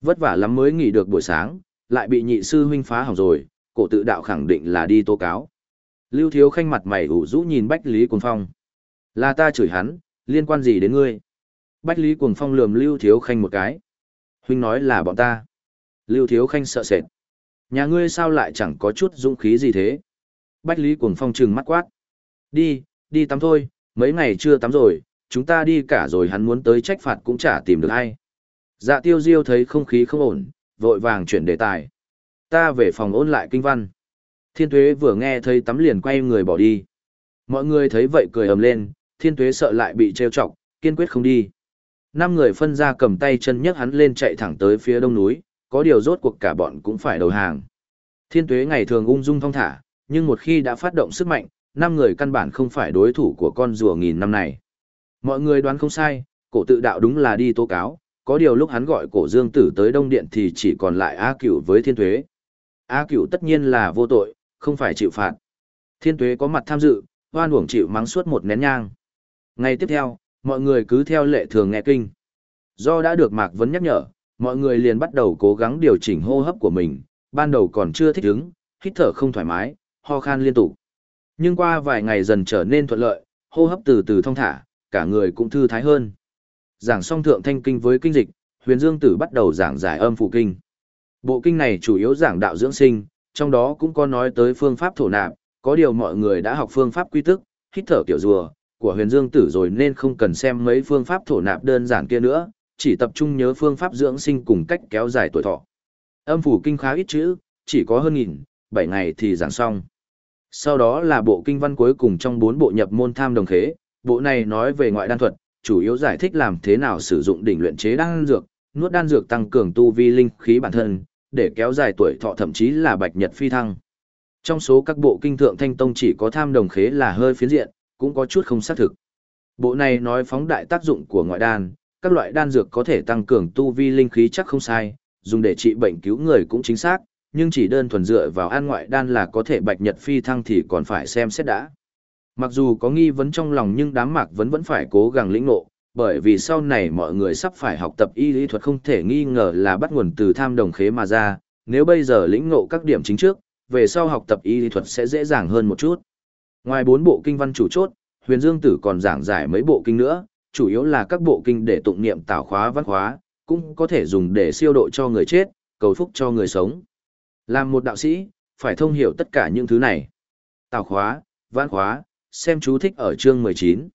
Vất vả lắm mới nghỉ được buổi sáng, lại bị nhị sư huynh phá hỏng rồi, cổ tự đạo khẳng định là đi tố cáo. Lưu Thiếu Khanh mặt mày ủ rũ nhìn Bách Lý Cuồng Phong. Là ta chửi hắn, liên quan gì đến ngươi? Bách Lý Cuồng Phong lườm Lưu Thiếu Khanh một cái. Huynh nói là bọn ta. Lưu Thiếu Khanh sợ sệt. Nhà ngươi sao lại chẳng có chút dũng khí gì thế? Bách Lý Cuồng Phong trừng mắt quát. Đi, đi tắm thôi, mấy ngày chưa tắm rồi, chúng ta đi cả rồi hắn muốn tới trách phạt cũng chả tìm được ai. Dạ tiêu diêu thấy không khí không ổn, vội vàng chuyển đề tài. Ta về phòng ôn lại kinh văn. Thiên tuế vừa nghe thấy tắm liền quay người bỏ đi. Mọi người thấy vậy cười ầm lên, thiên tuế sợ lại bị trêu chọc, kiên quyết không đi. Năm người phân ra cầm tay chân nhấc hắn lên chạy thẳng tới phía đông núi, có điều rốt cuộc cả bọn cũng phải đầu hàng. Thiên tuế ngày thường ung dung thong thả, nhưng một khi đã phát động sức mạnh, năm người căn bản không phải đối thủ của con rùa nghìn năm này. Mọi người đoán không sai, cổ tự đạo đúng là đi tố cáo, có điều lúc hắn gọi cổ dương tử tới đông điện thì chỉ còn lại A cửu với thiên tuế. A cửu tất nhiên là vô tội, không phải chịu phạt. Thiên tuế có mặt tham dự, hoan uổng chịu mắng suốt một nén nhang. Ngày tiếp theo, mọi người cứ theo lệ thường nghe kinh. Do đã được Mạc Vấn nhắc nhở, mọi người liền bắt đầu cố gắng điều chỉnh hô hấp của mình, ban đầu còn chưa thích ứng, hít thở không thoải mái, ho khan liên tục. Nhưng qua vài ngày dần trở nên thuận lợi, hô hấp từ từ thông thả, cả người cũng thư thái hơn. Giảng xong thượng thanh kinh với kinh dịch, huyền dương tử bắt đầu giảng giải âm phủ kinh. Bộ kinh này chủ yếu giảng đạo dưỡng sinh, trong đó cũng có nói tới phương pháp thổ nạp, có điều mọi người đã học phương pháp quy tức, hít thở kiểu rùa, của huyền dương tử rồi nên không cần xem mấy phương pháp thổ nạp đơn giản kia nữa, chỉ tập trung nhớ phương pháp dưỡng sinh cùng cách kéo dài tuổi thọ. Âm phủ kinh khá ít chữ, chỉ có hơn nghìn, bảy ngày thì giảng xong. Sau đó là bộ kinh văn cuối cùng trong bốn bộ nhập môn tham đồng khế, bộ này nói về ngoại đan thuật, chủ yếu giải thích làm thế nào sử dụng đỉnh luyện chế đan dược, nuốt đan dược tăng cường tu vi linh khí bản thân, để kéo dài tuổi thọ thậm chí là bạch nhật phi thăng. Trong số các bộ kinh thượng thanh tông chỉ có tham đồng khế là hơi phiến diện, cũng có chút không xác thực. Bộ này nói phóng đại tác dụng của ngoại đan, các loại đan dược có thể tăng cường tu vi linh khí chắc không sai, dùng để trị bệnh cứu người cũng chính xác, nhưng chỉ đơn thuần dựa vào ăn ngoại đan là có thể bạch nhật phi thăng thì còn phải xem xét đã. Mặc dù có nghi vấn trong lòng nhưng đám mạc vẫn vẫn phải cố gắng lĩnh ngộ, bởi vì sau này mọi người sắp phải học tập y lý thuật không thể nghi ngờ là bắt nguồn từ tham đồng khế mà ra, nếu bây giờ lĩnh ngộ các điểm chính trước, về sau học tập y lý thuật sẽ dễ dàng hơn một chút. Ngoài bốn bộ kinh văn chủ chốt, Huyền Dương Tử còn giảng giải mấy bộ kinh nữa, chủ yếu là các bộ kinh để tụng niệm tạo khóa văn khóa, cũng có thể dùng để siêu độ cho người chết, cầu phúc cho người sống. Làm một đạo sĩ, phải thông hiểu tất cả những thứ này. tạo khóa, văn khóa, xem chú thích ở chương 19.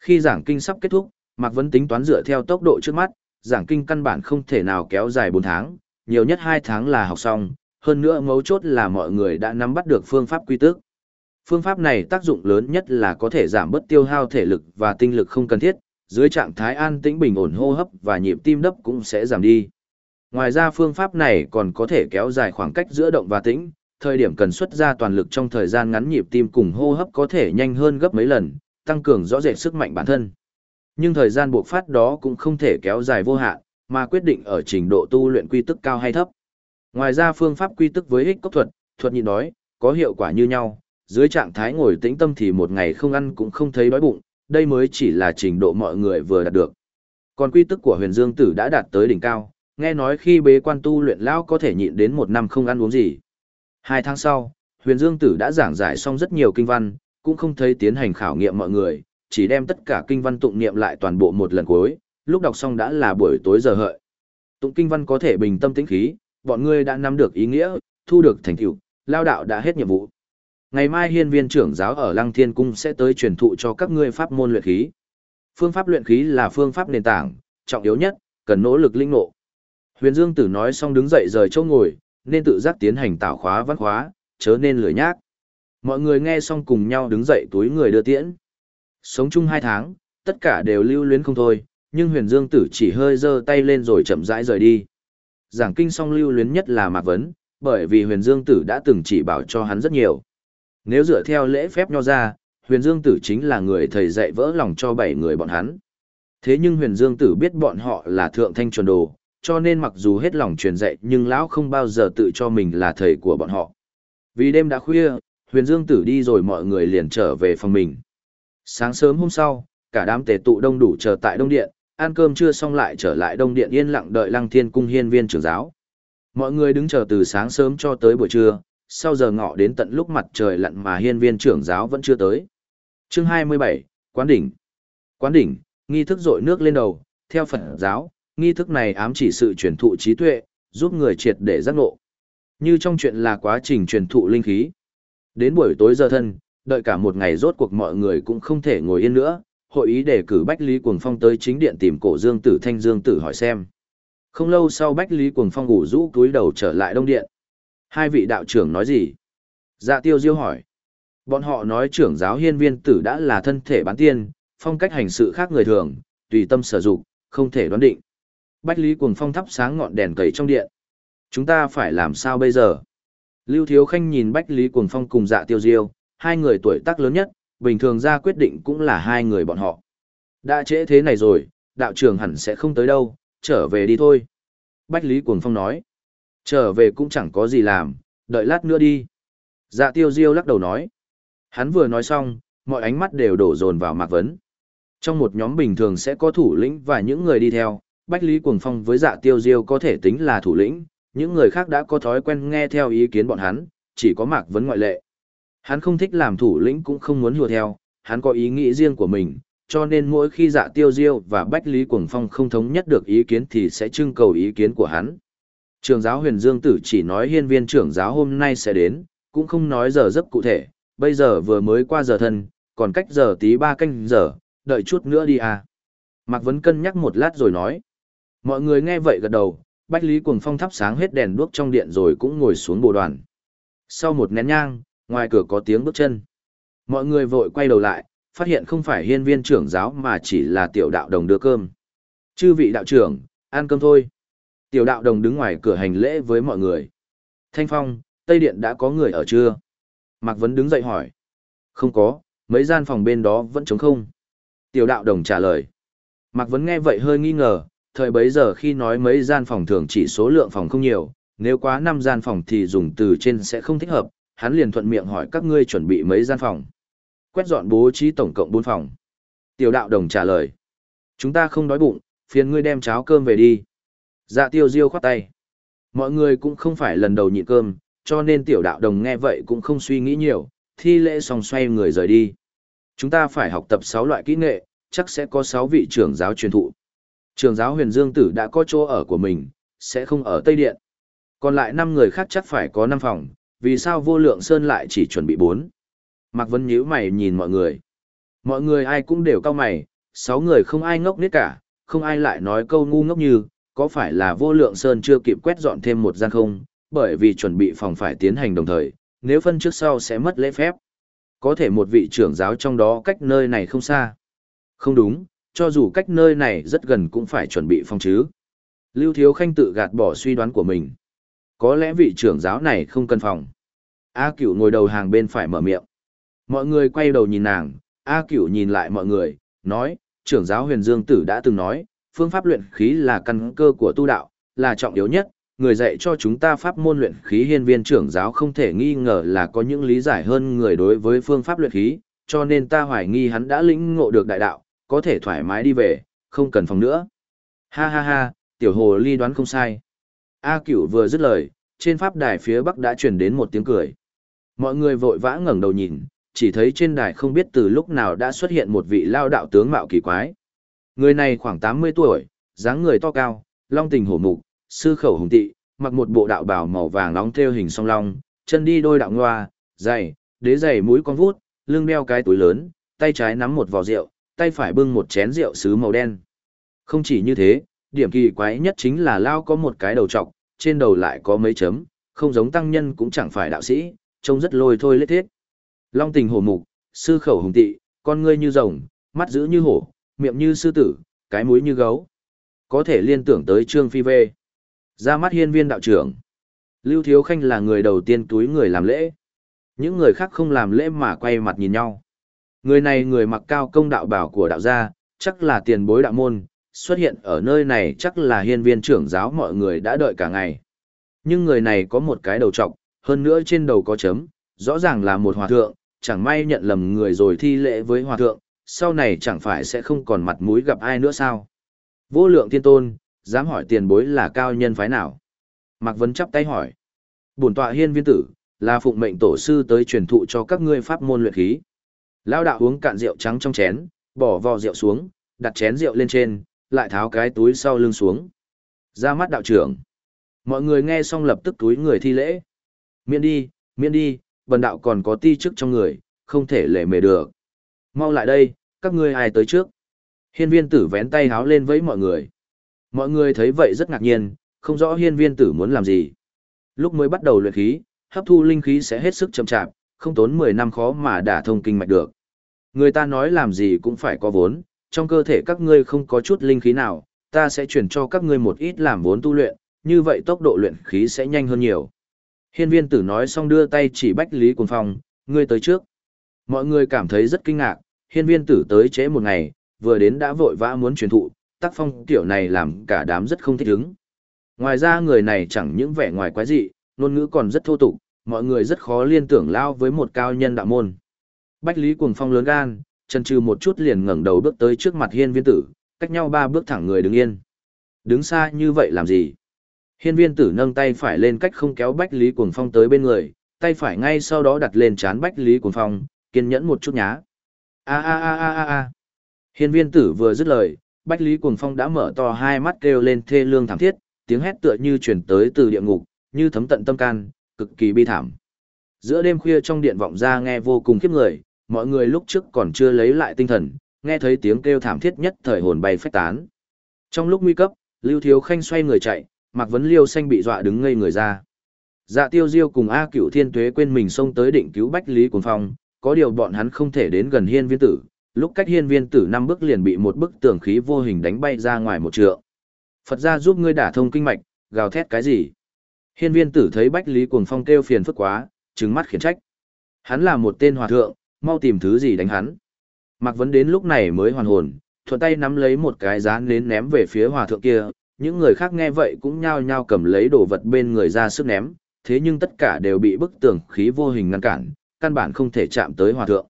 Khi giảng kinh sắp kết thúc, Mạc Vấn tính toán dựa theo tốc độ trước mắt, giảng kinh căn bản không thể nào kéo dài 4 tháng, nhiều nhất 2 tháng là học xong, hơn nữa mấu chốt là mọi người đã nắm bắt được phương pháp quy tước. Phương pháp này tác dụng lớn nhất là có thể giảm bớt tiêu hao thể lực và tinh lực không cần thiết, dưới trạng thái an tĩnh bình ổn hô hấp và nhịp tim đập cũng sẽ giảm đi. Ngoài ra phương pháp này còn có thể kéo dài khoảng cách giữa động và tĩnh, thời điểm cần xuất ra toàn lực trong thời gian ngắn nhịp tim cùng hô hấp có thể nhanh hơn gấp mấy lần, tăng cường rõ rệt sức mạnh bản thân. Nhưng thời gian buộc phát đó cũng không thể kéo dài vô hạn, mà quyết định ở trình độ tu luyện quy tức cao hay thấp. Ngoài ra phương pháp quy tức với hích cốc thuật, thuật nhịn đói, có hiệu quả như nhau, dưới trạng thái ngồi tĩnh tâm thì một ngày không ăn cũng không thấy đói bụng, đây mới chỉ là trình độ mọi người vừa đạt được. Còn quy tức của huyền dương tử đã đạt tới đỉnh cao, nghe nói khi bế quan tu luyện lão có thể nhịn đến một năm không ăn uống gì. Hai tháng sau, huyền dương tử đã giảng giải xong rất nhiều kinh văn, cũng không thấy tiến hành khảo nghiệm mọi người, chỉ đem tất cả kinh văn tụng niệm lại toàn bộ một lần cuối, lúc đọc xong đã là buổi tối giờ hợi. Tụng kinh văn có thể bình tâm tĩnh khí, bọn ngươi đã nắm được ý nghĩa, thu được thành tựu, lao đạo đã hết nhiệm vụ. Ngày mai hiên viên trưởng giáo ở Lăng Thiên Cung sẽ tới truyền thụ cho các ngươi pháp môn luyện khí. Phương pháp luyện khí là phương pháp nền tảng, trọng yếu nhất, cần nỗ lực linh ngộ. Huyền Dương Tử nói xong đứng dậy rời chỗ ngồi, nên tự giác tiến hành tạo khóa văn khóa, chớ nên lười nhác. Mọi người nghe xong cùng nhau đứng dậy túi người đưa tiễn. Sống chung hai tháng, tất cả đều lưu luyến không thôi, nhưng huyền dương tử chỉ hơi giơ tay lên rồi chậm rãi rời đi. Giảng kinh song lưu luyến nhất là Mạc Vấn, bởi vì huyền dương tử đã từng chỉ bảo cho hắn rất nhiều. Nếu dựa theo lễ phép nho ra, huyền dương tử chính là người thầy dạy vỡ lòng cho bảy người bọn hắn. Thế nhưng huyền dương tử biết bọn họ là thượng thanh chuẩn đồ, cho nên mặc dù hết lòng truyền dạy nhưng lão không bao giờ tự cho mình là thầy của bọn họ. Vì đêm đã khuya, huyền dương tử đi rồi mọi người liền trở về phòng mình. Sáng sớm hôm sau, cả đám tề tụ đông đủ chờ tại đông điện, ăn cơm chưa xong lại trở lại đông điện yên lặng đợi lăng thiên cung hiên viên trưởng giáo. Mọi người đứng chờ từ sáng sớm cho tới buổi trưa, sau giờ ngọ đến tận lúc mặt trời lặn mà hiên viên trưởng giáo vẫn chưa tới. Chương 27, Quán đỉnh. Quán đỉnh, nghi thức dội nước lên đầu, theo Phật giáo, nghi thức này ám chỉ sự truyền thụ trí tuệ, giúp người triệt để giác ngộ. Như trong chuyện là quá trình truyền thụ linh khí. Đến buổi tối giờ thân, đợi cả một ngày rốt cuộc mọi người cũng không thể ngồi yên nữa, hội ý để cử Bách Lý Cuồng Phong tới chính điện tìm cổ Dương Tử Thanh Dương Tử hỏi xem. Không lâu sau Bách Lý Cuồng Phong ngủ rũ túi đầu trở lại đông điện. Hai vị đạo trưởng nói gì? Dạ tiêu diêu hỏi. Bọn họ nói trưởng giáo hiên viên tử đã là thân thể bán tiên, phong cách hành sự khác người thường, tùy tâm sở dụng, không thể đoán định. Bách Lý Cuồng Phong thắp sáng ngọn đèn cầy trong điện. Chúng ta phải làm sao bây giờ? Lưu Thiếu Khanh nhìn Bách Lý Cuồng Phong cùng dạ tiêu diêu, hai người tuổi tác lớn nhất, bình thường ra quyết định cũng là hai người bọn họ. Đã trễ thế này rồi, đạo trưởng hẳn sẽ không tới đâu, trở về đi thôi. Bách Lý Cuồng Phong nói. Trở về cũng chẳng có gì làm, đợi lát nữa đi. Dạ tiêu diêu lắc đầu nói. Hắn vừa nói xong, mọi ánh mắt đều đổ dồn vào Mạc Vấn. Trong một nhóm bình thường sẽ có thủ lĩnh và những người đi theo, Bách Lý Cuồng Phong với dạ tiêu diêu có thể tính là thủ lĩnh, những người khác đã có thói quen nghe theo ý kiến bọn hắn, chỉ có Mạc Vấn ngoại lệ. Hắn không thích làm thủ lĩnh cũng không muốn hùa theo, hắn có ý nghĩ riêng của mình, cho nên mỗi khi dạ tiêu diêu và Bách Lý Cuồng Phong không thống nhất được ý kiến thì sẽ trưng cầu ý kiến của hắn. Trường giáo huyền dương tử chỉ nói hiên viên trưởng giáo hôm nay sẽ đến, cũng không nói giờ giấc cụ thể, bây giờ vừa mới qua giờ thân, còn cách giờ tí ba canh giờ, đợi chút nữa đi à. Mạc Vấn cân nhắc một lát rồi nói. Mọi người nghe vậy gật đầu, Bách Lý Cuồng Phong thắp sáng hết đèn đuốc trong điện rồi cũng ngồi xuống bồ đoàn. Sau một nén nhang, ngoài cửa có tiếng bước chân. Mọi người vội quay đầu lại, phát hiện không phải hiên viên trưởng giáo mà chỉ là tiểu đạo đồng đưa cơm. Chư vị đạo trưởng, ăn cơm thôi. Tiểu đạo đồng đứng ngoài cửa hành lễ với mọi người. Thanh Phong, Tây Điện đã có người ở chưa? Mạc Vấn đứng dậy hỏi. Không có, mấy gian phòng bên đó vẫn trống không. Tiểu đạo đồng trả lời. Mạc Vấn nghe vậy hơi nghi ngờ, thời bấy giờ khi nói mấy gian phòng thường chỉ số lượng phòng không nhiều, nếu quá 5 gian phòng thì dùng từ trên sẽ không thích hợp, hắn liền thuận miệng hỏi các ngươi chuẩn bị mấy gian phòng. Quét dọn bố trí tổng cộng 4 phòng. Tiểu đạo đồng trả lời. Chúng ta không đói bụng, phiền ngươi đem cháo cơm về đi. Dạ tiêu diêu khoát tay. Mọi người cũng không phải lần đầu nhịn cơm, cho nên tiểu đạo đồng nghe vậy cũng không suy nghĩ nhiều, thi lễ xong xoay người rời đi. Chúng ta phải học tập 6 loại kỹ nghệ, chắc sẽ có 6 vị trưởng giáo truyền thụ. Trường giáo huyền dương tử đã có chỗ ở của mình, sẽ không ở Tây Điện. Còn lại 5 người khác chắc phải có 5 phòng, vì sao vô lượng sơn lại chỉ chuẩn bị 4. Mạc Vân nhíu mày nhìn mọi người. Mọi người ai cũng đều cao mày, 6 người không ai ngốc nít cả, không ai lại nói câu ngu ngốc như, có phải là vô lượng sơn chưa kịp quét dọn thêm một gian không, bởi vì chuẩn bị phòng phải tiến hành đồng thời, nếu phân trước sau sẽ mất lễ phép. Có thể một vị trưởng giáo trong đó cách nơi này không xa. Không đúng, cho dù cách nơi này rất gần cũng phải chuẩn bị phòng chứ. Lưu Thiếu Khanh tự gạt bỏ suy đoán của mình. Có lẽ vị trưởng giáo này không cần phòng. A Cửu ngồi đầu hàng bên phải mở miệng. Mọi người quay đầu nhìn nàng, A Cửu nhìn lại mọi người, nói, trưởng giáo huyền dương tử đã từng nói, phương pháp luyện khí là căn cơ của tu đạo, là trọng yếu nhất, người dạy cho chúng ta pháp môn luyện khí hiên viên trưởng giáo không thể nghi ngờ là có những lý giải hơn người đối với phương pháp luyện khí, cho nên ta hoài nghi hắn đã lĩnh ngộ được đại đạo, có thể thoải mái đi về, không cần phòng nữa. Ha ha ha, tiểu hồ ly đoán không sai. A cửu vừa dứt lời, trên pháp đài phía bắc đã truyền đến một tiếng cười. Mọi người vội vã ngẩng đầu nhìn, chỉ thấy trên đài không biết từ lúc nào đã xuất hiện một vị lao đạo tướng mạo kỳ quái. Người này khoảng 80 tuổi, dáng người to cao, long tình hổ mục, sư khẩu hùng tị, mặc một bộ đạo bào màu vàng nóng theo hình song long, chân đi đôi đạo ngoa, dày, đế dày mũi con vút, lưng đeo cái túi lớn, tay trái nắm một vò rượu, tay phải bưng một chén rượu sứ màu đen. Không chỉ như thế, điểm kỳ quái nhất chính là lao có một cái đầu trọc, trên đầu lại có mấy chấm, không giống tăng nhân cũng chẳng phải đạo sĩ, trông rất lôi thôi lết thiết. Long tình hổ mục, sư khẩu hùng tị, con ngươi như rồng, mắt giữ như hổ, miệng như sư tử, cái mũi như gấu. Có thể liên tưởng tới Trương Phi Vê. Ra mắt hiên viên đạo trưởng. Lưu Thiếu Khanh là người đầu tiên túi người làm lễ. Những người khác không làm lễ mà quay mặt nhìn nhau. Người này người mặc cao công đạo bảo của đạo gia, chắc là tiền bối đạo môn, xuất hiện ở nơi này chắc là hiên viên trưởng giáo mọi người đã đợi cả ngày. Nhưng người này có một cái đầu trọc, hơn nữa trên đầu có chấm, rõ ràng là một hòa thượng, chẳng may nhận lầm người rồi thi lễ với hòa thượng, sau này chẳng phải sẽ không còn mặt mũi gặp ai nữa sao. Vô lượng thiên tôn, dám hỏi tiền bối là cao nhân phái nào? Mạc Vấn chắp tay hỏi. Bổn tọa hiên viên tử, là phụng mệnh tổ sư tới truyền thụ cho các ngươi pháp môn luyện khí. Lao đạo uống cạn rượu trắng trong chén, bỏ vò rượu xuống, đặt chén rượu lên trên, lại tháo cái túi sau lưng xuống. Ra mắt đạo trưởng. Mọi người nghe xong lập tức túi người thi lễ. Miễn đi, miễn đi, bần đạo còn có ti chức trong người, không thể lệ mề được. Mau lại đây, các ngươi ai tới trước. Hiên viên tử vén tay háo lên với mọi người. Mọi người thấy vậy rất ngạc nhiên, không rõ hiên viên tử muốn làm gì. Lúc mới bắt đầu luyện khí, hấp thu linh khí sẽ hết sức chậm chạp, không tốn 10 năm khó mà đả thông kinh mạch được. Người ta nói làm gì cũng phải có vốn, trong cơ thể các ngươi không có chút linh khí nào, ta sẽ chuyển cho các ngươi một ít làm vốn tu luyện, như vậy tốc độ luyện khí sẽ nhanh hơn nhiều. Hiên viên tử nói xong đưa tay chỉ Bách Lý Cuồng Phong, ngươi tới trước. Mọi người cảm thấy rất kinh ngạc, hiên viên tử tới trễ một ngày, vừa đến đã vội vã muốn truyền thụ, tác phong tiểu này làm cả đám rất không thích ứng. Ngoài ra người này chẳng những vẻ ngoài quái dị, ngôn ngữ còn rất thô tục, mọi người rất khó liên tưởng lao với một cao nhân đạo môn. Bách Lý Cuồng Phong lớn gan, chân trừ một chút liền ngẩng đầu bước tới trước mặt hiên viên tử, cách nhau ba bước thẳng người đứng yên. Đứng xa như vậy làm gì? Hiên viên tử nâng tay phải lên cách không kéo Bách Lý Cuồng Phong tới bên người, tay phải ngay sau đó đặt lên chán Bách Lý Cuồng Phong, kiên nhẫn một chút nhá. A a a a a a. Hiên viên tử vừa dứt lời, Bách Lý Cuồng Phong đã mở to hai mắt kêu lên thê lương thảm thiết, tiếng hét tựa như truyền tới từ địa ngục, như thấm tận tâm can, cực kỳ bi thảm. Giữa đêm khuya trong điện vọng ra nghe vô cùng khiếp người, mọi người lúc trước còn chưa lấy lại tinh thần, nghe thấy tiếng kêu thảm thiết nhất thời hồn bay phách tán. Trong lúc nguy cấp, Lưu Thiếu Khanh xoay người chạy, Mạc Vấn Liêu xanh bị dọa đứng ngây người ra. Dạ Tiêu Diêu cùng A Cửu Thiên Tuế quên mình xông tới định cứu Bách Lý Cuồng Phong, có điều bọn hắn không thể đến gần Hiên Viên Tử, lúc cách Hiên Viên Tử năm bước liền bị một bức tường khí vô hình đánh bay ra ngoài một trượng. Phật gia giúp ngươi đả thông kinh mạch, gào thét cái gì? Hiên Viên Tử thấy Bách Lý Cuồng Phong kêu phiền phức quá, trừng mắt khiển trách. Hắn là một tên hòa thượng, mau tìm thứ gì đánh hắn. Mạc Vấn đến lúc này mới hoàn hồn, thuận tay nắm lấy một cái giá nến ném về phía hòa thượng kia, những người khác nghe vậy cũng nhao nhao cầm lấy đồ vật bên người ra sức ném, thế nhưng tất cả đều bị bức tường khí vô hình ngăn cản, căn bản không thể chạm tới hòa thượng.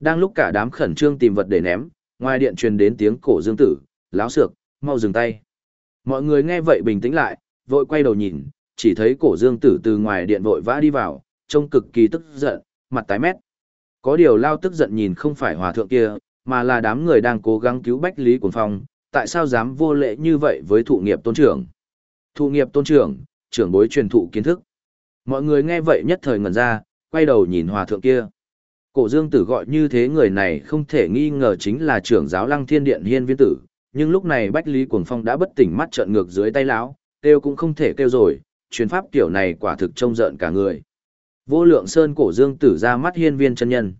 Đang lúc cả đám khẩn trương tìm vật để ném, ngoài điện truyền đến tiếng cổ dương tử, láo sược, mau dừng tay. Mọi người nghe vậy bình tĩnh lại, vội quay đầu nhìn, chỉ thấy cổ dương tử từ ngoài điện vội vã đi vào, trông cực kỳ tức giận, mặt tái mét. Có điều lao tức giận nhìn không phải hòa thượng kia, mà là đám người đang cố gắng cứu Bách Lý Cuồng Phong, tại sao dám vô lễ như vậy với thụ nghiệp tôn trưởng? Thụ nghiệp tôn trưởng, trưởng bối truyền thụ kiến thức. Mọi người nghe vậy nhất thời ngẩn ra, quay đầu nhìn hòa thượng kia. Cổ dương tử gọi như thế người này không thể nghi ngờ chính là trưởng giáo lăng thiên điện hiên viên tử, nhưng lúc này Bách Lý Cuồng Phong đã bất tỉnh mắt trợn ngược dưới tay lão, kêu cũng không thể kêu rồi, truyền pháp kiểu này quả thực trông rợn cả người. Vô lượng sơn cổ dương tử ra mắt hiên viên chân nhân.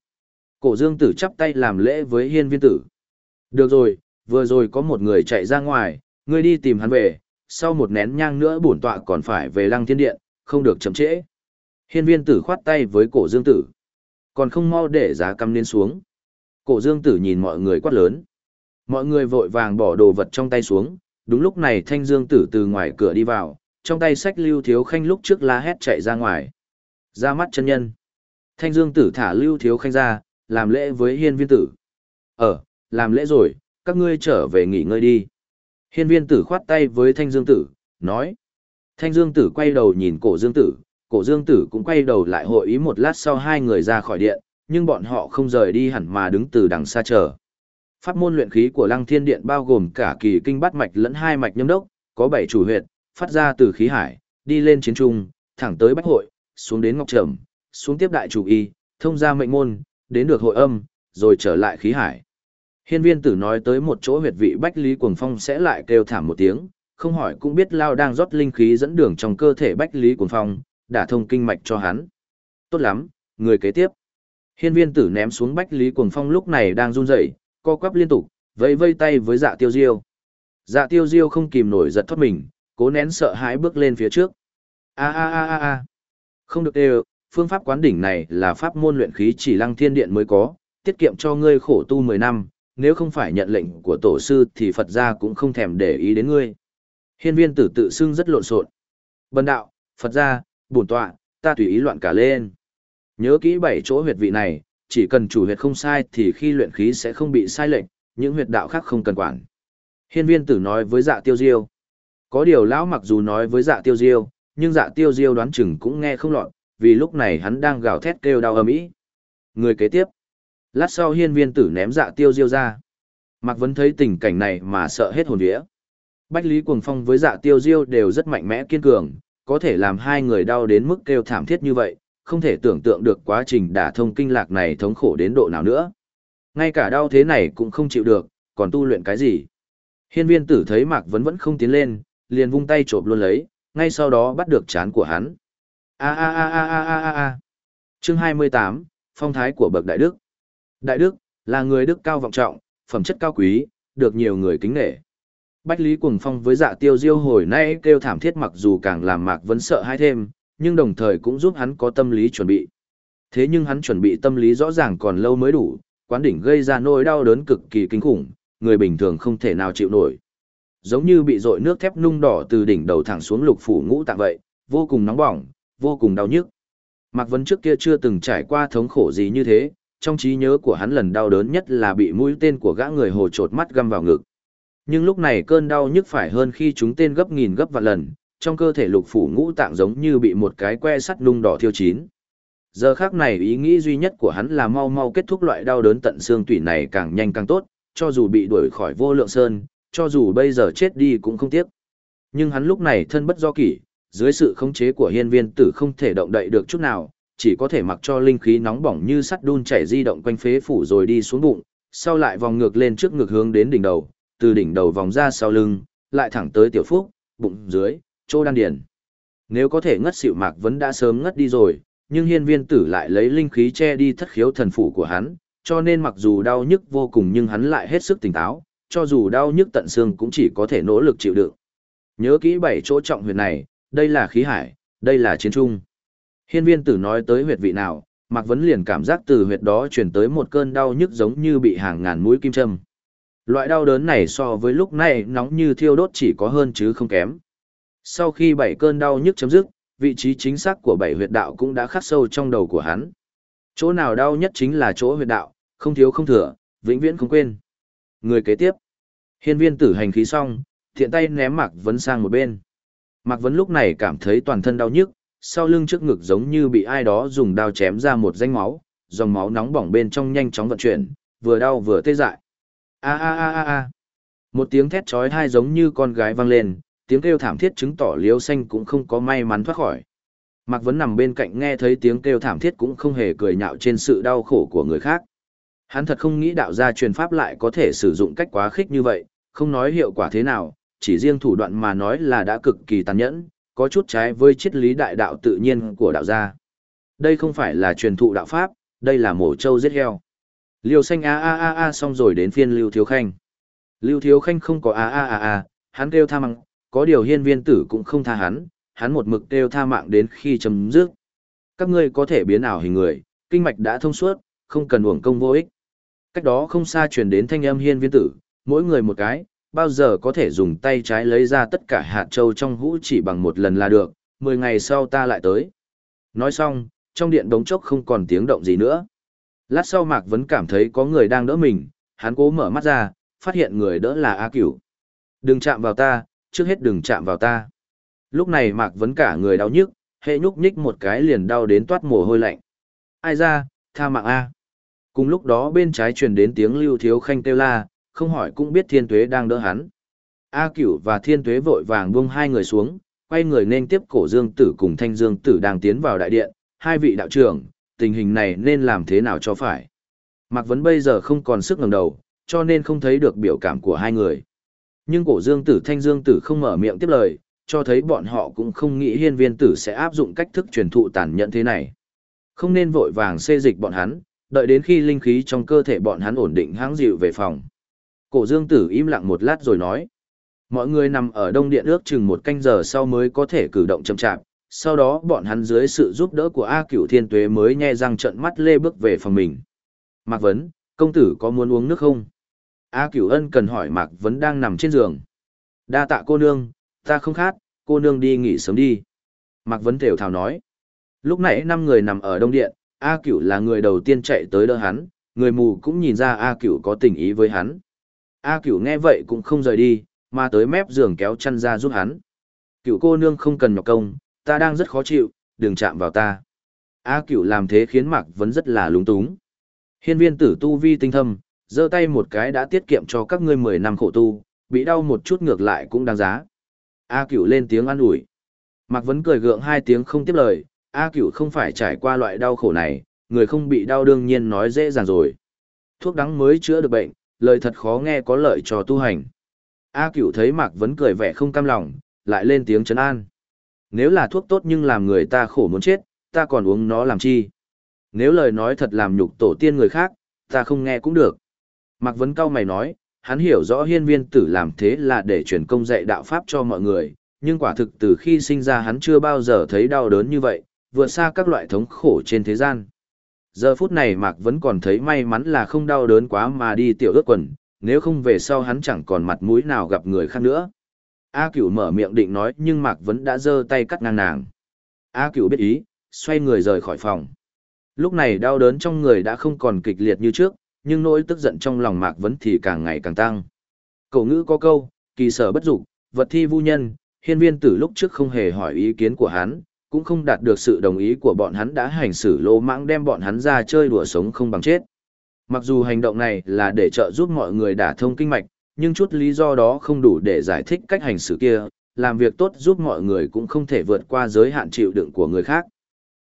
Cổ dương tử chắp tay làm lễ với hiên viên tử. Được rồi, vừa rồi có một người chạy ra ngoài, ngươi đi tìm hắn về, sau một nén nhang nữa bổn tọa còn phải về lăng thiên điện, không được chậm trễ. Hiên viên tử khoát tay với cổ dương tử. Còn không mau để giá cắm lên xuống. Cổ dương tử nhìn mọi người quát lớn. Mọi người vội vàng bỏ đồ vật trong tay xuống, đúng lúc này thanh dương tử từ ngoài cửa đi vào, trong tay sách lưu thiếu khanh lúc trước la hét chạy ra ngoài. Ra mắt chân nhân. Thanh dương tử thả lưu thiếu khanh ra, làm lễ với hiên viên tử. ở, làm lễ rồi, các ngươi trở về nghỉ ngơi đi. Hiên viên tử khoát tay với thanh dương tử, nói. Thanh dương tử quay đầu nhìn cổ dương tử, cổ dương tử cũng quay đầu lại hội ý một lát sau hai người ra khỏi điện, nhưng bọn họ không rời đi hẳn mà đứng từ đằng xa chờ. Pháp môn luyện khí của Lăng Thiên Điện bao gồm cả kỳ kinh bát mạch lẫn hai mạch nhâm đốc, có bảy chủ huyệt, phát ra từ khí hải, đi lên chiến trung, thẳng tới bách hội, xuống đến ngọc trầm, xuống tiếp đại chủ y, thông ra mệnh môn, đến được hội âm, rồi trở lại khí hải. Hiên viên tử nói tới một chỗ huyệt vị Bách Lý Cuồng Phong sẽ lại kêu thảm một tiếng, không hỏi cũng biết Lao đang rót linh khí dẫn đường trong cơ thể Bách Lý Cuồng Phong, đã thông kinh mạch cho hắn. Tốt lắm, người kế tiếp. Hiên viên tử ném xuống Bách Lý Cuồng Phong lúc này đang run rẩy, co quắp liên tục, vây vây tay với dạ tiêu diêu. Dạ tiêu diêu không kìm nổi giật thoát mình, cố nén sợ hãi bước lên phía trước. A a a a a. Không được đều, phương pháp quán đỉnh này là pháp môn luyện khí chỉ lăng thiên điện mới có, tiết kiệm cho ngươi khổ tu 10 năm, nếu không phải nhận lệnh của tổ sư thì Phật gia cũng không thèm để ý đến ngươi. Hiên viên tử tự xưng rất lộn xộn. Bần đạo, Phật gia, bổn tọa, ta tùy ý loạn cả lên. Nhớ kỹ bảy chỗ huyệt vị này, chỉ cần chủ huyệt không sai thì khi luyện khí sẽ không bị sai lệch, những huyệt đạo khác không cần quản. Hiên viên tử nói với dạ tiêu diêu. Có điều lão mặc dù nói với dạ tiêu diêu, nhưng dạ tiêu diêu đoán chừng cũng nghe không lọt, vì lúc này hắn đang gào thét kêu đau ầm ĩ. Người kế tiếp. Lát sau hiên viên tử ném dạ tiêu diêu ra. Mạc Vấn thấy tình cảnh này mà sợ hết hồn vía. Bách Lý Cuồng Phong với dạ tiêu diêu đều rất mạnh mẽ kiên cường, có thể làm hai người đau đến mức kêu thảm thiết như vậy, không thể tưởng tượng được quá trình đả thông kinh lạc này thống khổ đến độ nào nữa. Ngay cả đau thế này cũng không chịu được, còn tu luyện cái gì. Hiên viên tử thấy Mạc Vấn vẫn không tiến lên, liền vung tay trộm luôn lấy, ngay sau đó bắt được chán của hắn. A a a a a a a a. Chương 28, Phong thái của bậc đại đức. Đại đức là người đức cao vọng trọng, phẩm chất cao quý, được nhiều người kính nể. Bách Lý Cuồng Phong với dạ tiêu diêu hồi nay kêu thảm thiết mặc dù càng làm Mạc Vân sợ hãi thêm, nhưng đồng thời cũng giúp hắn có tâm lý chuẩn bị. Thế nhưng hắn chuẩn bị tâm lý rõ ràng còn lâu mới đủ, quán đỉnh gây ra nỗi đau đớn cực kỳ kinh khủng, người bình thường không thể nào chịu nổi. Giống như bị dội nước thép nung đỏ từ đỉnh đầu thẳng xuống lục phủ ngũ tạng vậy, vô cùng nóng bỏng, vô cùng đau nhức. Mạc Vấn trước kia chưa từng trải qua thống khổ gì như thế, trong trí nhớ của hắn lần đau đớn nhất là bị mũi tên của gã người hồ chột mắt găm vào ngực. Nhưng lúc này cơn đau nhức phải hơn khi chúng tên gấp nghìn gấp vạn lần, trong cơ thể lục phủ ngũ tạng giống như bị một cái que sắt nung đỏ thiêu chín. Giờ khác này ý nghĩ duy nhất của hắn là mau mau kết thúc loại đau đớn tận xương tủy này càng nhanh càng tốt, cho dù bị đuổi khỏi vô lượng sơn, cho dù bây giờ chết đi cũng không tiếc. Nhưng hắn lúc này thân bất do kỷ, dưới sự khống chế của hiên viên tử không thể động đậy được chút nào, chỉ có thể mặc cho linh khí nóng bỏng như sắt đun chảy di động quanh phế phủ rồi đi xuống bụng, sau lại vòng ngược lên trước ngực hướng đến đỉnh đầu, từ đỉnh đầu vòng ra sau lưng, lại thẳng tới tiểu phúc, bụng dưới, chỗ đan điền. Nếu có thể ngất xỉu Mạc Vấn đã sớm ngất đi rồi, nhưng hiên viên tử lại lấy linh khí che đi thất khiếu thần phủ của hắn, cho nên mặc dù đau nhức vô cùng nhưng hắn lại hết sức tỉnh táo, cho dù đau nhức tận xương cũng chỉ có thể nỗ lực chịu đựng. Nhớ kỹ bảy chỗ trọng huyệt này, đây là khí hải, đây là chiến trung. Hiên viên tử nói tới huyệt vị nào, Mạc Vấn liền cảm giác từ huyệt đó chuyển tới một cơn đau nhức giống như bị hàng ngàn mũi kim châm. Loại đau đớn này so với lúc này nóng như thiêu đốt chỉ có hơn chứ không kém. Sau khi bảy cơn đau nhức chấm dứt, vị trí chính xác của bảy huyệt đạo cũng đã khắc sâu trong đầu của hắn. Chỗ nào đau nhất chính là chỗ huyệt đạo, không thiếu không thừa, vĩnh viễn không quên. Người kế tiếp. Hiên viên tử hành khí xong, thiện tay ném Mạc Vấn sang một bên. Mạc Vấn lúc này cảm thấy toàn thân đau nhức, sau lưng trước ngực giống như bị ai đó dùng đao chém ra một danh máu, dòng máu nóng bỏng bên trong nhanh chóng vận chuyển, vừa đau vừa tê dại. A a a a a. Một tiếng thét chói tai giống như con gái vang lên, tiếng kêu thảm thiết chứng tỏ Liêu Xanh cũng không có may mắn thoát khỏi. Mạc Vấn nằm bên cạnh nghe thấy tiếng kêu thảm thiết cũng không hề cười nhạo trên sự đau khổ của người khác. Hắn thật không nghĩ đạo gia truyền pháp lại có thể sử dụng cách quá khích như vậy, không nói hiệu quả thế nào, chỉ riêng thủ đoạn mà nói là đã cực kỳ tàn nhẫn, có chút trái với triết lý đại đạo tự nhiên của đạo gia. Đây không phải là truyền thụ đạo pháp, đây là mổ trâu giết heo. Liêu xanh a a a a xong rồi đến phiên Lưu Thiếu Khanh. Lưu Thiếu Khanh không có a a a a, hắn kêu tha mạng, có điều hiên viên tử cũng không tha hắn, hắn một mực kêu tha mạng đến khi chấm dứt. Các ngươi có thể biến ảo hình người, kinh mạch đã thông suốt, không cần uổng công vô ích. Cách đó không xa truyền đến thanh âm hiên viên tử, mỗi người một cái, bao giờ có thể dùng tay trái lấy ra tất cả hạt châu trong hũ chỉ bằng một lần là được, 10 ngày sau ta lại tới. Nói xong, trong điện đống chốc không còn tiếng động gì nữa. Lát sau Mạc vẫn cảm thấy có người đang đỡ mình, hắn cố mở mắt ra, phát hiện người đỡ là A Cửu. Đừng chạm vào ta, trước hết đừng chạm vào ta. Lúc này Mạc vẫn cả người đau nhức, hệ nhúc nhích một cái liền đau đến toát mồ hôi lạnh. Ai ra, tha mạng A. Cùng lúc đó bên trái truyền đến tiếng lưu thiếu khanh kêu la, không hỏi cũng biết thiên tuế đang đỡ hắn. A cửu và thiên tuế vội vàng buông hai người xuống, quay người nên tiếp cổ dương tử cùng thanh dương tử đang tiến vào đại điện, hai vị đạo trưởng, tình hình này nên làm thế nào cho phải. Mạc Vấn bây giờ không còn sức ngẩng đầu, cho nên không thấy được biểu cảm của hai người. Nhưng cổ dương tử thanh dương tử không mở miệng tiếp lời, cho thấy bọn họ cũng không nghĩ hiên viên tử sẽ áp dụng cách thức truyền thụ tàn nhẫn thế này. Không nên vội vàng xê dịch bọn hắn, đợi đến khi linh khí trong cơ thể bọn hắn ổn định hãng dịu về phòng. Cổ dương tử im lặng một lát rồi nói. Mọi người nằm ở đông điện ước chừng một canh giờ sau mới có thể cử động chậm chạp, sau đó bọn hắn dưới sự giúp đỡ của A cửu thiên tuế mới nhe răng trận mắt lê bước về phòng mình. Mạc Vấn, công tử có muốn uống nước không? A cửu ân cần hỏi Mạc Vấn đang nằm trên giường. Đa tạ cô nương, ta không khát, cô nương đi nghỉ sớm đi. Mạc Vấn thều thào nói. Lúc nãy năm người nằm ở đông điện, A cửu là người đầu tiên chạy tới đỡ hắn, người mù cũng nhìn ra A cửu có tình ý với hắn. A cửu nghe vậy cũng không rời đi, mà tới mép giường kéo chăn ra giúp hắn. Cửu cô nương không cần nhọc công, ta đang rất khó chịu, đừng chạm vào ta. A cửu làm thế khiến Mạc Vấn rất là lúng túng. Hiên viên tử tu vi tinh thâm, giơ tay một cái đã tiết kiệm cho các ngươi 10 năm khổ tu, bị đau một chút ngược lại cũng đáng giá. A cửu lên tiếng an ủi. Mạc Vấn cười gượng hai tiếng không tiếp lời, A cửu không phải trải qua loại đau khổ này, người không bị đau đương nhiên nói dễ dàng rồi. Thuốc đắng mới chữa được bệnh, lời thật khó nghe có lợi cho tu hành. A cửu thấy Mạc Vấn cười vẻ không cam lòng, lại lên tiếng trấn an. Nếu là thuốc tốt nhưng làm người ta khổ muốn chết, ta còn uống nó làm chi? Nếu lời nói thật làm nhục tổ tiên người khác, ta không nghe cũng được. Mạc Vấn cao mày nói, hắn hiểu rõ hiên viên tử làm thế là để truyền công dạy đạo Pháp cho mọi người, nhưng quả thực từ khi sinh ra hắn chưa bao giờ thấy đau đớn như vậy, vượt xa các loại thống khổ trên thế gian. Giờ phút này Mạc vẫn còn thấy may mắn là không đau đớn quá mà đi tiểu ước quần, nếu không về sau hắn chẳng còn mặt mũi nào gặp người khác nữa. A cửu mở miệng định nói nhưng Mạc vẫn đã giơ tay cắt ngang nàng. A cửu biết ý, xoay người rời khỏi phòng. Lúc này đau đớn trong người đã không còn kịch liệt như trước, nhưng nỗi tức giận trong lòng Mạc vẫn thì càng ngày càng tăng. Cổ ngữ có câu, kỳ sở bất dục, vật thi vu nhân, hiên viên tử lúc trước không hề hỏi ý kiến của hắn, cũng không đạt được sự đồng ý của bọn hắn đã hành xử lô mãng đem bọn hắn ra chơi đùa sống không bằng chết. Mặc dù hành động này là để trợ giúp mọi người đả thông kinh mạch, nhưng chút lý do đó không đủ để giải thích cách hành xử kia, làm việc tốt giúp mọi người cũng không thể vượt qua giới hạn chịu đựng của người khác.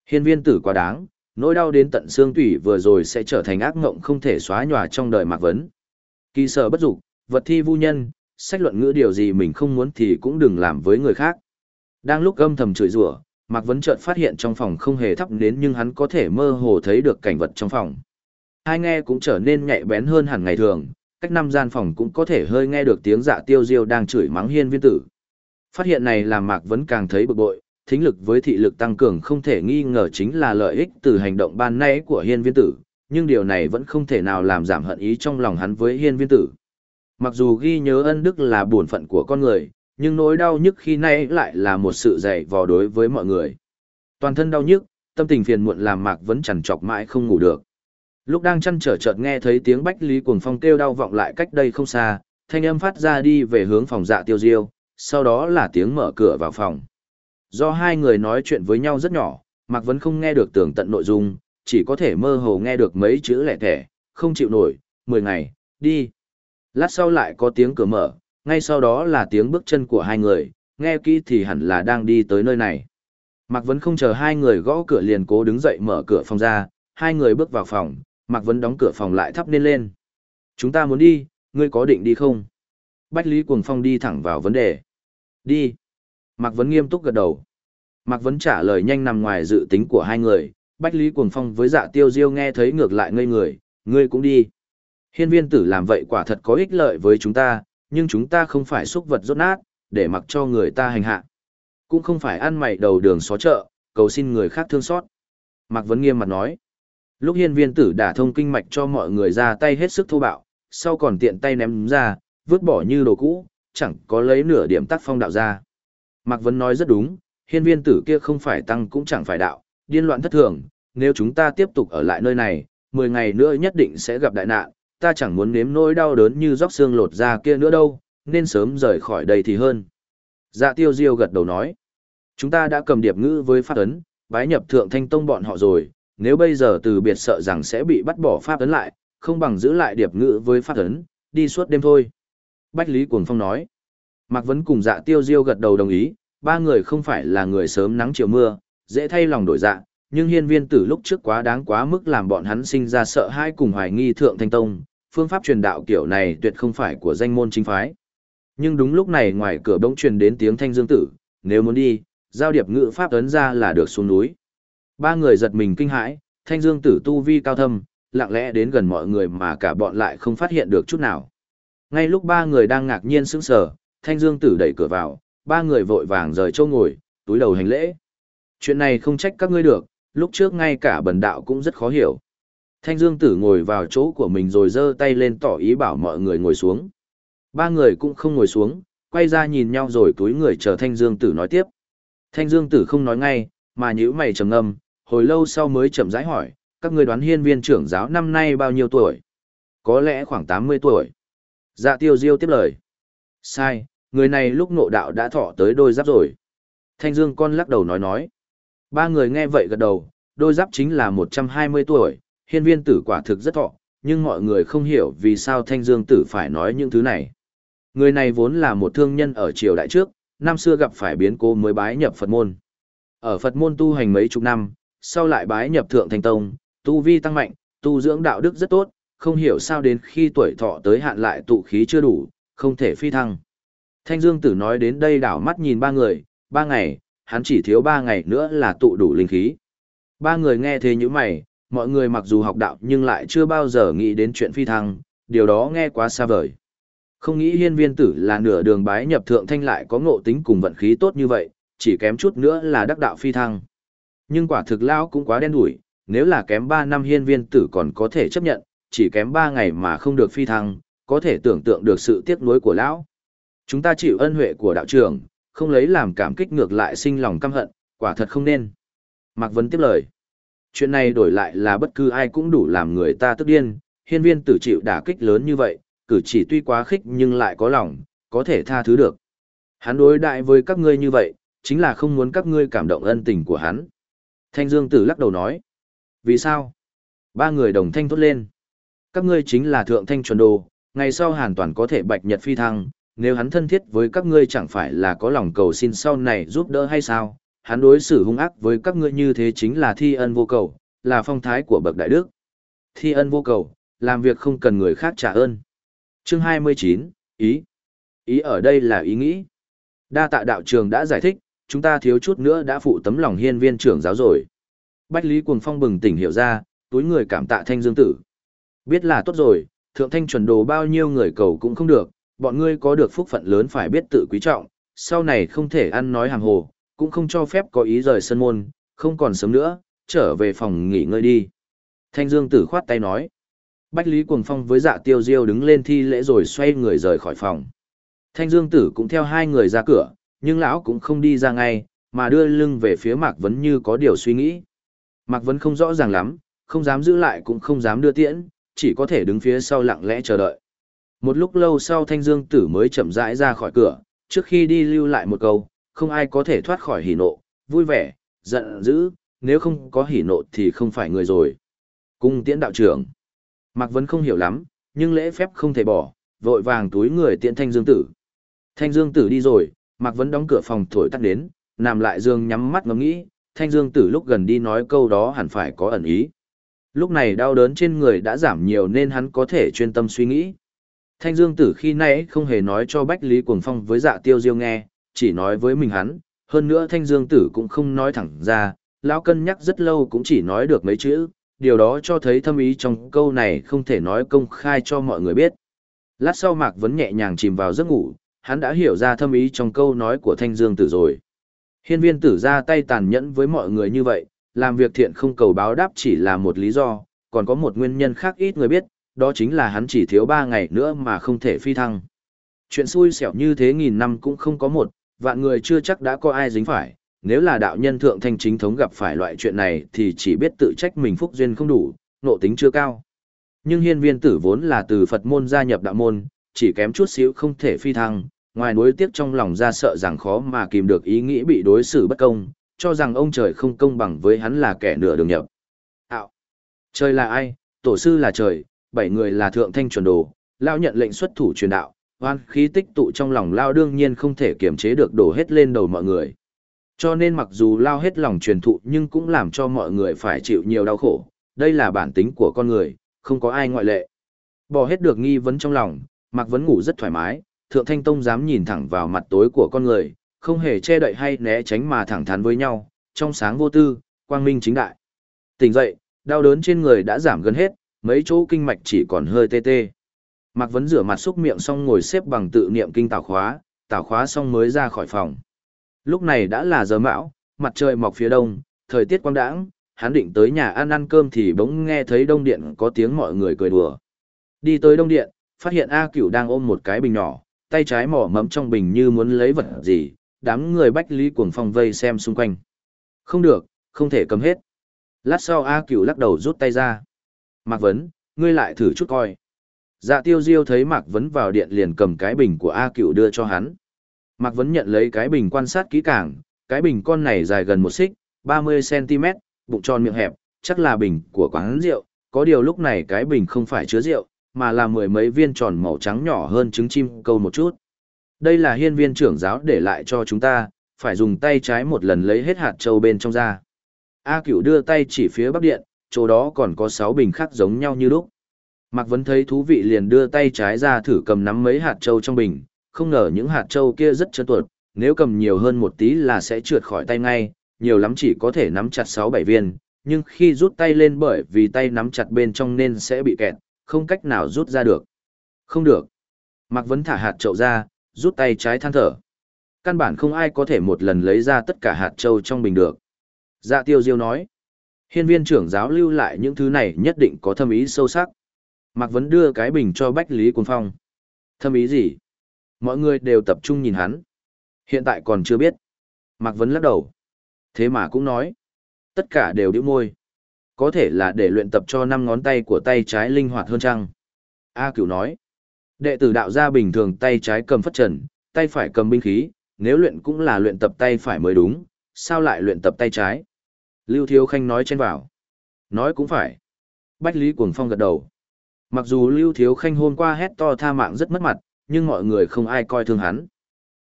Hiên viên tử quá đáng, nỗi đau đến tận xương tủy vừa rồi sẽ trở thành ác ngộng không thể xóa nhòa trong đời Mạc Vấn. Kỳ sở bất dục, vật thi vu nhân, sách luận ngữ điều gì mình không muốn thì cũng đừng làm với người khác. Đang lúc âm thầm chửi rủa, Mạc Vấn chợt phát hiện trong phòng không hề thắp đến nhưng hắn có thể mơ hồ thấy được cảnh vật trong phòng. Hai nghe cũng trở nên nhạy bén hơn hẳn ngày thường, cách năm gian phòng cũng có thể hơi nghe được tiếng dạ tiêu diêu đang chửi mắng hiên viên tử. Phát hiện này làm Mạc Vấn càng thấy bực bội, thính lực với thị lực tăng cường không thể nghi ngờ chính là lợi ích từ hành động ban nãy của hiên viên tử, nhưng điều này vẫn không thể nào làm giảm hận ý trong lòng hắn với hiên viên tử. Mặc dù ghi nhớ ân đức là bổn phận của con người, nhưng nỗi đau nhức khi nay lại là một sự dày vò đối với mọi người. Toàn thân đau nhức, tâm tình phiền muộn làm Mạc vẫn chẳng chọc mãi không ngủ được. Lúc đang chăn trở chợt nghe thấy tiếng Bách Lý Cuồng Phong kêu đau vọng lại cách đây không xa, thanh âm phát ra đi về hướng phòng dạ tiêu diêu, sau đó là tiếng mở cửa vào phòng. Do hai người nói chuyện với nhau rất nhỏ, Mạc Vấn không nghe được tường tận nội dung, chỉ có thể mơ hồ nghe được mấy chữ lẻ thẻ, không chịu nổi, 10 ngày, đi. Lát sau lại có tiếng cửa mở, ngay sau đó là tiếng bước chân của hai người, nghe kỹ thì hẳn là đang đi tới nơi này. Mạc Vấn không chờ hai người gõ cửa liền cố đứng dậy mở cửa phòng ra, hai người bước vào phòng, Mạc Vấn đóng cửa phòng lại thắp lên lên. Chúng ta muốn đi, ngươi có định đi không? Bách Lý Cuồng Phong đi thẳng vào vấn đề. Đi. Mạc Vấn nghiêm túc gật đầu. Mạc Vấn trả lời nhanh nằm ngoài dự tính của hai người, Bách Lý Cuồng Phong với dạ tiêu diêu nghe thấy ngược lại ngây người, ngươi cũng đi. Hiên viên tử làm vậy quả thật có ích lợi với chúng ta, nhưng chúng ta không phải xúc vật rốt nát, để mặc cho người ta hành hạ. Cũng không phải ăn mày đầu đường xó chợ, cầu xin người khác thương xót. Mạc Vấn nghiêm mặt nói. Lúc hiên viên tử đả thông kinh mạch cho mọi người ra tay hết sức thô bạo, sau còn tiện tay ném ra, vứt bỏ như đồ cũ, chẳng có lấy nửa điểm tác phong đạo ra. Mạc Vấn nói rất đúng, hiên viên tử kia không phải tăng cũng chẳng phải đạo, điên loạn thất thường, nếu chúng ta tiếp tục ở lại nơi này, 10 ngày nữa nhất định sẽ gặp đại nạn, ta chẳng muốn nếm nỗi đau đớn như róc xương lột ra kia nữa đâu, nên sớm rời khỏi đây thì hơn. Dạ tiêu diêu gật đầu nói, chúng ta đã cầm điệp ngữ với pháp ấn, bái nhập thượng thanh tông bọn họ rồi, nếu bây giờ từ biệt sợ rằng sẽ bị bắt bỏ pháp ấn lại, không bằng giữ lại điệp ngữ với pháp ấn, đi suốt đêm thôi. Bách Lý Cuồng Phong nói, Mạc Vấn cùng dạ tiêu diêu gật đầu đồng ý, ba người không phải là người sớm nắng chiều mưa, dễ thay lòng đổi dạ, nhưng hiên viên tử lúc trước quá đáng quá mức làm bọn hắn sinh ra sợ hãi cùng hoài nghi thượng thanh tông, phương pháp truyền đạo kiểu này tuyệt không phải của danh môn chính phái. Nhưng đúng lúc này ngoài cửa bỗng truyền đến tiếng thanh dương tử, nếu muốn đi, giao điệp ngữ pháp ấn ra là được xuống núi. Ba người giật mình kinh hãi, thanh dương tử tu vi cao thâm, lặng lẽ đến gần mọi người mà cả bọn lại không phát hiện được chút nào. Ngay lúc ba người đang ngạc nhiên sững sờ, thanh dương tử đẩy cửa vào, ba người vội vàng rời châu ngồi, túi đầu hành lễ. Chuyện này không trách các ngươi được, lúc trước ngay cả bần đạo cũng rất khó hiểu. Thanh Dương Tử ngồi vào chỗ của mình rồi giơ tay lên tỏ ý bảo mọi người ngồi xuống. Ba người cũng không ngồi xuống, quay ra nhìn nhau rồi túi người chờ Thanh Dương Tử nói tiếp. Thanh Dương Tử không nói ngay, mà nhíu mày trầm ngâm, hồi lâu sau mới chậm rãi hỏi, các ngươi đoán hiên viên trưởng giáo năm nay bao nhiêu tuổi? Có lẽ khoảng 80 tuổi. Dạ tiêu diêu tiếp lời. Sai, người này lúc ngộ đạo đã thọ tới đôi giáp rồi. Thanh Dương con lắc đầu nói nói. Ba người nghe vậy gật đầu, đôi giáp chính là 120 tuổi, hiên viên tử quả thực rất thọ, nhưng mọi người không hiểu vì sao Thanh Dương tử phải nói những thứ này. Người này vốn là một thương nhân ở triều đại trước, năm xưa gặp phải biến cố mới bái nhập Phật môn. Ở Phật môn tu hành mấy chục năm, sau lại bái nhập Thượng Thanh Tông, tu vi tăng mạnh, tu dưỡng đạo đức rất tốt, không hiểu sao đến khi tuổi thọ tới hạn lại tụ khí chưa đủ, không thể phi thăng. Thanh Dương Tử nói đến đây đảo mắt nhìn ba người, ba ngày, hắn chỉ thiếu ba ngày nữa là tụ đủ linh khí. Ba người nghe thế như mày, mọi người mặc dù học đạo nhưng lại chưa bao giờ nghĩ đến chuyện phi thăng, điều đó nghe quá xa vời. Không nghĩ hiên viên tử là nửa đường bái nhập thượng thanh lại có ngộ tính cùng vận khí tốt như vậy, chỉ kém chút nữa là đắc đạo phi thăng. Nhưng quả thực lao cũng quá đen đủi, nếu là kém 3 năm hiên viên tử còn có thể chấp nhận, chỉ kém 3 ngày mà không được phi thăng, có thể tưởng tượng được sự tiếc nuối của lão. Chúng ta chịu ân huệ của đạo trưởng, không lấy làm cảm kích ngược lại sinh lòng căm hận, quả thật không nên. Mạc Vấn tiếp lời. Chuyện này đổi lại là bất cứ ai cũng đủ làm người ta tức điên, hiên viên tử chịu đả kích lớn như vậy, cử chỉ tuy quá khích nhưng lại có lòng, có thể tha thứ được. Hắn đối đại với các ngươi như vậy, chính là không muốn các ngươi cảm động ân tình của hắn. Thanh Dương Tử lắc đầu nói. Vì sao? Ba người đồng thanh thốt lên. Các ngươi chính là thượng thanh chuẩn đồ, ngày sau hoàn toàn có thể bạch nhật phi thăng, nếu hắn thân thiết với các ngươi chẳng phải là có lòng cầu xin sau này giúp đỡ hay sao? Hắn đối xử hung ác với các ngươi như thế chính là thi ân vô cầu, là phong thái của bậc đại đức. Thi ân vô cầu, làm việc không cần người khác trả ơn. Chương 29, ý. Ý ở đây là ý nghĩ. Đa tạ đạo trường đã giải thích, chúng ta thiếu chút nữa đã phụ tấm lòng hiên viên trưởng giáo rồi. Bách Lý Cuồng Phong bừng tỉnh hiểu ra, túi người cảm tạ thanh dương tử. Biết là tốt rồi, thượng thanh chuẩn đồ bao nhiêu người cầu cũng không được, bọn ngươi có được phúc phận lớn phải biết tự quý trọng, sau này không thể ăn nói hàng hồ, cũng không cho phép có ý rời sân môn, không còn sớm nữa, trở về phòng nghỉ ngơi đi. Thanh Dương tử khoát tay nói. Bách Lý Cuồng Phong với dạ tiêu diêu đứng lên thi lễ rồi xoay người rời khỏi phòng. Thanh Dương tử cũng theo hai người ra cửa, nhưng lão cũng không đi ra ngay, mà đưa lưng về phía Mạc Vấn như có điều suy nghĩ. Mạc Vấn không rõ ràng lắm, không dám giữ lại cũng không dám đưa tiễn, chỉ có thể đứng phía sau lặng lẽ chờ đợi. Một lúc lâu sau Thanh Dương Tử mới chậm rãi ra khỏi cửa, trước khi đi lưu lại một câu, không ai có thể thoát khỏi hỉ nộ, vui vẻ, giận dữ, nếu không có hỉ nộ thì không phải người rồi. Cung tiễn đạo trưởng. Mạc Vấn không hiểu lắm, nhưng lễ phép không thể bỏ, vội vàng túi người tiễn Thanh Dương Tử. Thanh Dương Tử đi rồi, Mạc Vấn đóng cửa phòng thổi tắt đến, nằm lại giường nhắm mắt ngẫm nghĩ, Thanh Dương Tử lúc gần đi nói câu đó hẳn phải có ẩn ý. Lúc này đau đớn trên người đã giảm nhiều nên hắn có thể chuyên tâm suy nghĩ. Thanh Dương Tử khi nãy không hề nói cho Bách Lý Cuồng Phong với dạ tiêu diêu nghe, chỉ nói với mình hắn, hơn nữa Thanh Dương Tử cũng không nói thẳng ra, lão cân nhắc rất lâu cũng chỉ nói được mấy chữ, điều đó cho thấy thâm ý trong câu này không thể nói công khai cho mọi người biết. Lát sau Mạc Vấn nhẹ nhàng chìm vào giấc ngủ, hắn đã hiểu ra thâm ý trong câu nói của Thanh Dương Tử rồi. Hiên viên tử ra tay tàn nhẫn với mọi người như vậy, làm việc thiện không cầu báo đáp chỉ là một lý do, còn có một nguyên nhân khác ít người biết, đó chính là hắn chỉ thiếu ba ngày nữa mà không thể phi thăng. Chuyện xui xẻo như thế nghìn năm cũng không có một, vạn người chưa chắc đã có ai dính phải, nếu là đạo nhân thượng thanh chính thống gặp phải loại chuyện này thì chỉ biết tự trách mình phúc duyên không đủ, nộ tính chưa cao. Nhưng hiên viên tử vốn là từ Phật môn gia nhập đạo môn, chỉ kém chút xíu không thể phi thăng, ngoài nối tiếc trong lòng ra sợ rằng khó mà kìm được ý nghĩ bị đối xử bất công, cho rằng ông trời không công bằng với hắn là kẻ nửa đường nhập. Ảo! Trời là ai? Tổ sư là trời, bảy người là thượng thanh chuẩn đồ, lao nhận lệnh xuất thủ truyền đạo, oan khí tích tụ trong lòng lao đương nhiên không thể kiềm chế được đổ hết lên đầu mọi người. Cho nên mặc dù lao hết lòng truyền thụ nhưng cũng làm cho mọi người phải chịu nhiều đau khổ, đây là bản tính của con người, không có ai ngoại lệ. Bỏ hết được nghi vấn trong lòng, Mạc Vấn ngủ rất thoải mái, Thượng Thanh Tông dám nhìn thẳng vào mặt tối của con người, không hề che đậy hay né tránh mà thẳng thắn với nhau, trong sáng vô tư, quang minh chính đại. Tỉnh dậy, đau đớn trên người đã giảm gần hết, mấy chỗ kinh mạch chỉ còn hơi tê tê. Mạc Vấn rửa mặt xúc miệng xong ngồi xếp bằng tự niệm kinh tảo khóa, tảo khóa xong mới ra khỏi phòng. Lúc này đã là giờ mão, mặt trời mọc phía đông, thời tiết quang đãng, hắn định tới nhà ăn ăn cơm thì bỗng nghe thấy đông điện có tiếng mọi người cười đùa. Đi tới đông điện, phát hiện A Cửu đang ôm một cái bình nhỏ, tay trái mỏ mẫm trong bình như muốn lấy vật gì, đám người bách lý cuồng phong vây xem xung quanh. Không được, không thể cầm hết. Lát sau A Cửu lắc đầu rút tay ra. Mạc Vấn, ngươi lại thử chút coi. Dạ tiêu diêu thấy Mạc Vấn vào điện liền cầm cái bình của A cựu đưa cho hắn. Mạc Vấn nhận lấy cái bình quan sát kỹ càng, cái bình con này dài gần một xích, 30cm, bụng tròn miệng hẹp, chắc là bình của quán rượu, có điều lúc này cái bình không phải chứa rượu, mà là mười mấy viên tròn màu trắng nhỏ hơn trứng chim câu một chút. Đây là hiên viên trưởng giáo để lại cho chúng ta, phải dùng tay trái một lần lấy hết hạt châu bên trong ra. A Cựu đưa tay chỉ phía bắc điện, chỗ đó còn có 6 bình khác giống nhau như lúc. Mạc Vấn thấy thú vị liền đưa tay trái ra thử cầm nắm mấy hạt châu trong bình, không ngờ những hạt châu kia rất trơn tuột, nếu cầm nhiều hơn một tí là sẽ trượt khỏi tay ngay, nhiều lắm chỉ có thể nắm chặt 6-7 viên, nhưng khi rút tay lên bởi vì tay nắm chặt bên trong nên sẽ bị kẹt, không cách nào rút ra được. Không được. Mạc Vấn thả hạt châu ra, rút tay trái than thở. Căn bản không ai có thể một lần lấy ra tất cả hạt châu trong bình được. Dạ tiêu diêu nói. Hiên viên trưởng giáo lưu lại những thứ này nhất định có thâm ý sâu sắc. Mạc Vấn đưa cái bình cho Bách Lý Cuồng Phong. Thâm ý gì? Mọi người đều tập trung nhìn hắn. Hiện tại còn chưa biết. Mạc Vấn lắc đầu. Thế mà cũng nói. Tất cả đều điệu môi. Có thể là để luyện tập cho năm ngón tay của tay trái linh hoạt hơn chăng? A cửu nói. Đệ tử đạo gia bình thường tay trái cầm phất trần, tay phải cầm binh khí, nếu luyện cũng là luyện tập tay phải mới đúng, sao lại luyện tập tay trái? Lưu Thiếu Khanh nói chen vào. Nói cũng phải. Bách Lý Cuồng Phong gật đầu. Mặc dù Lưu Thiếu Khanh hôm qua hét to tha mạng rất mất mặt, nhưng mọi người không ai coi thương hắn.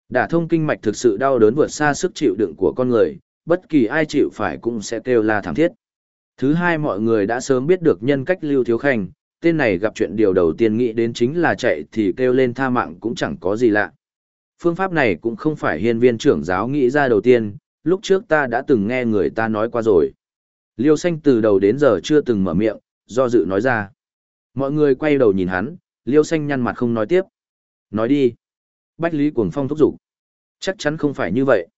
Đả thông kinh mạch thực sự đau đớn vượt xa sức chịu đựng của con người, bất kỳ ai chịu phải cũng sẽ kêu la thảm thiết. Thứ hai mọi người đã sớm biết được nhân cách Lưu Thiếu Khanh, tên này gặp chuyện điều đầu tiên nghĩ đến chính là chạy thì kêu lên tha mạng cũng chẳng có gì lạ. Phương pháp này cũng không phải hiên viên trưởng giáo nghĩ ra đầu tiên, lúc trước ta đã từng nghe người ta nói qua rồi. Liêu xanh từ đầu đến giờ chưa từng mở miệng, do dự nói ra. Mọi người quay đầu nhìn hắn, liêu xanh nhăn mặt không nói tiếp. Nói đi. Bách Lý Cuồng Phong thúc giục. Chắc chắn không phải như vậy.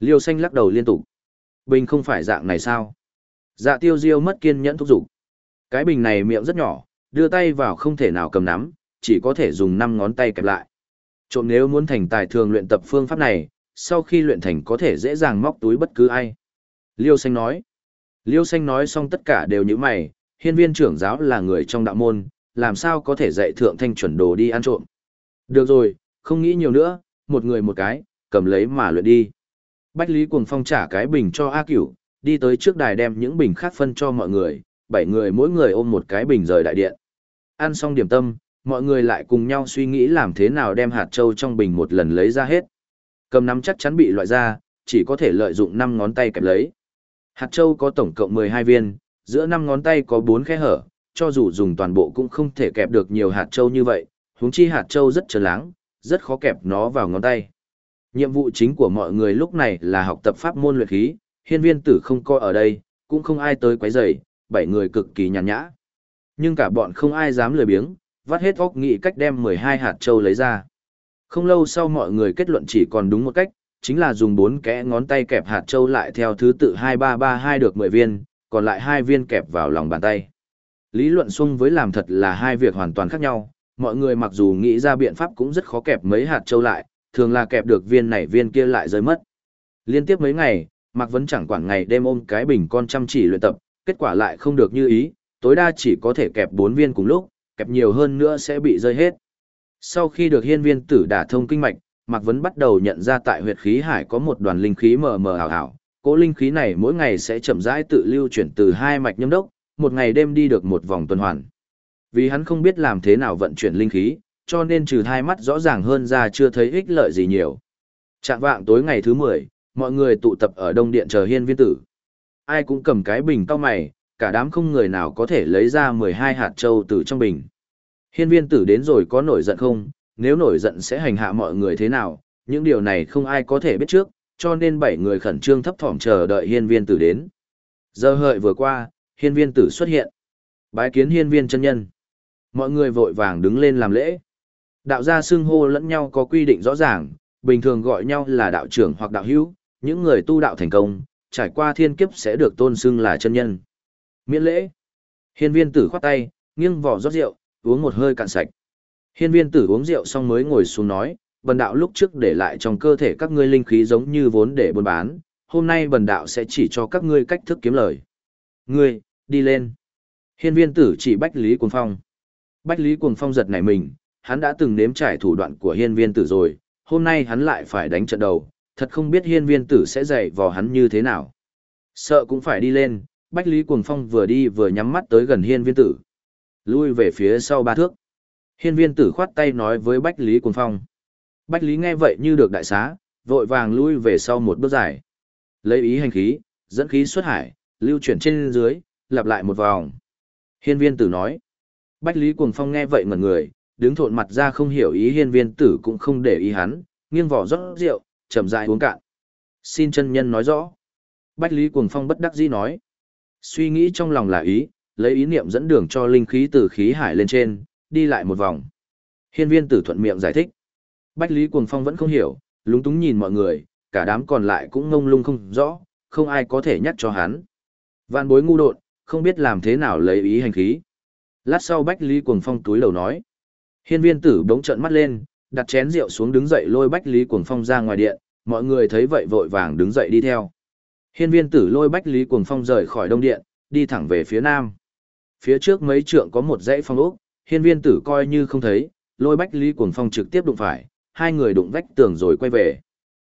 Liêu xanh lắc đầu liên tục. Bình không phải dạng này sao? Dạ tiêu diêu mất kiên nhẫn thúc giục. Cái bình này miệng rất nhỏ, đưa tay vào không thể nào cầm nắm, chỉ có thể dùng năm ngón tay kẹp lại. Trộm nếu muốn thành tài thường luyện tập phương pháp này, sau khi luyện thành có thể dễ dàng móc túi bất cứ ai. Liêu xanh nói. Liêu xanh nói xong tất cả đều như mày, hiên viên trưởng giáo là người trong đạo môn, làm sao có thể dạy thượng thanh chuẩn đồ đi ăn trộm. Được rồi, không nghĩ nhiều nữa, một người một cái, cầm lấy mà luyện đi. Bách Lý Cuồng Phong trả cái bình cho A Cửu, đi tới trước đài đem những bình khác phân cho mọi người, bảy người mỗi người ôm một cái bình rời đại điện. Ăn xong điểm tâm, mọi người lại cùng nhau suy nghĩ làm thế nào đem hạt châu trong bình một lần lấy ra hết. Cầm nắm chắc chắn bị loại ra, chỉ có thể lợi dụng 5 ngón tay kẹp lấy. Hạt châu có tổng cộng 12 viên, giữa năm ngón tay có bốn khe hở, cho dù dùng toàn bộ cũng không thể kẹp được nhiều hạt châu như vậy, huống chi hạt châu rất trơn láng, rất khó kẹp nó vào ngón tay. Nhiệm vụ chính của mọi người lúc này là học tập pháp môn luyện khí, hiên viên tử không coi ở đây, cũng không ai tới quấy rầy, bảy người cực kỳ nhàn nhã. Nhưng cả bọn không ai dám lười biếng, vắt hết óc nghĩ cách đem 12 hạt châu lấy ra. Không lâu sau mọi người kết luận chỉ còn đúng một cách, chính là dùng bốn kẽ ngón tay kẹp hạt châu lại theo thứ tự 2332 được 10 viên, còn lại hai viên kẹp vào lòng bàn tay. Lý luận xung với làm thật là hai việc hoàn toàn khác nhau, mọi người mặc dù nghĩ ra biện pháp cũng rất khó kẹp mấy hạt châu lại, thường là kẹp được viên này viên kia lại rơi mất. Liên tiếp mấy ngày, Mạc Vấn chẳng quản ngày đêm ôm cái bình con chăm chỉ luyện tập, kết quả lại không được như ý, tối đa chỉ có thể kẹp 4 viên cùng lúc, kẹp nhiều hơn nữa sẽ bị rơi hết. Sau khi được hiên viên tử đả thông kinh mạch, Mạc Vấn bắt đầu nhận ra tại huyệt khí hải có một đoàn linh khí mờ mờ ảo ảo. Cỗ linh khí này mỗi ngày sẽ chậm rãi tự lưu chuyển từ hai mạch nhâm đốc, một ngày đêm đi được một vòng tuần hoàn. Vì hắn không biết làm thế nào vận chuyển linh khí, cho nên trừ hai mắt rõ ràng hơn ra chưa thấy ích lợi gì nhiều. Trạng vạng tối ngày thứ 10, mọi người tụ tập ở đông điện chờ hiên viên tử. Ai cũng cầm cái bình to mày, cả đám không người nào có thể lấy ra 12 hạt châu từ trong bình. Hiên viên tử đến rồi có nổi giận không, nếu nổi giận sẽ hành hạ mọi người thế nào, những điều này không ai có thể biết trước, cho nên bảy người khẩn trương thấp thỏm chờ đợi hiên viên tử đến. Giờ hợi vừa qua, hiên viên tử xuất hiện. Bái kiến hiên viên chân nhân. Mọi người vội vàng đứng lên làm lễ. Đạo gia xưng hô lẫn nhau có quy định rõ ràng, bình thường gọi nhau là đạo trưởng hoặc đạo hữu, những người tu đạo thành công, trải qua thiên kiếp sẽ được tôn xưng là chân nhân. Miễn lễ. Hiên viên tử khoát tay, nghiêng vỏ rót rượu, uống một hơi cạn sạch. Hiên viên tử uống rượu xong mới ngồi xuống nói, bần đạo lúc trước để lại trong cơ thể các ngươi linh khí giống như vốn để buôn bán, hôm nay bần đạo sẽ chỉ cho các ngươi cách thức kiếm lời. Ngươi, đi lên. Hiên viên tử chỉ bách lý cuồng phong. Bách Lý Cuồng Phong giật nảy mình, hắn đã từng nếm trải thủ đoạn của hiên viên tử rồi, hôm nay hắn lại phải đánh trận đầu, thật không biết hiên viên tử sẽ dạy vò hắn như thế nào. Sợ cũng phải đi lên, Bách Lý Cuồng Phong vừa đi vừa nhắm mắt tới gần hiên viên tử. Lui về phía sau ba thước. Hiên viên tử khoát tay nói với Bách Lý Cuồng Phong. Bách Lý nghe vậy như được đại xá, vội vàng lui về sau một bước dài. Lấy ý hành khí, dẫn khí xuất hải, lưu chuyển trên dưới, lặp lại một vòng. Hiên viên tử nói. Bách Lý Cuồng Phong nghe vậy ngẩn người, đứng thộn mặt ra không hiểu ý hiên viên tử cũng không để ý hắn, nghiêng vỏ rót rượu, chậm rãi uống cạn. Xin chân nhân nói rõ. Bách Lý Cuồng Phong bất đắc dĩ nói. Suy nghĩ trong lòng là ý, lấy ý niệm dẫn đường cho linh khí từ khí hải lên trên, đi lại một vòng. Hiên viên tử thuận miệng giải thích. Bách Lý Cuồng Phong vẫn không hiểu, lúng túng nhìn mọi người, cả đám còn lại cũng ngông lung không rõ, không ai có thể nhắc cho hắn. Vạn bối ngu đột, không biết làm thế nào lấy ý hành khí. Lát sau Bách Lý Cuồng Phong túi đầu nói. Hiên viên tử bỗng trợn mắt lên, đặt chén rượu xuống đứng dậy lôi Bách Lý Cuồng Phong ra ngoài điện, mọi người thấy vậy vội vàng đứng dậy đi theo. Hiên viên tử lôi Bách Lý Cuồng Phong rời khỏi đông điện, đi thẳng về phía nam. Phía trước mấy trượng có một dãy phong ốc, hiên viên tử coi như không thấy, lôi Bách Lý Cuồng Phong trực tiếp đụng phải, hai người đụng vách tường rồi quay về.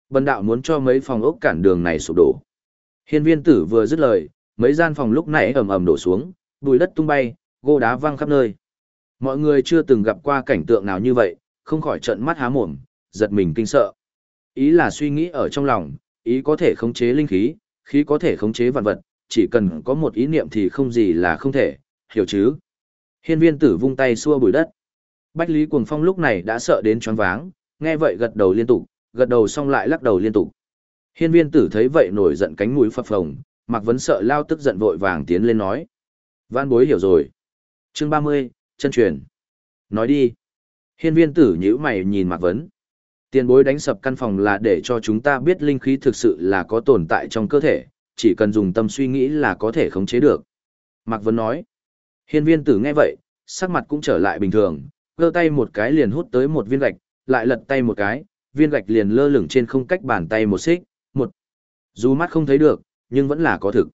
Bần đạo muốn cho mấy phòng ốc cản đường này sụp đổ. Hiên viên tử vừa dứt lời, mấy gian phòng lúc nãy ầm ầm đổ xuống, bùi đất tung bay, gỗ đá văng khắp nơi. Mọi người chưa từng gặp qua cảnh tượng nào như vậy, không khỏi trợn mắt há mồm, giật mình kinh sợ. Ý là suy nghĩ ở trong lòng, ý có thể khống chế linh khí, khí có thể khống chế vạn vật, chỉ cần có một ý niệm thì không gì là không thể, hiểu chứ? Hiên viên tử vung tay xua bùi đất. Bách Lý Cuồng Phong lúc này đã sợ đến choáng váng, nghe vậy gật đầu liên tục, gật đầu xong lại lắc đầu liên tục. Hiên viên tử thấy vậy nổi giận cánh mũi phập phồng, Mạc Vấn sợ lao tức giận vội vàng tiến lên nói. Văn bối hiểu rồi. chương 30, chân truyền. Nói đi. Hiên viên tử nhíu mày nhìn Mạc Vấn. Tiền bối đánh sập căn phòng là để cho chúng ta biết linh khí thực sự là có tồn tại trong cơ thể, chỉ cần dùng tâm suy nghĩ là có thể khống chế được. Mạc Vấn nói. Hiên viên tử nghe vậy, sắc mặt cũng trở lại bình thường, gơ tay một cái liền hút tới một viên gạch, lại lật tay một cái, viên gạch liền lơ lửng trên không cách bàn tay một xích, một. Dù mắt không thấy được, nhưng vẫn là có thực.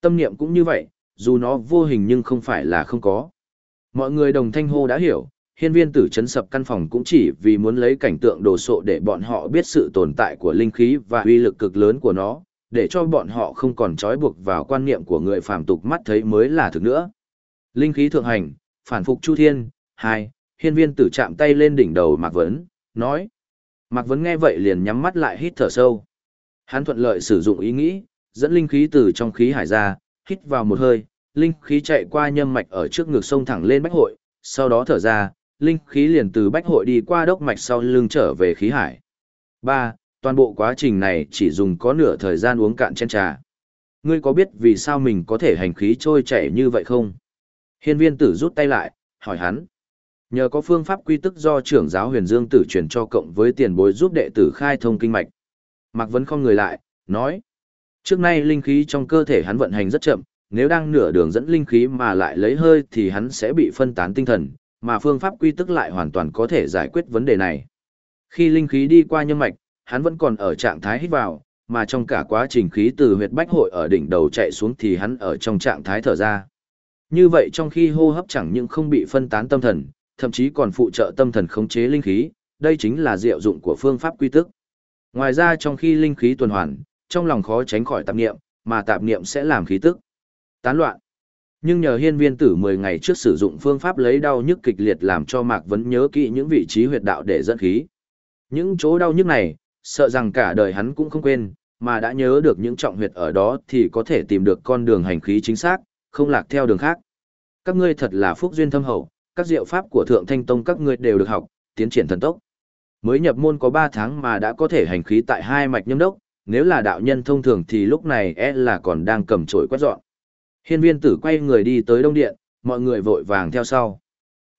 Tâm niệm cũng như vậy, dù nó vô hình nhưng không phải là không có. Mọi người đồng thanh hô đã hiểu, hiên viên tử chấn sập căn phòng cũng chỉ vì muốn lấy cảnh tượng đồ sộ để bọn họ biết sự tồn tại của linh khí và uy lực cực lớn của nó, để cho bọn họ không còn trói buộc vào quan niệm của người phàm tục mắt thấy mới là thực nữa. Linh khí thượng hành, phản phục chu thiên, hai, hiên viên tử chạm tay lên đỉnh đầu Mạc Vấn, nói. Mạc Vấn nghe vậy liền nhắm mắt lại hít thở sâu. Hắn thuận lợi sử dụng ý nghĩ, dẫn linh khí từ trong khí hải ra, hít vào một hơi, linh khí chạy qua nhâm mạch ở trước ngực sông thẳng lên bách hội, sau đó thở ra, linh khí liền từ bách hội đi qua đốc mạch sau lưng trở về khí hải. 3. Toàn bộ quá trình này chỉ dùng có nửa thời gian uống cạn chén trà. Ngươi có biết vì sao mình có thể hành khí trôi chảy như vậy không? Hiên viên tử rút tay lại, hỏi hắn. Nhờ có phương pháp quy tức do trưởng giáo huyền dương tử truyền cho cộng với tiền bối giúp đệ tử khai thông kinh mạch. Mạc Vấn không người lại, nói. Trước nay linh khí trong cơ thể hắn vận hành rất chậm, nếu đang nửa đường dẫn linh khí mà lại lấy hơi thì hắn sẽ bị phân tán tinh thần, mà phương pháp quy tức lại hoàn toàn có thể giải quyết vấn đề này. Khi linh khí đi qua nhâm mạch, hắn vẫn còn ở trạng thái hít vào, mà trong cả quá trình khí từ huyệt bách hội ở đỉnh đầu chạy xuống thì hắn ở trong trạng thái thở ra. Như vậy trong khi hô hấp chẳng những không bị phân tán tâm thần, thậm chí còn phụ trợ tâm thần khống chế linh khí, đây chính là diệu dụng của phương pháp quy tức. Ngoài ra trong khi linh khí tuần hoàn, trong lòng khó tránh khỏi tạp niệm, mà tạp niệm sẽ làm khí tức tán loạn. Nhưng nhờ hiên viên tử 10 ngày trước sử dụng phương pháp lấy đau nhức kịch liệt làm cho Mạc Vấn nhớ kỹ những vị trí huyệt đạo để dẫn khí. Những chỗ đau nhức này, sợ rằng cả đời hắn cũng không quên, mà đã nhớ được những trọng huyệt ở đó thì có thể tìm được con đường hành khí chính xác, không lạc theo đường khác. Các ngươi thật là phúc duyên thâm hậu, các diệu pháp của Thượng Thanh Tông các ngươi đều được học, tiến triển thần tốc. Mới nhập môn có 3 tháng mà đã có thể hành khí tại hai mạch nhâm đốc, nếu là đạo nhân thông thường thì lúc này e là còn đang cầm chổi quét dọn. Hiên viên tử quay người đi tới đông điện, mọi người vội vàng theo sau.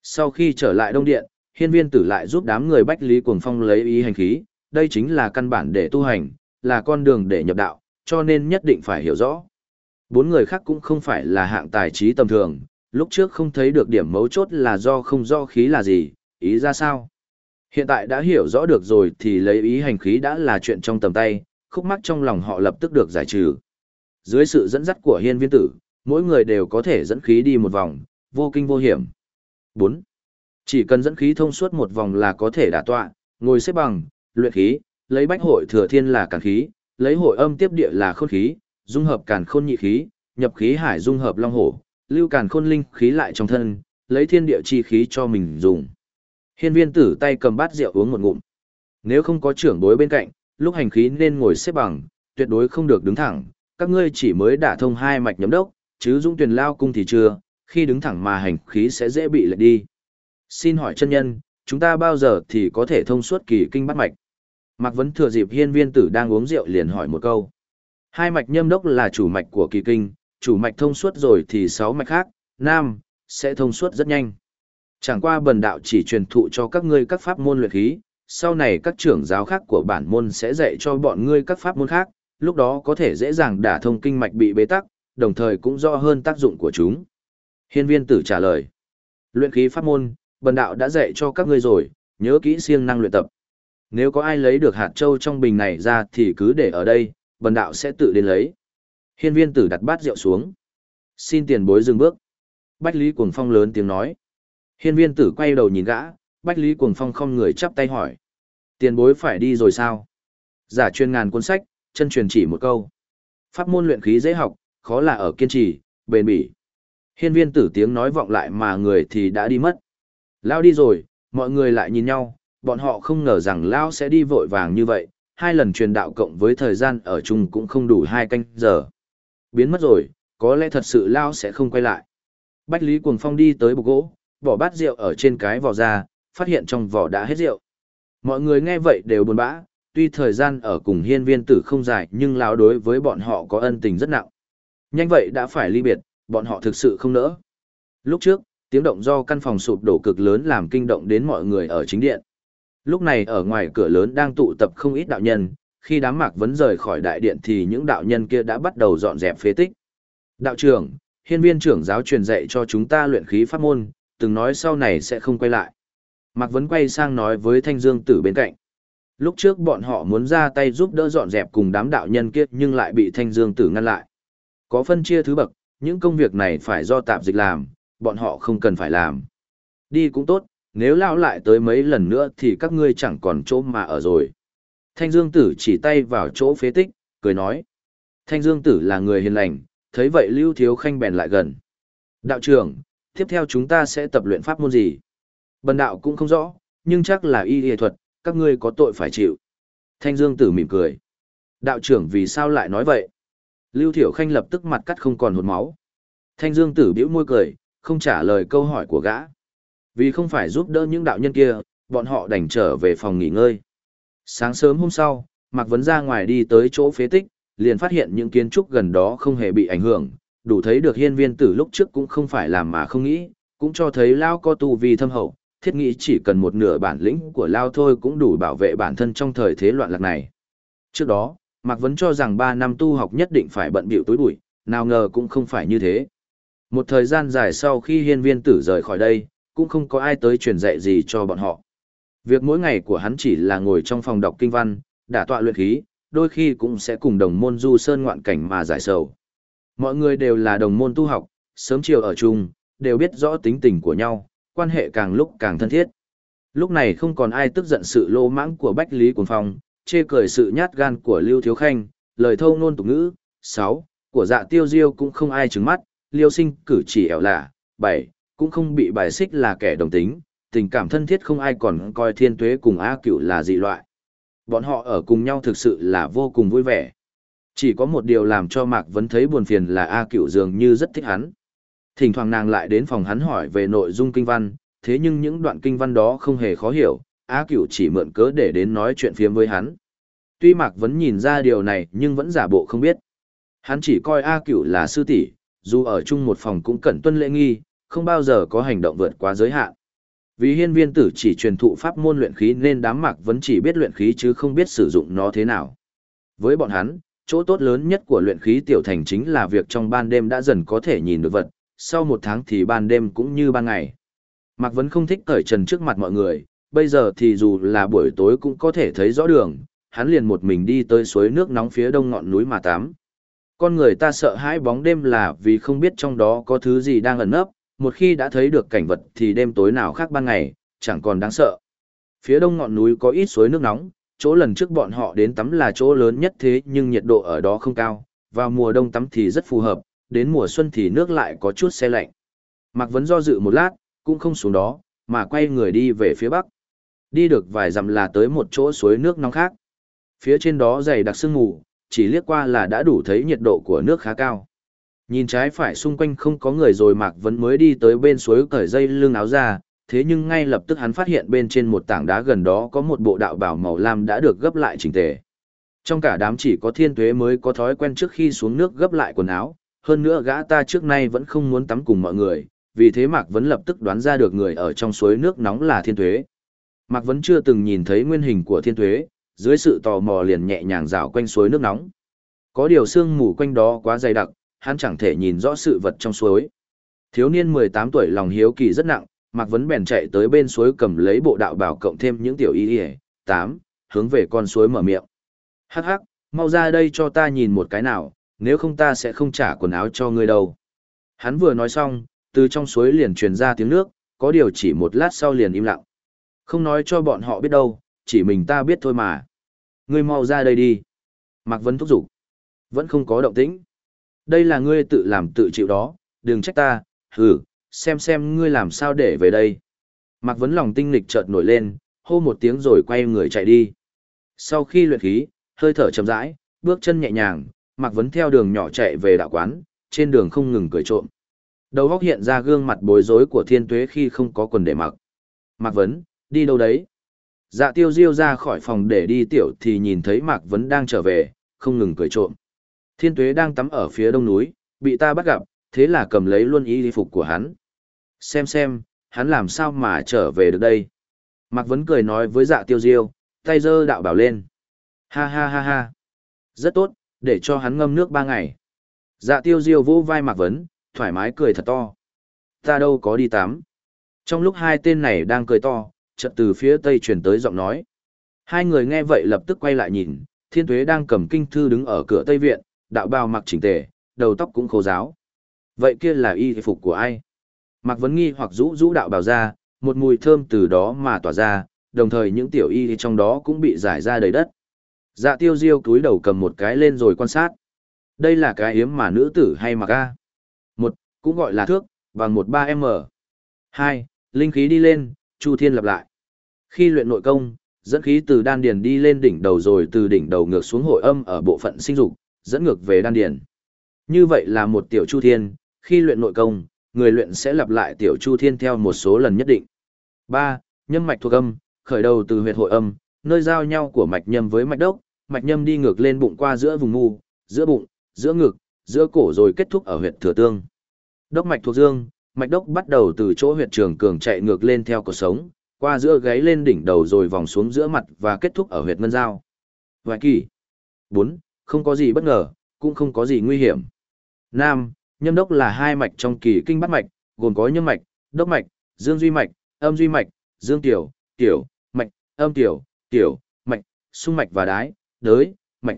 Sau khi trở lại đông điện, hiên viên tử lại giúp đám người bách lý cuồng phong lấy ý hành khí, đây chính là căn bản để tu hành, là con đường để nhập đạo, cho nên nhất định phải hiểu rõ. Bốn người khác cũng không phải là hạng tài trí tầm thường, lúc trước không thấy được điểm mấu chốt là do không do khí là gì, ý ra sao. Hiện tại đã hiểu rõ được rồi thì lấy ý hành khí đã là chuyện trong tầm tay, khúc mắc trong lòng họ lập tức được giải trừ. Dưới sự dẫn dắt của hiên viên tử, mỗi người đều có thể dẫn khí đi một vòng, vô kinh vô hiểm. 4. Chỉ cần dẫn khí thông suốt một vòng là có thể đả tọa, ngồi xếp bằng, luyện khí, lấy bách hội thừa thiên là càn khí, lấy hội âm tiếp địa là khôn khí, dung hợp càn khôn nhị khí, nhập khí hải dung hợp long hổ, lưu càn khôn linh khí lại trong thân, lấy thiên địa chi khí cho mình dùng. Hiên viên tử tay cầm bát rượu uống một ngụm. Nếu không có trưởng bối bên cạnh, lúc hành khí nên ngồi xếp bằng, tuyệt đối không được đứng thẳng, các ngươi chỉ mới đả thông hai mạch nhấm đốc, chứ dũng tuyển lao cung thì chưa, khi đứng thẳng mà hành khí sẽ dễ bị lệch đi. Xin hỏi chân nhân, chúng ta bao giờ thì có thể thông suốt kỳ kinh bắt mạch? Mạc Vấn thừa dịp hiên viên tử đang uống rượu liền hỏi một câu. Hai mạch nhâm đốc là chủ mạch của kỳ kinh, chủ mạch thông suốt rồi thì sáu mạch khác, nam, sẽ thông suốt rất nhanh. Chẳng qua bần đạo chỉ truyền thụ cho các ngươi các pháp môn luyện khí, sau này các trưởng giáo khác của bản môn sẽ dạy cho bọn ngươi các pháp môn khác, lúc đó có thể dễ dàng đả thông kinh mạch bị bế tắc, đồng thời cũng rõ hơn tác dụng của chúng. Hiên viên tử trả lời. Luyện khí pháp môn, bần đạo đã dạy cho các ngươi rồi, nhớ kỹ siêng năng luyện tập. Nếu có ai lấy được hạt châu trong bình này ra thì cứ để ở đây, bần đạo sẽ tự đến lấy. Hiên viên tử đặt bát rượu xuống. Xin tiền bối dừng bước. Bách Lý Cuồng Phong lớn tiếng nói. Hiên viên tử quay đầu nhìn gã, Bách Lý Cuồng Phong không người chắp tay hỏi. Tiền bối phải đi rồi sao? Giả chuyên ngàn cuốn sách, chân truyền chỉ một câu. Pháp môn luyện khí dễ học, khó là ở kiên trì, bền bỉ. Hiên viên tử tiếng nói vọng lại mà người thì đã đi mất. Lao đi rồi, mọi người lại nhìn nhau, bọn họ không ngờ rằng Lao sẽ đi vội vàng như vậy, hai lần truyền đạo cộng với thời gian ở chung cũng không đủ hai canh giờ. Biến mất rồi, có lẽ thật sự Lao sẽ không quay lại. Bách Lý Cuồng Phong đi tới bục gỗ, bỏ bát rượu ở trên cái vỏ ra, phát hiện trong vỏ đã hết rượu. Mọi người nghe vậy đều buồn bã, tuy thời gian ở cùng hiên viên tử không dài nhưng Lao đối với bọn họ có ân tình rất nặng. Nhanh vậy đã phải ly biệt, bọn họ thực sự không nỡ. Lúc trước, tiếng động do căn phòng sụp đổ cực lớn làm kinh động đến mọi người ở chính điện. Lúc này ở ngoài cửa lớn đang tụ tập không ít đạo nhân, khi đám mạc vấn rời khỏi đại điện thì những đạo nhân kia đã bắt đầu dọn dẹp phế tích. Đạo trưởng, hiên viên trưởng giáo truyền dạy cho chúng ta luyện khí pháp môn, từng nói sau này sẽ không quay lại. Mạc Vấn quay sang nói với Thanh Dương Tử bên cạnh. Lúc trước bọn họ muốn ra tay giúp đỡ dọn dẹp cùng đám đạo nhân kia nhưng lại bị Thanh Dương Tử ngăn lại. Có phân chia thứ bậc, những công việc này phải do tạp dịch làm, bọn họ không cần phải làm. Đi cũng tốt, nếu lao lại tới mấy lần nữa thì các ngươi chẳng còn chỗ mà ở rồi. Thanh Dương Tử chỉ tay vào chỗ phế tích, cười nói. Thanh Dương Tử là người hiền lành, thấy vậy Lưu Thiếu Khanh bèn lại gần. Đạo trưởng, tiếp theo chúng ta sẽ tập luyện pháp môn gì? Bần đạo cũng không rõ, nhưng chắc là y y thuật, các ngươi có tội phải chịu. Thanh Dương Tử mỉm cười. Đạo trưởng vì sao lại nói vậy? Lưu Thiểu Khanh lập tức mặt cắt không còn hột máu. Thanh Dương Tử bĩu môi cười, không trả lời câu hỏi của gã. Vì không phải giúp đỡ những đạo nhân kia, bọn họ đành trở về phòng nghỉ ngơi. Sáng sớm hôm sau, Mạc Vấn ra ngoài đi tới chỗ phế tích, liền phát hiện những kiến trúc gần đó không hề bị ảnh hưởng, đủ thấy được hiên viên tử lúc trước cũng không phải làm mà không nghĩ, cũng cho thấy Lao có tu vi thâm hậu, thiết nghĩ chỉ cần một nửa bản lĩnh của Lao thôi cũng đủ bảo vệ bản thân trong thời thế loạn lạc này. Trước đó, Mạc Vấn cho rằng 3 năm tu học nhất định phải bận bịu tối bụi, nào ngờ cũng không phải như thế. Một thời gian dài sau khi hiên viên tử rời khỏi đây, cũng không có ai tới truyền dạy gì cho bọn họ. Việc mỗi ngày của hắn chỉ là ngồi trong phòng đọc kinh văn, đả tọa luyện khí, đôi khi cũng sẽ cùng đồng môn du sơn ngoạn cảnh mà giải sầu. Mọi người đều là đồng môn tu học, sớm chiều ở chung, đều biết rõ tính tình của nhau, quan hệ càng lúc càng thân thiết. Lúc này không còn ai tức giận sự lô mãng của Bách Lý Cuồng Phong, chê cười sự nhát gan của Lưu Thiếu Khanh, lời thâu nôn tục ngữ, 6, của dạ tiêu diêu cũng không ai trứng mắt, Liêu sinh cử chỉ ẻo lạ, 7, cũng không bị bài xích là kẻ đồng tính, tình cảm thân thiết không ai còn coi thiên tuế cùng A cửu là dị loại. Bọn họ ở cùng nhau thực sự là vô cùng vui vẻ. Chỉ có một điều làm cho Mạc Vấn thấy buồn phiền là A cửu dường như rất thích hắn. Thỉnh thoảng nàng lại đến phòng hắn hỏi về nội dung kinh văn, thế nhưng những đoạn kinh văn đó không hề khó hiểu, A cửu chỉ mượn cớ để đến nói chuyện phiếm với hắn. Tuy Mạc Vấn nhìn ra điều này nhưng vẫn giả bộ không biết. Hắn chỉ coi A cửu là sư tỷ, dù ở chung một phòng cũng cẩn tuân lễ nghi, không bao giờ có hành động vượt quá giới hạn. Vì hiên viên tử chỉ truyền thụ pháp môn luyện khí nên đám Mạc vẫn chỉ biết luyện khí chứ không biết sử dụng nó thế nào. Với bọn hắn, chỗ tốt lớn nhất của luyện khí tiểu thành chính là việc trong ban đêm đã dần có thể nhìn được vật, sau một tháng thì ban đêm cũng như ban ngày. Mạc Vấn không thích cởi trần trước mặt mọi người, bây giờ thì dù là buổi tối cũng có thể thấy rõ đường, hắn liền một mình đi tới suối nước nóng phía đông ngọn núi mà tắm. Con người ta sợ hãi bóng đêm là vì không biết trong đó có thứ gì đang ẩn nấp, một khi đã thấy được cảnh vật thì đêm tối nào khác ban ngày, chẳng còn đáng sợ. Phía đông ngọn núi có ít suối nước nóng, chỗ lần trước bọn họ đến tắm là chỗ lớn nhất thế nhưng nhiệt độ ở đó không cao, vào mùa đông tắm thì rất phù hợp, đến mùa xuân thì nước lại có chút xe lạnh. Mạc Vấn do dự một lát, cũng không xuống đó, mà quay người đi về phía bắc. Đi được vài dặm là tới một chỗ suối nước nóng khác. Phía trên đó dày đặc sương mù, chỉ liếc qua là đã đủ thấy nhiệt độ của nước khá cao. Nhìn trái phải xung quanh không có người rồi Mạc Vấn mới đi tới bên suối cởi dây lưng áo ra, thế nhưng ngay lập tức hắn phát hiện bên trên một tảng đá gần đó có một bộ đạo bào màu lam đã được gấp lại chỉnh tề. Trong cả đám chỉ có thiên tuế mới có thói quen trước khi xuống nước gấp lại quần áo, hơn nữa gã ta trước nay vẫn không muốn tắm cùng mọi người, vì thế Mạc Vấn lập tức đoán ra được người ở trong suối nước nóng là thiên tuế. Mạc Vấn chưa từng nhìn thấy nguyên hình của thiên tuế, dưới sự tò mò liền nhẹ nhàng rào quanh suối nước nóng. Có điều sương mù quanh đó quá dày đặc, hắn chẳng thể nhìn rõ sự vật trong suối. Thiếu niên 18 tuổi lòng hiếu kỳ rất nặng, Mạc Vấn bèn chạy tới bên suối cầm lấy bộ đạo bảo cộng thêm những tiểu y y, tám, hướng về con suối mở miệng. Hắc hắc, mau ra đây cho ta nhìn một cái nào, nếu không ta sẽ không trả quần áo cho ngươi đâu. Hắn vừa nói xong, từ trong suối liền truyền ra tiếng nước, có điều chỉ một lát sau liền im lặng. Không nói cho bọn họ biết đâu, chỉ mình ta biết thôi mà. Ngươi mau ra đây đi. Mạc Vấn thúc giục. Vẫn không có động tĩnh. Đây là ngươi tự làm tự chịu đó, đừng trách ta, hử, xem xem ngươi làm sao để về đây. Mạc Vấn lòng tinh lịch chợt nổi lên, hô một tiếng rồi quay người chạy đi. Sau khi luyện khí, hơi thở chậm rãi, bước chân nhẹ nhàng, Mạc Vấn theo đường nhỏ chạy về đạo quán, trên đường không ngừng cười trộm. Đầu góc hiện ra gương mặt bối rối của thiên tuế khi không có quần để mặc. Mạc Vấn, đi đâu đấy? Dạ tiêu diêu ra khỏi phòng để đi tiểu thì nhìn thấy Mạc Vấn đang trở về, không ngừng cười trộm. Thiên tuế đang tắm ở phía đông núi, bị ta bắt gặp, thế là cầm lấy luôn y phục của hắn. Xem xem, hắn làm sao mà trở về được đây. Mạc Vấn cười nói với dạ tiêu diêu, tay giơ đạo bảo lên. Ha ha ha ha. Rất tốt, để cho hắn ngâm nước ba ngày. Dạ tiêu diêu vỗ vai Mạc Vấn, thoải mái cười thật to. Ta đâu có đi tắm. Trong lúc hai tên này đang cười to, chợt từ phía tây truyền tới giọng nói. Hai người nghe vậy lập tức quay lại nhìn, thiên tuế đang cầm kinh thư đứng ở cửa tây viện, đạo bào mặc chỉnh tề, đầu tóc cũng khô giáo. Vậy kia là y phục của ai? Mạc Vấn nghi hoặc rũ rũ đạo bào ra, một mùi thơm từ đó mà tỏa ra, đồng thời những tiểu y trong đó cũng bị giải ra đầy đất. Dạ tiêu diêu cúi đầu cầm một cái lên rồi quan sát. Đây là cái hiếm mà nữ tử hay mặc a Một, cũng gọi là thước, bằng một ba m Hai, linh khí đi lên, chu thiên lặp lại. Khi luyện nội công, dẫn khí từ đan điền đi lên đỉnh đầu rồi từ đỉnh đầu ngược xuống hội âm ở bộ phận sinh dục, dẫn ngược về đan điền. Như vậy là một tiểu chu thiên, khi luyện nội công, người luyện sẽ lặp lại tiểu chu thiên theo một số lần nhất định. 3. Nhâm mạch thuộc âm, khởi đầu từ huyệt hội âm, nơi giao nhau của mạch nhâm với mạch đốc, mạch nhâm đi ngược lên bụng qua giữa vùng mu, giữa bụng, giữa ngực, giữa cổ rồi kết thúc ở huyệt thừa tương. Đốc mạch thuộc dương, mạch đốc bắt đầu từ chỗ huyệt trường cường chạy ngược lên theo cuộc sống, qua giữa gáy lên đỉnh đầu rồi vòng xuống giữa mặt và kết thúc ở huyệt ngân giao. Vài kỳ. 4. Không có gì bất ngờ, cũng không có gì nguy hiểm. Nam, nhâm đốc là hai mạch trong kỳ kinh bát mạch, gồm có nhâm mạch, đốc mạch, dương duy mạch, âm duy mạch, dương tiểu, tiểu, mạch, âm tiểu, tiểu, mạch, sung mạch và đái, đới, mạch.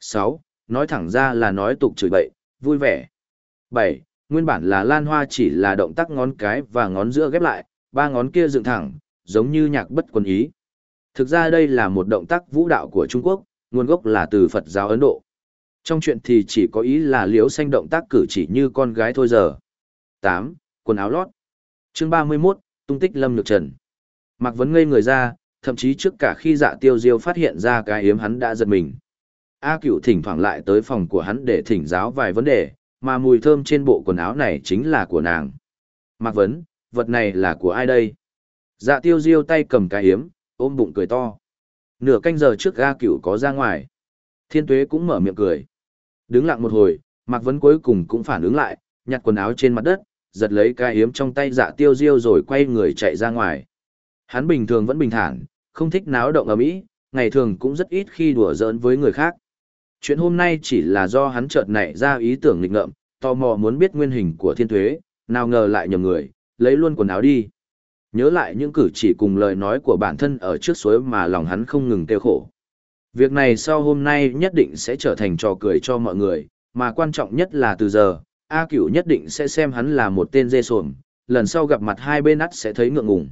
6. Nói thẳng ra là nói tục chửi bậy, vui vẻ. 7. Nguyên bản là lan hoa chỉ là động tác ngón cái và ngón giữa ghép lại, ba ngón kia dựng thẳng, giống như nhạc bất quần ý. Thực ra đây là một động tác vũ đạo của Trung Quốc, nguồn gốc là từ Phật giáo Ấn Độ. Trong chuyện thì chỉ có ý là liễu xanh động tác cử chỉ như con gái thôi giờ. 8. Quần áo lót. Chương 31, tung tích Lâm Nhược Trần. Mạc Vấn ngây người ra, thậm chí trước cả khi dạ tiêu diêu phát hiện ra cái hiếm hắn đã giật mình. A cửu thỉnh thoảng lại tới phòng của hắn để thỉnh giáo vài vấn đề, mà mùi thơm trên bộ quần áo này chính là của nàng. Mạc Vấn, vật này là của ai đây? Dạ tiêu diêu tay cầm cái hiếm, ôm bụng cười to. Nửa canh giờ trước A cửu có ra ngoài. Thiên tuế cũng mở miệng cười. Đứng lặng một hồi, Mạc Vấn cuối cùng cũng phản ứng lại, nhặt quần áo trên mặt đất, giật lấy cái hiếm trong tay dạ tiêu diêu rồi quay người chạy ra ngoài. Hắn bình thường vẫn bình thản, không thích náo động ở mỹ, ngày thường cũng rất ít khi đùa giỡn với người khác. Chuyện hôm nay chỉ là do hắn chợt nảy ra ý tưởng nghịch ngợm, tò mò muốn biết nguyên hình của thiên thuế, nào ngờ lại nhầm người, lấy luôn quần áo đi. Nhớ lại những cử chỉ cùng lời nói của bản thân ở trước suối mà lòng hắn không ngừng tiêu khổ. Việc này sau hôm nay nhất định sẽ trở thành trò cười cho mọi người, mà quan trọng nhất là từ giờ, A Cửu nhất định sẽ xem hắn là một tên dê sồm, lần sau gặp mặt hai bên ắt sẽ thấy ngượng ngùng.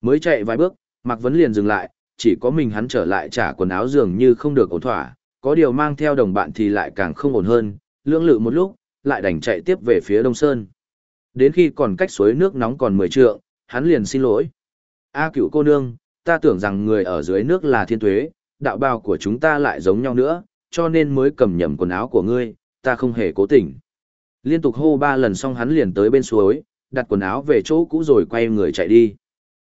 Mới chạy vài bước, Mạc Vấn liền dừng lại, chỉ có mình hắn trở lại trả quần áo dường như không được ổn thỏa, có điều mang theo đồng bạn thì lại càng không ổn hơn, lưỡng lự một lúc, lại đành chạy tiếp về phía Đông Sơn. Đến khi còn cách suối nước nóng còn 10 trượng, hắn liền xin lỗi. A cựu cô nương, ta tưởng rằng người ở dưới nước là thiên tuế, đạo bào của chúng ta lại giống nhau nữa, cho nên mới cầm nhầm quần áo của ngươi, ta không hề cố tình. Liên tục hô ba lần xong hắn liền tới bên suối, đặt quần áo về chỗ cũ rồi quay người chạy đi.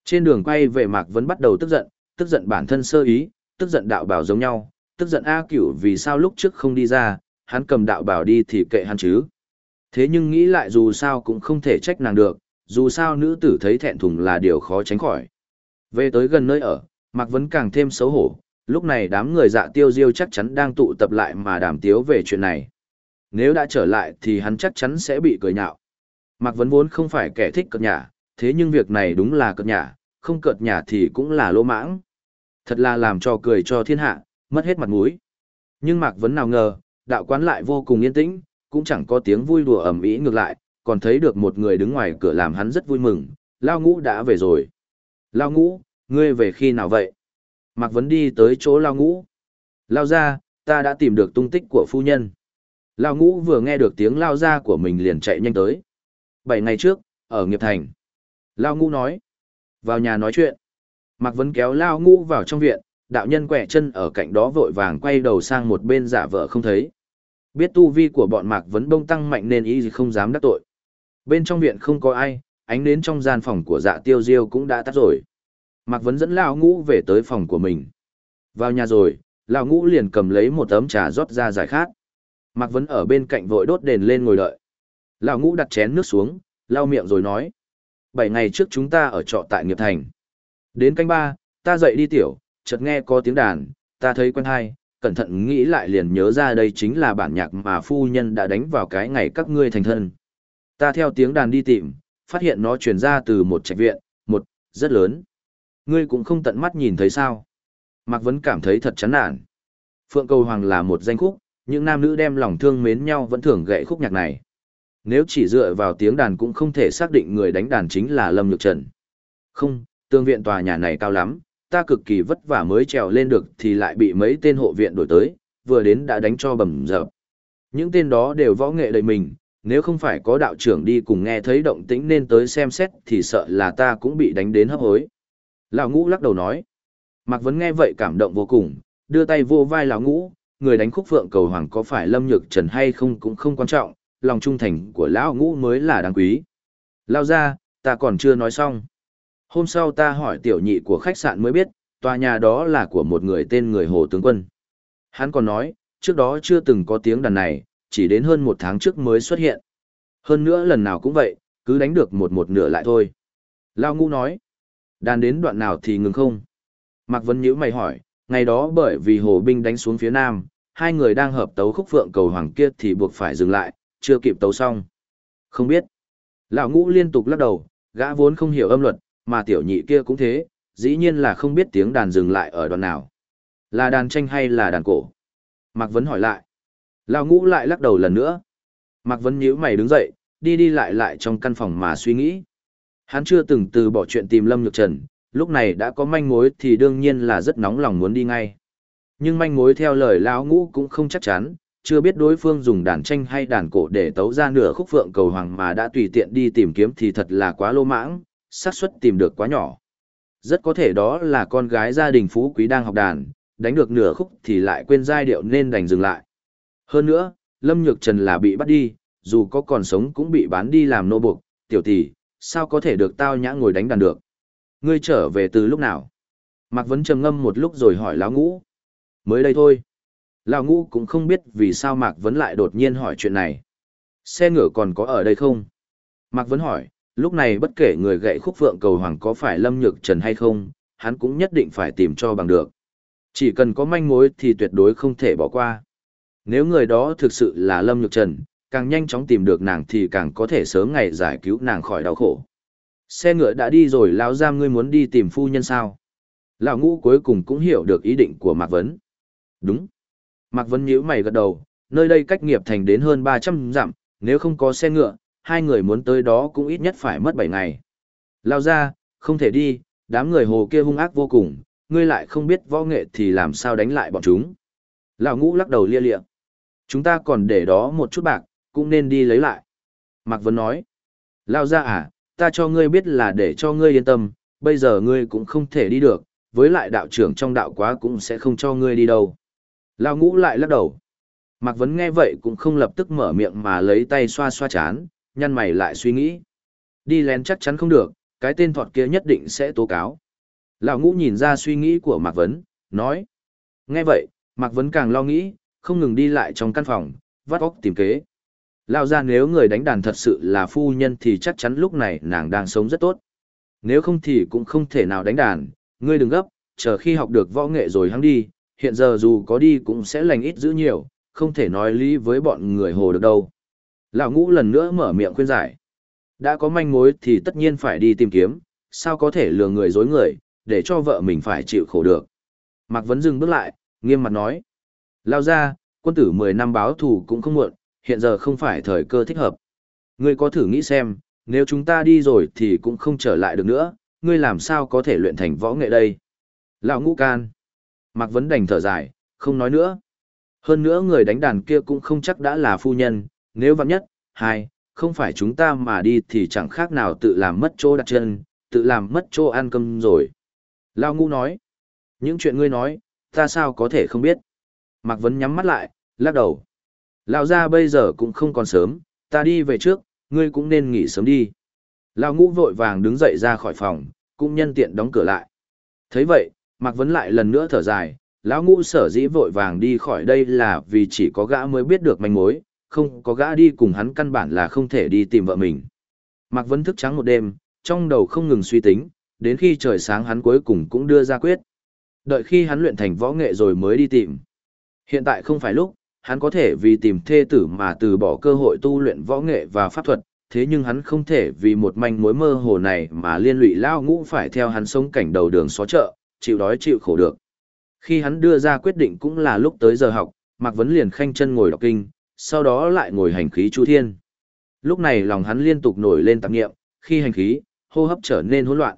Trên đường quay về Mạc vẫn bắt đầu tức giận, tức giận bản thân sơ ý, tức giận đạo bảo giống nhau, tức giận A cửu vì sao lúc trước không đi ra, hắn cầm đạo bảo đi thì kệ hắn chứ. Thế nhưng nghĩ lại dù sao cũng không thể trách nàng được, dù sao nữ tử thấy thẹn thùng là điều khó tránh khỏi. Về tới gần nơi ở, Mạc Vấn càng thêm xấu hổ, lúc này đám người dạ tiêu diêu chắc chắn đang tụ tập lại mà đàm tiếu về chuyện này. Nếu đã trở lại thì hắn chắc chắn sẽ bị cười nhạo. Mạc Vấn vốn không phải kẻ thích cợt nhả, thế nhưng việc này đúng là cợt nhả, không cợt nhả thì cũng là lỗ mãng. Thật là làm cho cười cho thiên hạ, mất hết mặt mũi. Nhưng Mạc Vấn nào ngờ, đạo quán lại vô cùng yên tĩnh, cũng chẳng có tiếng vui đùa ầm ĩ ngược lại, còn thấy được một người đứng ngoài cửa làm hắn rất vui mừng, Lao Ngũ đã về rồi. Lao Ngũ, ngươi về khi nào vậy? Mạc Vấn đi tới chỗ Lao Ngũ. Lao ra, ta đã tìm được tung tích của phu nhân. Lao Ngũ vừa nghe được tiếng Lao ra của mình liền chạy nhanh tới. Bảy ngày trước, ở Nghiệp Thành. Lao Ngũ nói. Vào nhà nói chuyện. Mạc Vấn kéo Lao Ngũ vào trong viện, đạo nhân quẹ chân ở cạnh đó vội vàng quay đầu sang một bên giả vợ không thấy. Biết tu vi của bọn Mạc Vấn bông tăng mạnh nên y không dám đắc tội. Bên trong viện không có ai, ánh đến trong gian phòng của dạ tiêu diêu cũng đã tắt rồi. Mạc Vấn dẫn Lão Ngũ về tới phòng của mình. Vào nhà rồi, Lão Ngũ liền cầm lấy một tấm trà rót ra giải khát. Mạc Vấn ở bên cạnh vội đốt đèn lên ngồi đợi. Lão Ngũ đặt chén nước xuống, lau miệng rồi nói. Bảy ngày trước chúng ta ở trọ tại Nghiệp Thành. Đến canh ba, ta dậy đi tiểu, chợt nghe có tiếng đàn, ta thấy quen hay, cẩn thận nghĩ lại liền nhớ ra đây chính là bản nhạc mà phu nhân đã đánh vào cái ngày các ngươi thành thân. Ta theo tiếng đàn đi tìm, phát hiện nó truyền ra từ một trạch viện, một, rất lớn. Ngươi cũng không tận mắt nhìn thấy sao. Mạc Vấn cảm thấy thật chán nản. Phượng Cầu Hoàng là một danh khúc, những nam nữ đem lòng thương mến nhau vẫn thường gậy khúc nhạc này. Nếu chỉ dựa vào tiếng đàn cũng không thể xác định người đánh đàn chính là Lâm Nhược Trần. Không, tương viện tòa nhà này cao lắm, ta cực kỳ vất vả mới trèo lên được thì lại bị mấy tên hộ viện đổi tới, vừa đến đã đánh cho bầm dập. Những tên đó đều võ nghệ đầy mình, nếu không phải có đạo trưởng đi cùng nghe thấy động tĩnh nên tới xem xét thì sợ là ta cũng bị đánh đến hấp hối. Lão ngũ lắc đầu nói. Mạc Vấn nghe vậy cảm động vô cùng, đưa tay vô vai lão ngũ, người đánh khúc phượng cầu hoàng có phải lâm nhược trần hay không cũng không quan trọng, lòng trung thành của lão ngũ mới là đáng quý. Lao ra, ta còn chưa nói xong. Hôm sau ta hỏi tiểu nhị của khách sạn mới biết, tòa nhà đó là của một người tên người Hồ Tướng Quân. Hắn còn nói, trước đó chưa từng có tiếng đàn này, chỉ đến hơn một tháng trước mới xuất hiện. Hơn nữa lần nào cũng vậy, cứ đánh được một một nửa lại thôi. Lao Ngũ nói, đàn đến đoạn nào thì ngừng không? Mạc Vân Nhữ mày hỏi, ngày đó bởi vì hồ binh đánh xuống phía nam, hai người đang hợp tấu khúc phượng cầu hoàng kia thì buộc phải dừng lại, chưa kịp tấu xong. Không biết. Lão Ngũ liên tục lắc đầu, gã vốn không hiểu âm luật, mà tiểu nhị kia cũng thế, dĩ nhiên là không biết tiếng đàn dừng lại ở đoạn nào. Là đàn tranh hay là đàn cổ? Mạc Vấn hỏi lại. Lão ngũ lại lắc đầu lần nữa. Mạc Vấn nhíu mày đứng dậy, đi đi lại lại trong căn phòng mà suy nghĩ. Hắn chưa từng từ bỏ chuyện tìm Lâm Nhược Trần, lúc này đã có manh mối thì đương nhiên là rất nóng lòng muốn đi ngay. Nhưng manh mối theo lời lão ngũ cũng không chắc chắn, chưa biết đối phương dùng đàn tranh hay đàn cổ để tấu ra nửa khúc phượng cầu hoàng mà đã tùy tiện đi tìm kiếm thì thật là quá lô mãng, xác suất tìm được quá nhỏ. Rất có thể đó là con gái gia đình phú quý đang học đàn, đánh được nửa khúc thì lại quên giai điệu nên đành dừng lại. Hơn nữa, Lâm Nhược Trần là bị bắt đi, dù có còn sống cũng bị bán đi làm nô buộc, tiểu tỷ, sao có thể được tao nhã ngồi đánh đàn được. Ngươi trở về từ lúc nào? Mạc Vấn trầm ngâm một lúc rồi hỏi Lão Ngũ. Mới đây thôi. Lão Ngũ cũng không biết vì sao Mạc Vấn lại đột nhiên hỏi chuyện này. Xe ngựa còn có ở đây không? Mạc Vấn hỏi, Lúc này bất kể người gậy khúc phượng cầu hoàng có phải Lâm Nhược Trần hay không, hắn cũng nhất định phải tìm cho bằng được. Chỉ cần có manh mối thì tuyệt đối không thể bỏ qua. Nếu người đó thực sự là Lâm Nhược Trần, càng nhanh chóng tìm được nàng thì càng có thể sớm ngày giải cứu nàng khỏi đau khổ. Xe ngựa đã đi rồi lão giam ngươi muốn đi tìm phu nhân sao? Lão ngũ cuối cùng cũng hiểu được ý định của Mạc Vấn. Đúng. Mạc Vấn nhíu mày gật đầu, nơi đây cách nghiệp thành đến hơn 300 dặm, nếu không có xe ngựa, hai người muốn tới đó cũng ít nhất phải mất 7 ngày. Lao ra, không thể đi, đám người hồ kia hung ác vô cùng, ngươi lại không biết võ nghệ thì làm sao đánh lại bọn chúng. Lão ngũ lắc đầu lia lịa. Chúng ta còn để đó một chút bạc, cũng nên đi lấy lại. Mạc Vấn nói. Lao ra à, ta cho ngươi biết là để cho ngươi yên tâm, bây giờ ngươi cũng không thể đi được, với lại đạo trưởng trong đạo quá cũng sẽ không cho ngươi đi đâu. Lao ngũ lại lắc đầu. Mạc Vấn nghe vậy cũng không lập tức mở miệng mà lấy tay xoa xoa chán, nhăn mày lại suy nghĩ. Đi lén chắc chắn không được, cái tên thọt kia nhất định sẽ tố cáo. Lão ngũ nhìn ra suy nghĩ của Mạc Vấn, nói. Nghe vậy, Mạc Vấn càng lo nghĩ, không ngừng đi lại trong căn phòng, vắt óc tìm kế. Lao ra nếu người đánh đàn thật sự là phu nhân thì chắc chắn lúc này nàng đang sống rất tốt. Nếu không thì cũng không thể nào đánh đàn, ngươi đừng gấp, chờ khi học được võ nghệ rồi hắn đi, hiện giờ dù có đi cũng sẽ lành ít giữ nhiều, không thể nói lý với bọn người hồ được đâu. Lão ngũ lần nữa mở miệng khuyên giải. Đã có manh mối thì tất nhiên phải đi tìm kiếm, sao có thể lừa người dối người, để cho vợ mình phải chịu khổ được. Mạc Vấn dừng bước lại, nghiêm mặt nói. Lao ra, quân tử 10 năm báo thù cũng không muộn, hiện giờ không phải thời cơ thích hợp. Ngươi có thử nghĩ xem, nếu chúng ta đi rồi thì cũng không trở lại được nữa, ngươi làm sao có thể luyện thành võ nghệ đây? Lão ngũ can. Mạc Vấn đành thở dài, không nói nữa. Hơn nữa người đánh đàn kia cũng không chắc đã là phu nhân, nếu vặn nhất, hai, không phải chúng ta mà đi thì chẳng khác nào tự làm mất chỗ đặt chân, tự làm mất chỗ ăn cơm rồi. Lao ngũ nói, những chuyện ngươi nói, ta sao có thể không biết. Mạc Vấn nhắm mắt lại, lắc đầu. Lão ra bây giờ cũng không còn sớm, ta đi về trước, ngươi cũng nên nghỉ sớm đi. Lão ngũ vội vàng đứng dậy ra khỏi phòng, cũng nhân tiện đóng cửa lại. thấy vậy, Mạc Vấn lại lần nữa thở dài, lão ngũ sở dĩ vội vàng đi khỏi đây là vì chỉ có gã mới biết được manh mối, không có gã đi cùng hắn căn bản là không thể đi tìm vợ mình. Mạc Vấn thức trắng một đêm, trong đầu không ngừng suy tính, đến khi trời sáng hắn cuối cùng cũng đưa ra quyết. Đợi khi hắn luyện thành võ nghệ rồi mới đi tìm. Hiện tại không phải lúc, hắn có thể vì tìm thê tử mà từ bỏ cơ hội tu luyện võ nghệ và pháp thuật, thế nhưng hắn không thể vì một manh mối mơ hồ này mà liên lụy lao ngũ phải theo hắn sống cảnh đầu đường xó chợ, chịu đói chịu khổ được. Khi hắn đưa ra quyết định cũng là lúc tới giờ học, Mạc Vấn liền khanh chân ngồi đọc kinh, sau đó lại ngồi hành khí chu thiên. Lúc này lòng hắn liên tục nổi lên tạp nghiệm, khi hành khí, hô hấp trở nên hỗn loạn.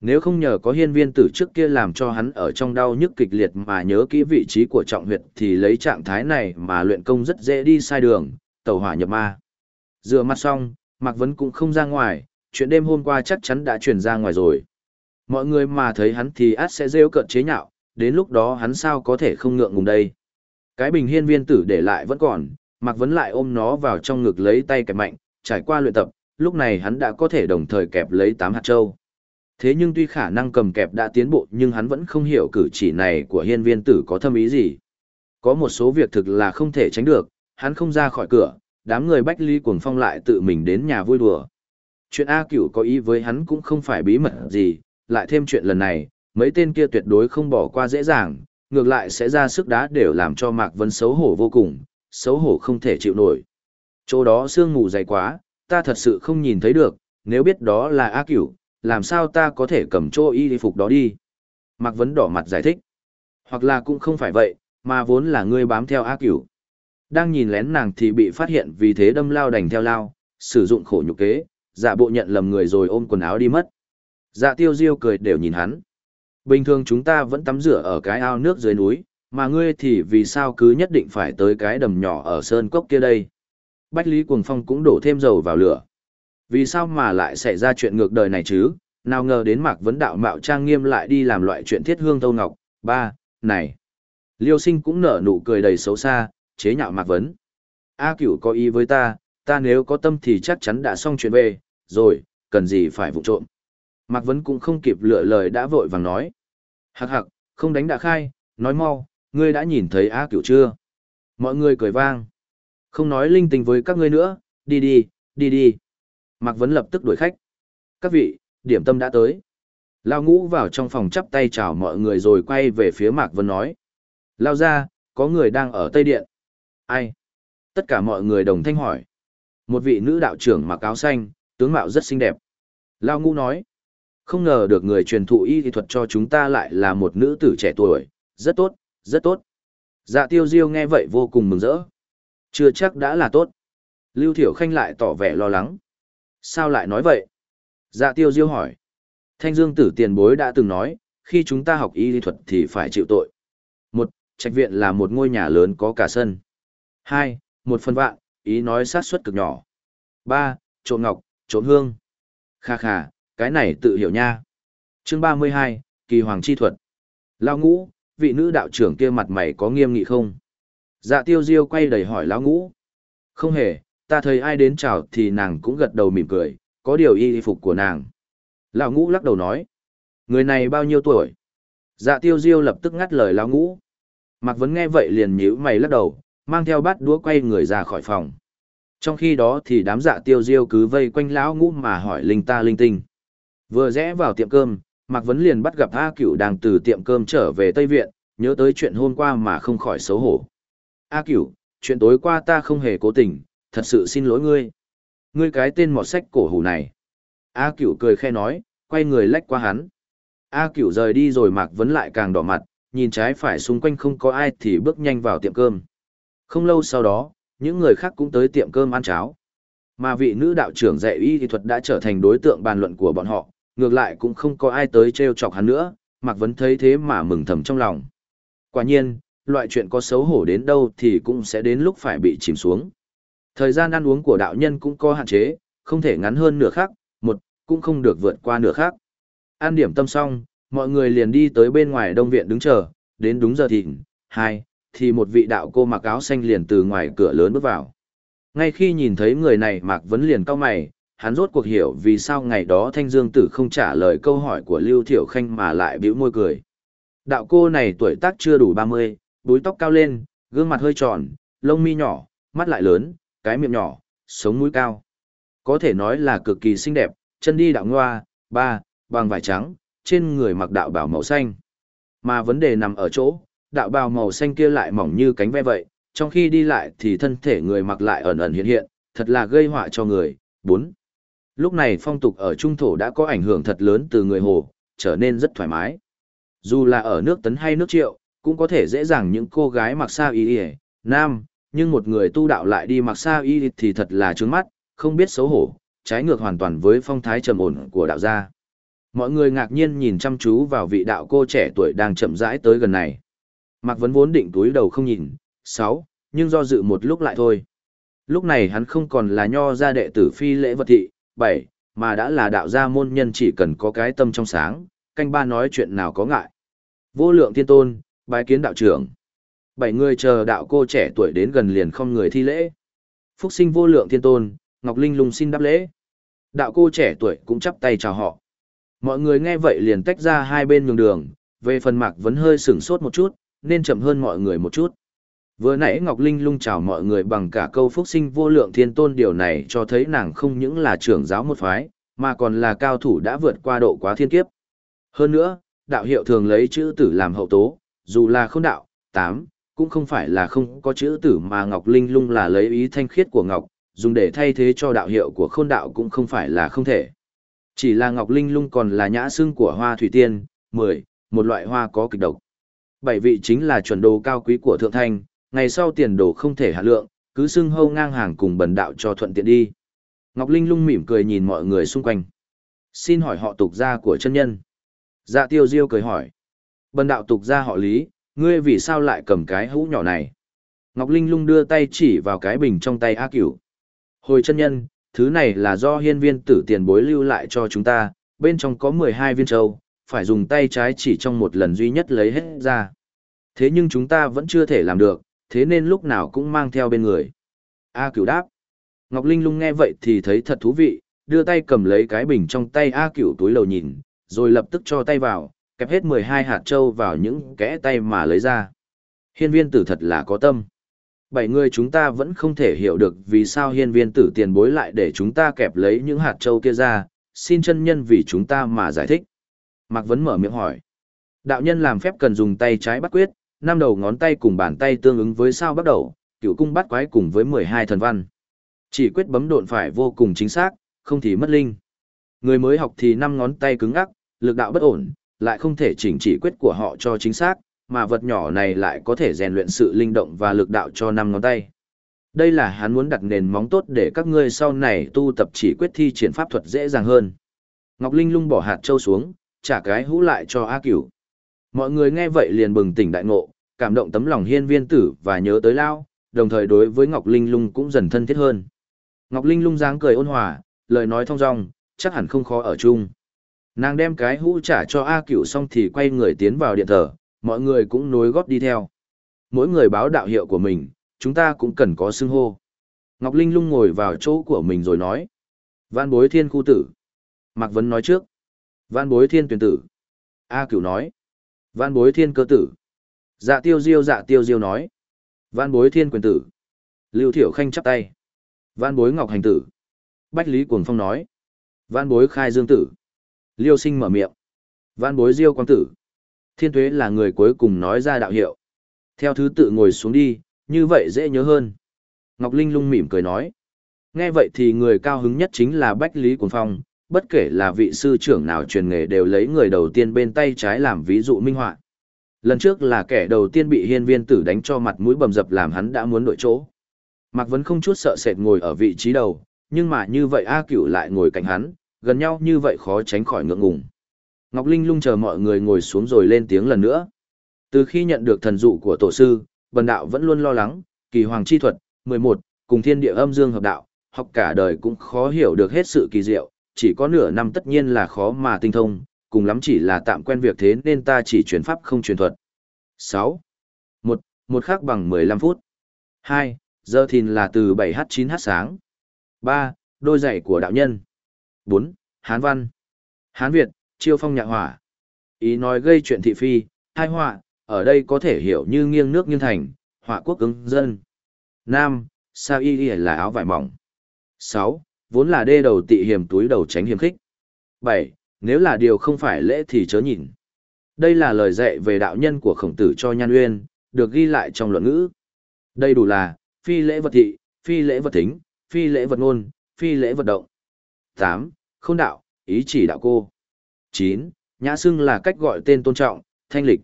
Nếu không nhờ có hiên viên tử trước kia làm cho hắn ở trong đau nhức kịch liệt mà nhớ kỹ vị trí của trọng huyệt thì lấy trạng thái này mà luyện công rất dễ đi sai đường, Tẩu hỏa nhập ma. Rửa mặt xong, Mạc Vấn cũng không ra ngoài, chuyện đêm hôm qua chắc chắn đã truyền ra ngoài rồi. Mọi người mà thấy hắn thì át sẽ rêu cợt chế nhạo, đến lúc đó hắn sao có thể không ngượng ngùng đây. Cái bình hiên viên tử để lại vẫn còn, Mạc Vấn lại ôm nó vào trong ngực lấy tay kẹp mạnh, trải qua luyện tập, lúc này hắn đã có thể đồng thời kẹp lấy 8 hạt châu. Thế nhưng tuy khả năng cầm kẹp đã tiến bộ nhưng hắn vẫn không hiểu cử chỉ này của hiên viên tử có thâm ý gì. Có một số việc thực là không thể tránh được, hắn không ra khỏi cửa, đám người bách ly cuồng phong lại tự mình đến nhà vui đùa. Chuyện A cửu có ý với hắn cũng không phải bí mật gì, lại thêm chuyện lần này, mấy tên kia tuyệt đối không bỏ qua dễ dàng, ngược lại sẽ ra sức đá đều làm cho Mạc Vân xấu hổ vô cùng, xấu hổ không thể chịu nổi. Chỗ đó sương mù dày quá, ta thật sự không nhìn thấy được, nếu biết đó là A cửu, làm sao ta có thể cầm chỗ y phục đó đi? Mạc Vấn đỏ mặt giải thích. Hoặc là cũng không phải vậy, mà vốn là ngươi bám theo A cửu. Đang nhìn lén nàng thì bị phát hiện vì thế đâm lao đành theo lao, sử dụng khổ nhục kế, dạ bộ nhận lầm người rồi ôm quần áo đi mất. Dạ tiêu diêu cười đều nhìn hắn. Bình thường chúng ta vẫn tắm rửa ở cái ao nước dưới núi, mà ngươi thì vì sao cứ nhất định phải tới cái đầm nhỏ ở sơn cốc kia đây. Bách Lý Cuồng Phong cũng đổ thêm dầu vào lửa. Vì sao mà lại xảy ra chuyện ngược đời này chứ, nào ngờ đến Mạc Vấn Đạo mạo trang nghiêm lại đi làm loại chuyện thiết hương thâu ngọc, ba, này. Liêu sinh cũng nở nụ cười đầy xấu xa, chế nhạo Mạc Vấn. A cửu có ý với ta, ta nếu có tâm thì chắc chắn đã xong chuyện về, rồi, cần gì phải vụ trộm. Mạc Vấn cũng không kịp lựa lời đã vội vàng nói. Hạc hạc, không đánh đã khai, nói mau, ngươi đã nhìn thấy A cửu chưa? Mọi người cười vang. Không nói linh tinh với các ngươi nữa, đi đi, đi đi. Mạc Vấn lập tức đuổi khách. Các vị, điểm tâm đã tới. Lao ngũ vào trong phòng chắp tay chào mọi người rồi quay về phía Mạc Vấn nói. Lao ra, có người đang ở Tây Điện. Ai? Tất cả mọi người đồng thanh hỏi. Một vị nữ đạo trưởng mặc áo xanh, tướng mạo rất xinh đẹp. Lao ngũ nói. Không ngờ được người truyền thụ y thuật cho chúng ta lại là một nữ tử trẻ tuổi. Rất tốt, rất tốt. Dạ tiêu diêu nghe vậy vô cùng mừng rỡ. Chưa chắc đã là tốt. Lưu Thiểu Khanh lại tỏ vẻ lo lắng. Sao lại nói vậy? Dạ tiêu diêu hỏi. Thanh Dương tử tiền bối đã từng nói, khi chúng ta học y lý thuật thì phải chịu tội. Một, trạch viện là một ngôi nhà lớn có cả sân. Hai, một phần vạn, ý nói sát suất cực nhỏ. Ba, trộm ngọc, trộm hương. Kha kha, cái này tự hiểu nha. Chương ba mươi hai, kỳ hoàng chi thuật. Lao ngũ, vị nữ đạo trưởng kia mặt mày có nghiêm nghị không? Dạ tiêu diêu quay đầy hỏi lão ngũ. Không hề, ta thấy ai đến chào thì nàng cũng gật đầu mỉm cười, có điều y phục của nàng. Lão ngũ lắc đầu nói. Người này bao nhiêu tuổi? Dạ tiêu diêu lập tức ngắt lời lão ngũ. Mạc Vấn nghe vậy liền nhíu mày lắc đầu, mang theo bát đũa quay người ra khỏi phòng. Trong khi đó thì đám dạ tiêu diêu cứ vây quanh lão ngũ mà hỏi linh ta linh tinh. Vừa rẽ vào tiệm cơm, Mạc Vấn liền bắt gặp A Cửu đang từ tiệm cơm trở về Tây Viện, nhớ tới chuyện hôm qua mà không khỏi xấu hổ. A Cửu, chuyện tối qua ta không hề cố tình, thật sự xin lỗi ngươi. Ngươi cái tên mọt sách cổ hủ này. A Cửu cười khe nói, quay người lách qua hắn. A Cửu rời đi rồi Mạc Vấn lại càng đỏ mặt, nhìn trái phải xung quanh không có ai thì bước nhanh vào tiệm cơm. Không lâu sau đó, những người khác cũng tới tiệm cơm ăn cháo. Mà vị nữ đạo trưởng dạy y thuật đã trở thành đối tượng bàn luận của bọn họ, ngược lại cũng không có ai tới trêu chọc hắn nữa, Mạc Vấn thấy thế mà mừng thầm trong lòng. Quả nhiên, loại chuyện có xấu hổ đến đâu thì cũng sẽ đến lúc phải bị chìm xuống. Thời gian ăn uống của đạo nhân cũng có hạn chế, không thể ngắn hơn nửa khác, một, cũng không được vượt qua nửa khác. Ăn điểm tâm xong, mọi người liền đi tới bên ngoài đông viện đứng chờ, đến đúng giờ thịnh, hai, thì một vị đạo cô mặc áo xanh liền từ ngoài cửa lớn bước vào. Ngay khi nhìn thấy người này Mạc Vấn liền cau mày, hắn rốt cuộc hiểu vì sao ngày đó Thanh Dương Tử không trả lời câu hỏi của Lưu Thiểu Khanh mà lại bĩu môi cười. Đạo cô này tuổi tác chưa đủ 30, búi tóc cao lên, gương mặt hơi tròn, lông mi nhỏ, mắt lại lớn, cái miệng nhỏ, sống mũi cao. Có thể nói là cực kỳ xinh đẹp, chân đi đạo ngoa, ba, bằng vải trắng, trên người mặc đạo bào màu xanh. Mà vấn đề nằm ở chỗ, đạo bào màu xanh kia lại mỏng như cánh ve vậy, trong khi đi lại thì thân thể người mặc lại ẩn ẩn hiện hiện, thật là gây họa cho người. 4. Lúc này phong tục ở trung thổ đã có ảnh hưởng thật lớn từ người hồ, trở nên rất thoải mái. Dù là ở nước tấn hay nước triệu, cũng có thể dễ dàng những cô gái mặc sao y y, nam, nhưng một người tu đạo lại đi mặc xa y thì thật là trướng mắt, không biết xấu hổ, trái ngược hoàn toàn với phong thái trầm ổn của đạo gia. Mọi người ngạc nhiên nhìn chăm chú vào vị đạo cô trẻ tuổi đang chậm rãi tới gần này. Mạc Vấn vốn định túi đầu không nhìn, sáu, nhưng do dự một lúc lại thôi. Lúc này hắn không còn là nho gia đệ tử phi lễ vật thị, bảy, mà đã là đạo gia môn nhân chỉ cần có cái tâm trong sáng, canh ba nói chuyện nào có ngại. Vô lượng thiên tôn, bái kiến đạo trưởng. Bảy người chờ đạo cô trẻ tuổi đến gần liền không người thi lễ. Phúc sinh vô lượng thiên tôn, Ngọc Linh lung xin đáp lễ. Đạo cô trẻ tuổi cũng chắp tay chào họ. Mọi người nghe vậy liền tách ra hai bên nhường đường, về phần mạc vẫn hơi sửng sốt một chút, nên chậm hơn mọi người một chút. Vừa nãy Ngọc Linh lung chào mọi người bằng cả câu phúc sinh vô lượng thiên tôn điều này cho thấy nàng không những là trưởng giáo một phái, mà còn là cao thủ đã vượt qua độ quá thiên kiếp. Hơn nữa, đạo hiệu thường lấy chữ tử làm hậu tố, dù là không đạo, tám, cũng không phải là không có chữ tử mà Ngọc Linh lung là lấy ý thanh khiết của Ngọc, dùng để thay thế cho đạo hiệu của khôn đạo cũng không phải là không thể. Chỉ là Ngọc Linh lung còn là nhã xương của hoa thủy tiên, 10, một loại hoa có kịch độc. Bảy vị chính là chuẩn đồ cao quý của Thượng Thanh, ngày sau tiền đồ không thể hạ lượng, cứ xưng hâu ngang hàng cùng bần đạo cho thuận tiện đi. Ngọc Linh lung mỉm cười nhìn mọi người xung quanh. Xin hỏi họ tục gia của chân nhân. Dạ tiêu diêu cười hỏi. Bần đạo tục gia họ lý, ngươi vì sao lại cầm cái hũ nhỏ này? Ngọc Linh lung đưa tay chỉ vào cái bình trong tay A Cửu. Hồi chân nhân, thứ này là do hiên viên tử tiền bối lưu lại cho chúng ta, bên trong có 12 viên châu, phải dùng tay trái chỉ trong một lần duy nhất lấy hết ra. Thế nhưng chúng ta vẫn chưa thể làm được, thế nên lúc nào cũng mang theo bên người. A cửu đáp. Ngọc Linh lung nghe vậy thì thấy thật thú vị, đưa tay cầm lấy cái bình trong tay A cửu túi lầu nhìn, rồi lập tức cho tay vào, kẹp hết 12 hạt châu vào những kẽ tay mà lấy ra. Hiên viên tử thật là có tâm. Bảy người chúng ta vẫn không thể hiểu được vì sao hiên viên tử tiền bối lại để chúng ta kẹp lấy những hạt châu kia ra, xin chân nhân vì chúng ta mà giải thích. Mạc Vấn mở miệng hỏi. Đạo nhân làm phép cần dùng tay trái bắt quyết, năm đầu ngón tay cùng bàn tay tương ứng với sao bắt đầu, cựu cung bắt quái cùng với 12 thần văn. Chỉ quyết bấm độn phải vô cùng chính xác, không thì mất linh. Người mới học thì năm ngón tay cứng ắc, lực đạo bất ổn, lại không thể chỉnh chỉ quyết của họ cho chính xác, mà vật nhỏ này lại có thể rèn luyện sự linh động và lực đạo cho năm ngón tay. Đây là hắn muốn đặt nền móng tốt để các ngươi sau này tu tập chỉ quyết thi triển pháp thuật dễ dàng hơn. Ngọc Linh lung bỏ hạt châu xuống, trả cái hũ lại cho A Cửu. Mọi người nghe vậy liền bừng tỉnh đại ngộ, cảm động tấm lòng hiên viên tử và nhớ tới lao, đồng thời đối với Ngọc Linh lung cũng dần thân thiết hơn. Ngọc Linh lung dáng cười ôn hòa, lời nói thong dong, chắc hẳn không khó ở chung. Nàng đem cái hũ trả cho A Cửu xong thì quay người tiến vào điện thờ, mọi người cũng nối gót đi theo. Mỗi người báo đạo hiệu của mình, chúng ta cũng cần có xưng hô. Ngọc Linh lung ngồi vào chỗ của mình rồi nói. Văn bối thiên khu tử. Mạc Vấn nói trước. Văn bối thiên tuyển tử. A Cửu nói. Văn bối thiên cơ tử. Dạ tiêu diêu dạ tiêu diêu nói. Văn bối thiên quyền tử. Lưu Thiểu Khanh chắp tay. Văn bối ngọc hành tử. Bách Lý Cuồng Phong nói. Văn bối khai dương tử. Liêu sinh mở miệng. Văn bối diêu quang tử. Thiên tuế là người cuối cùng nói ra đạo hiệu. Theo thứ tự ngồi xuống đi, như vậy dễ nhớ hơn. Ngọc Linh lung mỉm cười nói. Nghe vậy thì người cao hứng nhất chính là Bách Lý Cuồng Phong, bất kể là vị sư trưởng nào truyền nghề đều lấy người đầu tiên bên tay trái làm ví dụ minh họa. Lần trước là kẻ đầu tiên bị hiên viên tử đánh cho mặt mũi bầm dập làm hắn đã muốn đổi chỗ. Mạc Vấn không chút sợ sệt ngồi ở vị trí đầu, nhưng mà như vậy A Cửu lại ngồi cạnh hắn, gần nhau như vậy khó tránh khỏi ngượng ngùng. Ngọc Linh lung chờ mọi người ngồi xuống rồi lên tiếng lần nữa. Từ khi nhận được thần dụ của tổ sư, bần đạo vẫn luôn lo lắng, kỳ hoàng chi thuật, 11, cùng thiên địa âm dương hợp đạo, học cả đời cũng khó hiểu được hết sự kỳ diệu, chỉ có nửa năm tất nhiên là khó mà tinh thông, cùng lắm chỉ là tạm quen việc thế nên ta chỉ truyền pháp không truyền thuật. 6. 1. Một khắc bằng 15 phút. 2. Giờ thìn là từ 7h-9h sáng. 3. Đôi giày của đạo nhân. 4. Hán văn. Hán Việt, chiêu phong nhạ hỏa. Ý nói gây chuyện thị phi, hai họa, ở đây có thể hiểu như nghiêng nước nghiêng thành, họa quốc ứng dân. Nam, sao y y là áo vải mỏng. 6. Vốn là đê đầu tị hiểm túi đầu tránh hiểm khích. 7. Nếu là điều không phải lễ thì chớ nhìn. Đây là lời dạy về đạo nhân của khổng tử cho Nhan Uyên, được ghi lại trong luận ngữ. Đây đủ là, phi lễ vật thị, phi lễ vật thính, phi lễ vật ngôn, phi lễ vật động. 8. Không đạo, ý chỉ đạo cô. 9. Nhã xưng là cách gọi tên tôn trọng, thanh lịch.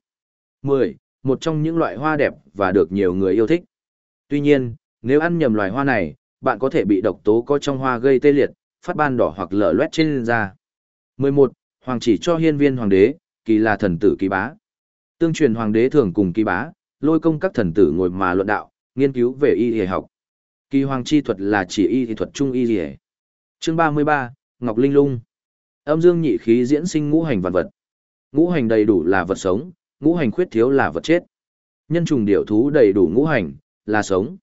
10. Một trong những loại hoa đẹp và được nhiều người yêu thích. Tuy nhiên, nếu ăn nhầm loài hoa này, bạn có thể bị độc tố có trong hoa gây tê liệt, phát ban đỏ hoặc lở loét trên da. 11. Hoàng chỉ cho hiên viên hoàng đế, kỳ là thần tử kỳ bá. Tương truyền hoàng đế thường cùng kỳ bá, lôi công các thần tử ngồi mà luận đạo, nghiên cứu về y y học. Kỳ hoàng chi thuật là chỉ y y thuật trung y y. Chương 33, Ngọc Linh Lung. Âm dương nhị khí diễn sinh ngũ hành vạn vật. Ngũ hành đầy đủ là vật sống, ngũ hành khuyết thiếu là vật chết. Nhân trùng điểu thú đầy đủ ngũ hành, là sống.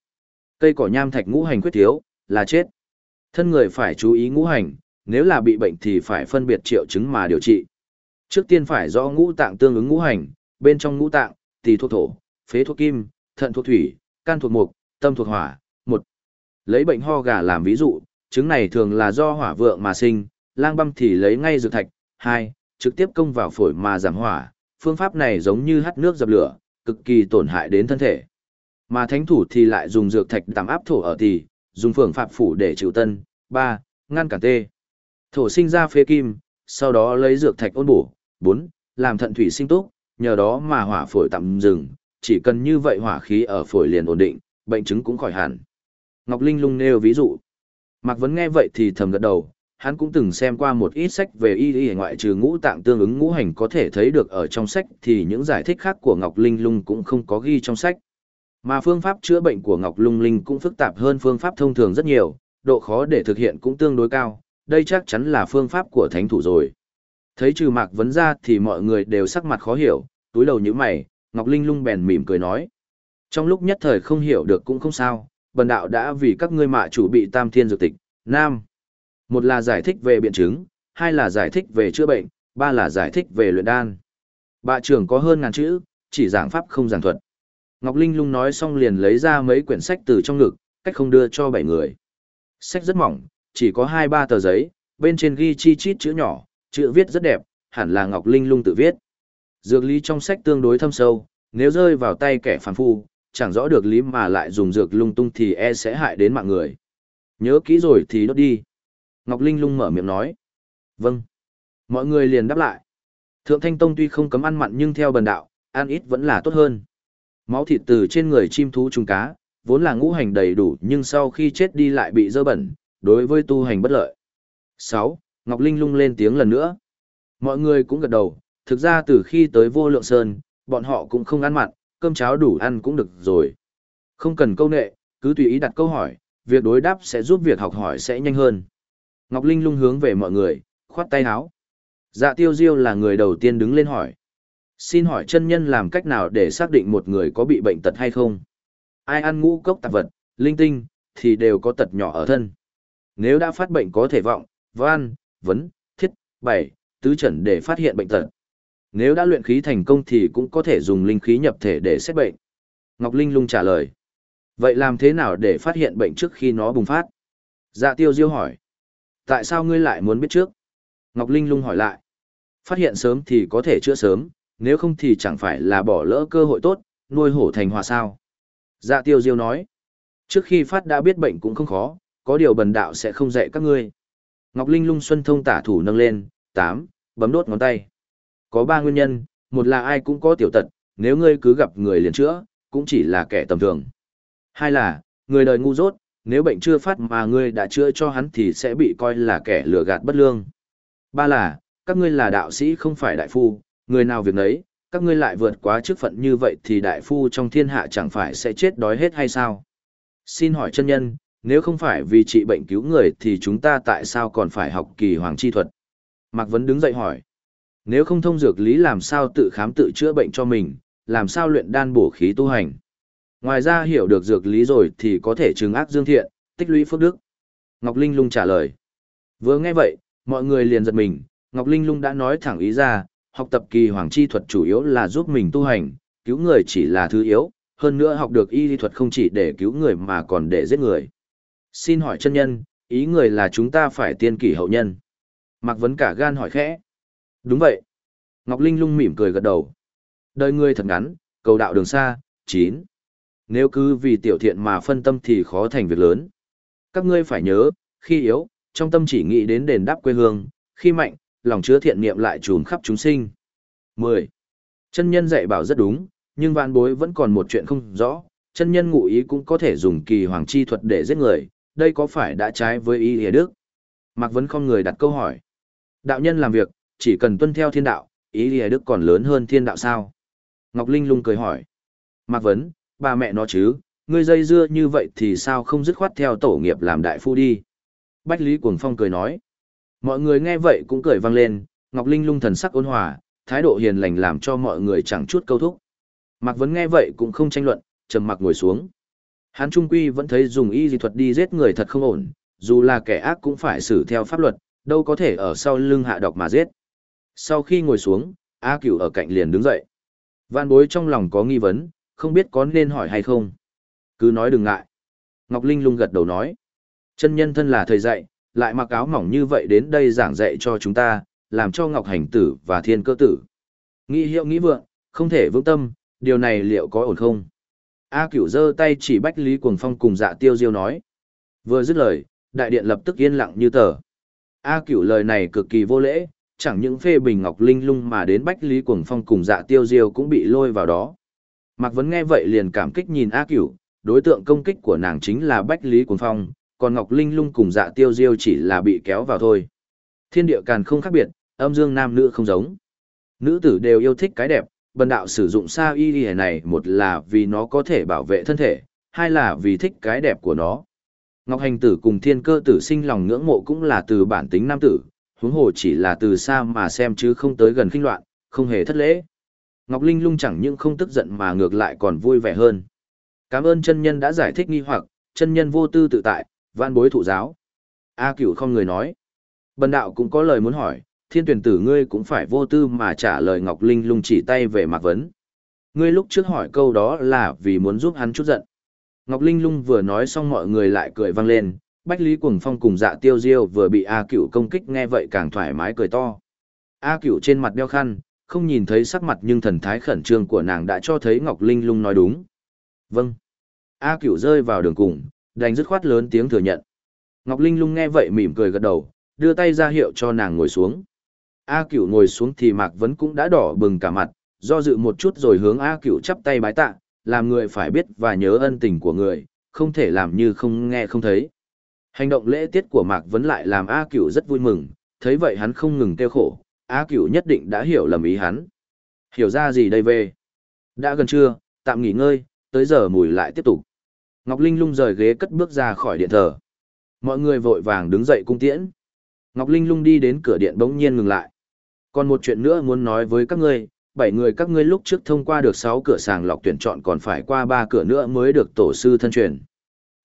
Cây cỏ nham thạch ngũ hành khuyết thiếu, là chết. Thân người phải chú ý ngũ hành, nếu là bị bệnh thì phải phân biệt triệu chứng mà điều trị. Trước tiên phải rõ ngũ tạng tương ứng ngũ hành, bên trong ngũ tạng, tỳ thuộc thổ, phế thuộc kim, thận thuộc thủy, can thuộc mục, tâm thuộc hỏa. Một, lấy bệnh ho gà làm ví dụ, chứng này thường là do hỏa vượng mà sinh, lang băm thì lấy ngay dược thạch. Hai, trực tiếp công vào phổi mà giảm hỏa, phương pháp này giống như hắt nước dập lửa, cực kỳ tổn hại đến thân thể. Mà thánh thủ thì lại dùng dược thạch tạm áp thổ ở thì, dùng phượng phạm phủ để chịu tân. Ba, ngăn cản tê. Thổ sinh ra phế kim, sau đó lấy dược thạch ôn bổ. Bốn, làm thận thủy sinh túc, nhờ đó mà hỏa phổi tạm dừng, chỉ cần như vậy hỏa khí ở phổi liền ổn định, bệnh chứng cũng khỏi hẳn. Ngọc Linh lung nêu ví dụ. Mạc Vấn nghe vậy thì thầm gật đầu, hắn cũng từng xem qua một ít sách về y y ngoại trừ ngũ tạng tương ứng ngũ hành có thể thấy được ở trong sách thì những giải thích khác của Ngọc Linh lung cũng không có ghi trong sách. Mà phương pháp chữa bệnh của Ngọc Lung Linh cũng phức tạp hơn phương pháp thông thường rất nhiều, độ khó để thực hiện cũng tương đối cao, đây chắc chắn là phương pháp của thánh thủ rồi. Thấy trừ mạc vấn ra thì mọi người đều sắc mặt khó hiểu, túi đầu như mày, Ngọc Linh lung bèn mỉm cười nói. Trong lúc nhất thời không hiểu được cũng không sao, bần đạo đã vì các ngươi mạ chủ bị tam thiên dược tịch, nam. Một là giải thích về biện chứng, hai là giải thích về chữa bệnh, ba là giải thích về luyện đan. Bạ trưởng có hơn ngàn chữ, chỉ giảng pháp không giảng thuật. Ngọc Linh lung nói xong liền lấy ra mấy quyển sách từ trong ngực, cách không đưa cho bảy người. Sách rất mỏng, chỉ có hai ba tờ giấy, bên trên ghi chi chít chữ nhỏ, chữ viết rất đẹp, hẳn là Ngọc Linh lung tự viết. Dược lý trong sách tương đối thâm sâu, nếu rơi vào tay kẻ phàm phu, chẳng rõ được lý mà lại dùng dược lung tung thì e sẽ hại đến mạng người. Nhớ kỹ rồi thì đốt đi. Ngọc Linh lung mở miệng nói. Vâng. Mọi người liền đáp lại. Thượng Thanh Tông tuy không cấm ăn mặn nhưng theo bần đạo, ăn ít vẫn là tốt hơn. Máu thịt từ trên người chim thú trùng cá, vốn là ngũ hành đầy đủ nhưng sau khi chết đi lại bị dơ bẩn, đối với tu hành bất lợi. 6. Ngọc Linh lung lên tiếng lần nữa. Mọi người cũng gật đầu, thực ra từ khi tới vô lượng sơn, bọn họ cũng không ăn mặn, cơm cháo đủ ăn cũng được rồi. Không cần câu nệ, cứ tùy ý đặt câu hỏi, việc đối đáp sẽ giúp việc học hỏi sẽ nhanh hơn. Ngọc Linh lung hướng về mọi người, khoát tay áo. Dạ tiêu diêu là người đầu tiên đứng lên hỏi. Xin hỏi chân nhân làm cách nào để xác định một người có bị bệnh tật hay không? Ai ăn ngũ cốc tạp vật, linh tinh, thì đều có tật nhỏ ở thân. Nếu đã phát bệnh có thể vọng, văn, vấn, thiết, bảy, tứ trần để phát hiện bệnh tật. Nếu đã luyện khí thành công thì cũng có thể dùng linh khí nhập thể để xét bệnh. Ngọc Linh lung trả lời. Vậy làm thế nào để phát hiện bệnh trước khi nó bùng phát? Dạ tiêu diêu hỏi. Tại sao ngươi lại muốn biết trước? Ngọc Linh lung hỏi lại. Phát hiện sớm thì có thể chữa sớm, nếu không thì chẳng phải là bỏ lỡ cơ hội tốt, nuôi hổ thành hòa sao. Dạ tiêu diêu nói. Trước khi phát đã biết bệnh cũng không khó, có điều bần đạo sẽ không dạy các ngươi. Ngọc Linh lung xuân thông tả thủ nâng lên, tám, bấm đốt ngón tay. Có ba nguyên nhân, một là ai cũng có tiểu tật, nếu ngươi cứ gặp người liền chữa, cũng chỉ là kẻ tầm thường. Hai là, người đời ngu dốt, nếu bệnh chưa phát mà ngươi đã chữa cho hắn thì sẽ bị coi là kẻ lừa gạt bất lương. Ba là, các ngươi là đạo sĩ không phải đại phu, người nào việc nấy, các ngươi lại vượt quá chức phận như vậy thì đại phu trong thiên hạ chẳng phải sẽ chết đói hết hay sao? Xin hỏi chân nhân, nếu không phải vì trị bệnh cứu người thì chúng ta tại sao còn phải học kỳ hoàng chi thuật? Mạc Vấn đứng dậy hỏi. Nếu không thông dược lý làm sao tự khám tự chữa bệnh cho mình, làm sao luyện đan bổ khí tu hành? Ngoài ra hiểu được dược lý rồi thì có thể chứng ác dương thiện, tích lũy phước đức. Ngọc Linh lung trả lời. Vừa nghe vậy, mọi người liền giật mình, Ngọc Linh lung đã nói thẳng ý ra, học tập kỳ hoàng chi thuật chủ yếu là giúp mình tu hành, cứu người chỉ là thứ yếu, hơn nữa học được y lý thuật không chỉ để cứu người mà còn để giết người. Xin hỏi chân nhân, ý người là chúng ta phải tiên kỷ hậu nhân. Mạc Vấn cả gan hỏi khẽ. Đúng vậy. Ngọc Linh lung mỉm cười gật đầu. Đời ngươi thật ngắn, cầu đạo đường xa, chín. Nếu cứ vì tiểu thiện mà phân tâm thì khó thành việc lớn. Các ngươi phải nhớ, khi yếu, trong tâm chỉ nghĩ đến đền đáp quê hương, khi mạnh, lòng chứa thiện niệm lại trùm khắp chúng sinh. 10. Chân nhân dạy bảo rất đúng, nhưng vạn bối vẫn còn một chuyện không rõ, chân nhân ngụ ý cũng có thể dùng kỳ hoàng chi thuật để giết người, đây có phải đã trái với ý hề đức? Mạc Vấn không người đặt câu hỏi. Đạo nhân làm việc, chỉ cần tuân theo thiên đạo, ý lìa đức còn lớn hơn thiên đạo sao? Ngọc Linh lung cười hỏi. Mạc Vấn, bà mẹ nó chứ, ngươi dây dưa như vậy thì sao không dứt khoát theo tổ nghiệp làm đại phu đi? Bách Lý Cuồng Phong cười nói. Mọi người nghe vậy cũng cười vang lên, Ngọc Linh lung thần sắc ôn hòa, thái độ hiền lành làm cho mọi người chẳng chút câu thúc. Mạc Vấn nghe vậy cũng không tranh luận, trầm mặc ngồi xuống. Hắn Trung Quy vẫn thấy dùng y dị thuật đi giết người thật không ổn, dù là kẻ ác cũng phải xử theo pháp luật, đâu có thể ở sau lưng hạ độc mà giết. Sau khi ngồi xuống, A Cửu ở cạnh liền đứng dậy. Vạn bối trong lòng có nghi vấn, không biết có nên hỏi hay không. Cứ nói đừng ngại. Ngọc Linh lung gật đầu nói. Chân nhân thân là thầy dạy, lại mặc áo mỏng như vậy đến đây giảng dạy cho chúng ta, làm cho Ngọc Hành Tử và Thiên Cơ Tử. Nghĩ hiệu nghĩ vượng, không thể vững tâm, điều này liệu có ổn không? A cửu giơ tay chỉ Bách Lý Cuồng Phong cùng dạ tiêu diêu nói. Vừa dứt lời, đại điện lập tức yên lặng như tờ. A cửu lời này cực kỳ vô lễ, chẳng những phê bình Ngọc Linh lung mà đến Bách Lý Cuồng Phong cùng dạ tiêu diêu cũng bị lôi vào đó. Mạc Vấn nghe vậy liền cảm kích nhìn A cửu, đối tượng công kích của nàng chính là Bách Lý Cuồng Phong, còn Ngọc Linh lung cùng dạ tiêu diêu chỉ là bị kéo vào thôi. Thiên địa càn không khác biệt, âm dương nam nữ không giống. Nữ tử đều yêu thích cái đẹp, bần đạo sử dụng sa y y này một là vì nó có thể bảo vệ thân thể, hai là vì thích cái đẹp của nó. Ngọc Hành tử cùng thiên cơ tử sinh lòng ngưỡng mộ cũng là từ bản tính nam tử, huống hồ chỉ là từ xa mà xem chứ không tới gần kinh loạn, không hề thất lễ. Ngọc Linh lung chẳng những không tức giận mà ngược lại còn vui vẻ hơn. Cảm ơn chân nhân đã giải thích nghi hoặc, chân nhân vô tư tự tại, vạn bối thụ giáo. A cửu không người nói. Bần đạo cũng có lời muốn hỏi, thiên tuyển tử ngươi cũng phải vô tư mà trả lời Ngọc Linh lung chỉ tay về Mạc Vấn. Ngươi lúc trước hỏi câu đó là vì muốn giúp hắn chút giận. Ngọc Linh lung vừa nói xong mọi người lại cười vang lên, Bách Lý Cuồng Phong cùng dạ tiêu diêu vừa bị A cửu công kích nghe vậy càng thoải mái cười to. A cửu trên mặt đeo khăn, không nhìn thấy sắc mặt nhưng thần thái khẩn trương của nàng đã cho thấy Ngọc Linh lung nói đúng. Vâng. A cửu rơi vào đường cùng, đành dứt khoát lớn tiếng thừa nhận. Ngọc Linh lung nghe vậy mỉm cười gật đầu, đưa tay ra hiệu cho nàng ngồi xuống. A Cửu ngồi xuống thì Mạc Vấn cũng đã đỏ bừng cả mặt, do dự một chút rồi hướng A Cửu chắp tay bái tạ, làm người phải biết và nhớ ân tình của người, không thể làm như không nghe không thấy. Hành động lễ tiết của Mạc Vấn lại làm A Cửu rất vui mừng, thấy vậy hắn không ngừng kêu khổ, A Cửu nhất định đã hiểu lầm ý hắn. Hiểu ra gì đây về? Đã gần trưa, tạm nghỉ ngơi, tới giờ mùi lại tiếp tục. Ngọc Linh lung rời ghế cất bước ra khỏi điện thờ. Mọi người vội vàng đứng dậy cung tiễn. Ngọc Linh lung đi đến cửa điện bỗng nhiên ngừng lại. Còn một chuyện nữa muốn nói với các ngươi, bảy người các ngươi lúc trước thông qua được sáu cửa sàng lọc tuyển chọn còn phải qua ba cửa nữa mới được tổ sư thân truyền.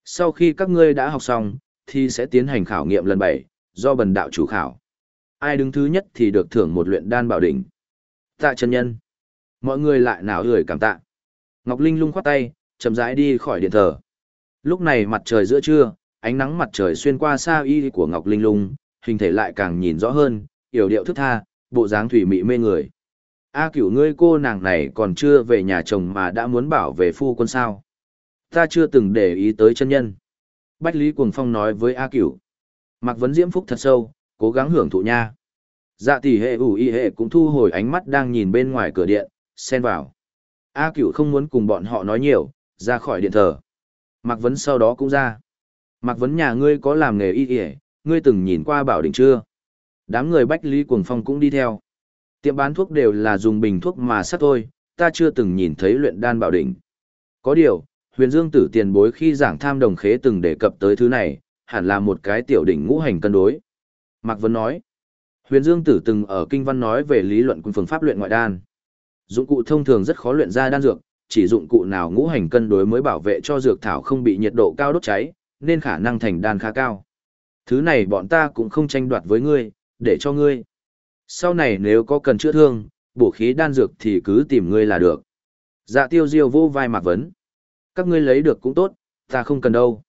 Sau khi các ngươi đã học xong, thì sẽ tiến hành khảo nghiệm lần bảy, do bần đạo chủ khảo. Ai đứng thứ nhất thì được thưởng một luyện đan bảo đỉnh. Tạ chân nhân. Mọi người lại nào gửi cảm tạ. Ngọc Linh lung khoát tay, chậm rãi đi khỏi điện thờ. Lúc này mặt trời giữa trưa, ánh nắng mặt trời xuyên qua xa y của Ngọc Linh lung, hình thể lại càng nhìn rõ hơn, yểu điệu thức tha, bộ dáng thủy mị mê người. A cửu ngươi cô nàng này còn chưa về nhà chồng mà đã muốn bảo về phu quân sao. Ta chưa từng để ý tới chân nhân. Bách Lý Cuồng Phong nói với A cửu. Mạc Vấn Diễm Phúc thật sâu, cố gắng hưởng thụ nha. Dạ tỷ hệ ủ y hệ cũng thu hồi ánh mắt đang nhìn bên ngoài cửa điện, xen vào. A cửu không muốn cùng bọn họ nói nhiều, ra khỏi điện thờ. Mạc Vấn sau đó cũng ra. Mạc Vấn nhà ngươi có làm nghề y y, ngươi từng nhìn qua bảo đỉnh chưa? Đám người Bách Lý Cuồng Phong cũng đi theo. Tiệm bán thuốc đều là dùng bình thuốc mà sắt thôi, ta chưa từng nhìn thấy luyện đan bảo đỉnh. Có điều, huyền dương tử tiền bối khi giảng tham đồng khế từng đề cập tới thứ này, hẳn là một cái tiểu đỉnh ngũ hành cân đối. Mạc Vân nói, huyền dương tử từng ở kinh văn nói về lý luận quân phương pháp luyện ngoại đan. Dụng cụ thông thường rất khó luyện ra đan dược, chỉ dụng cụ nào ngũ hành cân đối mới bảo vệ cho dược thảo không bị nhiệt độ cao đốt cháy, nên khả năng thành đan khá cao. Thứ này bọn ta cũng không tranh đoạt với ngươi, để cho ngươi. Sau này nếu có cần chữa thương, bổ khí đan dược thì cứ tìm ngươi là được. Dạ tiêu diêu vô vai Mạc Vấn. Các ngươi lấy được cũng tốt, ta không cần đâu.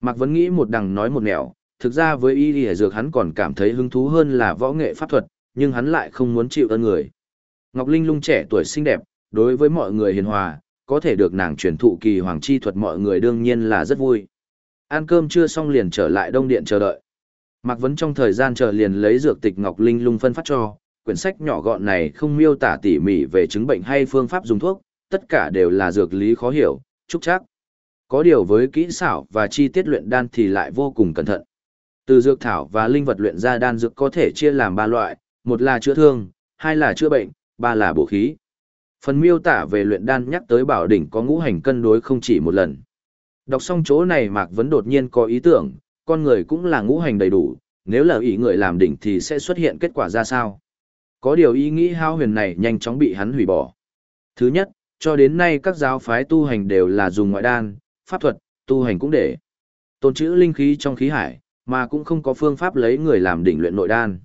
Mạc Vấn nghĩ một đằng nói một nẻo, thực ra với y y dược hắn còn cảm thấy hứng thú hơn là võ nghệ pháp thuật, nhưng hắn lại không muốn chịu ơn người. Ngọc Linh lung trẻ tuổi xinh đẹp, đối với mọi người hiền hòa, có thể được nàng truyền thụ kỳ hoàng chi thuật mọi người đương nhiên là rất vui. Ăn cơm chưa xong liền trở lại đông điện chờ đợi. Mạc Vấn trong thời gian chờ liền lấy dược tịch Ngọc Linh lung phân phát cho, quyển sách nhỏ gọn này không miêu tả tỉ mỉ về chứng bệnh hay phương pháp dùng thuốc, tất cả đều là dược lý khó hiểu, trúc chắc. Có điều với kỹ xảo và chi tiết luyện đan thì lại vô cùng cẩn thận. Từ dược thảo và linh vật luyện ra đan dược có thể chia làm ba loại, một là chữa thương, hai là chữa bệnh, ba là bổ khí. Phần miêu tả về luyện đan nhắc tới bảo đỉnh có ngũ hành cân đối không chỉ một lần. Đọc xong chỗ này Mạc Vấn đột nhiên có ý tưởng, con người cũng là ngũ hành đầy đủ, nếu là ý người làm đỉnh thì sẽ xuất hiện kết quả ra sao? Có điều ý nghĩ hao huyền này nhanh chóng bị hắn hủy bỏ. Thứ nhất, cho đến nay các giáo phái tu hành đều là dùng ngoại đan, pháp thuật, tu hành cũng để tôn trữ linh khí trong khí hải, mà cũng không có phương pháp lấy người làm đỉnh luyện nội đan.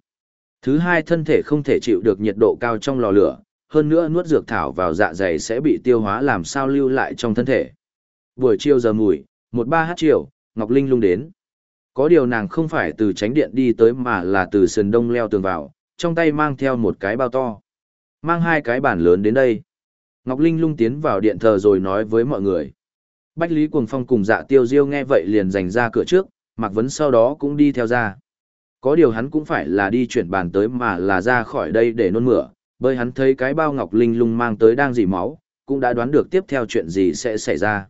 Thứ hai thân thể không thể chịu được nhiệt độ cao trong lò lửa, hơn nữa nuốt dược thảo vào dạ dày sẽ bị tiêu hóa làm sao lưu lại trong thân thể. Buổi chiều giờ mùi, một ba h chiều, Ngọc Linh lung đến. Có điều nàng không phải từ tránh điện đi tới mà là từ sườn đông leo tường vào, trong tay mang theo một cái bao to. Mang hai cái bàn lớn đến đây. Ngọc Linh lung tiến vào điện thờ rồi nói với mọi người. Bách Lý Cuồng Phong cùng dạ tiêu diêu nghe vậy liền giành ra cửa trước, Mạc Vấn sau đó cũng đi theo ra. Có điều hắn cũng phải là đi chuyển bàn tới mà là ra khỏi đây để nôn mửa, bởi hắn thấy cái bao Ngọc Linh lung mang tới đang dỉ máu, cũng đã đoán được tiếp theo chuyện gì sẽ xảy ra.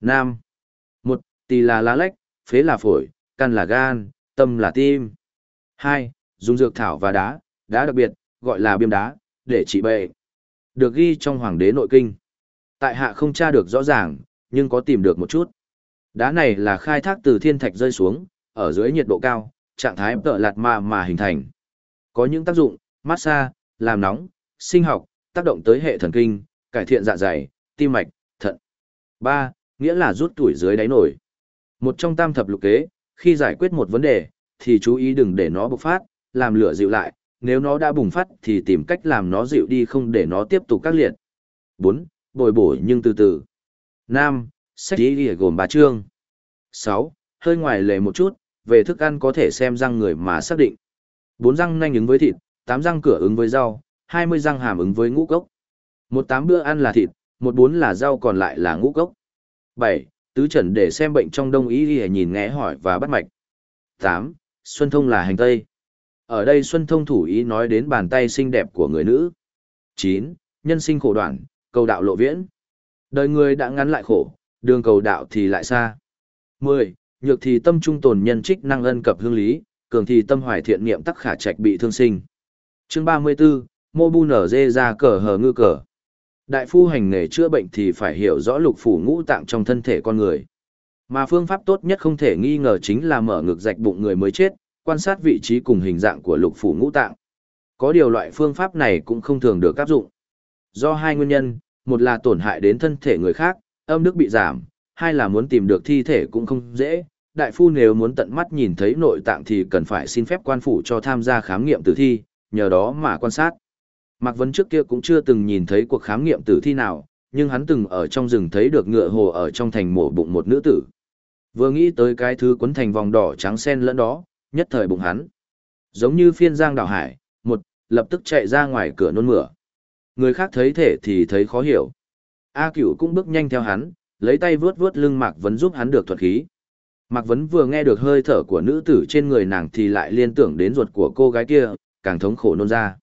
Nam. một Tỳ là lá lách, phế là phổi, căn là gan, tâm là tim. Hai Dùng dược thảo và đá, đá đặc biệt, gọi là biêm đá, để trị bệnh. Được ghi trong Hoàng đế nội kinh. Tại hạ không tra được rõ ràng, nhưng có tìm được một chút. Đá này là khai thác từ thiên thạch rơi xuống, ở dưới nhiệt độ cao, trạng thái tợ lạt mà mà hình thành. Có những tác dụng, massage, làm nóng, sinh học, tác động tới hệ thần kinh, cải thiện dạ dày, tim mạch, thận. 3. Nghĩa là rút tuổi dưới đáy nổi. Một trong tam thập lục kế, khi giải quyết một vấn đề, thì chú ý đừng để nó bộc phát, làm lửa dịu lại, nếu nó đã bùng phát thì tìm cách làm nó dịu đi không để nó tiếp tục các liệt. 4. Bồi bổ nhưng từ từ. 5. Sách ý gồm 3 chương. 6. Hơi ngoài lề một chút, về thức ăn có thể xem răng người mà xác định. 4 răng nanh ứng với thịt, 8 răng cửa ứng với rau, 20 răng hàm ứng với ngũ cốc. Một tám bữa ăn là thịt, một bốn là rau còn lại là ngũ cốc. 7 tứ trần để xem bệnh trong đông ý y nhìn nghe hỏi và bắt mạch. 8. Xuân thông là hành tây. Ở đây Xuân thông thủ ý nói đến bàn tay xinh đẹp của người nữ. 9. Nhân sinh khổ đoạn, cầu đạo lộ viễn. Đời người đã ngắn lại khổ, đường cầu đạo thì lại xa. 10. Nhược thì tâm trung tồn nhân trích năng ân cập hương lý, cường thì tâm hoài thiện niệm tắc khả trạch bị thương sinh. Chương 34, Mô Bu nở dê ra cờ hờ ngư cờ. Đại phu hành nghề chữa bệnh thì phải hiểu rõ lục phủ ngũ tạng trong thân thể con người. Mà phương pháp tốt nhất không thể nghi ngờ chính là mở ngực rạch bụng người mới chết, quan sát vị trí cùng hình dạng của lục phủ ngũ tạng. Có điều loại phương pháp này cũng không thường được áp dụng. Do hai nguyên nhân, một là tổn hại đến thân thể người khác, âm đức bị giảm, hai là muốn tìm được thi thể cũng không dễ. Đại phu nếu muốn tận mắt nhìn thấy nội tạng thì cần phải xin phép quan phủ cho tham gia khám nghiệm tử thi, nhờ đó mà quan sát. Mạc Vấn trước kia cũng chưa từng nhìn thấy cuộc khám nghiệm tử thi nào, nhưng hắn từng ở trong rừng thấy được ngựa hồ ở trong thành mổ bụng một nữ tử. Vừa nghĩ tới cái thứ quấn thành vòng đỏ trắng sen lẫn đó, nhất thời bụng hắn. Giống như phiên giang đảo hải, một, lập tức chạy ra ngoài cửa nôn mửa. Người khác thấy thể thì thấy khó hiểu. A cửu cũng bước nhanh theo hắn, lấy tay vướt vướt lưng Mạc Vấn giúp hắn được thuật khí. Mạc Vấn vừa nghe được hơi thở của nữ tử trên người nàng thì lại liên tưởng đến ruột của cô gái kia, càng thống khổ nôn ra.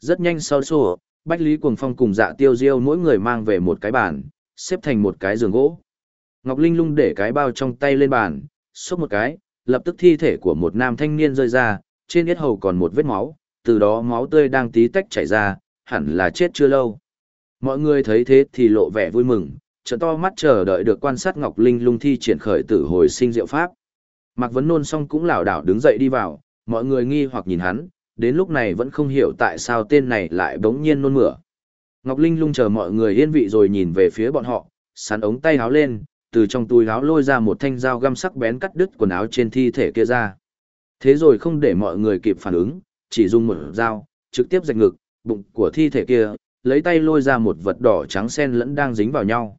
Rất nhanh sau sổ, Bách Lý Cuồng Phong cùng dạ tiêu diêu mỗi người mang về một cái bàn, xếp thành một cái giường gỗ. Ngọc Linh lung để cái bao trong tay lên bàn, xúc một cái, lập tức thi thể của một nam thanh niên rơi ra, trên yết hầu còn một vết máu, từ đó máu tươi đang tí tách chảy ra, hẳn là chết chưa lâu. Mọi người thấy thế thì lộ vẻ vui mừng, trợ to mắt chờ đợi được quan sát Ngọc Linh lung thi triển khởi tử hồi sinh diệu pháp. Mạc Vấn nôn xong cũng lảo đảo đứng dậy đi vào, mọi người nghi hoặc nhìn hắn, đến lúc này vẫn không hiểu tại sao tên này lại bỗng nhiên nôn mửa. Ngọc Linh lung chờ mọi người yên vị rồi nhìn về phía bọn họ, sắn ống tay háo lên, từ trong túi áo lôi ra một thanh dao găm sắc bén cắt đứt quần áo trên thi thể kia ra. Thế rồi không để mọi người kịp phản ứng, chỉ dùng một dao, trực tiếp rạch ngực, bụng của thi thể kia, lấy tay lôi ra một vật đỏ trắng sen lẫn đang dính vào nhau.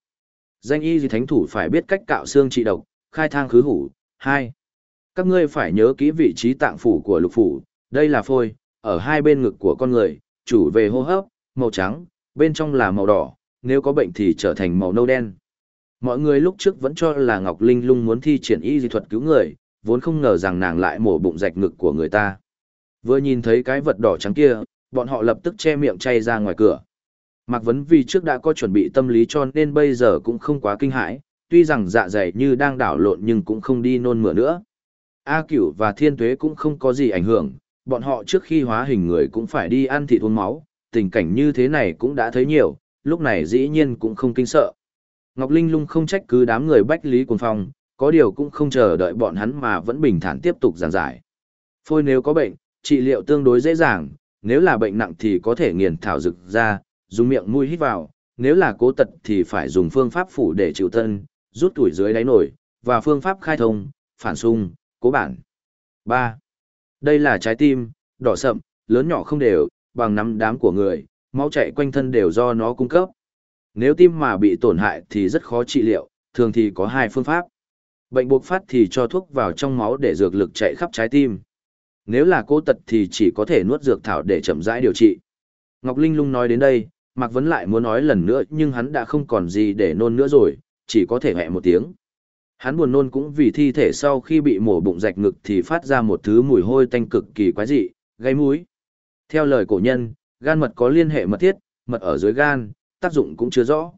Danh y gì thánh thủ phải biết cách cạo xương trị độc, khai thang khứ hủ. Hai, Các ngươi phải nhớ kỹ vị trí tạng phủ của lục phủ, đây là phôi, ở hai bên ngực của con người, chủ về hô hấp, màu trắng, bên trong là màu đỏ, nếu có bệnh thì trở thành màu nâu đen. Mọi người lúc trước vẫn cho là Ngọc Linh lung muốn thi triển y dị thuật cứu người, vốn không ngờ rằng nàng lại mổ bụng rạch ngực của người ta. Vừa nhìn thấy cái vật đỏ trắng kia, bọn họ lập tức che miệng chay ra ngoài cửa. Mạc Vấn vì trước đã có chuẩn bị tâm lý cho nên bây giờ cũng không quá kinh hãi, tuy rằng dạ dày như đang đảo lộn nhưng cũng không đi nôn mửa nữa. A Cửu và Thiên Tuế cũng không có gì ảnh hưởng, bọn họ trước khi hóa hình người cũng phải đi ăn thịt uống máu, tình cảnh như thế này cũng đã thấy nhiều, lúc này dĩ nhiên cũng không kinh sợ. Ngọc Linh lung không trách cứ đám người bách lý cuồng phong, có điều cũng không chờ đợi bọn hắn mà vẫn bình thản tiếp tục giảng giải. Phôi nếu có bệnh, trị liệu tương đối dễ dàng, nếu là bệnh nặng thì có thể nghiền thảo dược ra, dùng miệng mũi hít vào, nếu là cố tật thì phải dùng phương pháp phủ để chịu tân, rút tuổi dưới đáy nổi, và phương pháp khai thông, phản xung, cố bản. 3. Đây là trái tim, đỏ sậm, lớn nhỏ không đều, bằng nắm đám của người, máu chạy quanh thân đều do nó cung cấp. Nếu tim mà bị tổn hại thì rất khó trị liệu, thường thì có hai phương pháp. Bệnh buộc phát thì cho thuốc vào trong máu để dược lực chạy khắp trái tim. Nếu là cô tật thì chỉ có thể nuốt dược thảo để chậm rãi điều trị. Ngọc Linh lung nói đến đây, Mạc Vấn lại muốn nói lần nữa nhưng hắn đã không còn gì để nôn nữa rồi, chỉ có thể hẹ một tiếng. Hắn buồn nôn cũng vì thi thể sau khi bị mổ bụng rạch ngực thì phát ra một thứ mùi hôi tanh cực kỳ quái dị, gây mũi. Theo lời cổ nhân, gan mật có liên hệ mật thiết, mật ở dưới gan, tác dụng cũng chưa rõ.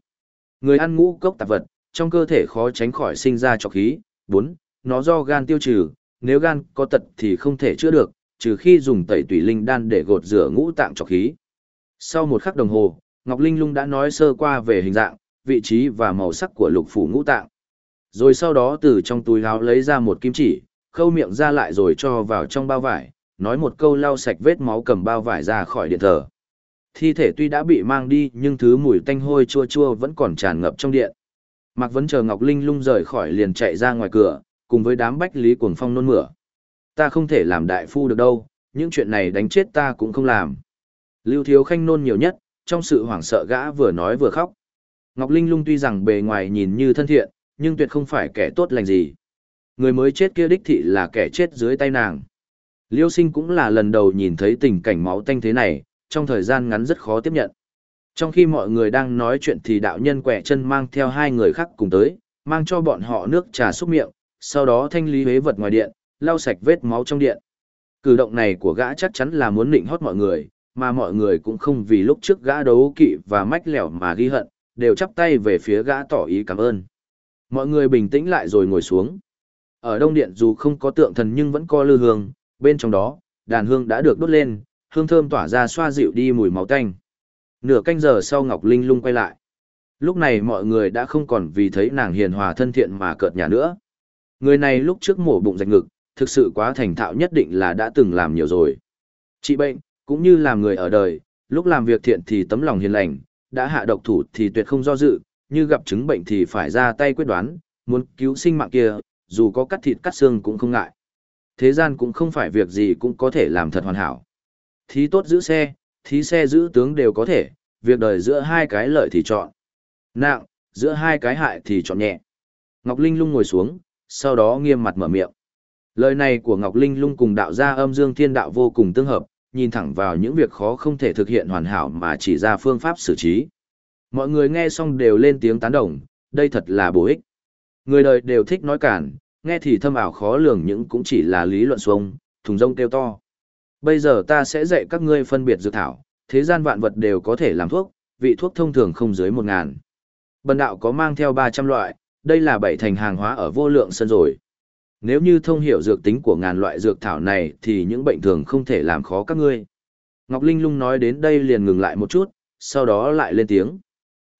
Người ăn ngũ cốc tạp vật, trong cơ thể khó tránh khỏi sinh ra trọc khí. 4. Nó do gan tiêu trừ, nếu gan có tật thì không thể chữa được, trừ khi dùng tẩy tủy linh đan để gột rửa ngũ tạng trọc khí. Sau một khắc đồng hồ, Ngọc Linh Lung đã nói sơ qua về hình dạng, vị trí và màu sắc của lục phủ ngũ tạng. Rồi sau đó từ trong túi áo lấy ra một kim chỉ, khâu miệng ra lại rồi cho vào trong bao vải, nói một câu lau sạch vết máu cầm bao vải ra khỏi điện thờ. Thi thể tuy đã bị mang đi nhưng thứ mùi tanh hôi chua chua vẫn còn tràn ngập trong điện. Mạc Vấn chờ Ngọc Linh lung rời khỏi liền chạy ra ngoài cửa, cùng với đám bách lý cuồng phong nôn mửa. Ta không thể làm đại phu được đâu, những chuyện này đánh chết ta cũng không làm. Lưu Thiếu Khanh nôn nhiều nhất, trong sự hoảng sợ gã vừa nói vừa khóc. Ngọc Linh lung tuy rằng bề ngoài nhìn như thân thiện, nhưng tuyệt không phải kẻ tốt lành gì. Người mới chết kia đích thị là kẻ chết dưới tay nàng. Liêu sinh cũng là lần đầu nhìn thấy tình cảnh máu tanh thế này, trong thời gian ngắn rất khó tiếp nhận. Trong khi mọi người đang nói chuyện thì đạo nhân quẻ chân mang theo hai người khác cùng tới, mang cho bọn họ nước trà xúc miệng, sau đó thanh lý huế vật ngoài điện, lau sạch vết máu trong điện. Cử động này của gã chắc chắn là muốn nịnh hót mọi người, mà mọi người cũng không vì lúc trước gã đấu kỵ và mách lẻo mà ghi hận, đều chắp tay về phía gã tỏ ý cảm ơn. Mọi người bình tĩnh lại rồi ngồi xuống. Ở Đông Điện dù không có tượng thần nhưng vẫn có lư hương, Bên trong đó, đàn hương đã được đốt lên, hương thơm tỏa ra xoa dịu đi mùi máu tanh. Nửa canh giờ sau Ngọc Linh lung quay lại. Lúc này mọi người đã không còn vì thấy nàng hiền hòa thân thiện mà cợt nhà nữa. Người này lúc trước mổ bụng rạch ngực, thực sự quá thành thạo nhất định là đã từng làm nhiều rồi. Trị bệnh, cũng như làm người ở đời, lúc làm việc thiện thì tấm lòng hiền lành, đã hạ độc thủ thì tuyệt không do dự, như gặp chứng bệnh thì phải ra tay quyết đoán, muốn cứu sinh mạng kia, dù có cắt thịt cắt xương cũng không ngại. Thế gian cũng không phải việc gì cũng có thể làm thật hoàn hảo. Thí tốt giữ xe, thí xe giữ tướng đều có thể, việc đời giữa hai cái lợi thì chọn. Nặng, giữa hai cái hại thì chọn nhẹ. Ngọc Linh lung ngồi xuống, sau đó nghiêm mặt mở miệng. Lời này của Ngọc Linh lung cùng đạo gia âm dương thiên đạo vô cùng tương hợp, nhìn thẳng vào những việc khó không thể thực hiện hoàn hảo mà chỉ ra phương pháp xử trí. Mọi người nghe xong đều lên tiếng tán đồng, đây thật là bổ ích. Người đời đều thích nói cản, nghe thì thâm ảo khó lường những cũng chỉ là lý luận xuông, thùng rông kêu to. Bây giờ ta sẽ dạy các ngươi phân biệt dược thảo, thế gian vạn vật đều có thể làm thuốc, vị thuốc thông thường không dưới một ngàn. Bần đạo có mang theo 300 loại, đây là bảy thành hàng hóa ở vô lượng sân rồi. Nếu như thông hiểu dược tính của ngàn loại dược thảo này thì những bệnh thường không thể làm khó các ngươi. Ngọc Linh lung nói đến đây liền ngừng lại một chút, sau đó lại lên tiếng.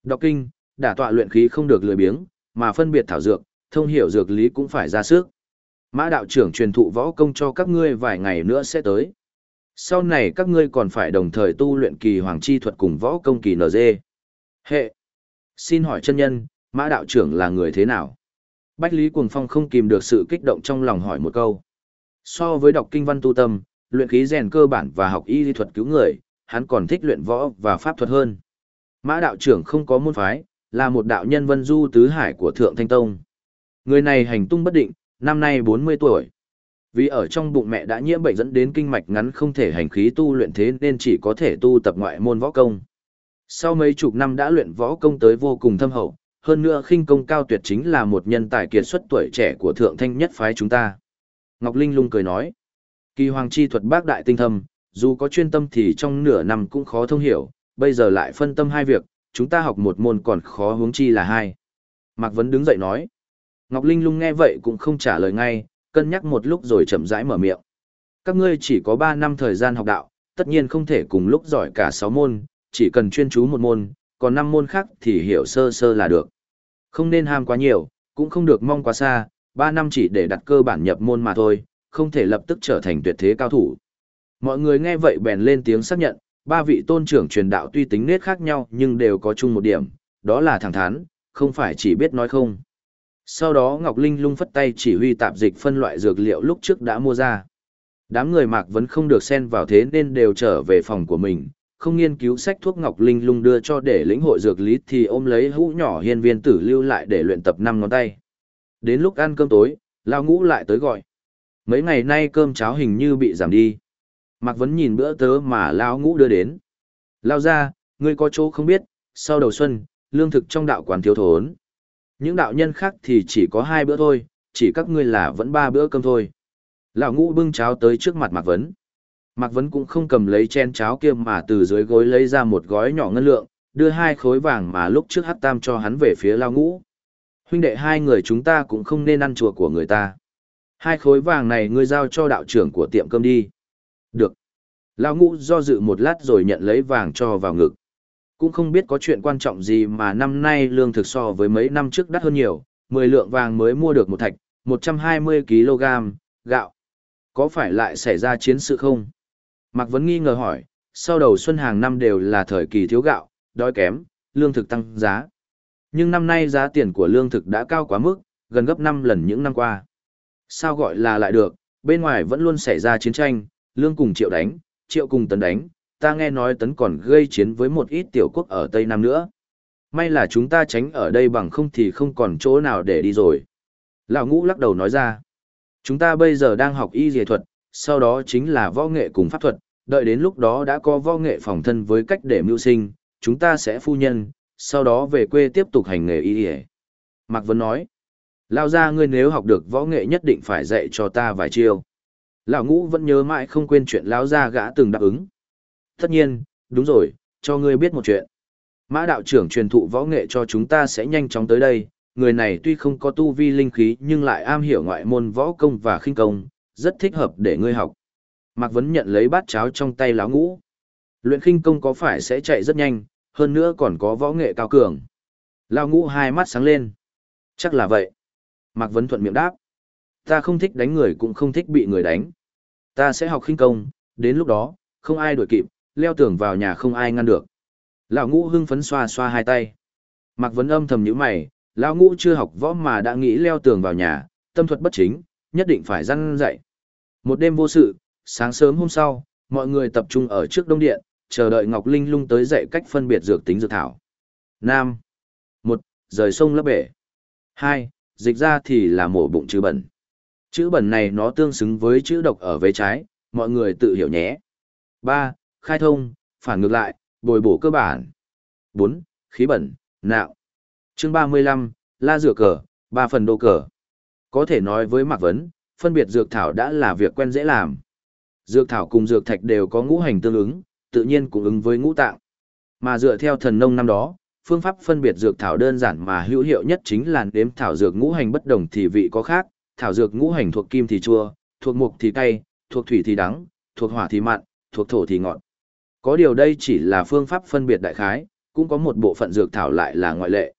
Đọc kinh, đả tọa luyện khí không được lười biếng, mà phân biệt thảo dược, thông hiểu dược lý cũng phải ra sức. Mã đạo trưởng truyền thụ võ công cho các ngươi vài ngày nữa sẽ tới. Sau này các ngươi còn phải đồng thời tu luyện kỳ hoàng chi thuật cùng võ công kỳ NG. Hệ! Xin hỏi chân nhân, mã đạo trưởng là người thế nào? Bách Lý Cuồng Phong không kìm được sự kích động trong lòng hỏi một câu. So với đọc kinh văn tu tâm, luyện khí rèn cơ bản và học y lý thuật cứu người, hắn còn thích luyện võ và pháp thuật hơn. Mã đạo trưởng không có môn phái, là một đạo nhân vân du tứ hải của Thượng Thanh Tông. Người này hành tung bất định, năm nay 40 tuổi. Vì ở trong bụng mẹ đã nhiễm bệnh dẫn đến kinh mạch ngắn không thể hành khí tu luyện thế nên chỉ có thể tu tập ngoại môn võ công. Sau mấy chục năm đã luyện võ công tới vô cùng thâm hậu, hơn nữa khinh công cao tuyệt chính là một nhân tài kiệt xuất tuổi trẻ của thượng thanh nhất phái chúng ta. Ngọc Linh lung cười nói, kỳ hoàng chi thuật bác đại tinh thâm, dù có chuyên tâm thì trong nửa năm cũng khó thông hiểu, bây giờ lại phân tâm hai việc, chúng ta học một môn còn khó hướng chi là hai. Mạc Vấn đứng dậy nói, Ngọc Linh lung nghe vậy cũng không trả lời ngay, cân nhắc một lúc rồi chậm rãi mở miệng. Các ngươi chỉ có 3 năm thời gian học đạo, tất nhiên không thể cùng lúc giỏi cả 6 môn, chỉ cần chuyên chú một môn, còn 5 môn khác thì hiểu sơ sơ là được. Không nên ham quá nhiều, cũng không được mong quá xa, 3 năm chỉ để đặt cơ bản nhập môn mà thôi, không thể lập tức trở thành tuyệt thế cao thủ. Mọi người nghe vậy bèn lên tiếng xác nhận, ba vị tôn trưởng truyền đạo tuy tính nết khác nhau nhưng đều có chung một điểm, đó là thẳng thắn, không phải chỉ biết nói không. Sau đó Ngọc Linh lung phất tay chỉ huy tạp dịch phân loại dược liệu lúc trước đã mua ra. Đám người mạc vẫn không được xen vào thế nên đều trở về phòng của mình, không nghiên cứu sách thuốc Ngọc Linh lung đưa cho để lĩnh hội dược lý thì ôm lấy hũ nhỏ hiên viên tử lưu lại để luyện tập năm ngón tay. Đến lúc ăn cơm tối, Lao Ngũ lại tới gọi. Mấy ngày nay cơm cháo hình như bị giảm đi. Mạc Vấn nhìn bữa tớ mà Lao Ngũ đưa đến. Lao ra, ngươi có chỗ không biết, sau đầu xuân, lương thực trong đạo quán thiếu thốn. Những đạo nhân khác thì chỉ có hai bữa thôi, chỉ các ngươi là vẫn ba bữa cơm thôi. Lão ngũ bưng cháo tới trước mặt Mạc Vấn. Mạc Vấn cũng không cầm lấy chen cháo kia mà từ dưới gối lấy ra một gói nhỏ ngân lượng, đưa hai khối vàng mà lúc trước Hát tam cho hắn về phía Lão ngũ. Huynh đệ hai người chúng ta cũng không nên ăn chùa của người ta. Hai khối vàng này ngươi giao cho đạo trưởng của tiệm cơm đi. Được. Lão ngũ do dự một lát rồi nhận lấy vàng cho vào ngực cũng không biết có chuyện quan trọng gì mà năm nay lương thực so với mấy năm trước đắt hơn nhiều, 10 lượng vàng mới mua được một thạch, 120 kg, gạo. Có phải lại xảy ra chiến sự không? Mạc Vấn nghi ngờ hỏi, sau đầu xuân hàng năm đều là thời kỳ thiếu gạo, đói kém, lương thực tăng giá. Nhưng năm nay giá tiền của lương thực đã cao quá mức, gần gấp 5 lần những năm qua. Sao gọi là lại được, bên ngoài vẫn luôn xảy ra chiến tranh, lương cùng triệu đánh, triệu cùng tấn đánh, ta nghe nói tấn còn gây chiến với một ít tiểu quốc ở Tây Nam nữa. May là chúng ta tránh ở đây bằng không thì không còn chỗ nào để đi rồi. Lão ngũ lắc đầu nói ra. Chúng ta bây giờ đang học y dề thuật, sau đó chính là võ nghệ cùng pháp thuật, đợi đến lúc đó đã có võ nghệ phòng thân với cách để mưu sinh, chúng ta sẽ phu nhân, sau đó về quê tiếp tục hành nghề y dề. Mạc Vân nói. Lão ra ngươi nếu học được võ nghệ nhất định phải dạy cho ta vài chiêu. Lão ngũ vẫn nhớ mãi không quên chuyện lão ra gã từng đáp ứng. Tất nhiên, đúng rồi, cho ngươi biết một chuyện. Mã đạo trưởng truyền thụ võ nghệ cho chúng ta sẽ nhanh chóng tới đây, người này tuy không có tu vi linh khí nhưng lại am hiểu ngoại môn võ công và khinh công, rất thích hợp để ngươi học. Mạc Vấn nhận lấy bát cháo trong tay lão ngũ. Luyện khinh công có phải sẽ chạy rất nhanh, hơn nữa còn có võ nghệ cao cường. Lão ngũ hai mắt sáng lên. Chắc là vậy. Mạc Vấn thuận miệng đáp. Ta không thích đánh người cũng không thích bị người đánh. Ta sẽ học khinh công, đến lúc đó, không ai đuổi kịp, leo tường vào nhà không ai ngăn được. Lão ngũ hưng phấn xoa xoa hai tay. Mạc Vấn âm thầm nhíu mày, lão ngũ chưa học võ mà đã nghĩ leo tường vào nhà, tâm thuật bất chính, nhất định phải răn dạy. Một đêm vô sự, sáng sớm hôm sau, mọi người tập trung ở trước đông điện, chờ đợi Ngọc Linh lung tới dạy cách phân biệt dược tính dược thảo. Nam. một Rời sông lấp bể. hai Dịch ra thì là mổ bụng chữ bẩn. Chữ bẩn này nó tương xứng với chữ độc ở vế trái, mọi người tự hiểu nhé. ba Khai thông, phản ngược lại, bồi bổ cơ bản. 4. Khí bẩn, nạo. Chương ba mươi lăm La rửa cờ, ba phần đô cờ. Có thể nói với Mạc Vấn, phân biệt dược thảo đã là việc quen dễ làm. Dược thảo cùng dược thạch đều có ngũ hành tương ứng, tự nhiên cũng ứng với ngũ tạng. Mà dựa theo thần nông năm đó, phương pháp phân biệt dược thảo đơn giản mà hữu hiệu nhất chính là đếm thảo dược ngũ hành bất đồng thì vị có khác, thảo dược ngũ hành thuộc kim thì chua, thuộc mục thì cay, thuộc thủy thì đắng, thuộc hỏa thì mặn, thuộc thổ thì ngọt. Có điều đây chỉ là phương pháp phân biệt đại khái, cũng có một bộ phận dược thảo lại là ngoại lệ.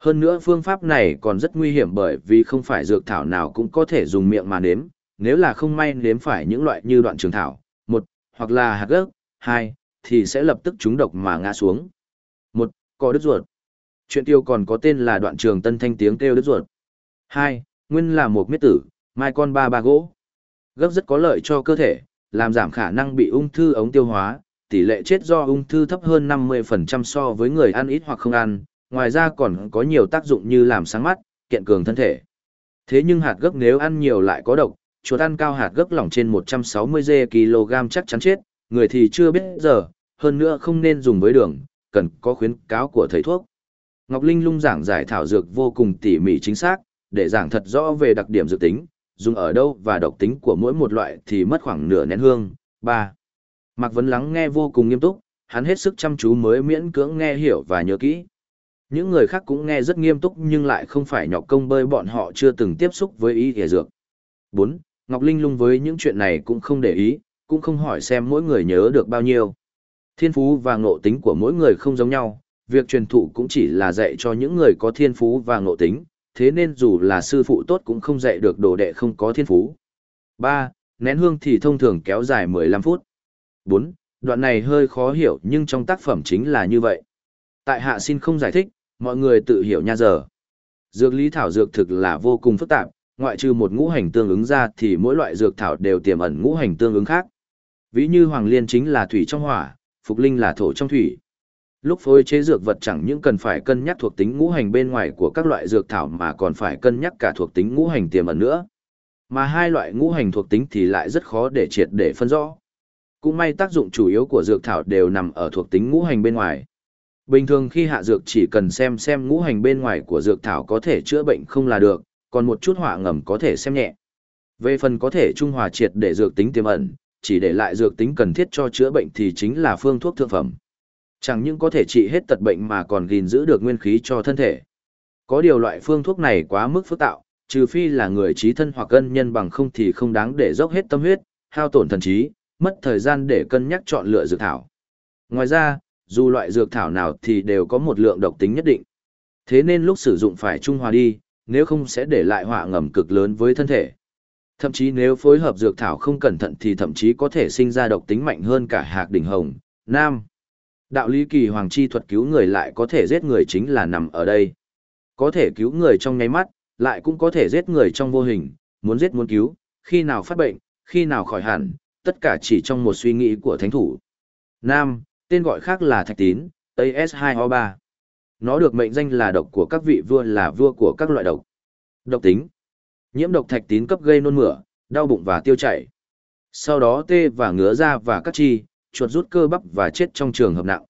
Hơn nữa phương pháp này còn rất nguy hiểm bởi vì không phải dược thảo nào cũng có thể dùng miệng mà nếm, nếu là không may nếm phải những loại như đoạn trường thảo, một, hoặc là hạt gốc, hai, thì sẽ lập tức trúng độc mà ngã xuống. Một, có đứt ruột. Chuyện tiêu còn có tên là đoạn trường tân thanh tiếng kêu đứt ruột. Hai, nguyên là một miết tử, mai con ba ba gỗ. Gấp rất có lợi cho cơ thể, làm giảm khả năng bị ung thư ống tiêu hóa, tỷ lệ chết do ung thư thấp hơn 50% so với người ăn ít hoặc không ăn, ngoài ra còn có nhiều tác dụng như làm sáng mắt, kiện cường thân thể. Thế nhưng hạt gấc nếu ăn nhiều lại có độc, chuột ăn cao hạt gấc lỏng trên 160 g kg chắc chắn chết, người thì chưa biết giờ, hơn nữa không nên dùng với đường, cần có khuyến cáo của thầy thuốc. Ngọc Linh lung giảng giải thảo dược vô cùng tỉ mỉ chính xác, để giảng thật rõ về đặc điểm dược tính, dùng ở đâu và độc tính của mỗi một loại thì mất khoảng nửa nén hương. 3. Mạc Vấn lắng nghe vô cùng nghiêm túc, hắn hết sức chăm chú mới miễn cưỡng nghe hiểu và nhớ kỹ. Những người khác cũng nghe rất nghiêm túc nhưng lại không phải nhọc công bơi bọn họ chưa từng tiếp xúc với y y dược. 4. Ngọc Linh lung với những chuyện này cũng không để ý, cũng không hỏi xem mỗi người nhớ được bao nhiêu. Thiên phú và ngộ tính của mỗi người không giống nhau, việc truyền thụ cũng chỉ là dạy cho những người có thiên phú và ngộ tính, thế nên dù là sư phụ tốt cũng không dạy được đồ đệ không có thiên phú. 3. Nén hương thì thông thường kéo dài 15 phút. 4. Đoạn này hơi khó hiểu nhưng trong tác phẩm chính là như vậy. Tại hạ xin không giải thích, mọi người tự hiểu nha giờ. Dược lý thảo dược thực là vô cùng phức tạp, ngoại trừ một ngũ hành tương ứng ra thì mỗi loại dược thảo đều tiềm ẩn ngũ hành tương ứng khác. Ví như hoàng liên chính là thủy trong hỏa, phục linh là thổ trong thủy. Lúc phối chế dược vật chẳng những cần phải cân nhắc thuộc tính ngũ hành bên ngoài của các loại dược thảo mà còn phải cân nhắc cả thuộc tính ngũ hành tiềm ẩn nữa. Mà hai loại ngũ hành thuộc tính thì lại rất khó để triệt để phân rõ. Cũng may tác dụng chủ yếu của dược thảo đều nằm ở thuộc tính ngũ hành bên ngoài. Bình thường khi hạ dược chỉ cần xem xem ngũ hành bên ngoài của dược thảo có thể chữa bệnh không là được, còn một chút hỏa ngầm có thể xem nhẹ. Về phần có thể trung hòa triệt để dược tính tiềm ẩn, chỉ để lại dược tính cần thiết cho chữa bệnh thì chính là phương thuốc thượng phẩm. Chẳng những có thể trị hết tật bệnh mà còn gìn giữ được nguyên khí cho thân thể. Có điều loại phương thuốc này quá mức phức tạo, trừ phi là người trí thân hoặc ân nhân bằng không thì không đáng để dốc hết tâm huyết, hao tổn thần trí, mất thời gian để cân nhắc chọn lựa dược thảo. Ngoài ra, dù loại dược thảo nào thì đều có một lượng độc tính nhất định. Thế nên lúc sử dụng phải trung hòa đi, nếu không sẽ để lại họa ngầm cực lớn với thân thể. Thậm chí nếu phối hợp dược thảo không cẩn thận thì thậm chí có thể sinh ra độc tính mạnh hơn cả hạc đỉnh hồng, nam. Đạo lý kỳ hoàng chi thuật cứu người lại có thể giết người chính là nằm ở đây. Có thể cứu người trong nháy mắt, lại cũng có thể giết người trong vô hình, muốn giết muốn cứu, khi nào phát bệnh, khi nào khỏi hẳn, tất cả chỉ trong một suy nghĩ của thánh thủ. Nam, tên gọi khác là thạch tín, AS2O3. Nó được mệnh danh là độc của các vị vua là vua của các loại độc. Độc tính. Nhiễm độc thạch tín cấp gây nôn mửa, đau bụng và tiêu chảy. Sau đó tê và ngứa da và cắt chi, chuột rút cơ bắp và chết trong trường hợp nặng.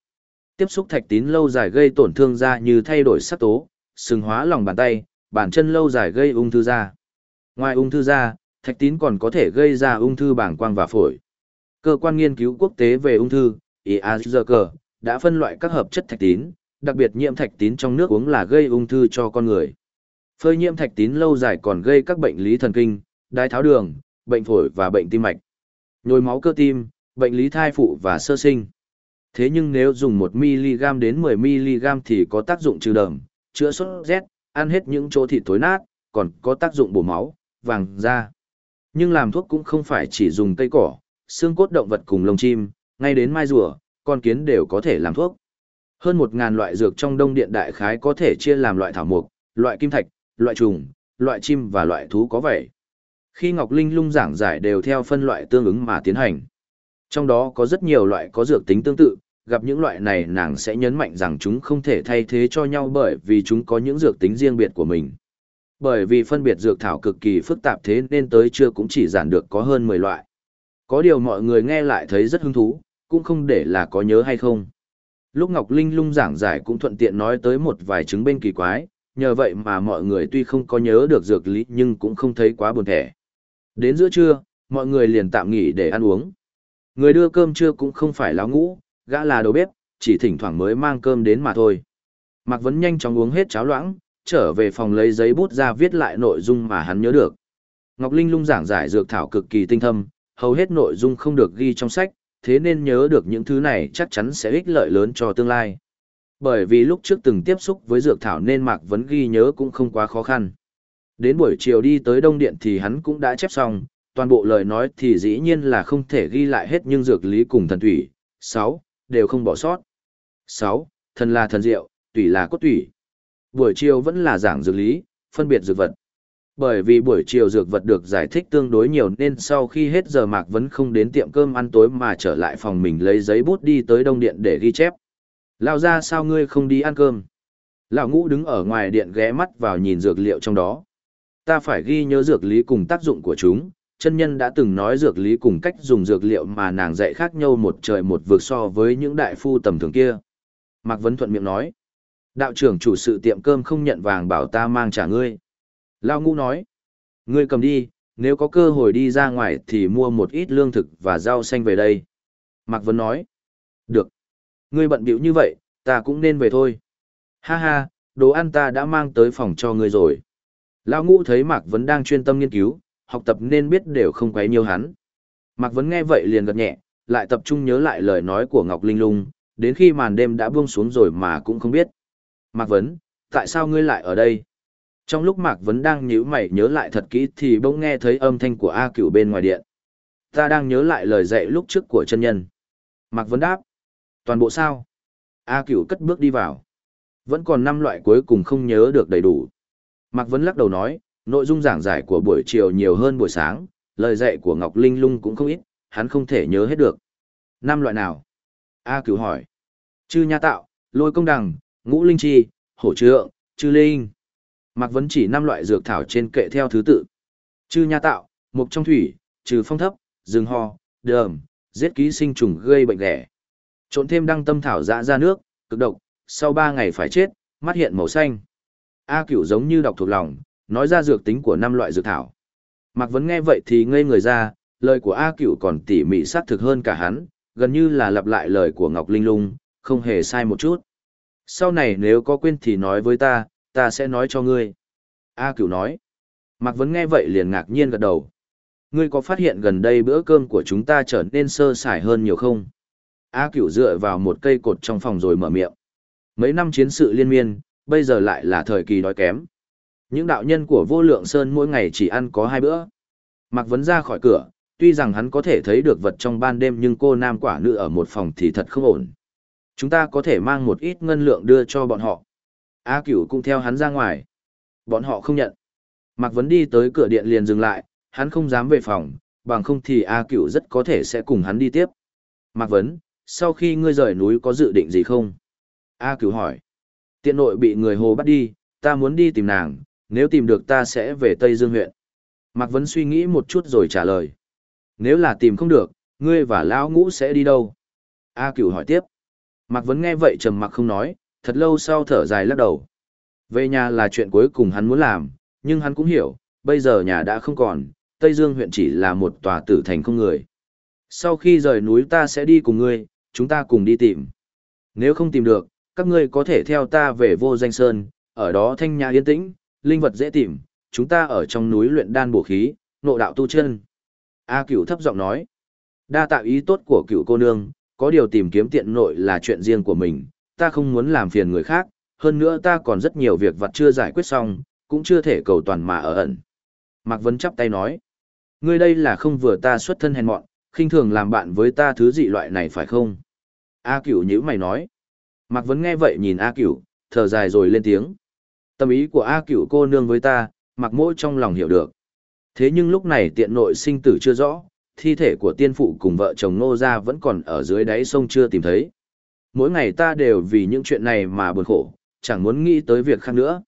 Tiếp xúc thạch tín lâu dài gây tổn thương da như thay đổi sắc tố, sừng hóa lòng bàn tay, bàn chân lâu dài gây ung thư da. Ngoài ung thư da, thạch tín còn có thể gây ra ung thư bảng quang và phổi. Cơ quan nghiên cứu quốc tế về ung thư, IAZG, đã phân loại các hợp chất thạch tín, đặc biệt nhiễm thạch tín trong nước uống là gây ung thư cho con người. Phơi nhiễm thạch tín lâu dài còn gây các bệnh lý thần kinh, đái tháo đường, bệnh phổi và bệnh tim mạch. Nhồi máu cơ tim, bệnh lý thai phụ và sơ sinh. Thế nhưng nếu dùng 1mg đến 10mg thì có tác dụng trừ đờm, chữa sốt rét, ăn hết những chỗ thịt tối nát, còn có tác dụng bổ máu, vàng da. Nhưng làm thuốc cũng không phải chỉ dùng cây cỏ, xương cốt động vật cùng lông chim, ngay đến mai rùa, con kiến đều có thể làm thuốc. Hơn 1000 loại dược trong đông điện đại khái có thể chia làm loại thảo mục, loại kim thạch, loại trùng, loại chim và loại thú có vậy. Khi Ngọc Linh lung giảng giải đều theo phân loại tương ứng mà tiến hành. Trong đó có rất nhiều loại có dược tính tương tự, gặp những loại này nàng sẽ nhấn mạnh rằng chúng không thể thay thế cho nhau bởi vì chúng có những dược tính riêng biệt của mình. Bởi vì phân biệt dược thảo cực kỳ phức tạp thế nên tới chưa cũng chỉ giản được có hơn 10 loại. Có điều mọi người nghe lại thấy rất hứng thú, cũng không để là có nhớ hay không. Lúc Ngọc Linh lung giảng giải cũng thuận tiện nói tới một vài chứng bên kỳ quái, nhờ vậy mà mọi người tuy không có nhớ được dược lý nhưng cũng không thấy quá buồn thẻ. Đến giữa trưa, mọi người liền tạm nghỉ để ăn uống. Người đưa cơm trưa cũng không phải láo ngũ, gã là đầu bếp, chỉ thỉnh thoảng mới mang cơm đến mà thôi. Mạc Vấn nhanh chóng uống hết cháo loãng, trở về phòng lấy giấy bút ra viết lại nội dung mà hắn nhớ được. Ngọc Linh lung giảng giải dược thảo cực kỳ tinh thâm, hầu hết nội dung không được ghi trong sách, thế nên nhớ được những thứ này chắc chắn sẽ ích lợi lớn cho tương lai. Bởi vì lúc trước từng tiếp xúc với dược thảo nên Mạc Vấn ghi nhớ cũng không quá khó khăn. Đến buổi chiều đi tới Đông Điện thì hắn cũng đã chép xong, toàn bộ lời nói thì dĩ nhiên là không thể ghi lại hết nhưng dược lý cùng thần thủy. 6. Đều không bỏ sót. 6. Thần là thần diệu, tủy là cốt tủy. Buổi chiều vẫn là giảng dược lý, phân biệt dược vật. Bởi vì buổi chiều dược vật được giải thích tương đối nhiều nên sau khi hết giờ Mạc Vấn không đến tiệm cơm ăn tối mà trở lại phòng mình lấy giấy bút đi tới Đông Điện để ghi chép. Lão ra sao ngươi không đi ăn cơm? Lão ngũ đứng ở ngoài điện ghé mắt vào nhìn dược liệu trong đó. Ta phải ghi nhớ dược lý cùng tác dụng của chúng, chân nhân đã từng nói dược lý cùng cách dùng dược liệu mà nàng dạy khác nhau một trời một vực so với những đại phu tầm thường kia. Mạc Vấn thuận miệng nói. Đạo trưởng chủ sự tiệm cơm không nhận vàng bảo ta mang trả ngươi. Lao ngũ nói. Ngươi cầm đi, nếu có cơ hội đi ra ngoài thì mua một ít lương thực và rau xanh về đây. Mạc Vấn nói. Được. Ngươi bận bịu như vậy, ta cũng nên về thôi. Ha ha, đồ ăn ta đã mang tới phòng cho ngươi rồi. Lão ngũ thấy Mạc Vấn đang chuyên tâm nghiên cứu, học tập nên biết đều không quấy nhiều hắn. Mạc Vấn nghe vậy liền gật nhẹ, lại tập trung nhớ lại lời nói của Ngọc Linh Lung, đến khi màn đêm đã buông xuống rồi mà cũng không biết. Mạc Vấn, tại sao ngươi lại ở đây? Trong lúc Mạc Vấn đang nhíu mày nhớ lại thật kỹ thì bỗng nghe thấy âm thanh của A Cửu bên ngoài điện. Ta đang nhớ lại lời dạy lúc trước của chân nhân. Mạc Vấn đáp. Toàn bộ sao? A Cửu cất bước đi vào. Vẫn còn năm loại cuối cùng không nhớ được đầy đủ. Mạc Vấn lắc đầu nói, nội dung giảng giải của buổi chiều nhiều hơn buổi sáng, lời dạy của Ngọc Linh Lung cũng không ít, hắn không thể nhớ hết được. Năm loại nào? A Cửu hỏi. Chư nha tạo, lôi công đằng, ngũ linh chi, hổ trượng, chư linh. Mạc Vấn chỉ năm loại dược thảo trên kệ theo thứ tự. Chư nha tạo, mục trong thủy, trừ phong thấp, rừng ho, đờm, giết ký sinh trùng gây bệnh ghẻ. Trộn thêm đăng tâm thảo dã ra nước, cực độc, sau 3 ngày phải chết, mắt hiện màu xanh. A cửu giống như đọc thuộc lòng, nói ra dược tính của năm loại dược thảo. Mạc Vấn nghe vậy thì ngây người ra, lời của A cửu còn tỉ mỉ sát thực hơn cả hắn, gần như là lặp lại lời của Ngọc Linh Lung, không hề sai một chút. Sau này nếu có quên thì nói với ta, ta sẽ nói cho ngươi. A cửu nói. Mạc Vấn nghe vậy liền ngạc nhiên gật đầu. Ngươi có phát hiện gần đây bữa cơm của chúng ta trở nên sơ sài hơn nhiều không? A cửu dựa vào một cây cột trong phòng rồi mở miệng. Mấy năm chiến sự liên miên, bây giờ lại là thời kỳ đói kém. Những đạo nhân của vô lượng sơn mỗi ngày chỉ ăn có hai bữa. Mạc Vấn ra khỏi cửa, tuy rằng hắn có thể thấy được vật trong ban đêm nhưng cô nam quả nữ ở một phòng thì thật không ổn. Chúng ta có thể mang một ít ngân lượng đưa cho bọn họ. A cửu cũng theo hắn ra ngoài. Bọn họ không nhận. Mạc Vấn đi tới cửa điện liền dừng lại, hắn không dám về phòng, bằng không thì A cửu rất có thể sẽ cùng hắn đi tiếp. Mạc Vấn, sau khi ngươi rời núi có dự định gì không? A cửu hỏi. Tiện nội bị người hồ bắt đi, ta muốn đi tìm nàng, nếu tìm được ta sẽ về Tây Dương huyện. Mạc Vấn suy nghĩ một chút rồi trả lời. Nếu là tìm không được, ngươi và Lão Ngũ sẽ đi đâu? A cửu hỏi tiếp. Mạc Vấn nghe vậy trầm mặc không nói, thật lâu sau thở dài lắc đầu. Về nhà là chuyện cuối cùng hắn muốn làm, nhưng hắn cũng hiểu, bây giờ nhà đã không còn, Tây Dương huyện chỉ là một tòa tử thành không người. Sau khi rời núi ta sẽ đi cùng ngươi, chúng ta cùng đi tìm. Nếu không tìm được, các ngươi có thể theo ta về vô danh sơn, ở đó thanh nhà yên tĩnh, linh vật dễ tìm, chúng ta ở trong núi luyện đan bổ khí, nộ đạo tu chân. A cửu thấp giọng nói. Đa tạo ý tốt của cựu cô nương, có điều tìm kiếm tiện nội là chuyện riêng của mình, ta không muốn làm phiền người khác, hơn nữa ta còn rất nhiều việc vặt chưa giải quyết xong, cũng chưa thể cầu toàn mà ở ẩn. Mạc Vấn chắp tay nói, ngươi đây là không vừa ta xuất thân hèn mọn, khinh thường làm bạn với ta thứ dị loại này phải không? A cửu nhữ mày nói. Mạc Vấn nghe vậy nhìn A cửu, thở dài rồi lên tiếng. Tâm ý của A cửu cô nương với ta, Mạc Mỗ trong lòng hiểu được. Thế nhưng lúc này tiện nội sinh tử chưa rõ, thi thể của tiên phụ cùng vợ chồng Nô Gia vẫn còn ở dưới đáy sông chưa tìm thấy. Mỗi ngày ta đều vì những chuyện này mà buồn khổ, chẳng muốn nghĩ tới việc khác nữa.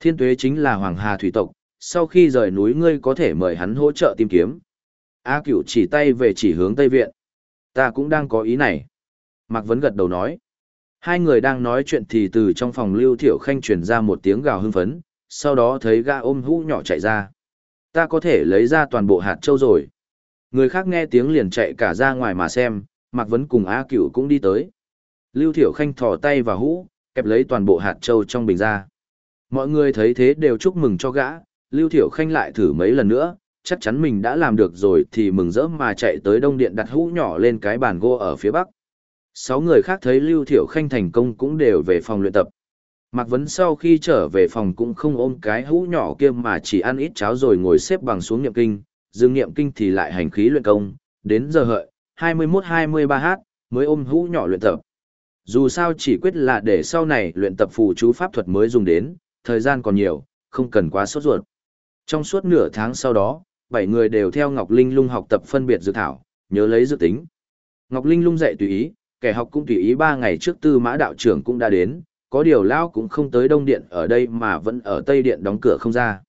Thiên tuế chính là Hoàng Hà Thủy Tộc, sau khi rời núi ngươi có thể mời hắn hỗ trợ tìm kiếm. A cửu chỉ tay về chỉ hướng Tây Viện. Ta cũng đang có ý này. Mạc Vấn gật đầu nói. Hai người đang nói chuyện thì từ trong phòng lưu thiểu khanh truyền ra một tiếng gào hưng phấn, sau đó thấy ga ôm hũ nhỏ chạy ra. Ta có thể lấy ra toàn bộ hạt châu rồi. Người khác nghe tiếng liền chạy cả ra ngoài mà xem, Mạc Vấn cùng A Cửu cũng đi tới. Lưu Thiểu Khanh thò tay vào hũ, kẹp lấy toàn bộ hạt châu trong bình ra. Mọi người thấy thế đều chúc mừng cho gã, Lưu Thiểu Khanh lại thử mấy lần nữa, chắc chắn mình đã làm được rồi thì mừng rỡ mà chạy tới đông điện đặt hũ nhỏ lên cái bàn gỗ ở phía bắc. Sáu người khác thấy Lưu Thiểu Khanh thành công cũng đều về phòng luyện tập. Mạc Vấn sau khi trở về phòng cũng không ôm cái hũ nhỏ kia mà chỉ ăn ít cháo rồi ngồi xếp bằng xuống nhậm kinh, dừng niệm kinh thì lại hành khí luyện công, đến giờ hợi, 21-23h, mới ôm hũ nhỏ luyện tập. Dù sao chỉ quyết là để sau này luyện tập phù chú pháp thuật mới dùng đến, thời gian còn nhiều, không cần quá sốt ruột. Trong suốt nửa tháng sau đó, bảy người đều theo Ngọc Linh Lung học tập phân biệt dự thảo, nhớ lấy dự tính. Ngọc Linh Lung dạy tùy ý, kẻ học cũng tùy ý ba ngày trước tư mã đạo trưởng cũng đã đến, có điều lão cũng không tới Đông Điện ở đây mà vẫn ở Tây Điện đóng cửa không ra.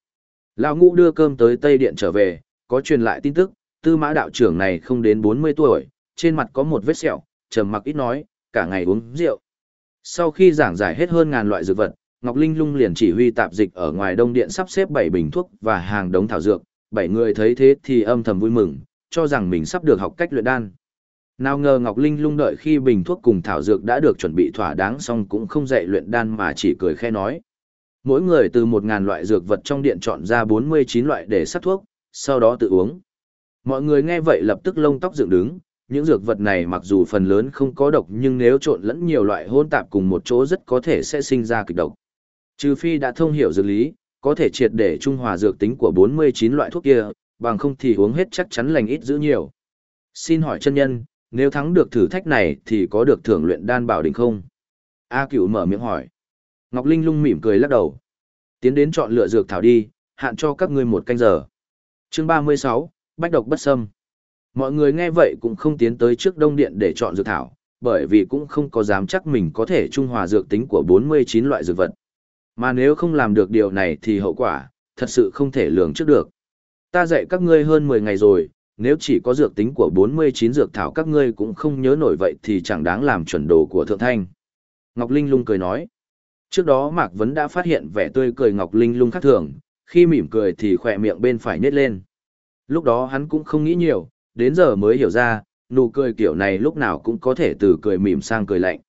lão ngũ đưa cơm tới Tây Điện trở về, có truyền lại tin tức, tư mã đạo trưởng này không đến 40 tuổi, trên mặt có một vết sẹo, trầm mặc ít nói, cả ngày uống rượu. Sau khi giảng giải hết hơn ngàn loại dược vật, Ngọc Linh Lung liền chỉ huy tạp dịch ở ngoài đông điện sắp xếp 7 bình thuốc và hàng đống thảo dược, bảy người thấy thế thì âm thầm vui mừng, cho rằng mình sắp được học cách luyện đan. Nào ngờ Ngọc Linh Lung đợi khi bình thuốc cùng thảo dược đã được chuẩn bị thỏa đáng xong cũng không dạy luyện đan mà chỉ cười khẽ nói. Mỗi người từ 1000 loại dược vật trong điện chọn ra 49 loại để sắc thuốc, sau đó tự uống. Mọi người nghe vậy lập tức lông tóc dựng đứng, những dược vật này mặc dù phần lớn không có độc nhưng nếu trộn lẫn nhiều loại hôn tạp cùng một chỗ rất có thể sẽ sinh ra kịch độc. Trừ phi đã thông hiểu dược lý, có thể triệt để trung hòa dược tính của 49 loại thuốc kia, bằng không thì uống hết chắc chắn lành ít giữ nhiều. Xin hỏi chân nhân, nếu thắng được thử thách này thì có được thưởng luyện đan bảo đỉnh không? A cửu mở miệng hỏi. Ngọc Linh lung mỉm cười lắc đầu. Tiến đến chọn lựa dược thảo đi, hạn cho các ngươi một canh giờ. Chương 36, Bách độc bất xâm. Mọi người nghe vậy cũng không tiến tới trước đông điện để chọn dược thảo, bởi vì cũng không có dám chắc mình có thể trung hòa dược tính của 49 loại dược vật. Mà nếu không làm được điều này thì hậu quả, thật sự không thể lường trước được. Ta dạy các ngươi hơn 10 ngày rồi, nếu chỉ có dược tính của 49 dược thảo các ngươi cũng không nhớ nổi vậy thì chẳng đáng làm chuẩn đồ của Thượng Thanh. Ngọc Linh lung cười nói. Trước đó Mạc Vấn đã phát hiện vẻ tươi cười Ngọc Linh lung khác thường, khi mỉm cười thì khỏe miệng bên phải nhếch lên. Lúc đó hắn cũng không nghĩ nhiều, đến giờ mới hiểu ra, nụ cười kiểu này lúc nào cũng có thể từ cười mỉm sang cười lạnh.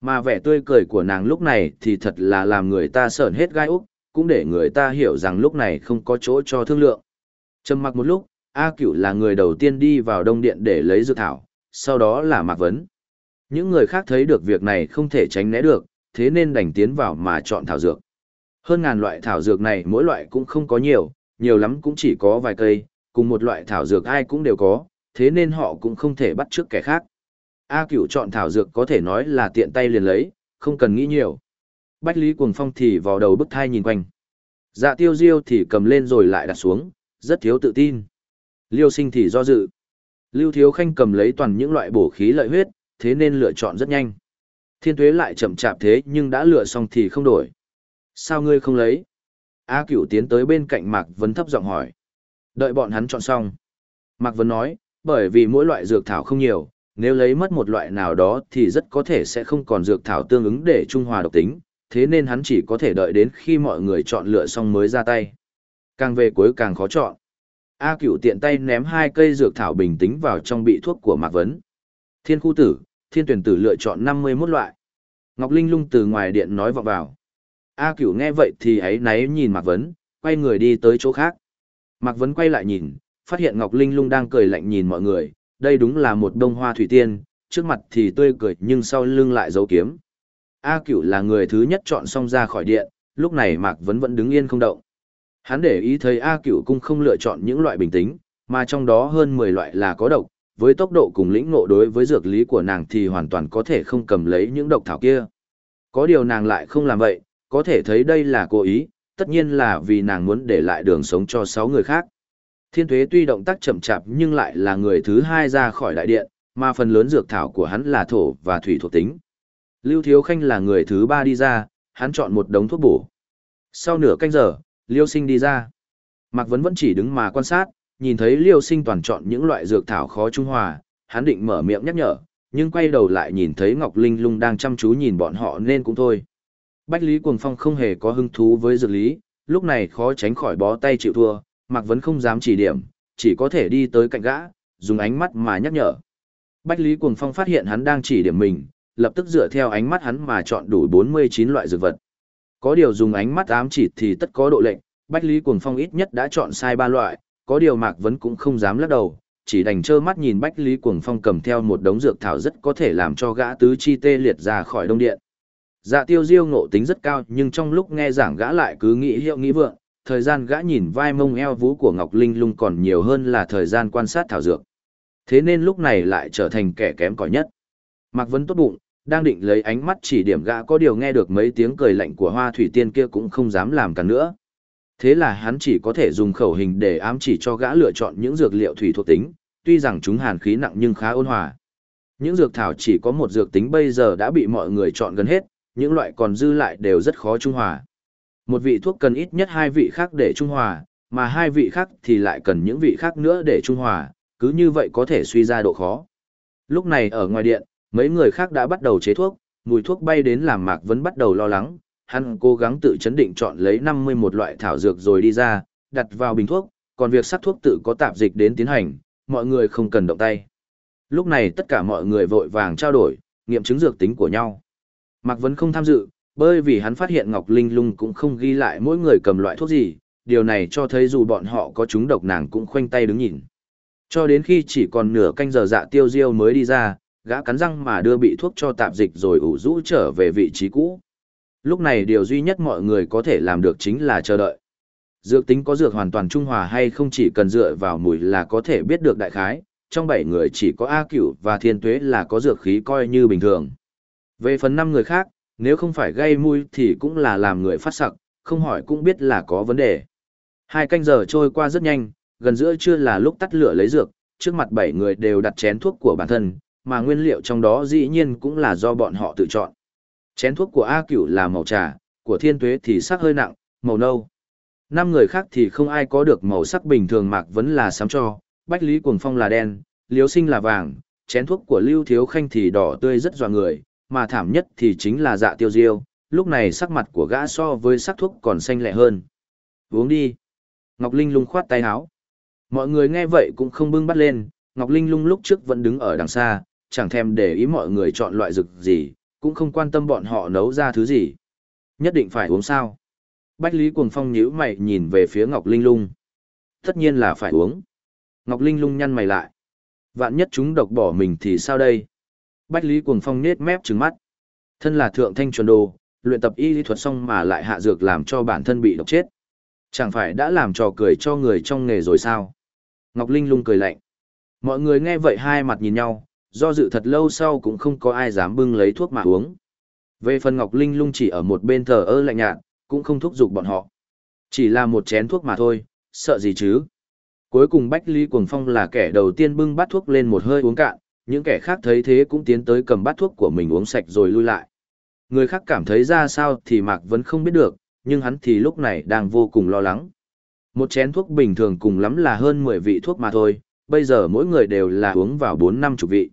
Mà vẻ tươi cười của nàng lúc này thì thật là làm người ta sởn hết gai úc, cũng để người ta hiểu rằng lúc này không có chỗ cho thương lượng. Trầm mặc một lúc, A Cửu là người đầu tiên đi vào đông điện để lấy dược thảo, sau đó là Mạc Vấn. Những người khác thấy được việc này không thể tránh né được, thế nên đành tiến vào mà chọn thảo dược. Hơn ngàn loại thảo dược này mỗi loại cũng không có nhiều, nhiều lắm cũng chỉ có vài cây, cùng một loại thảo dược ai cũng đều có, thế nên họ cũng không thể bắt trước kẻ khác. A cửu chọn thảo dược có thể nói là tiện tay liền lấy, không cần nghĩ nhiều. Bách Lý Cuồng Phong thì vào đầu bức thai nhìn quanh. Dạ tiêu diêu thì cầm lên rồi lại đặt xuống, rất thiếu tự tin. Liêu sinh thì do dự. Lưu Thiếu Khanh cầm lấy toàn những loại bổ khí lợi huyết, thế nên lựa chọn rất nhanh. Thiên tuế lại chậm chạp thế nhưng đã lựa xong thì không đổi. Sao ngươi không lấy? A cửu tiến tới bên cạnh Mạc Vấn thấp giọng hỏi. Đợi bọn hắn chọn xong. Mạc Vấn nói, bởi vì mỗi loại dược thảo không nhiều, nếu lấy mất một loại nào đó thì rất có thể sẽ không còn dược thảo tương ứng để trung hòa độc tính, thế nên hắn chỉ có thể đợi đến khi mọi người chọn lựa xong mới ra tay. Càng về cuối càng khó chọn. A cửu tiện tay ném hai cây dược thảo bình tĩnh vào trong bị thuốc của Mạc Vấn. Thiên khu tử, thiên tuyển tử lựa chọn 51 loại. Ngọc Linh lung từ ngoài điện nói vọng vào. A cửu nghe vậy thì ấy náy nhìn Mạc Vấn, quay người đi tới chỗ khác. Mạc Vấn quay lại nhìn, phát hiện Ngọc Linh lung đang cười lạnh nhìn mọi người, đây đúng là một đông hoa thủy tiên, trước mặt thì tươi cười nhưng sau lưng lại giấu kiếm. A cửu là người thứ nhất chọn xong ra khỏi điện, lúc này Mạc Vấn vẫn đứng yên không động. Hắn để ý thấy A cửu cũng không lựa chọn những loại bình tĩnh, mà trong đó hơn 10 loại là có độc, với tốc độ cùng lĩnh ngộ đối với dược lý của nàng thì hoàn toàn có thể không cầm lấy những độc thảo kia. Có điều nàng lại không làm vậy, có thể thấy đây là cố ý, tất nhiên là vì nàng muốn để lại đường sống cho 6 người khác. Thiên Tuế tuy động tác chậm chạp nhưng lại là người thứ hai ra khỏi đại điện, mà phần lớn dược thảo của hắn là thổ và thủy thuộc tính. Lưu Thiếu Khanh là người thứ ba đi ra, hắn chọn một đống thuốc bổ. Sau nửa canh giờ, Liêu Sinh đi ra. Mạc Vấn vẫn chỉ đứng mà quan sát, nhìn thấy Liêu Sinh toàn chọn những loại dược thảo khó trung hòa, hắn định mở miệng nhắc nhở, nhưng quay đầu lại nhìn thấy Ngọc Linh Lung đang chăm chú nhìn bọn họ nên cũng thôi. Bách Lý Cuồng Phong không hề có hứng thú với dược lý, lúc này khó tránh khỏi bó tay chịu thua, Mạc Vấn không dám chỉ điểm, chỉ có thể đi tới cạnh gã, dùng ánh mắt mà nhắc nhở. Bách Lý Cuồng Phong phát hiện hắn đang chỉ điểm mình, lập tức dựa theo ánh mắt hắn mà chọn đủ 49 loại dược vật. Có điều dùng ánh mắt ám chỉ thì tất có độ lệnh, Bách Lý Cuồng Phong ít nhất đã chọn sai ba loại, có điều Mạc Vấn cũng không dám lắc đầu, chỉ đành trơ mắt nhìn Bách Lý Cuồng Phong cầm theo một đống dược thảo rất có thể làm cho gã tứ chi tê liệt ra khỏi đông điện. Dạ tiêu diêu ngộ tính rất cao nhưng trong lúc nghe giảng gã lại cứ nghĩ hiệu nghĩ vượng, thời gian gã nhìn vai mông eo vú của Ngọc Linh lung còn nhiều hơn là thời gian quan sát thảo dược. Thế nên lúc này lại trở thành kẻ kém cỏi nhất. Mạc Vấn tốt bụng, đang định lấy ánh mắt chỉ điểm gã có điều nghe được mấy tiếng cười lạnh của hoa thủy tiên kia cũng không dám làm cả nữa. Thế là hắn chỉ có thể dùng khẩu hình để ám chỉ cho gã lựa chọn những dược liệu thủy thuộc tính, tuy rằng chúng hàn khí nặng nhưng khá ôn hòa. Những dược thảo chỉ có một dược tính bây giờ đã bị mọi người chọn gần hết, những loại còn dư lại đều rất khó trung hòa. Một vị thuốc cần ít nhất hai vị khác để trung hòa, mà hai vị khác thì lại cần những vị khác nữa để trung hòa, cứ như vậy có thể suy ra độ khó. Lúc này ở ngoài điện, mấy người khác đã bắt đầu chế thuốc, mùi thuốc bay đến làm Mạc Vấn bắt đầu lo lắng, hắn cố gắng tự chấn định chọn lấy 51 loại thảo dược rồi đi ra, đặt vào bình thuốc, còn việc sắc thuốc tự có tạp dịch đến tiến hành, mọi người không cần động tay. Lúc này tất cả mọi người vội vàng trao đổi, nghiệm chứng dược tính của nhau. Mạc Vấn không tham dự, bởi vì hắn phát hiện Ngọc Linh Lung cũng không ghi lại mỗi người cầm loại thuốc gì, điều này cho thấy dù bọn họ có chúng độc nàng cũng khoanh tay đứng nhìn. Cho đến khi chỉ còn nửa canh giờ dạ tiêu diêu mới đi ra, gã cắn răng mà đưa bị thuốc cho tạp dịch rồi ủ rũ trở về vị trí cũ. Lúc này điều duy nhất mọi người có thể làm được chính là chờ đợi. Dược tính có dược hoàn toàn trung hòa hay không chỉ cần dựa vào mùi là có thể biết được đại khái, trong 7 người chỉ có A Cửu và Thiên Tuế là có dược khí coi như bình thường. Về phần 5 người khác, nếu không phải gây mùi thì cũng là làm người phát sặc, không hỏi cũng biết là có vấn đề. Hai canh giờ trôi qua rất nhanh, gần giữa trưa là lúc tắt lửa lấy dược, trước mặt 7 người đều đặt chén thuốc của bản thân, mà nguyên liệu trong đó dĩ nhiên cũng là do bọn họ tự chọn. Chén thuốc của A Cửu là màu trà, của Thiên Tuế thì sắc hơi nặng, màu nâu. Năm người khác thì không ai có được màu sắc bình thường Mạc vẫn là sám cho, Bách Lý Cuồng Phong là đen, Liếu Sinh là vàng, chén thuốc của Lưu Thiếu Khanh thì đỏ tươi rất dọa người, mà thảm nhất thì chính là dạ tiêu diêu, lúc này sắc mặt của gã so với sắc thuốc còn xanh lẹ hơn. Uống đi. Ngọc Linh lung khoát tay áo. Mọi người nghe vậy cũng không bưng bắt lên, Ngọc Linh lung lúc trước vẫn đứng ở đằng xa, chẳng thèm để ý mọi người chọn loại dược gì, cũng không quan tâm bọn họ nấu ra thứ gì. Nhất định phải uống sao. Bách Lý Cuồng Phong nhíu mày nhìn về phía Ngọc Linh lung. Tất nhiên là phải uống. Ngọc Linh lung nhăn mày lại. Vạn nhất chúng độc bỏ mình thì sao đây? Bách Lý Cuồng Phong nết mép trừng mắt. Thân là thượng thanh chuẩn đồ, luyện tập y lý thuật xong mà lại hạ dược làm cho bản thân bị độc chết. Chẳng phải đã làm trò cười cho người trong nghề rồi sao? Ngọc Linh lung cười lạnh. Mọi người nghe vậy hai mặt nhìn nhau, do dự thật lâu sau cũng không có ai dám bưng lấy thuốc mà uống. Về phần Ngọc Linh lung chỉ ở một bên thờ ơ lạnh nhạt, cũng không thúc giục bọn họ. Chỉ là một chén thuốc mà thôi, sợ gì chứ? Cuối cùng Bách Lý Cuồng Phong là kẻ đầu tiên bưng bát thuốc lên một hơi uống cạn, những kẻ khác thấy thế cũng tiến tới cầm bát thuốc của mình uống sạch rồi lui lại. Người khác cảm thấy ra sao thì Mạc vẫn không biết được, nhưng hắn thì lúc này đang vô cùng lo lắng. Một chén thuốc bình thường cùng lắm là hơn 10 vị thuốc mà thôi, bây giờ mỗi người đều là uống vào 4 năm chục vị.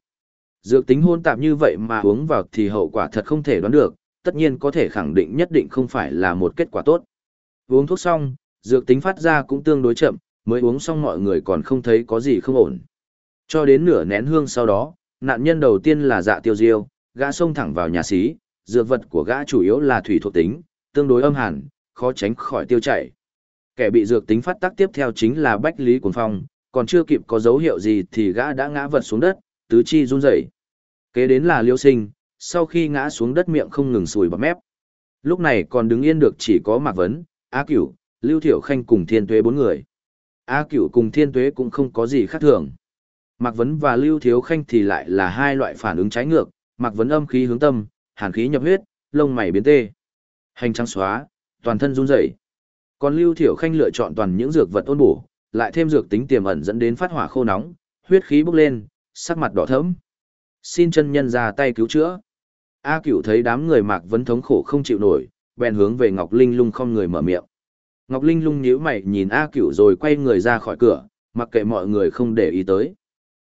Dược tính hôn tạp như vậy mà uống vào thì hậu quả thật không thể đoán được, tất nhiên có thể khẳng định nhất định không phải là một kết quả tốt. Uống thuốc xong, dược tính phát ra cũng tương đối chậm, mới uống xong mọi người còn không thấy có gì không ổn. Cho đến nửa nén hương sau đó, nạn nhân đầu tiên là dạ tiêu diêu, gã xông thẳng vào nhà xí, dược vật của gã chủ yếu là thủy thuộc tính, tương đối âm hàn, khó tránh khỏi tiêu chảy. Kẻ bị dược tính phát tác tiếp theo chính là Bách Lý Cuồng Phong, Còn chưa kịp có dấu hiệu gì thì gã đã ngã vật xuống đất, tứ chi run rẩy. Kế đến là liêu sinh, sau khi ngã xuống đất miệng không ngừng sùi bọt mép. Lúc này còn đứng yên được chỉ có Mạc Vấn, Á Cửu, Lưu Thiểu Khanh cùng Thiên Tuế bốn người. Á Cửu cùng Thiên Tuế cũng không có gì khác thường. Mạc Vấn và Lưu Thiếu Khanh thì lại là hai loại phản ứng trái ngược, Mạc Vấn âm khí hướng tâm, hàn khí nhập huyết, lông mày biến tê. Hành trắng xóa, toàn thân run rẩy. Còn Lưu Thiểu Khanh lựa chọn toàn những dược vật ôn bổ, lại thêm dược tính tiềm ẩn dẫn đến phát hỏa khô nóng, huyết khí bốc lên, sắc mặt đỏ thẫm. Xin chân nhân ra tay cứu chữa. A Cửu thấy đám người Mạc Vấn thống khổ không chịu nổi, bèn hướng về Ngọc Linh Lung không người mở miệng. Ngọc Linh Lung nhíu mày nhìn A Cửu rồi quay người ra khỏi cửa, mặc kệ mọi người không để ý tới.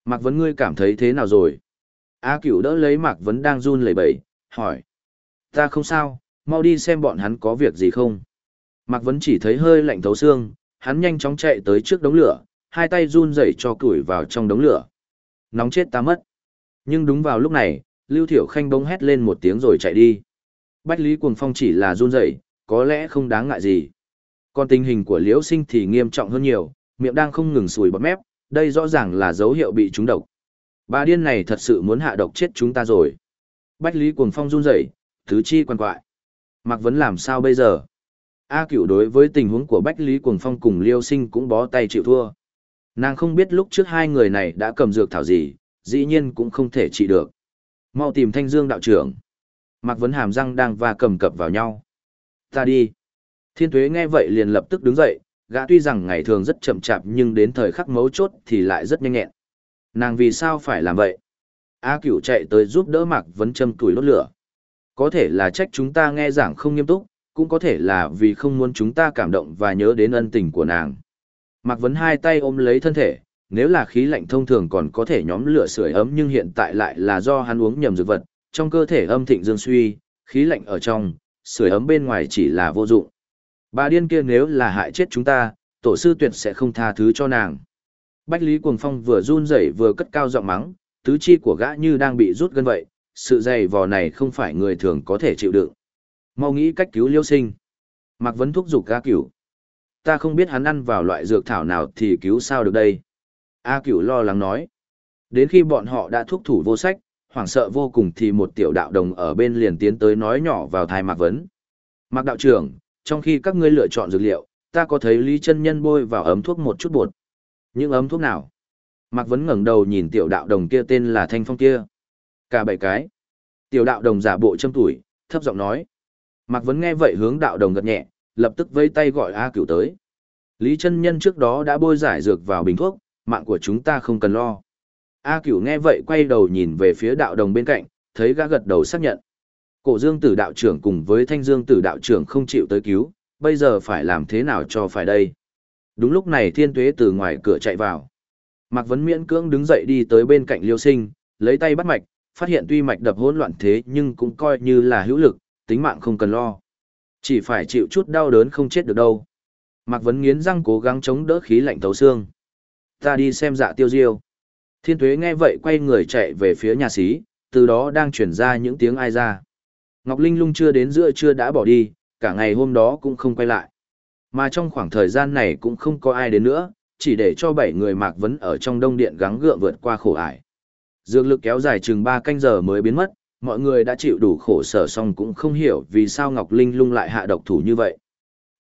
Mạc Vấn ngươi cảm thấy thế nào rồi? A Cửu đỡ lấy Mạc Vấn đang run lẩy bẩy, hỏi. Ta không sao, mau đi xem bọn hắn có việc gì không. Mạc Vấn chỉ thấy hơi lạnh thấu xương, hắn nhanh chóng chạy tới trước đống lửa, hai tay run rẩy cho củi vào trong đống lửa. Nóng chết ta mất. Nhưng đúng vào lúc này, Lưu Thiểu Khanh bỗng hét lên một tiếng rồi chạy đi. Bách Lý Cuồng Phong chỉ là run rẩy, có lẽ không đáng ngại gì. Còn tình hình của Liễu Sinh thì nghiêm trọng hơn nhiều, miệng đang không ngừng sùi bọt mép, đây rõ ràng là dấu hiệu bị trúng độc. Bà điên này thật sự muốn hạ độc chết chúng ta rồi. Bách Lý Cuồng Phong run rẩy, tứ chi quan quại. Mạc Vấn làm sao bây giờ? A Cửu đối với tình huống của Bách Lý Cuồng Phong cùng Liêu Sinh cũng bó tay chịu thua. Nàng không biết lúc trước hai người này đã cầm dược thảo gì, dĩ nhiên cũng không thể trị được. Mau tìm Thanh Dương đạo trưởng. Mạc Vấn hàm răng đang và cầm cập vào nhau. Ta đi. Thiên Tuế nghe vậy liền lập tức đứng dậy, gã tuy rằng ngày thường rất chậm chạp nhưng đến thời khắc mấu chốt thì lại rất nhanh nhẹn. Nàng vì sao phải làm vậy? A Cửu chạy tới giúp đỡ Mạc Vấn châm tuổi đốt lửa. Có thể là trách chúng ta nghe giảng không nghiêm túc, cũng có thể là vì không muốn chúng ta cảm động và nhớ đến ân tình của nàng. Mạc Vấn hai tay ôm lấy thân thể, nếu là khí lạnh thông thường còn có thể nhóm lửa sưởi ấm nhưng hiện tại lại là do hắn uống nhầm dược vật, trong cơ thể âm thịnh dương suy, khí lạnh ở trong, sưởi ấm bên ngoài chỉ là vô dụng. Bà điên kia nếu là hại chết chúng ta, tổ sư tuyệt sẽ không tha thứ cho nàng. Bách Lý Cuồng Phong vừa run rẩy vừa cất cao giọng mắng, tứ chi của gã như đang bị rút gân vậy, sự dày vò này không phải người thường có thể chịu đựng. Mau nghĩ cách cứu liêu sinh. Mạc Vấn thúc giục A Cửu. Ta không biết hắn ăn vào loại dược thảo nào thì cứu sao được đây. A Cửu lo lắng nói. Đến khi bọn họ đã thúc thủ vô sách, hoảng sợ vô cùng thì một tiểu đạo đồng ở bên liền tiến tới nói nhỏ vào thai Mạc Vấn. Mạc đạo trưởng, trong khi các ngươi lựa chọn dược liệu, ta có thấy Lý chân Nhân bôi vào ấm thuốc một chút bột. Những ấm thuốc nào? Mạc Vấn ngẩng đầu nhìn tiểu đạo đồng kia tên là Thanh Phong kia. Cả bảy cái. Tiểu đạo đồng giả bộ châm tuổi, thấp giọng nói. Mạc Vấn nghe vậy hướng đạo đồng gật nhẹ, lập tức vây tay gọi A cửu tới. Lý chân nhân trước đó đã bôi giải dược vào bình thuốc, mạng của chúng ta không cần lo. A cửu nghe vậy quay đầu nhìn về phía đạo đồng bên cạnh, thấy gã gật đầu xác nhận. Cổ dương tử đạo trưởng cùng với thanh dương tử đạo trưởng không chịu tới cứu, bây giờ phải làm thế nào cho phải đây. Đúng lúc này thiên tuế từ ngoài cửa chạy vào. Mạc Vấn miễn cưỡng đứng dậy đi tới bên cạnh liêu sinh, lấy tay bắt mạch, phát hiện tuy mạch đập hỗn loạn thế nhưng cũng coi như là hữu lực, tính mạng không cần lo. Chỉ phải chịu chút đau đớn không chết được đâu. Mạc Vấn nghiến răng cố gắng chống đỡ khí lạnh thấu xương. Ta đi xem dạ tiêu diêu. Thiên tuế nghe vậy quay người chạy về phía nhà xí, từ đó đang chuyển ra những tiếng ai ra. Ngọc Linh lung chưa đến giữa trưa đã bỏ đi, cả ngày hôm đó cũng không quay lại. Mà trong khoảng thời gian này cũng không có ai đến nữa, chỉ để cho bảy người Mạc Vấn ở trong đông điện gắng gượng vượt qua khổ ải. Dược lực kéo dài chừng 3 canh giờ mới biến mất, mọi người đã chịu đủ khổ sở xong cũng không hiểu vì sao Ngọc Linh lung lại hạ độc thủ như vậy.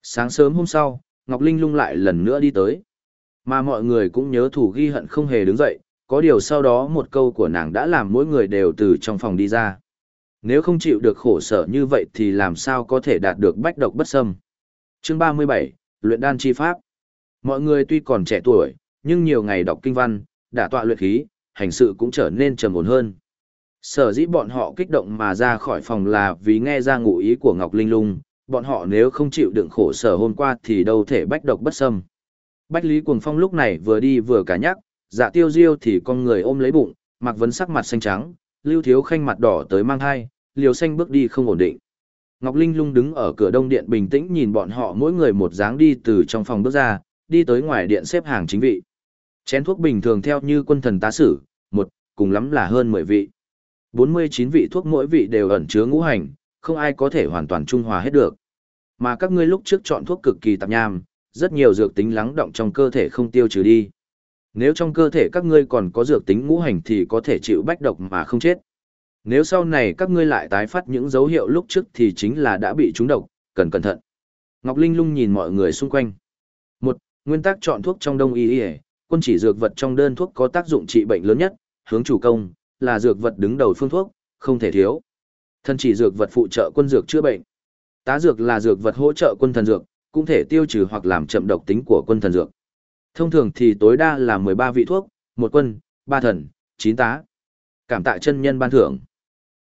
Sáng sớm hôm sau, Ngọc Linh lung lại lần nữa đi tới. Mà mọi người cũng nhớ thủ ghi hận không hề đứng dậy, có điều sau đó một câu của nàng đã làm mỗi người đều từ trong phòng đi ra. Nếu không chịu được khổ sở như vậy thì làm sao có thể đạt được bách độc bất xâm. Chương 37, Luyện đan chi pháp. Mọi người tuy còn trẻ tuổi, nhưng nhiều ngày đọc kinh văn, đã tọa luyện khí, hành sự cũng trở nên trầm ổn hơn. Sở dĩ bọn họ kích động mà ra khỏi phòng là vì nghe ra ngụ ý của Ngọc Linh Lung, bọn họ nếu không chịu đựng khổ sở hôm qua thì đâu thể bách độc bất xâm. Bách Lý Cuồng Phong lúc này vừa đi vừa cả nhắc, dạ tiêu diêu thì con người ôm lấy bụng, mặc vấn sắc mặt xanh trắng, lưu thiếu khanh mặt đỏ tới mang hai, liều xanh bước đi không ổn định. Ngọc Linh lung đứng ở cửa đông điện bình tĩnh nhìn bọn họ mỗi người một dáng đi từ trong phòng bước ra, đi tới ngoài điện xếp hàng chính vị. Chén thuốc bình thường theo như quân thần tá sử, một, cùng lắm là hơn 10 vị. 49 vị thuốc mỗi vị đều ẩn chứa ngũ hành, không ai có thể hoàn toàn trung hòa hết được. Mà các ngươi lúc trước chọn thuốc cực kỳ tạp nham, rất nhiều dược tính lắng động trong cơ thể không tiêu trừ đi. Nếu trong cơ thể các ngươi còn có dược tính ngũ hành thì có thể chịu bách độc mà không chết. Nếu sau này các ngươi lại tái phát những dấu hiệu lúc trước thì chính là đã bị trúng độc, cần cẩn thận. Ngọc Linh lung nhìn mọi người xung quanh. Một, Nguyên tắc chọn thuốc trong đông y y, quân chỉ dược vật trong đơn thuốc có tác dụng trị bệnh lớn nhất, hướng chủ công, là dược vật đứng đầu phương thuốc, không thể thiếu. Thân chỉ dược vật phụ trợ quân dược chữa bệnh. Tá dược là dược vật hỗ trợ quân thần dược, cũng thể tiêu trừ hoặc làm chậm độc tính của quân thần dược. Thông thường thì tối đa là 13 vị thuốc, một quân, ba thần, chín tá. Cảm tạ chân nhân ban thưởng.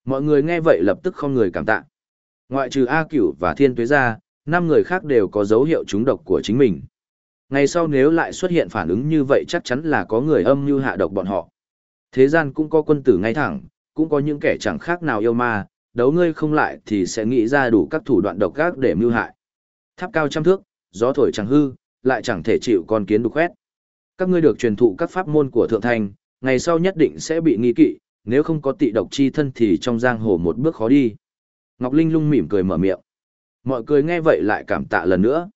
Mọi người nghe vậy lập tức không người cảm tạ. Ngoại trừ A Cửu và Thiên Tuế ra, năm người khác đều có dấu hiệu trúng độc của chính mình. Ngày sau nếu lại xuất hiện phản ứng như vậy chắc chắn là có người âm mưu hạ độc bọn họ. Thế gian cũng có quân tử ngay thẳng, cũng có những kẻ chẳng khác nào yêu ma, đấu ngươi không lại thì sẽ nghĩ ra đủ các thủ đoạn độc ác để mưu hại. Tháp cao trăm thước, gió thổi chẳng hư, lại chẳng thể chịu con kiến đục khoét. Các ngươi được truyền thụ các pháp môn của thượng thành, ngày sau nhất định sẽ bị nghi kỵ, nếu không có tị độc chi thân thì trong giang hồ một bước khó đi. Ngọc Linh lung mỉm cười mở miệng. Mọi người nghe vậy lại cảm tạ lần nữa.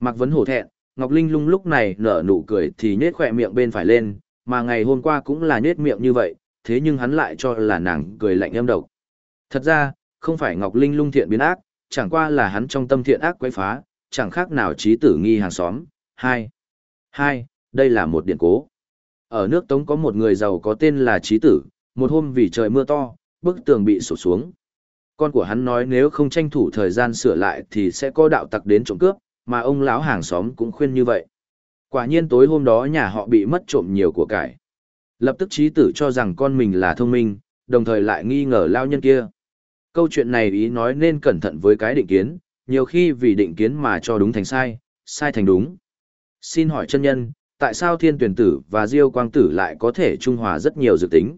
Mạc Vấn hổ thẹn, Ngọc Linh lung lúc này nở nụ cười thì nhết khỏe miệng bên phải lên, mà ngày hôm qua cũng là nhết miệng như vậy, thế nhưng hắn lại cho là nàng cười lạnh âm độc. Thật ra, không phải Ngọc Linh lung thiện biến ác, chẳng qua là hắn trong tâm thiện ác quấy phá, chẳng khác nào trí tử nghi hàng xóm. Hai, hai, đây là một điện cố. Ở nước Tống có một người giàu có tên là trí tử, một hôm vì trời mưa to, bức tường bị sụp xuống. Con của hắn nói nếu không tranh thủ thời gian sửa lại thì sẽ có đạo tặc đến trộm cướp, mà ông lão hàng xóm cũng khuyên như vậy. Quả nhiên tối hôm đó nhà họ bị mất trộm nhiều của cải. Lập tức trí tử cho rằng con mình là thông minh, đồng thời lại nghi ngờ lao nhân kia. Câu chuyện này ý nói nên cẩn thận với cái định kiến, nhiều khi vì định kiến mà cho đúng thành sai, sai thành đúng. Xin hỏi chân nhân, tại sao thiên tuyển tử và diêu quang tử lại có thể trung hòa rất nhiều dự tính?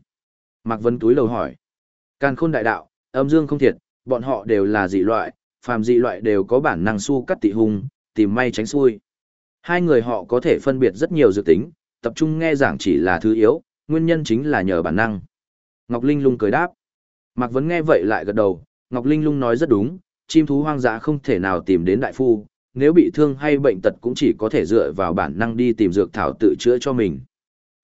Mạc Vân túi lầu hỏi. Càn khôn đại đạo, âm dương không thiệt, bọn họ đều là dị loại, phàm dị loại đều có bản năng su cắt tị hung, tìm may tránh xui. Hai người họ có thể phân biệt rất nhiều dự tính, tập trung nghe giảng chỉ là thứ yếu, nguyên nhân chính là nhờ bản năng. Ngọc Linh lung cười đáp. Mạc Vấn nghe vậy lại gật đầu, Ngọc Linh lung nói rất đúng, chim thú hoang dã không thể nào tìm đến đại phu, nếu bị thương hay bệnh tật cũng chỉ có thể dựa vào bản năng đi tìm dược thảo tự chữa cho mình.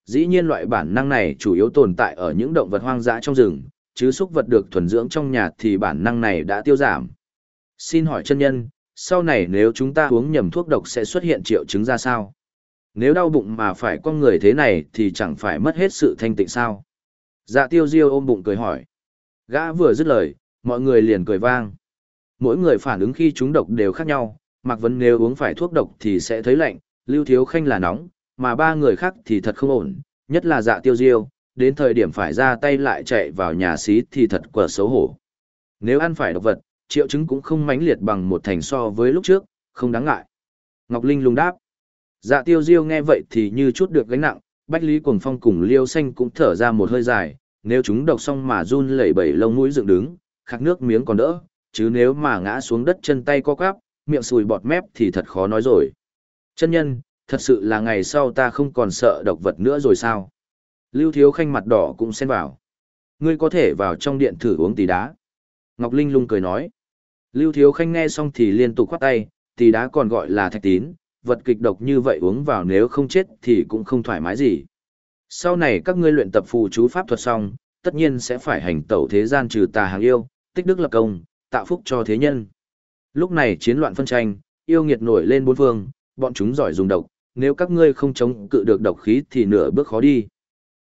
Dĩ nhiên loại bản năng này chủ yếu tồn tại ở những động vật hoang dã trong rừng, chứ súc vật được thuần dưỡng trong nhà thì bản năng này đã tiêu giảm. Xin hỏi chân nhân, sau này nếu chúng ta uống nhầm thuốc độc sẽ xuất hiện triệu chứng ra sao? Nếu đau bụng mà phải con người thế này thì chẳng phải mất hết sự thanh tịnh sao? Dạ tiêu diêu ôm bụng cười hỏi. Gã vừa dứt lời, mọi người liền cười vang. Mỗi người phản ứng khi chúng độc đều khác nhau, Mạc Vấn nếu uống phải thuốc độc thì sẽ thấy lạnh, Lưu Thiếu Khanh là nóng, mà ba người khác thì thật không ổn, nhất là dạ tiêu diêu, đến thời điểm phải ra tay lại chạy vào nhà xí thì thật quả xấu hổ. Nếu ăn phải độc vật, triệu chứng cũng không mãnh liệt bằng một thành so với lúc trước, không đáng ngại. Ngọc Linh lung đáp. Dạ tiêu diêu nghe vậy thì như chút được gánh nặng, Bách Lý Cuồng Phong cùng Liêu Xanh cũng thở ra một hơi dài, nếu chúng độc xong mà run lẩy bẩy lông mũi dựng đứng, khạc nước miếng còn đỡ, chứ nếu mà ngã xuống đất chân tay co quắp, miệng sùi bọt mép thì thật khó nói rồi. Chân nhân, thật sự là ngày sau ta không còn sợ độc vật nữa rồi sao? Lưu Thiếu Khanh mặt đỏ cũng xen vào. Ngươi có thể vào trong điện thử uống tí đá. Ngọc Linh lung cười nói. Lưu Thiếu Khanh nghe xong thì liên tục khoát tay, tí đá còn gọi là thạch tín, vật kịch độc như vậy uống vào nếu không chết thì cũng không thoải mái gì. Sau này các ngươi luyện tập phù chú pháp thuật xong, tất nhiên sẽ phải hành tẩu thế gian trừ tà hàng yêu, tích đức lập công, tạo phúc cho thế nhân. Lúc này chiến loạn phân tranh, yêu nghiệt nổi lên bốn phương, bọn chúng giỏi dùng độc, nếu các ngươi không chống cự được độc khí thì nửa bước khó đi.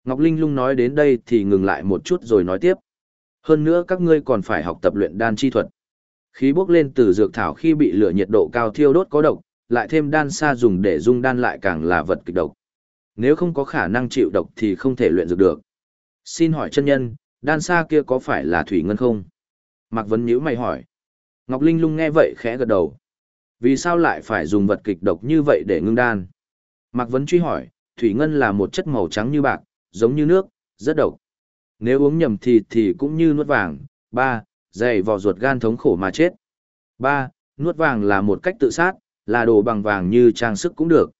Ngọc Linh lung nói đến đây thì ngừng lại một chút rồi nói tiếp. Hơn nữa các ngươi còn phải học tập luyện đan chi thuật. Khí bốc lên từ dược thảo khi bị lửa nhiệt độ cao thiêu đốt có độc, lại thêm đan sa dùng để dung đan lại càng là vật kịch độc. Nếu không có khả năng chịu độc thì không thể luyện dược được. Xin hỏi chân nhân, đan sa kia có phải là thủy ngân không? Mạc Vấn nhíu mày hỏi. Ngọc Linh lung nghe vậy khẽ gật đầu. Vì sao lại phải dùng vật kịch độc như vậy để ngưng đan? Mạc Vấn truy hỏi, thủy ngân là một chất màu trắng như bạc, giống như nước, rất độc. Nếu uống nhầm thì thì cũng như nuốt vàng. Ba, dày vò ruột gan thống khổ mà chết. Ba, nuốt vàng là một cách tự sát, là đồ bằng vàng như trang sức cũng được.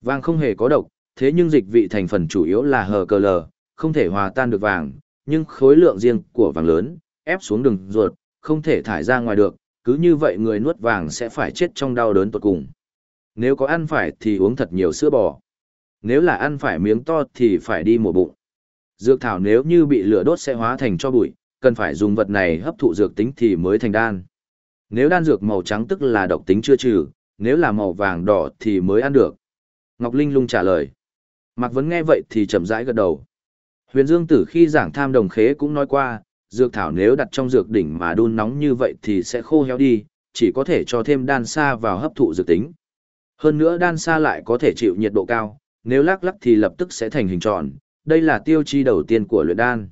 Vàng không hề có độc, thế nhưng dịch vị thành phần chủ yếu là hờ cờ lờ, không thể hòa tan được vàng, nhưng khối lượng riêng của vàng lớn, ép xuống đường ruột, không thể thải ra ngoài được, cứ như vậy người nuốt vàng sẽ phải chết trong đau đớn tột cùng. Nếu có ăn phải thì uống thật nhiều sữa bò. nếu là ăn phải miếng to thì phải đi mổ bụng. Dược thảo nếu như bị lửa đốt sẽ hóa thành cho bụi, cần phải dùng vật này hấp thụ dược tính thì mới thành đan. Nếu đan dược màu trắng tức là độc tính chưa trừ, nếu là màu vàng đỏ thì mới ăn được. Ngọc Linh lung trả lời. Mạc Vấn nghe vậy thì chậm rãi gật đầu. Huyền Dương Tử khi giảng tham đồng khế cũng nói qua, dược thảo nếu đặt trong dược đỉnh mà đun nóng như vậy thì sẽ khô héo đi, chỉ có thể cho thêm đan sa vào hấp thụ dược tính. Hơn nữa đan xa lại có thể chịu nhiệt độ cao, nếu lắc lắc thì lập tức sẽ thành hình tròn, đây là tiêu chí đầu tiên của luyện đan.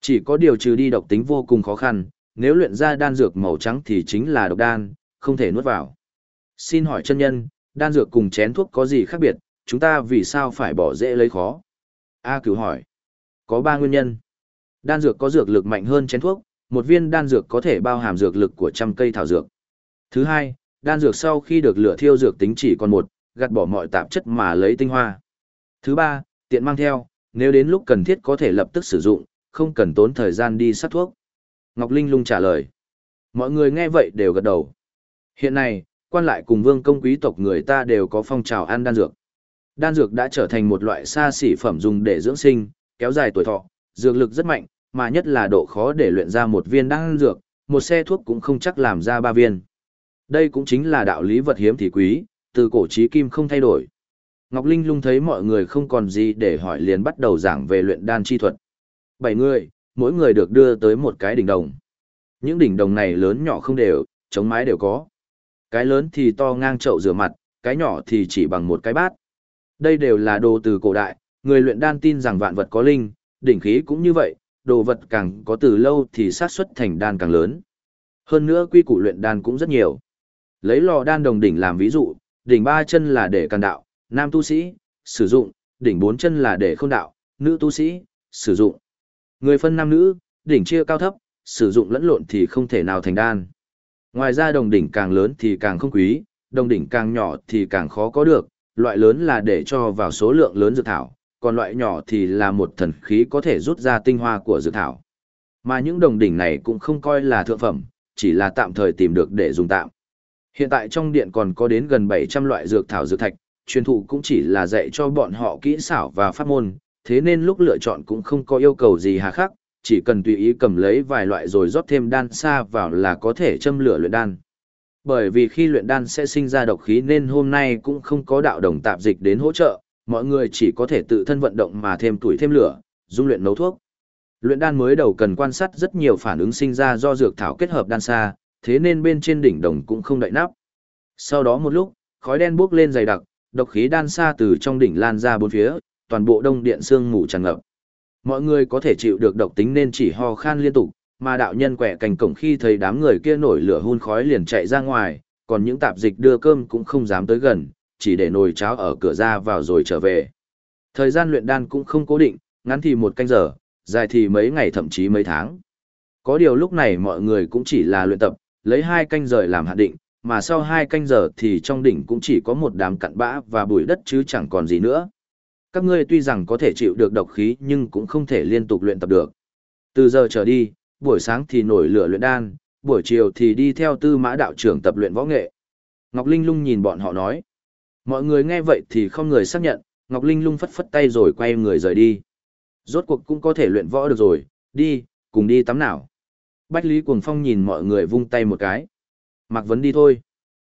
Chỉ có điều trừ đi độc tính vô cùng khó khăn, nếu luyện ra đan dược màu trắng thì chính là độc đan, không thể nuốt vào. Xin hỏi chân nhân, đan dược cùng chén thuốc có gì khác biệt, chúng ta vì sao phải bỏ dễ lấy khó? A cửu hỏi. Có ba nguyên nhân. Đan dược có dược lực mạnh hơn chén thuốc, một viên đan dược có thể bao hàm dược lực của trăm cây thảo dược. Thứ hai, đan dược sau khi được lửa thiêu dược tính chỉ còn một, gạt bỏ mọi tạp chất mà lấy tinh hoa. Thứ ba, tiện mang theo, nếu đến lúc cần thiết có thể lập tức sử dụng, không cần tốn thời gian đi sát thuốc. Ngọc Linh lung trả lời. Mọi người nghe vậy đều gật đầu. Hiện nay, quan lại cùng vương công quý tộc người ta đều có phong trào ăn đan dược. Đan dược đã trở thành một loại xa xỉ phẩm dùng để dưỡng sinh, kéo dài tuổi thọ, dược lực rất mạnh, mà nhất là độ khó để luyện ra một viên đan dược, một xe thuốc cũng không chắc làm ra ba viên. Đây cũng chính là đạo lý vật hiếm thì quý, từ cổ chí kim không thay đổi. Ngọc Linh lung thấy mọi người không còn gì để hỏi liền bắt đầu giảng về luyện đan chi thuật. Bảy người, mỗi người được đưa tới một cái đỉnh đồng. Những đỉnh đồng này lớn nhỏ không đều, chống mái đều có. Cái lớn thì to ngang chậu rửa mặt, cái nhỏ thì chỉ bằng một cái bát. Đây đều là đồ từ cổ đại, người luyện đan tin rằng vạn vật có linh, đỉnh khí cũng như vậy, đồ vật càng có từ lâu thì xác suất thành đan càng lớn. Hơn nữa quy củ luyện đan cũng rất nhiều. Lấy lò đan đồng đỉnh làm ví dụ, đỉnh ba chân là để càn đạo, nam tu sĩ, sử dụng, đỉnh bốn chân là để không đạo, nữ tu sĩ, sử dụng. Người phân nam nữ, đỉnh chia cao thấp, sử dụng lẫn lộn thì không thể nào thành đan. Ngoài ra đồng đỉnh càng lớn thì càng không quý, đồng đỉnh càng nhỏ thì càng khó có được, loại lớn là để cho vào số lượng lớn dược thảo, còn loại nhỏ thì là một thần khí có thể rút ra tinh hoa của dược thảo. Mà những đồng đỉnh này cũng không coi là thượng phẩm, chỉ là tạm thời tìm được để dùng tạm. Hiện tại trong điện còn có đến gần 700 loại dược thảo dược thạch, truyền thụ cũng chỉ là dạy cho bọn họ kỹ xảo và pháp môn, thế nên lúc lựa chọn cũng không có yêu cầu gì hà khắc, chỉ cần tùy ý cầm lấy vài loại rồi rót thêm đan sa vào là có thể châm lửa luyện đan. Bởi vì khi luyện đan sẽ sinh ra độc khí nên hôm nay cũng không có đạo đồng tạp dịch đến hỗ trợ, mọi người chỉ có thể tự thân vận động mà thêm tuổi thêm lửa, dung luyện nấu thuốc. Luyện đan mới đầu cần quan sát rất nhiều phản ứng sinh ra do dược thảo kết hợp đan sa, thế nên bên trên đỉnh đồng cũng không đậy nắp. Sau đó một lúc, khói đen bốc lên dày đặc, độc khí đan xa từ trong đỉnh lan ra bốn phía, toàn bộ đông điện sương mù tràn ngập. Mọi người có thể chịu được độc tính nên chỉ ho khan liên tục, mà đạo nhân quẻ cành cổng khi thấy đám người kia nổi lửa hun khói liền chạy ra ngoài, còn những tạp dịch đưa cơm cũng không dám tới gần, chỉ để nồi cháo ở cửa ra vào rồi trở về. Thời gian luyện đan cũng không cố định, ngắn thì một canh giờ, dài thì mấy ngày thậm chí mấy tháng. Có điều lúc này mọi người cũng chỉ là luyện tập, lấy hai canh giờ làm hạn định, mà sau hai canh giờ thì trong đỉnh cũng chỉ có một đám cặn bã và bụi đất chứ chẳng còn gì nữa. Các ngươi tuy rằng có thể chịu được độc khí nhưng cũng không thể liên tục luyện tập được. Từ giờ trở đi, buổi sáng thì nổi lửa luyện đan, buổi chiều thì đi theo tư mã đạo trưởng tập luyện võ nghệ. Ngọc Linh lung nhìn bọn họ nói. Mọi người nghe vậy thì không người xác nhận, Ngọc Linh lung phất phất tay rồi quay người rời đi. Rốt cuộc cũng có thể luyện võ được rồi, đi, cùng đi tắm nào. Bách Lý Cuồng Phong nhìn mọi người vung tay một cái. Mạc Vấn đi thôi.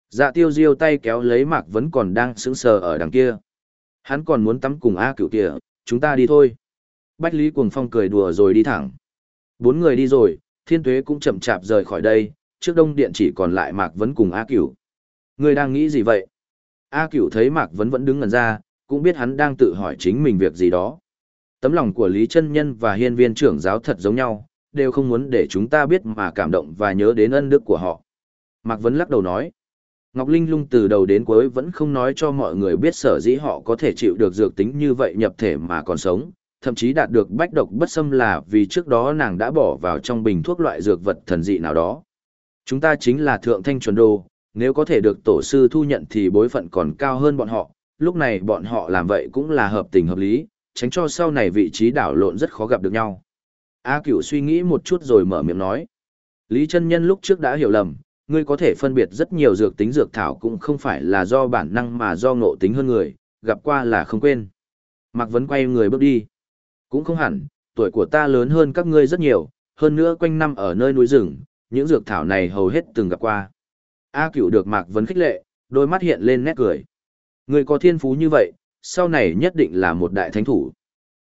Dạ tiêu diêu tay kéo lấy Mạc Vấn còn đang sững sờ ở đằng kia. Hắn còn muốn tắm cùng A cựu kìa, chúng ta đi thôi. Bách Lý Cuồng Phong cười đùa rồi đi thẳng. Bốn người đi rồi, thiên tuế cũng chậm chạp rời khỏi đây, trước đông điện chỉ còn lại Mạc Vấn cùng A cựu. Người đang nghĩ gì vậy? A cựu thấy Mạc Vấn vẫn đứng ngần ra, cũng biết hắn đang tự hỏi chính mình việc gì đó. Tấm lòng của Lý Chân Nhân và hiên viên trưởng giáo thật giống nhau, đều không muốn để chúng ta biết mà cảm động và nhớ đến ân đức của họ. Mạc Vấn lắc đầu nói. Ngọc Linh lung từ đầu đến cuối vẫn không nói cho mọi người biết sở dĩ họ có thể chịu được dược tính như vậy nhập thể mà còn sống, thậm chí đạt được bách độc bất xâm là vì trước đó nàng đã bỏ vào trong bình thuốc loại dược vật thần dị nào đó. Chúng ta chính là thượng thanh chuẩn đô, nếu có thể được tổ sư thu nhận thì bối phận còn cao hơn bọn họ, lúc này bọn họ làm vậy cũng là hợp tình hợp lý, tránh cho sau này vị trí đảo lộn rất khó gặp được nhau. A cửu suy nghĩ một chút rồi mở miệng nói. Lý chân nhân lúc trước đã hiểu lầm, ngươi có thể phân biệt rất nhiều dược tính dược thảo cũng không phải là do bản năng mà do ngộ tính hơn người, gặp qua là không quên. Mạc Vấn quay người bước đi. Cũng không hẳn, tuổi của ta lớn hơn các ngươi rất nhiều, hơn nữa quanh năm ở nơi núi rừng, những dược thảo này hầu hết từng gặp qua. A cửu được Mạc Vấn khích lệ, đôi mắt hiện lên nét cười. Ngươi có thiên phú như vậy, sau này nhất định là một đại thánh thủ.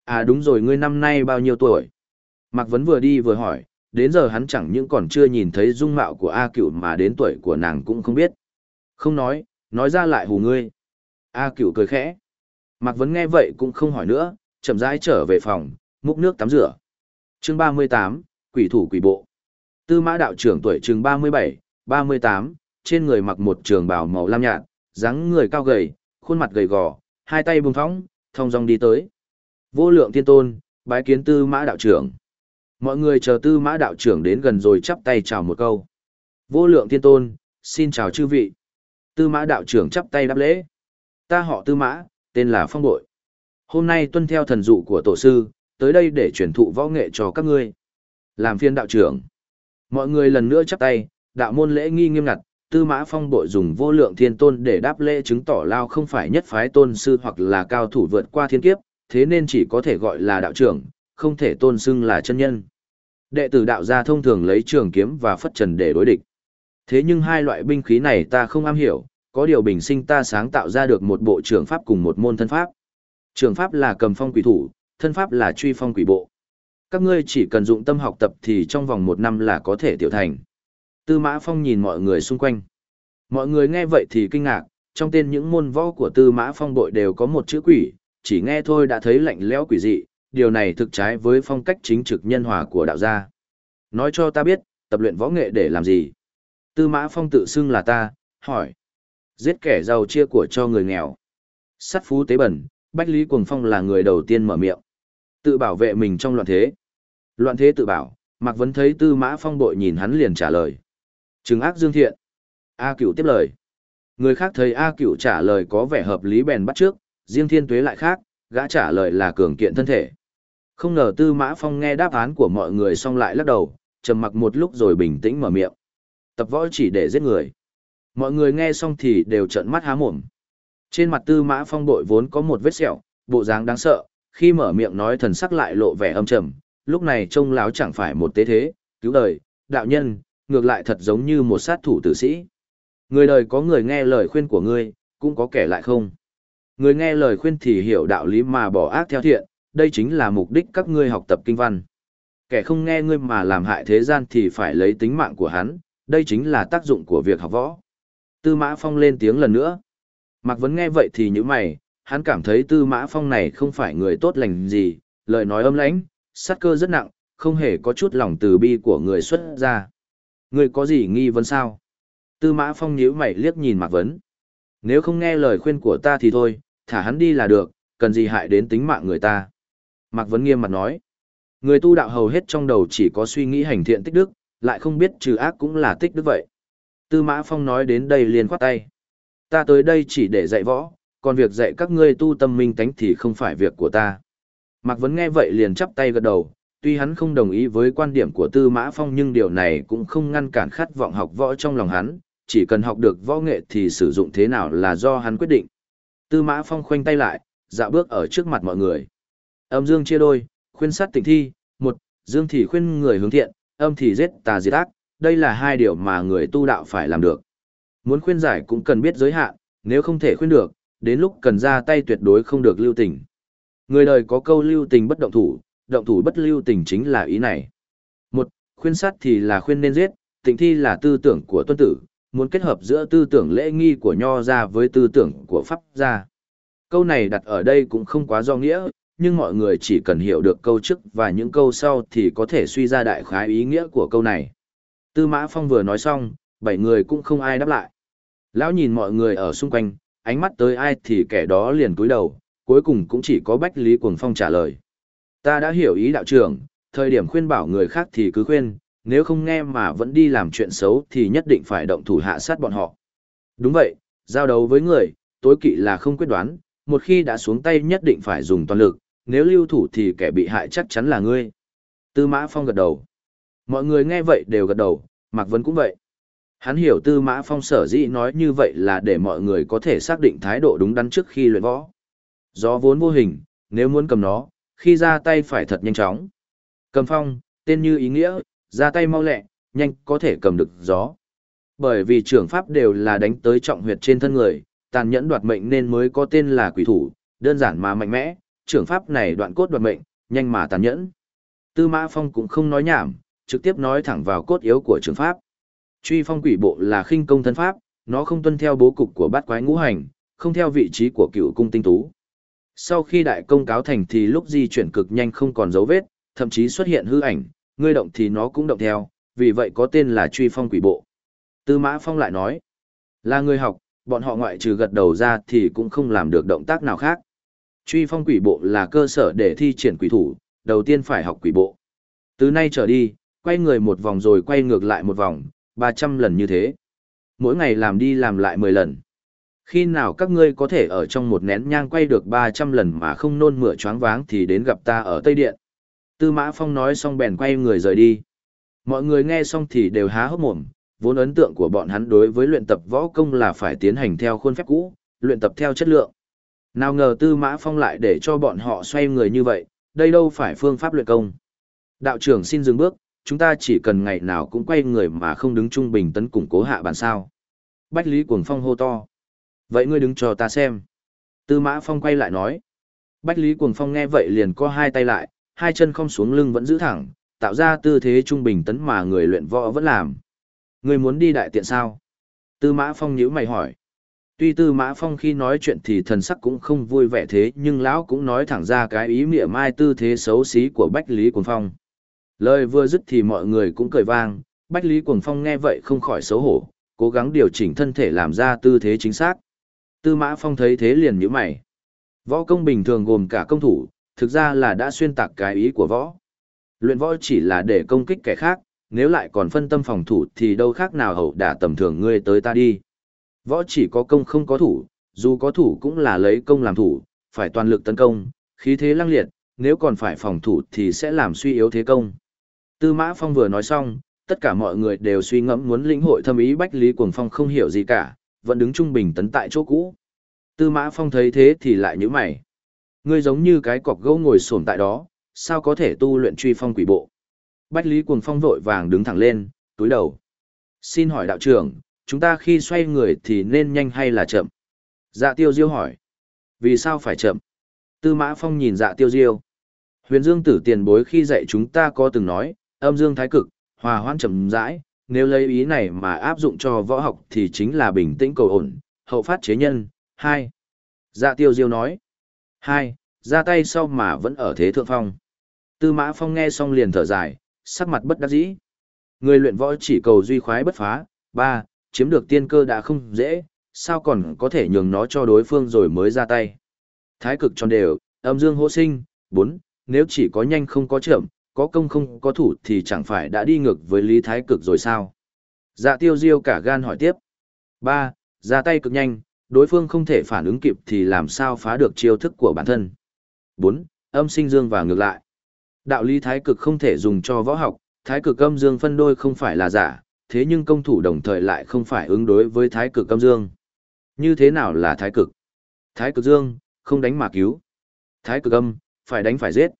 À đúng rồi ngươi năm nay bao nhiêu tuổi? Mạc Vấn vừa đi vừa hỏi, đến giờ hắn chẳng những còn chưa nhìn thấy dung mạo của A cửu mà đến tuổi của nàng cũng không biết. Không nói, nói ra lại hù ngươi. A cửu cười khẽ. Mạc Vấn nghe vậy cũng không hỏi nữa, chậm rãi trở về phòng, múc nước tắm rửa. chương 38, Quỷ thủ quỷ bộ. Tư mã đạo trưởng tuổi chừng 37, 38, trên người mặc một trường bào màu lam nhạt, dáng người cao gầy, khuôn mặt gầy gò, hai tay bùng phóng, thong dong đi tới. Vô lượng thiên tôn, bái kiến tư mã đạo trưởng. Mọi người chờ tư mã đạo trưởng đến gần rồi chắp tay chào một câu. Vô lượng thiên tôn, xin chào chư vị. Tư mã đạo trưởng chắp tay đáp lễ. Ta họ tư mã, tên là Phong Bội. Hôm nay tuân theo thần dụ của tổ sư, tới đây để truyền thụ võ nghệ cho các ngươi. Làm phiên đạo trưởng. Mọi người lần nữa chắp tay, đạo môn lễ nghi nghiêm ngặt, tư mã phong bội dùng vô lượng thiên tôn để đáp lễ chứng tỏ lao không phải nhất phái tôn sư hoặc là cao thủ vượt qua thiên kiếp, thế nên chỉ có thể gọi là đạo trưởng, không thể tôn xưng là chân nhân. Đệ tử đạo gia thông thường lấy trường kiếm và phất trần để đối địch. Thế nhưng hai loại binh khí này ta không am hiểu, có điều bình sinh ta sáng tạo ra được một bộ trường pháp cùng một môn thân pháp. Trường pháp là cầm phong quỷ thủ, thân pháp là truy phong quỷ bộ. Các ngươi chỉ cần dụng tâm học tập thì trong vòng một năm là có thể tiểu thành. Tư Mã Phong nhìn mọi người xung quanh. Mọi người nghe vậy thì kinh ngạc, trong tên những môn võ của Tư Mã Phong bội đều có một chữ quỷ, chỉ nghe thôi đã thấy lạnh lẽo quỷ dị, điều này thực trái với phong cách chính trực nhân hòa của đạo gia. Nói cho ta biết, tập luyện võ nghệ để làm gì? Tư Mã Phong tự xưng là ta, hỏi. Giết kẻ giàu chia của cho người nghèo. Sắt phú tế bẩn, Bách Lý Cuồng Phong là người đầu tiên mở miệng. Tự bảo vệ mình trong loạn thế. Loạn thế tự bảo, Mạc Vấn thấy Tư Mã Phong bội nhìn hắn liền trả lời. Trừng ác dương thiện. A cửu tiếp lời. Người khác thấy A cửu trả lời có vẻ hợp lý bèn bắt trước, riêng thiên tuế lại khác, gã trả lời là cường kiện thân thể. Không ngờ Tư Mã Phong nghe đáp án của mọi người xong lại lắc đầu, trầm mặc một lúc rồi bình tĩnh mở miệng. Tập võ chỉ để giết người. Mọi người nghe xong thì đều trợn mắt há mồm. Trên mặt Tư Mã Phong bội vốn có một vết sẹo, bộ dáng đáng sợ, khi mở miệng nói thần sắc lại lộ vẻ âm trầm, lúc này trông láo chẳng phải một tế thế, cứu đời, đạo nhân, ngược lại thật giống như một sát thủ tử sĩ. Người đời có người nghe lời khuyên của ngươi, cũng có kẻ lại không. Người nghe lời khuyên thì hiểu đạo lý mà bỏ ác theo thiện, đây chính là mục đích các ngươi học tập kinh văn. Kẻ không nghe ngươi mà làm hại thế gian thì phải lấy tính mạng của hắn, đây chính là tác dụng của việc học võ. Tư Mã Phong lên tiếng lần nữa. Mạc Vấn nghe vậy thì như mày, hắn cảm thấy Tư Mã Phong này không phải người tốt lành gì, lời nói âm lãnh, sát cơ rất nặng, không hề có chút lòng từ bi của người xuất ra. Ngươi có gì nghi vấn sao? Tư Mã Phong nhíu mày liếc nhìn Mạc Vấn. Nếu không nghe lời khuyên của ta thì thôi, thả hắn đi là được, cần gì hại đến tính mạng người ta. Mạc Vấn nghiêm mặt nói. Người tu đạo hầu hết trong đầu chỉ có suy nghĩ hành thiện tích đức, lại không biết trừ ác cũng là tích đức vậy. Tư Mã Phong nói đến đây liền khoát tay. Ta tới đây chỉ để dạy võ, còn việc dạy các ngươi tu tâm minh tánh thì không phải việc của ta. Mạc Vấn nghe vậy liền chắp tay gật đầu, tuy hắn không đồng ý với quan điểm của Tư Mã Phong nhưng điều này cũng không ngăn cản khát vọng học võ trong lòng hắn, chỉ cần học được võ nghệ thì sử dụng thế nào là do hắn quyết định. Tư Mã Phong khoanh tay lại, dạo bước ở trước mặt mọi người. Âm dương chia đôi, khuyên sát tịnh thi, một, dương thì khuyên người hướng thiện, âm thì giết tà diệt ác, đây là hai điều mà người tu đạo phải làm được. Muốn khuyên giải cũng cần biết giới hạn, nếu không thể khuyên được, đến lúc cần ra tay tuyệt đối không được lưu tình. Người đời có câu lưu tình bất động thủ, động thủ bất lưu tình chính là ý này. Một, khuyên sát thì là khuyên nên giết, tịnh thi là tư tưởng của tuân tử, muốn kết hợp giữa tư tưởng lễ nghi của nho ra với tư tưởng của pháp gia. Câu này đặt ở đây cũng không quá do nghĩa, nhưng mọi người chỉ cần hiểu được câu trước và những câu sau thì có thể suy ra đại khái ý nghĩa của câu này. Tư Mã Phong vừa nói xong, bảy người cũng không ai đáp lại. Lão nhìn mọi người ở xung quanh, ánh mắt tới ai thì kẻ đó liền cúi đầu, cuối cùng cũng chỉ có Bách Lý Cuồng Phong trả lời. Ta đã hiểu ý đạo trưởng, thời điểm khuyên bảo người khác thì cứ khuyên, nếu không nghe mà vẫn đi làm chuyện xấu thì nhất định phải động thủ hạ sát bọn họ. Đúng vậy, giao đấu với người, tối kỵ là không quyết đoán, một khi đã xuống tay nhất định phải dùng toàn lực, nếu lưu thủ thì kẻ bị hại chắc chắn là ngươi. Tư Mã Phong gật đầu. Mọi người nghe vậy đều gật đầu, Mạc Vân cũng vậy. Hắn hiểu Tư Mã Phong sở dĩ nói như vậy là để mọi người có thể xác định thái độ đúng đắn trước khi luyện võ. Gió vốn vô hình, nếu muốn cầm nó, khi ra tay phải thật nhanh chóng. Cầm phong, tên như ý nghĩa, ra tay mau lẹ, nhanh có thể cầm được gió. Bởi vì trưởng pháp đều là đánh tới trọng huyệt trên thân người, tàn nhẫn đoạt mệnh nên mới có tên là quỷ thủ, đơn giản mà mạnh mẽ, trưởng pháp này đoạn cốt đoạn mệnh, nhanh mà tàn nhẫn. Tư Mã Phong cũng không nói nhảm, trực tiếp nói thẳng vào cốt yếu của trưởng pháp. Truy phong quỷ bộ là khinh công thân pháp, nó không tuân theo bố cục của bát quái ngũ hành, không theo vị trí của cựu cung tinh tú. Sau khi đại công cáo thành thì lúc di chuyển cực nhanh không còn dấu vết, thậm chí xuất hiện hư ảnh, ngươi động thì nó cũng động theo, vì vậy có tên là truy phong quỷ bộ. Tư Mã Phong lại nói, là người học, bọn họ ngoại trừ gật đầu ra thì cũng không làm được động tác nào khác. Truy phong quỷ bộ là cơ sở để thi triển quỷ thủ, đầu tiên phải học quỷ bộ. Từ nay trở đi, quay người một vòng rồi quay ngược lại một vòng, 300 lần như thế. Mỗi ngày làm đi làm lại 10 lần. Khi nào các ngươi có thể ở trong một nén nhang quay được 300 lần mà không nôn mửa choáng váng thì đến gặp ta ở Tây Điện. Tư Mã Phong nói xong bèn quay người rời đi. Mọi người nghe xong thì đều há hốc mồm, vốn ấn tượng của bọn hắn đối với luyện tập võ công là phải tiến hành theo khuôn phép cũ, luyện tập theo chất lượng. Nào ngờ Tư Mã Phong lại để cho bọn họ xoay người như vậy, đây đâu phải phương pháp luyện công. Đạo trưởng xin dừng bước, chúng ta chỉ cần ngày nào cũng quay người mà không đứng trung bình tấn củng cố hạ bản sao. Bách Lý Cuồng Phong hô to. Vậy ngươi đứng cho ta xem. Tư Mã Phong quay lại nói. Bách Lý Cuồng Phong nghe vậy liền co hai tay lại, hai chân không xuống lưng vẫn giữ thẳng, tạo ra tư thế trung bình tấn mà người luyện võ vẫn làm. Ngươi muốn đi đại tiện sao? Tư Mã Phong nhíu mày hỏi. Tuy Tư Mã Phong khi nói chuyện thì thần sắc cũng không vui vẻ thế nhưng lão cũng nói thẳng ra cái ý mỉa mai tư thế xấu xí của Bách Lý Cuồng Phong. Lời vừa dứt thì mọi người cũng cười vang, Bách Lý Cuồng Phong nghe vậy không khỏi xấu hổ, cố gắng điều chỉnh thân thể làm ra tư thế chính xác. Tư Mã Phong thấy thế liền nhíu mày. Võ công bình thường gồm cả công thủ, thực ra là đã xuyên tạc cái ý của võ. Luyện võ chỉ là để công kích kẻ khác, nếu lại còn phân tâm phòng thủ thì đâu khác nào hậu đả tầm thường ngươi tới ta đi. Võ chỉ có công không có thủ, dù có thủ cũng là lấy công làm thủ, phải toàn lực tấn công, khí thế lăng liệt, nếu còn phải phòng thủ thì sẽ làm suy yếu thế công. Tư Mã Phong vừa nói xong, tất cả mọi người đều suy ngẫm muốn lĩnh hội thâm ý Bách Lý Cuồng Phong không hiểu gì cả, vẫn đứng trung bình tấn tại chỗ cũ. Tư Mã Phong thấy thế thì lại nhíu mày. Ngươi giống như cái cọc gỗ ngồi xổm tại đó, sao có thể tu luyện truy phong quỷ bộ? Bách Lý Cuồng Phong vội vàng đứng thẳng lên, túi đầu. Xin hỏi đạo trưởng, chúng ta khi xoay người thì nên nhanh hay là chậm? Dạ tiêu diêu hỏi. Vì sao phải chậm? Tư Mã Phong nhìn dạ tiêu diêu. Huyền Dương tử tiền bối khi dạy chúng ta có từng nói, âm dương thái cực, hòa hoãn chậm rãi, nếu lấy ý này mà áp dụng cho võ học thì chính là bình tĩnh cầu ổn, hậu phát chế nhân. Hai. Dạ tiêu diêu nói. Hai, ra tay sau mà vẫn ở thế thượng phong. Tư mã phong nghe xong liền thở dài, sắc mặt bất đắc dĩ. Người luyện võ chỉ cầu duy khoái bất phá. Ba, chiếm được tiên cơ đã không dễ, sao còn có thể nhường nó cho đối phương rồi mới ra tay. Thái cực tròn đều, âm dương hô sinh. Bốn, nếu chỉ có nhanh không có chậm, có công không có thủ thì chẳng phải đã đi ngược với lý thái cực rồi sao? Dạ tiêu diêu cả gan hỏi tiếp. Ba, ra tay cực nhanh, đối phương không thể phản ứng kịp thì làm sao phá được chiêu thức của bản thân. 4. Âm sinh dương và ngược lại. Đạo lý thái cực không thể dùng cho võ học, thái cực âm dương phân đôi không phải là giả, thế nhưng công thủ đồng thời lại không phải ứng đối với thái cực âm dương. Như thế nào là thái cực? Thái cực dương, không đánh mà cứu. Thái cực âm, phải đánh phải giết.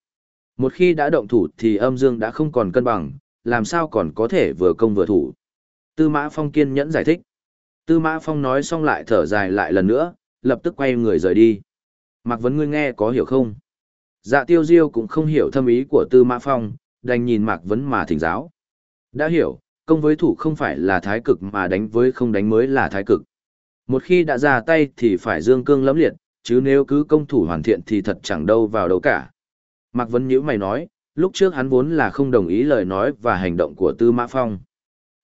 Một khi đã động thủ thì âm dương đã không còn cân bằng, làm sao còn có thể vừa công vừa thủ. Tư mã phong kiên nhẫn giải thích. Tư Mã Phong nói xong lại thở dài lại lần nữa, lập tức quay người rời đi. Mạc Vấn ngươi nghe có hiểu không? Dạ tiêu diêu cũng không hiểu thâm ý của Tư Mã Phong, đành nhìn Mạc Vấn mà thỉnh giáo. Đã hiểu, công với thủ không phải là thái cực mà đánh với không đánh mới là thái cực. Một khi đã ra tay thì phải dương cương lẫm liệt, chứ nếu cứ công thủ hoàn thiện thì thật chẳng đâu vào đâu cả. Mạc Vấn nhữ mày nói, lúc trước hắn vốn là không đồng ý lời nói và hành động của Tư Mã Phong.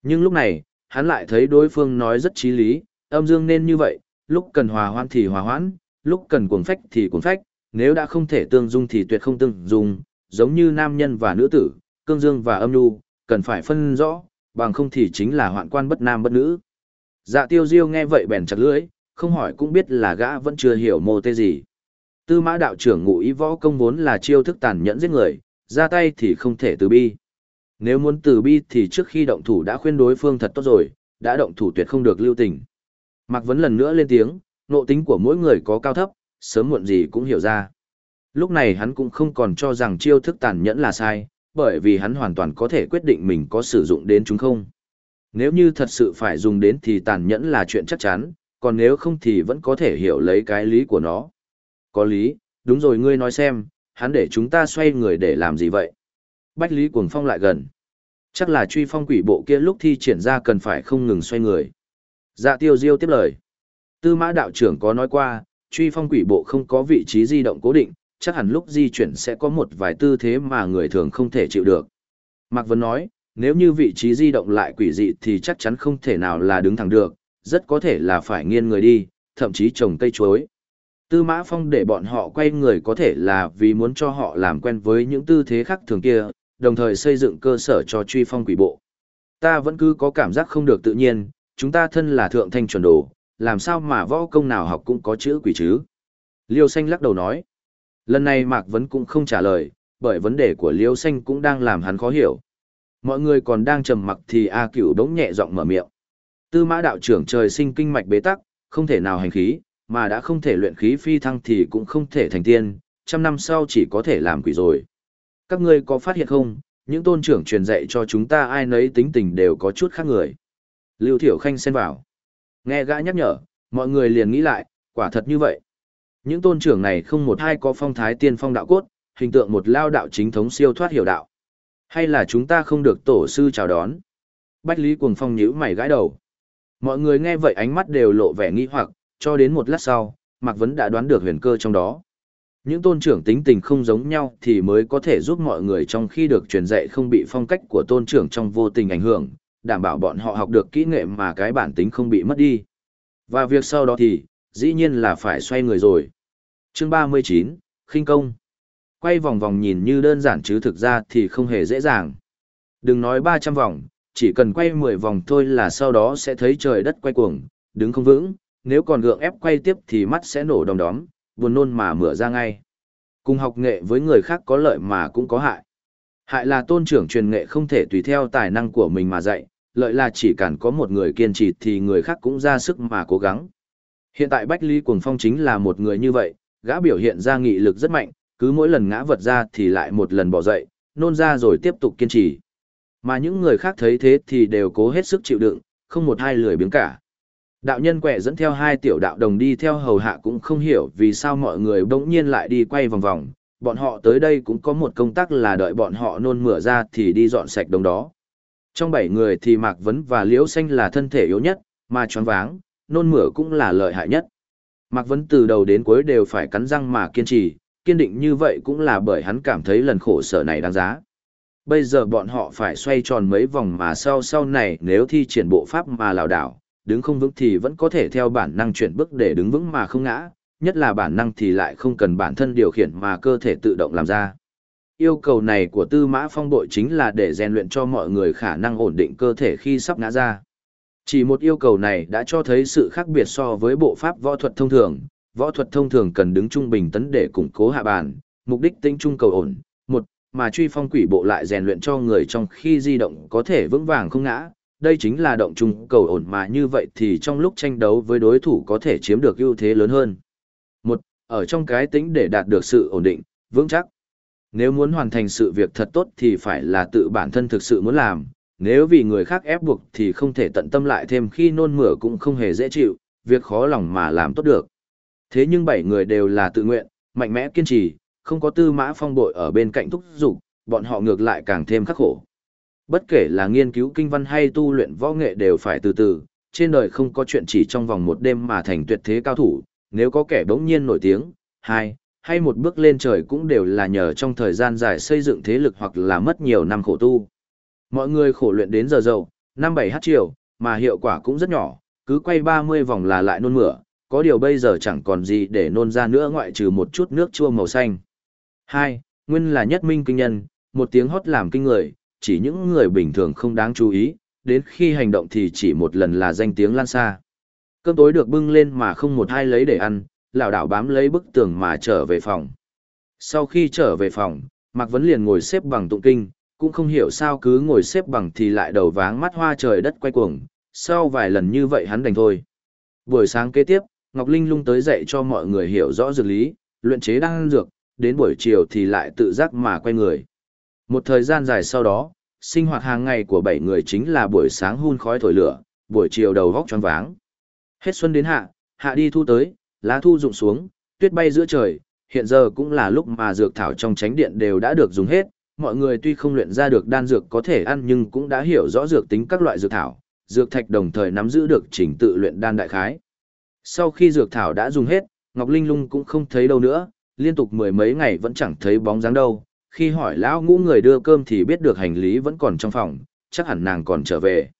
Nhưng lúc này, hắn lại thấy đối phương nói rất trí lý, âm dương nên như vậy, lúc cần hòa hoãn thì hòa hoãn, lúc cần cuồng phách thì cuồng phách, nếu đã không thể tương dung thì tuyệt không tương dung, giống như nam nhân và nữ tử, cương dương và âm nhu, cần phải phân rõ, bằng không thì chính là hoạn quan bất nam bất nữ. Dạ tiêu diêu nghe vậy bèn chặt lưỡi, không hỏi cũng biết là gã vẫn chưa hiểu mô tê gì. Tư mã đạo trưởng ngụ ý võ công vốn là chiêu thức tàn nhẫn giết người, ra tay thì không thể từ bi. Nếu muốn từ bi thì trước khi động thủ đã khuyên đối phương thật tốt rồi, đã động thủ tuyệt không được lưu tình. Mạc Vấn lần nữa lên tiếng, nộ tính của mỗi người có cao thấp, sớm muộn gì cũng hiểu ra. Lúc này hắn cũng không còn cho rằng chiêu thức tàn nhẫn là sai, bởi vì hắn hoàn toàn có thể quyết định mình có sử dụng đến chúng không. Nếu như thật sự phải dùng đến thì tàn nhẫn là chuyện chắc chắn, còn nếu không thì vẫn có thể hiểu lấy cái lý của nó. Có lý, đúng rồi ngươi nói xem, hắn để chúng ta xoay người để làm gì vậy? Bách Lý Cuồng Phong lại gần. Chắc là truy phong quỷ bộ kia lúc thi triển ra cần phải không ngừng xoay người. Dạ tiêu diêu tiếp lời. Tư mã đạo trưởng có nói qua, truy phong quỷ bộ không có vị trí di động cố định, chắc hẳn lúc di chuyển sẽ có một vài tư thế mà người thường không thể chịu được. Mạc Vân nói, nếu như vị trí di động lại quỷ dị thì chắc chắn không thể nào là đứng thẳng được, rất có thể là phải nghiêng người đi, thậm chí trồng cây chuối. Tư Mã Phong để bọn họ quay người có thể là vì muốn cho họ làm quen với những tư thế khác thường kia, đồng thời xây dựng cơ sở cho truy phong quỷ bộ. Ta vẫn cứ có cảm giác không được tự nhiên, chúng ta thân là thượng thanh chuẩn đồ, làm sao mà võ công nào học cũng có chữ quỷ chứ? Liêu Xanh lắc đầu nói. Lần này Mạc Vấn cũng không trả lời, bởi vấn đề của Liêu Xanh cũng đang làm hắn khó hiểu. Mọi người còn đang trầm mặc thì A Cửu đống nhẹ giọng mở miệng. Tư mã đạo trưởng trời sinh kinh mạch bế tắc, không thể nào hành khí, mà đã không thể luyện khí phi thăng thì cũng không thể thành tiên, trăm năm sau chỉ có thể làm quỷ rồi. Các ngươi có phát hiện không, những tôn trưởng truyền dạy cho chúng ta ai nấy tính tình đều có chút khác người. Lưu Thiểu Khanh xen vào. Nghe gã nhắc nhở, mọi người liền nghĩ lại, quả thật như vậy. Những tôn trưởng này không một hai có phong thái tiên phong đạo cốt, hình tượng một lao đạo chính thống siêu thoát hiểu đạo. Hay là chúng ta không được tổ sư chào đón? Bách Lý Cuồng Phong nhíu mày gãi đầu. Mọi người nghe vậy ánh mắt đều lộ vẻ nghi hoặc, cho đến một lát sau, Mạc Vấn đã đoán được huyền cơ trong đó. Những tôn trưởng tính tình không giống nhau thì mới có thể giúp mọi người trong khi được truyền dạy không bị phong cách của tôn trưởng trong vô tình ảnh hưởng, đảm bảo bọn họ học được kỹ nghệ mà cái bản tính không bị mất đi. Và việc sau đó thì, dĩ nhiên là phải xoay người rồi. Chương 39, khinh công. Quay vòng vòng nhìn như đơn giản chứ thực ra thì không hề dễ dàng. Đừng nói 300 vòng, chỉ cần quay 10 vòng thôi là sau đó sẽ thấy trời đất quay cuồng, đứng không vững, nếu còn gượng ép quay tiếp thì mắt sẽ nổ đom đóm, buồn nôn mà mửa ra ngay. Cùng học nghệ với người khác có lợi mà cũng có hại. Hại là tôn trưởng truyền nghệ không thể tùy theo tài năng của mình mà dạy, lợi là chỉ cần có một người kiên trì thì người khác cũng ra sức mà cố gắng. Hiện tại Bách Lý Cuồng Phong chính là một người như vậy, gã biểu hiện ra nghị lực rất mạnh, cứ mỗi lần ngã vật ra thì lại một lần bỏ dậy, nôn ra rồi tiếp tục kiên trì. Mà những người khác thấy thế thì đều cố hết sức chịu đựng, không một hai lười biếng cả. Đạo nhân quẹ dẫn theo hai tiểu đạo đồng đi theo hầu hạ cũng không hiểu vì sao mọi người bỗng nhiên lại đi quay vòng vòng, bọn họ tới đây cũng có một công tác là đợi bọn họ nôn mửa ra thì đi dọn sạch đống đó. Trong bảy người thì Mạc Vấn và Liễu Xanh là thân thể yếu nhất, mà choáng váng, nôn mửa cũng là lợi hại nhất. Mạc Vấn từ đầu đến cuối đều phải cắn răng mà kiên trì, kiên định như vậy cũng là bởi hắn cảm thấy lần khổ sở này đáng giá. Bây giờ bọn họ phải xoay tròn mấy vòng mà sau sau này nếu thi triển bộ pháp mà lảo đảo, đứng không vững thì vẫn có thể theo bản năng chuyển bước để đứng vững mà không ngã, nhất là bản năng thì lại không cần bản thân điều khiển mà cơ thể tự động làm ra. Yêu cầu này của tư mã phong bội chính là để rèn luyện cho mọi người khả năng ổn định cơ thể khi sắp ngã ra. Chỉ một yêu cầu này đã cho thấy sự khác biệt so với bộ pháp võ thuật thông thường. Võ thuật thông thường cần đứng trung bình tấn để củng cố hạ bàn, mục đích tinh trung cầu ổn. Một, mà truy phong quỷ bộ lại rèn luyện cho người trong khi di động có thể vững vàng không ngã. Đây chính là động trung cầu ổn mà như vậy thì trong lúc tranh đấu với đối thủ có thể chiếm được ưu thế lớn hơn. Một, ở trong cái tính để đạt được sự ổn định, vững chắc. Nếu muốn hoàn thành sự việc thật tốt thì phải là tự bản thân thực sự muốn làm, nếu vì người khác ép buộc thì không thể tận tâm lại thêm khi nôn mửa cũng không hề dễ chịu, việc khó lòng mà làm tốt được. Thế nhưng bảy người đều là tự nguyện, mạnh mẽ kiên trì, không có tư mã phong bội ở bên cạnh thúc giục, bọn họ ngược lại càng thêm khắc khổ. Bất kể là nghiên cứu kinh văn hay tu luyện võ nghệ đều phải từ từ, trên đời không có chuyện chỉ trong vòng một đêm mà thành tuyệt thế cao thủ, nếu có kẻ bỗng nhiên nổi tiếng, hai, hay một bước lên trời cũng đều là nhờ trong thời gian dài xây dựng thế lực hoặc là mất nhiều năm khổ tu. Mọi người khổ luyện đến giờ dậu, năm bảy h chiều, mà hiệu quả cũng rất nhỏ, cứ quay 30 vòng là lại nôn mửa, có điều bây giờ chẳng còn gì để nôn ra nữa ngoại trừ một chút nước chua màu xanh. 2. Nguyên là nhất minh kinh nhân, một tiếng hót làm kinh người, chỉ những người bình thường không đáng chú ý, đến khi hành động thì chỉ một lần là danh tiếng lan xa. Cơm tối được bưng lên mà không một ai lấy để ăn, lão đảo bám lấy bức tường mà trở về phòng. Sau khi trở về phòng, Mạc Vấn liền ngồi xếp bằng tụng kinh, cũng không hiểu sao cứ ngồi xếp bằng thì lại đầu váng mắt hoa trời đất quay cuồng, sau vài lần như vậy hắn đành thôi. Buổi sáng kế tiếp, Ngọc Linh lung tới dạy cho mọi người hiểu rõ dược lý, luyện chế đan dược, đến buổi chiều thì lại tự giác mà quay người. Một thời gian dài sau đó, sinh hoạt hàng ngày của bảy người chính là buổi sáng hun khói thổi lửa, buổi chiều đầu vóc choáng váng. Hết xuân đến hạ, hạ đi thu tới, lá thu rụng xuống, tuyết bay giữa trời, hiện giờ cũng là lúc mà dược thảo trong tránh điện đều đã được dùng hết, mọi người tuy không luyện ra được đan dược có thể ăn nhưng cũng đã hiểu rõ dược tính các loại dược thảo, dược thạch đồng thời nắm giữ được trình tự luyện đan đại khái. Sau khi dược thảo đã dùng hết, Ngọc Linh Lung cũng không thấy đâu nữa, liên tục mười mấy ngày vẫn chẳng thấy bóng dáng đâu. Khi hỏi lão ngũ người đưa cơm thì biết được hành lý vẫn còn trong phòng, chắc hẳn nàng còn trở về.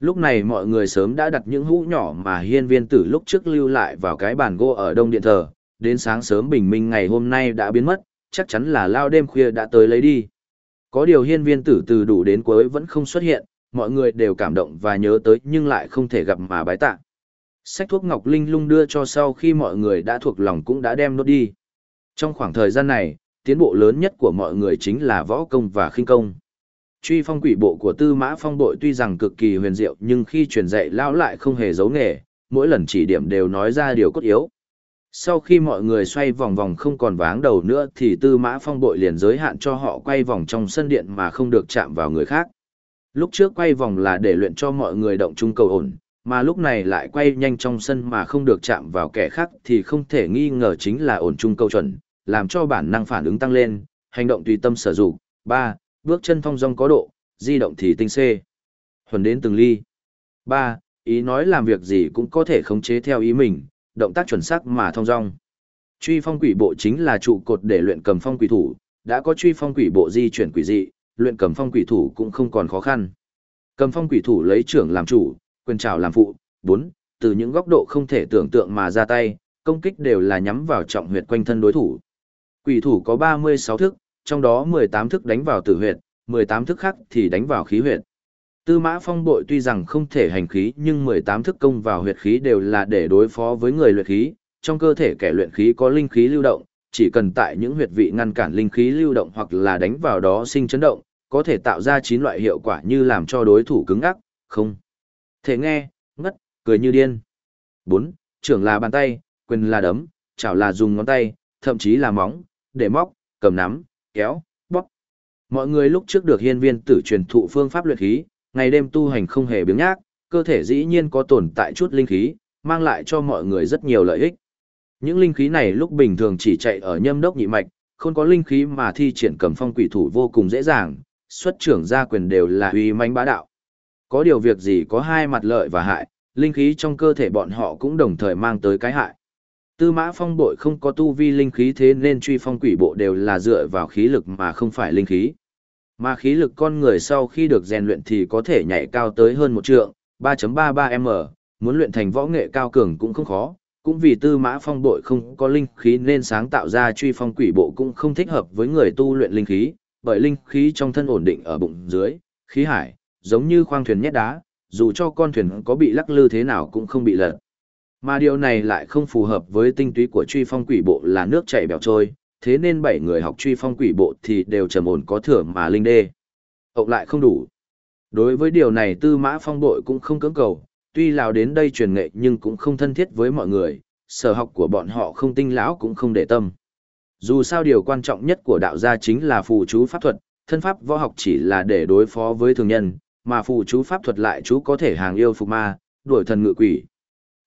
Lúc này mọi người sớm đã đặt những hũ nhỏ mà hiên viên tử lúc trước lưu lại vào cái bàn gỗ ở đông điện thờ, đến sáng sớm bình minh ngày hôm nay đã biến mất, chắc chắn là lao đêm khuya đã tới lấy đi. Có điều hiên viên tử từ đủ đến cuối vẫn không xuất hiện, mọi người đều cảm động và nhớ tới nhưng lại không thể gặp mà bái tạ. Sách thuốc Ngọc Linh lung đưa cho sau khi mọi người đã thuộc lòng cũng đã đem nốt đi. Trong khoảng thời gian này, tiến bộ lớn nhất của mọi người chính là võ công và khinh công. Truy phong quỷ bộ của tư mã phong bội tuy rằng cực kỳ huyền diệu nhưng khi truyền dạy lão lại không hề giấu nghề, mỗi lần chỉ điểm đều nói ra điều cốt yếu. Sau khi mọi người xoay vòng vòng không còn váng đầu nữa thì tư mã phong bội liền giới hạn cho họ quay vòng trong sân điện mà không được chạm vào người khác. Lúc trước quay vòng là để luyện cho mọi người động trung cầu ổn, mà lúc này lại quay nhanh trong sân mà không được chạm vào kẻ khác thì không thể nghi ngờ chính là ổn trung câu chuẩn, làm cho bản năng phản ứng tăng lên, hành động tùy tâm sở dụng. Ba, Bước chân thong dong có độ, di động thì tinh xê. thuần đến từng ly. Ba, Ý nói làm việc gì cũng có thể khống chế theo ý mình, động tác chuẩn xác mà thong dong. Truy phong quỷ bộ chính là trụ cột để luyện cầm phong quỷ thủ, đã có truy phong quỷ bộ di chuyển quỷ dị, luyện cầm phong quỷ thủ cũng không còn khó khăn. Cầm phong quỷ thủ lấy trưởng làm chủ, quyền trảo làm phụ. Bốn, Từ những góc độ không thể tưởng tượng mà ra tay, công kích đều là nhắm vào trọng huyệt quanh thân đối thủ. Quỷ thủ có 36 thức, trong đó 18 thức đánh vào tử huyệt, 18 thức khác thì đánh vào khí huyệt. Tư mã phong bội tuy rằng không thể hành khí nhưng 18 thức công vào huyệt khí đều là để đối phó với người luyện khí, trong cơ thể kẻ luyện khí có linh khí lưu động, chỉ cần tại những huyệt vị ngăn cản linh khí lưu động hoặc là đánh vào đó sinh chấn động, có thể tạo ra 9 loại hiệu quả như làm cho đối thủ cứng ngắc, không. Thể nghe, ngất, cười như điên. 4. Trưởng là bàn tay, quyền là đấm, chảo là dùng ngón tay, thậm chí là móng, để móc, cầm nắm, kéo, bóp. Mọi người lúc trước được hiên viên tử truyền thụ phương pháp luyện khí, ngày đêm tu hành không hề biếng nhác, cơ thể dĩ nhiên có tồn tại chút linh khí, mang lại cho mọi người rất nhiều lợi ích. Những linh khí này lúc bình thường chỉ chạy ở nhâm đốc nhị mạch, không có linh khí mà thi triển cầm phong quỷ thủ vô cùng dễ dàng, xuất trưởng gia quyền đều là uy manh bá đạo. Có điều việc gì có hai mặt lợi và hại, linh khí trong cơ thể bọn họ cũng đồng thời mang tới cái hại. Tư mã phong bội không có tu vi linh khí thế nên truy phong quỷ bộ đều là dựa vào khí lực mà không phải linh khí. Mà khí lực con người sau khi được rèn luyện thì có thể nhảy cao tới hơn một trượng, 3.33m, muốn luyện thành võ nghệ cao cường cũng không khó, cũng vì tư mã phong bội không có linh khí nên sáng tạo ra truy phong quỷ bộ cũng không thích hợp với người tu luyện linh khí, bởi linh khí trong thân ổn định ở bụng dưới, khí hải, giống như khoang thuyền nhét đá, dù cho con thuyền có bị lắc lư thế nào cũng không bị lật. Mà điều này lại không phù hợp với tinh túy của truy phong quỷ bộ là nước chảy bèo trôi, thế nên bảy người học truy phong quỷ bộ thì đều trầm ổn có thừa mà linh đê. Hậu lại không đủ. Đối với điều này tư mã phong bội cũng không cưỡng cầu, tuy lào đến đây truyền nghệ nhưng cũng không thân thiết với mọi người, sở học của bọn họ không tinh lão cũng không để tâm. Dù sao điều quan trọng nhất của đạo gia chính là phù chú pháp thuật, thân pháp võ học chỉ là để đối phó với thường nhân, mà phù chú pháp thuật lại chú có thể hàng yêu phục ma, đuổi thần ngự quỷ.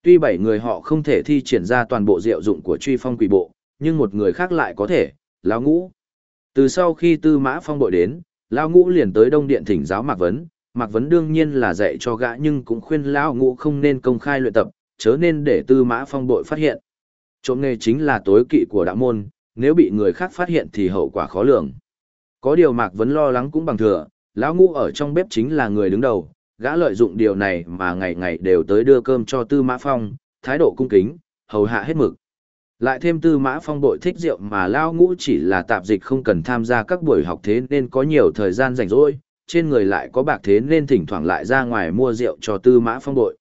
Tuy bảy người họ không thể thi triển ra toàn bộ diệu dụng của truy phong quỷ bộ, nhưng một người khác lại có thể, lão ngũ. Từ sau khi tư mã phong bội đến, lão ngũ liền tới đông điện thỉnh giáo Mạc Vấn, Mạc Vấn đương nhiên là dạy cho gã nhưng cũng khuyên lão ngũ không nên công khai luyện tập, chớ nên để tư mã phong bội phát hiện. Trộm nghề chính là tối kỵ của đạo môn, nếu bị người khác phát hiện thì hậu quả khó lường. Có điều Mạc Vấn lo lắng cũng bằng thừa, lão ngũ ở trong bếp chính là người đứng đầu, gã lợi dụng điều này mà ngày ngày đều tới đưa cơm cho Tư Mã Phong, thái độ cung kính, hầu hạ hết mực. Lại thêm Tư Mã Phong bội thích rượu mà lão ngũ chỉ là tạp dịch không cần tham gia các buổi học thế nên có nhiều thời gian rảnh rỗi, trên người lại có bạc thế nên thỉnh thoảng lại ra ngoài mua rượu cho Tư Mã Phong bội.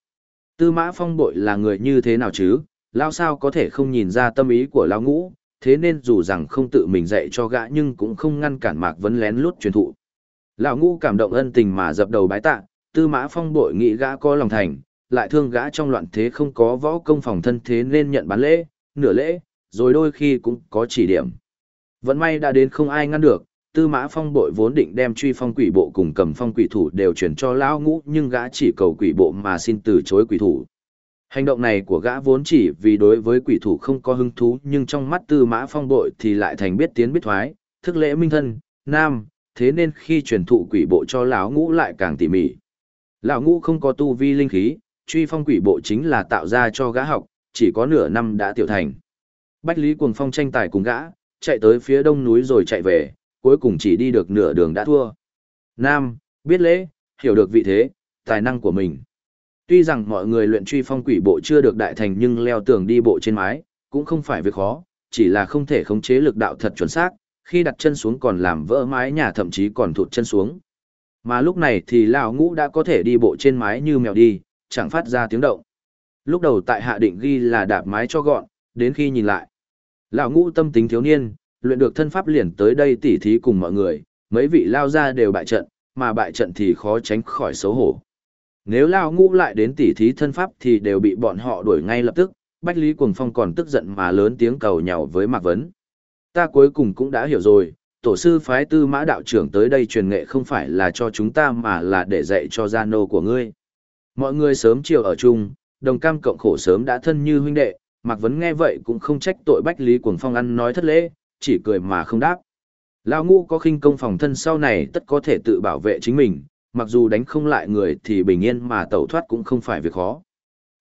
Tư Mã Phong bội là người như thế nào chứ, lão sao có thể không nhìn ra tâm ý của lão ngũ, thế nên dù rằng không tự mình dạy cho gã nhưng cũng không ngăn cản Mạc Vấn lén lút truyền thụ. Lão ngũ cảm động ân tình mà dập đầu bái tạ, tư mã phong bội nghĩ gã có lòng thành, lại thương gã trong loạn thế không có võ công phòng thân thế nên nhận bán lễ, nửa lễ, rồi đôi khi cũng có chỉ điểm. Vẫn may đã đến không ai ngăn được, tư mã phong bội vốn định đem truy phong quỷ bộ cùng cầm phong quỷ thủ đều chuyển cho lão ngũ nhưng gã chỉ cầu quỷ bộ mà xin từ chối quỷ thủ. Hành động này của gã vốn chỉ vì đối với quỷ thủ không có hứng thú nhưng trong mắt tư mã phong bội thì lại thành biết tiến biết thoái, thức lễ minh thân, nam, thế nên khi truyền thụ quỷ bộ cho lão ngũ lại càng tỉ mỉ. Lão ngũ không có tu vi linh khí, truy phong quỷ bộ chính là tạo ra cho gã học, chỉ có nửa năm đã tiểu thành. Bách Lý Cuồng Phong tranh tài cùng gã, chạy tới phía đông núi rồi chạy về, cuối cùng chỉ đi được nửa đường đã thua. Nam, biết lễ, hiểu được vị thế, tài năng của mình. Tuy rằng mọi người luyện truy phong quỷ bộ chưa được đại thành nhưng leo tường đi bộ trên mái, cũng không phải việc khó, chỉ là không thể khống chế lực đạo thật chuẩn xác, khi đặt chân xuống còn làm vỡ mái nhà thậm chí còn thụt chân xuống. Mà lúc này thì lão ngũ đã có thể đi bộ trên mái như mèo đi, chẳng phát ra tiếng động. Lúc đầu tại hạ định ghi là đạp mái cho gọn, đến khi nhìn lại. Lão ngũ tâm tính thiếu niên, luyện được thân pháp liền tới đây tỉ thí cùng mọi người, mấy vị lao ra đều bại trận, mà bại trận thì khó tránh khỏi xấu hổ. Nếu lao ngũ lại đến tỉ thí thân pháp thì đều bị bọn họ đuổi ngay lập tức, Bách Lý Cuồng Phong còn tức giận mà lớn tiếng cầu nhào với Mạc Vấn. Ta cuối cùng cũng đã hiểu rồi, tổ sư phái tư mã đạo trưởng tới đây truyền nghệ không phải là cho chúng ta mà là để dạy cho gia nô của ngươi. Mọi người sớm chiều ở chung, đồng cam cộng khổ sớm đã thân như huynh đệ, Mạc Vấn nghe vậy cũng không trách tội Bách Lý Cuồng Phong ăn nói thất lễ, chỉ cười mà không đáp. Lao ngũ có khinh công phòng thân sau này tất có thể tự bảo vệ chính mình, mặc dù đánh không lại người thì bình yên mà tẩu thoát cũng không phải việc khó.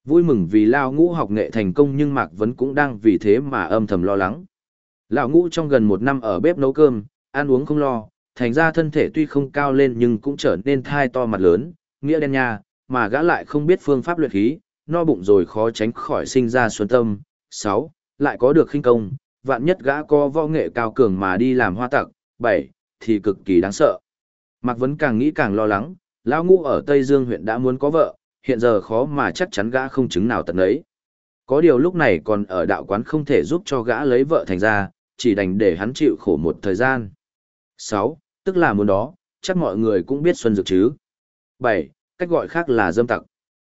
Vui mừng vì Lao ngũ học nghệ thành công nhưng Mạc Vấn cũng đang vì thế mà âm thầm lo lắng. Lão ngũ trong gần một năm ở bếp nấu cơm, ăn uống không lo, thành ra thân thể tuy không cao lên nhưng cũng trở nên thai to mặt lớn, nghĩa đen nha, mà gã lại không biết phương pháp luyện khí, no bụng rồi khó tránh khỏi sinh ra xuân tâm. 6. Lại có được khinh công, vạn nhất gã có võ nghệ cao cường mà đi làm hoa tặc. 7. Thì cực kỳ đáng sợ. Mạc Vấn càng nghĩ càng lo lắng, lão ngũ ở Tây Dương huyện đã muốn có vợ, hiện giờ khó mà chắc chắn gã không chứng nào tận ấy. Có điều lúc này còn ở đạo quán không thể giúp cho gã lấy vợ thành ra, chỉ đành để hắn chịu khổ một thời gian. 6. Tức là muốn đó, chắc mọi người cũng biết xuân dược chứ. 7. Cách gọi khác là dâm tặc.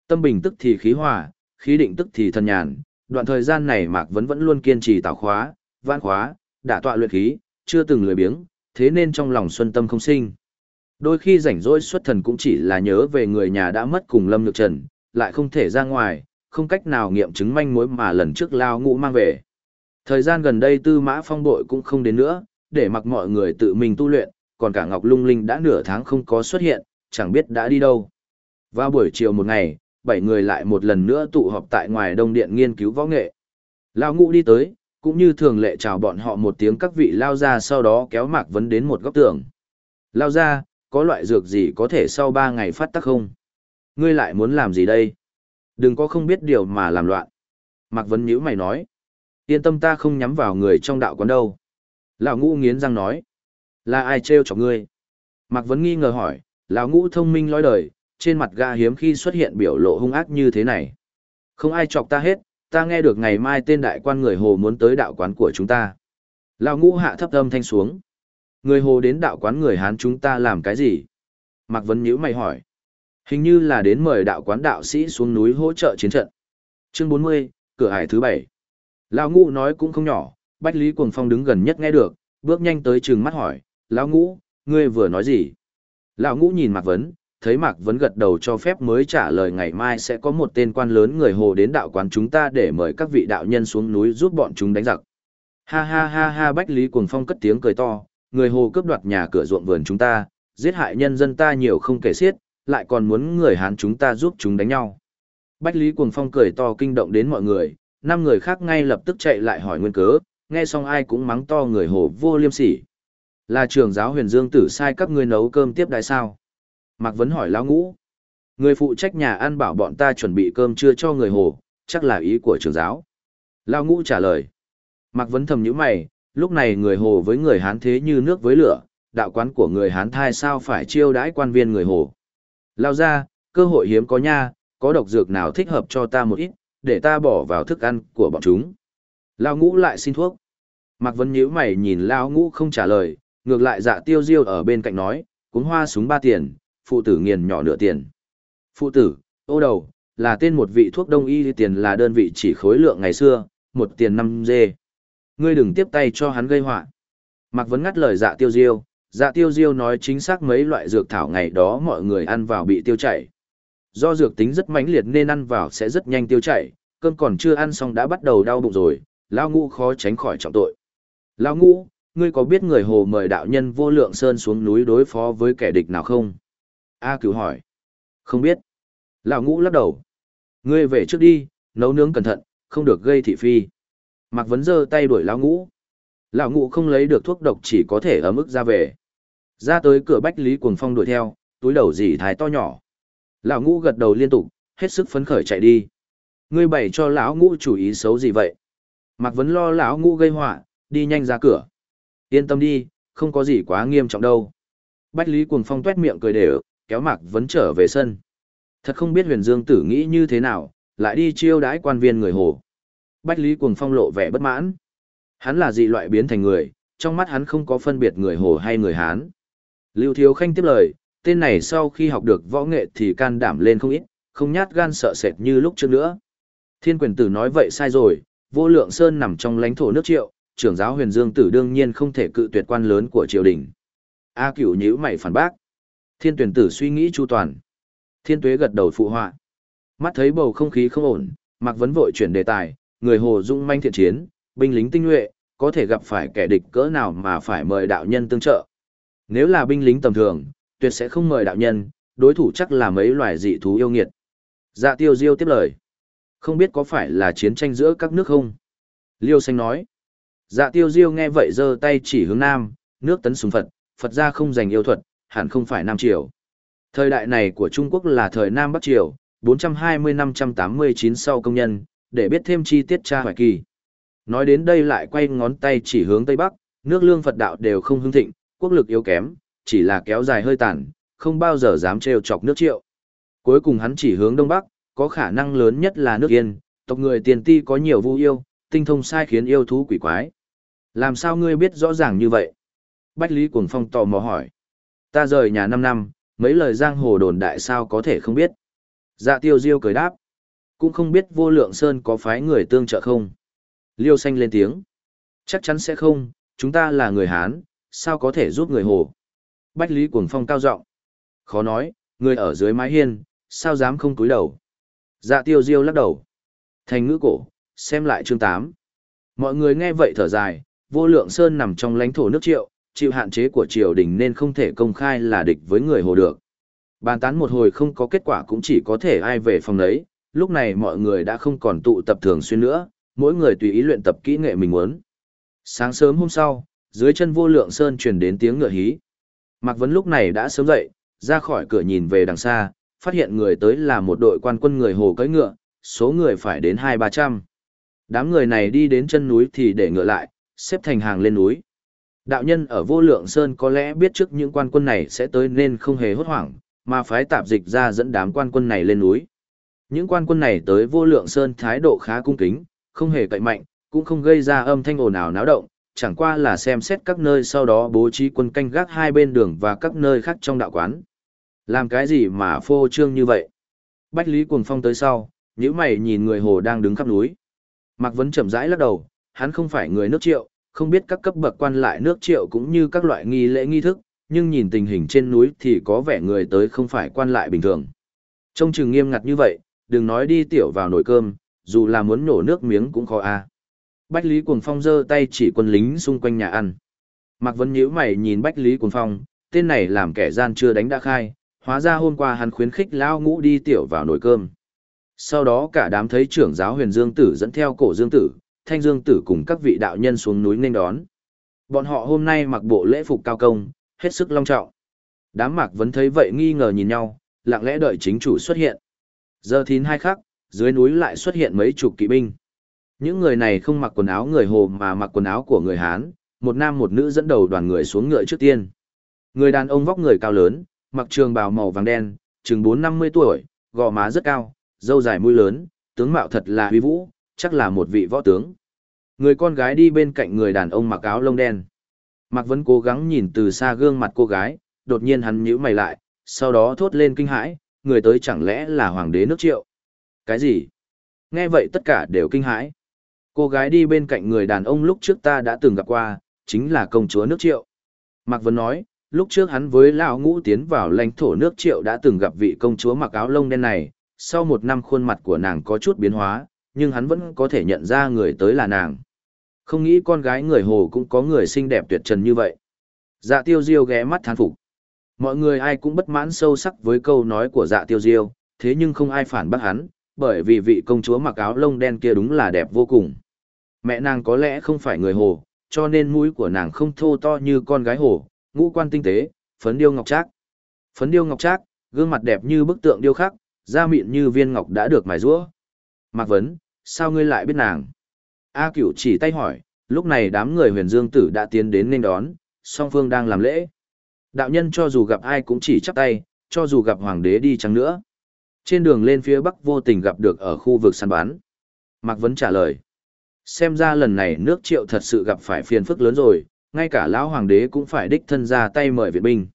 Tâm bình tức thì khí hòa, khí định tức thì thần nhàn. Đoạn thời gian này Mạc Vấn vẫn luôn kiên trì tạo khóa, vãn khóa, đả tọa luyện khí, chưa từng lười biếng, thế nên trong lòng xuân tâm không sinh. Đôi khi rảnh rỗi xuất thần cũng chỉ là nhớ về người nhà đã mất cùng Lâm Nhược Trần, lại không thể ra ngoài, không cách nào nghiệm chứng manh mối mà lần trước lao ngũ mang về. Thời gian gần đây tư mã phong bội cũng không đến nữa, để mặc mọi người tự mình tu luyện, còn cả Ngọc Lung Linh đã nửa tháng không có xuất hiện, chẳng biết đã đi đâu. Vào buổi chiều một ngày, bảy người lại một lần nữa tụ họp tại ngoài đông điện nghiên cứu võ nghệ. Lao ngũ đi tới, cũng như thường lệ chào bọn họ một tiếng các vị lao ra sau đó kéo mạc vấn đến một góc tường. Lao ra, có loại dược gì có thể sau ba ngày phát tắc không? Ngươi lại muốn làm gì đây? Đừng có không biết điều mà làm loạn. Mạc vấn nhữ mày nói. Yên tâm ta không nhắm vào người trong đạo quán đâu. Lão ngũ nghiến răng nói. Là ai trêu chọc ngươi? Mạc Vấn nghi ngờ hỏi, lão ngũ thông minh lói đời, trên mặt ga hiếm khi xuất hiện biểu lộ hung ác như thế này. Không ai chọc ta hết, ta nghe được ngày mai tên đại quan người hồ muốn tới đạo quán của chúng ta. Lão ngũ hạ thấp âm thanh xuống. Người hồ đến đạo quán người Hán chúng ta làm cái gì? Mạc Vấn nhíu mày hỏi. Hình như là đến mời đạo quán đạo sĩ xuống núi hỗ trợ chiến trận. Chương 40, cửa hải thứ 7. Lão ngũ nói cũng không nhỏ, Bách Lý Cuồng Phong đứng gần nhất nghe được, bước nhanh tới trừng mắt hỏi, Lão ngũ, ngươi vừa nói gì? Lão ngũ nhìn Mạc Vấn, thấy Mạc Vấn gật đầu cho phép mới trả lời ngày mai sẽ có một tên quan lớn người hồ đến đạo quán chúng ta để mời các vị đạo nhân xuống núi giúp bọn chúng đánh giặc. Ha ha ha ha Bách Lý Cuồng Phong cất tiếng cười to, người hồ cướp đoạt nhà cửa ruộng vườn chúng ta, giết hại nhân dân ta nhiều không kể xiết, lại còn muốn người Hán chúng ta giúp chúng đánh nhau. Bách Lý Cuồng Phong cười to kinh động đến mọi người, năm người khác ngay lập tức chạy lại hỏi nguyên cớ, nghe xong ai cũng mắng to người hồ vô liêm sỉ. Là trường giáo huyền dương tử sai các ngươi nấu cơm tiếp đại sao? Mạc Vấn hỏi lão ngũ. Người phụ trách nhà ăn bảo bọn ta chuẩn bị cơm trưa cho người hồ, chắc là ý của trường giáo. Lão ngũ trả lời. Mạc Vấn thầm nhíu mày, lúc này người hồ với người Hán thế như nước với lửa, đạo quán của người Hán thai sao phải chiêu đãi quan viên người hồ. Lao ra, cơ hội hiếm có nha, có độc dược nào thích hợp cho ta một ít, để ta bỏ vào thức ăn của bọn chúng. Lao ngũ lại xin thuốc. Mạc Vấn nhíu mày nhìn Lao ngũ không trả lời, ngược lại dạ tiêu diêu ở bên cạnh nói, cuốn hoa súng ba tiền, phụ tử nghiền nhỏ nửa tiền. Phụ tử, ô đầu, là tên một vị thuốc đông y tiền là đơn vị chỉ khối lượng ngày xưa, một tiền năm dê. Ngươi đừng tiếp tay cho hắn gây họa. Mạc Vấn ngắt lời dạ tiêu diêu, dạ tiêu diêu nói chính xác mấy loại dược thảo ngày đó mọi người ăn vào bị tiêu chảy. Do dược tính rất mãnh liệt nên ăn vào sẽ rất nhanh tiêu chảy, cơm còn chưa ăn xong đã bắt đầu đau bụng rồi, lao ngũ khó tránh khỏi trọng tội. Lao ngũ, ngươi có biết người hồ mời đạo nhân vô lượng sơn xuống núi đối phó với kẻ địch nào không? A cửu hỏi. Không biết. Lão ngũ lắc đầu. Ngươi về trước đi, nấu nướng cẩn thận, không được gây thị phi. Mạc Vấn giơ tay đuổi lão ngũ. Lão ngũ không lấy được thuốc độc chỉ có thể ở mức ra về. Ra tới cửa Bách Lý Cuồng Phong đuổi theo, túi đầu dì thái to nhỏ. Lão ngũ gật đầu liên tục, hết sức phấn khởi chạy đi. Ngươi bày cho lão ngũ chủ ý xấu gì vậy? Mạc Vấn lo lão ngũ gây họa, đi nhanh ra cửa. Yên tâm đi, không có gì quá nghiêm trọng đâu. Bách Lý Cuồng Phong tuét miệng cười đều, kéo Mạc Vấn trở về sân. Thật không biết huyền dương tử nghĩ như thế nào, lại đi chiêu đãi quan viên người hồ. Bách Lý Cuồng Phong lộ vẻ bất mãn. Hắn là dị loại biến thành người, trong mắt hắn không có phân biệt người hồ hay người Hán. Lưu Thiếu Khanh tiếp lời, tên này sau khi học được võ nghệ thì can đảm lên không ít, không nhát gan sợ sệt như lúc trước nữa. Thiên quyền tử nói vậy sai rồi, vô lượng sơn nằm trong lãnh thổ nước triệu, trưởng giáo huyền dương tử đương nhiên không thể cự tuyệt quan lớn của triều đình. A cửu nhíu mày phản bác. Thiên tuyển tử suy nghĩ chu toàn. Thiên tuế gật đầu phụ họa. Mắt thấy bầu không khí không ổn, Mạc Vấn vội chuyển đề tài, người hồ dung manh thiện chiến, binh lính tinh nhuệ, có thể gặp phải kẻ địch cỡ nào mà phải mời đạo nhân tương trợ. Nếu là binh lính tầm thường, tuyệt sẽ không mời đạo nhân, đối thủ chắc là mấy loài dị thú yêu nghiệt. Dạ tiêu diêu tiếp lời. Không biết có phải là chiến tranh giữa các nước không? Liêu xanh nói. Dạ tiêu diêu nghe vậy giơ tay chỉ hướng nam, nước tấn sùng Phật, Phật ra không giành yêu thuật, hẳn không phải Nam Triều. Thời đại này của Trung Quốc là thời Nam Bắc Triều, 420-589 sau công nhân, để biết thêm chi tiết tra hoài kỳ. Nói đến đây lại quay ngón tay chỉ hướng Tây Bắc, nước lương Phật đạo đều không hưng thịnh, quốc lực yếu kém, chỉ là kéo dài hơi tàn, không bao giờ dám trêu chọc nước triệu. Cuối cùng hắn chỉ hướng Đông Bắc, có khả năng lớn nhất là nước Yên, tộc người tiền ti có nhiều vu yêu, tinh thông sai khiến yêu thú quỷ quái. Làm sao ngươi biết rõ ràng như vậy? Bách Lý Cuồng Phong tò mò hỏi. Ta rời nhà 5 năm, mấy lời giang hồ đồn đại sao có thể không biết. Dạ tiêu diêu cười đáp. Cũng không biết vô lượng sơn có phái người tương trợ không. Liêu xanh lên tiếng. Chắc chắn sẽ không, chúng ta là người Hán, sao có thể giúp người hồ. Bách Lý Cuồng Phong cao giọng Khó nói, người ở dưới mái hiên, sao dám không cúi đầu. Dạ tiêu diêu lắc đầu. Thành ngữ cổ, xem lại chương 8. Mọi người nghe vậy thở dài, vô lượng sơn nằm trong lãnh thổ nước triệu, chịu hạn chế của triều đình nên không thể công khai là địch với người hồ được. Bàn tán một hồi không có kết quả cũng chỉ có thể ai về phòng đấy, lúc này mọi người đã không còn tụ tập thường xuyên nữa, mỗi người tùy ý luyện tập kỹ nghệ mình muốn. Sáng sớm hôm sau, dưới chân vô lượng sơn truyền đến tiếng ngựa hí. Mạc Vấn lúc này đã sớm dậy, ra khỏi cửa nhìn về đằng xa, phát hiện người tới là một đội quan quân người hồ cưỡi ngựa, số người phải đến hai ba trăm. Đám người này đi đến chân núi thì để ngựa lại, xếp thành hàng lên núi. Đạo nhân ở vô lượng sơn có lẽ biết trước những quan quân này sẽ tới nên không hề hốt hoảng, mà phái tạp dịch ra dẫn đám quan quân này lên núi. Những quan quân này tới vô lượng sơn thái độ khá cung kính, không hề cậy mạnh, cũng không gây ra âm thanh ồn ào náo động, chẳng qua là xem xét các nơi sau đó bố trí quân canh gác hai bên đường và các nơi khác trong đạo quán. Làm cái gì mà phô trương như vậy? Bách Lý Cuồng Phong tới sau, những mày nhìn người hồ đang đứng khắp núi. Mạc Vấn chậm rãi lắc đầu, hắn không phải người nước triệu, không biết các cấp bậc quan lại nước triệu cũng như các loại nghi lễ nghi thức, nhưng nhìn tình hình trên núi thì có vẻ người tới không phải quan lại bình thường. Trông chừng nghiêm ngặt như vậy, đừng nói đi tiểu vào nồi cơm, dù là muốn nổ nước miếng cũng khó a. Bách Lý Cuồng Phong giơ tay chỉ quân lính xung quanh nhà ăn. Mạc Vân nhíu mày nhìn Bách Lý Cuồng Phong, tên này làm kẻ gian chưa đánh đã khai, hóa ra hôm qua hắn khuyến khích lao ngũ đi tiểu vào nồi cơm. Sau đó cả đám thấy trưởng giáo huyền Dương Tử dẫn theo cổ Dương Tử, Thanh Dương Tử cùng các vị đạo nhân xuống núi nên đón. Bọn họ hôm nay mặc bộ lễ phục cao công, hết sức long trọng. Đám mạc vẫn thấy vậy nghi ngờ nhìn nhau, lặng lẽ đợi chính chủ xuất hiện. Giờ thìn hai khắc, dưới núi lại xuất hiện mấy chục kỵ binh. Những người này không mặc quần áo người Hồ mà mặc quần áo của người Hán, một nam một nữ dẫn đầu đoàn người xuống ngựa trước tiên. Người đàn ông vóc người cao lớn, mặc trường bào màu vàng đen, chừng bốn năm mươi tuổi, gò má rất cao, râu dài mũi lớn, tướng mạo thật là huy vũ, chắc là một vị võ tướng. Người con gái đi bên cạnh người đàn ông mặc áo lông đen. Mạc Vấn cố gắng nhìn từ xa gương mặt cô gái, đột nhiên hắn nhíu mày lại, sau đó thốt lên kinh hãi, người tới chẳng lẽ là hoàng đế nước triệu. Cái gì? Nghe vậy tất cả đều kinh hãi. Cô gái đi bên cạnh người đàn ông lúc trước ta đã từng gặp qua, chính là công chúa nước triệu. Mạc Vân nói, lúc trước hắn với lão ngũ tiến vào lãnh thổ nước triệu đã từng gặp vị công chúa mặc áo lông đen này, sau một năm khuôn mặt của nàng có chút biến hóa, nhưng hắn vẫn có thể nhận ra người tới là nàng. Không nghĩ con gái người hồ cũng có người xinh đẹp tuyệt trần như vậy. Dạ tiêu diêu ghé mắt thán phục. Mọi người ai cũng bất mãn sâu sắc với câu nói của dạ tiêu diêu, thế nhưng không ai phản bác hắn, bởi vì vị công chúa mặc áo lông đen kia đúng là đẹp vô cùng. Mẹ nàng có lẽ không phải người hồ, cho nên mũi của nàng không thô to như con gái hồ, ngũ quan tinh tế, phấn điêu ngọc trác. Phấn điêu ngọc trác, gương mặt đẹp như bức tượng điêu khắc, da mịn như viên ngọc đã được mài rũa. Mạc Vấn, sao ngươi lại biết nàng? A Cửu chỉ tay hỏi, lúc này đám người huyền dương tử đã tiến đến nên đón, song phương đang làm lễ. Đạo nhân cho dù gặp ai cũng chỉ chắp tay, cho dù gặp hoàng đế đi chăng nữa. Trên đường lên phía bắc vô tình gặp được ở khu vực săn bắn. Mạc Vấn trả lời. Xem ra lần này nước triệu thật sự gặp phải phiền phức lớn rồi, ngay cả lão hoàng đế cũng phải đích thân ra tay mời viện binh.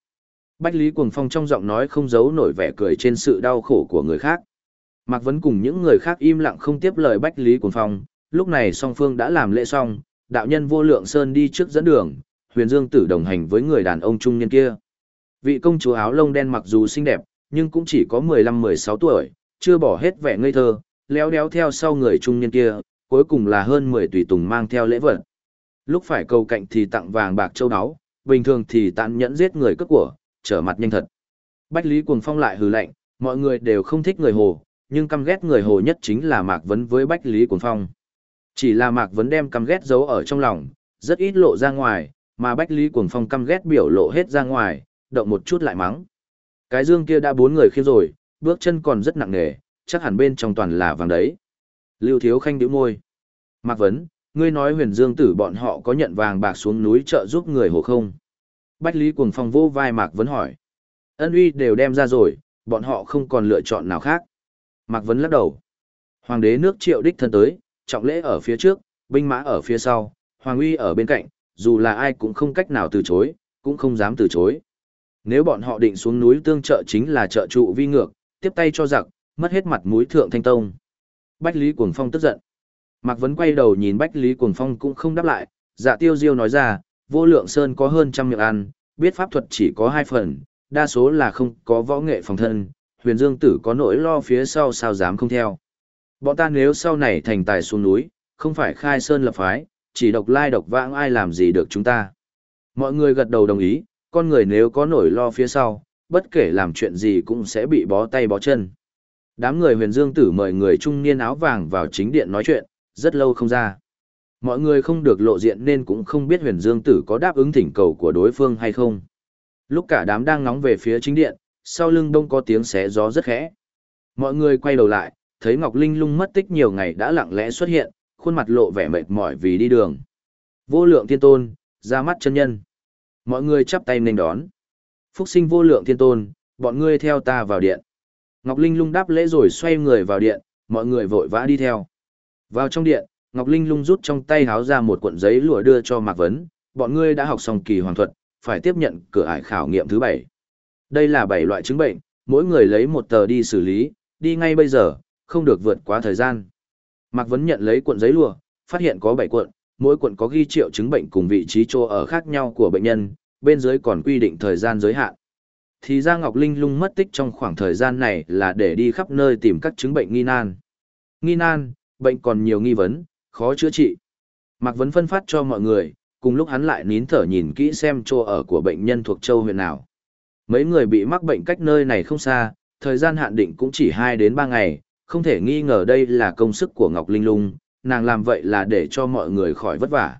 Bách Lý Cuồng Phong trong giọng nói không giấu nổi vẻ cười trên sự đau khổ của người khác. Mạc Vấn cùng những người khác im lặng không tiếp lời Bách Lý Cuồng Phong, lúc này song phương đã làm lễ xong, đạo nhân vô lượng sơn đi trước dẫn đường, huyền dương tử đồng hành với người đàn ông trung niên kia. Vị công chúa áo lông đen mặc dù xinh đẹp, nhưng cũng chỉ có 15-16 tuổi, chưa bỏ hết vẻ ngây thơ, léo đéo theo sau người trung niên kia, cuối cùng là hơn 10 tùy tùng mang theo lễ vật. Lúc phải cầu cạnh thì tặng vàng bạc châu áo, bình thường thì tàn nhẫn giết người cướp của, trở mặt nhanh thật. Bách Lý Cuồng Phong lại hừ lạnh, mọi người đều không thích người hồ, nhưng căm ghét người hồ nhất chính là Mạc Vấn với Bách Lý Cuồng Phong. Chỉ là Mạc Vấn đem căm ghét giấu ở trong lòng, rất ít lộ ra ngoài, mà Bách Lý Cuồng Phong căm ghét biểu lộ hết ra ngoài, động một chút lại mắng. Cái dương kia đã bốn người khiêng rồi, bước chân còn rất nặng nề, chắc hẳn bên trong toàn là vàng đấy. Lưu Thiếu Khanh nhíu môi. Mạc Vấn, ngươi nói huyền dương tử bọn họ có nhận vàng bạc xuống núi trợ giúp người hồ không? Bách Lý Cuồng Phong vô vai Mạc Vấn hỏi. Ân uy đều đem ra rồi, bọn họ không còn lựa chọn nào khác. Mạc Vấn lắc đầu. Hoàng đế nước triệu đích thân tới, trọng lễ ở phía trước, binh mã ở phía sau, Hoàng uy ở bên cạnh, dù là ai cũng không cách nào từ chối, cũng không dám từ chối. Nếu bọn họ định xuống núi tương trợ chính là trợ trụ vi ngược, tiếp tay cho giặc, mất hết mặt mũi thượng thanh tông. Bách Lý Cuồng Phong tức giận. Mạc Vấn quay đầu nhìn Bách Lý Cuồng Phong cũng không đáp lại, dạ tiêu diêu nói ra, vô lượng sơn có hơn trăm miệng ăn, biết pháp thuật chỉ có hai phần, đa số là không có võ nghệ phòng thân, huyền dương tử có nỗi lo phía sau sao dám không theo. Bọn ta nếu sau này thành tài xuống núi, không phải khai sơn lập phái, chỉ độc lai độc vãng ai làm gì được chúng ta. Mọi người gật đầu đồng ý, con người nếu có nổi lo phía sau, bất kể làm chuyện gì cũng sẽ bị bó tay bó chân. Đám người huyền dương tử mời người trung niên áo vàng vào chính điện nói chuyện, rất lâu không ra. Mọi người không được lộ diện nên cũng không biết huyền dương tử có đáp ứng thỉnh cầu của đối phương hay không. Lúc cả đám đang ngóng về phía chính điện, sau lưng đông có tiếng xé gió rất khẽ. Mọi người quay đầu lại, thấy Ngọc Linh lung mất tích nhiều ngày đã lặng lẽ xuất hiện, khuôn mặt lộ vẻ mệt mỏi vì đi đường. Vô lượng thiên tôn, ra mắt chân nhân. Mọi người chắp tay nên đón. Phúc sinh vô lượng thiên tôn, bọn ngươi theo ta vào điện. Ngọc Linh lung đáp lễ rồi xoay người vào điện, mọi người vội vã đi theo. Vào trong điện, Ngọc Linh lung rút trong tay háo ra một cuộn giấy lụa đưa cho Mạc Vấn, bọn ngươi đã học xong kỳ hoàng thuật, phải tiếp nhận cửa ải khảo nghiệm thứ bảy. Đây là bảy loại chứng bệnh, mỗi người lấy một tờ đi xử lý, đi ngay bây giờ, không được vượt quá thời gian. Mạc Vấn nhận lấy cuộn giấy lụa, phát hiện có bảy cuộn, mỗi cuộn có ghi triệu chứng bệnh cùng vị trí chỗ ở khác nhau của bệnh nhân, bên dưới còn quy định thời gian giới hạn. Thì ra Ngọc Linh lung mất tích trong khoảng thời gian này là để đi khắp nơi tìm các chứng bệnh nghi nan. Nghi nan, bệnh còn nhiều nghi vấn, khó chữa trị. Mạc Vấn phân phát cho mọi người, cùng lúc hắn lại nín thở nhìn kỹ xem chỗ ở của bệnh nhân thuộc châu huyện nào. Mấy người bị mắc bệnh cách nơi này không xa, thời gian hạn định cũng chỉ 2 đến 3 ngày, không thể nghi ngờ đây là công sức của Ngọc Linh Lung, nàng làm vậy là để cho mọi người khỏi vất vả.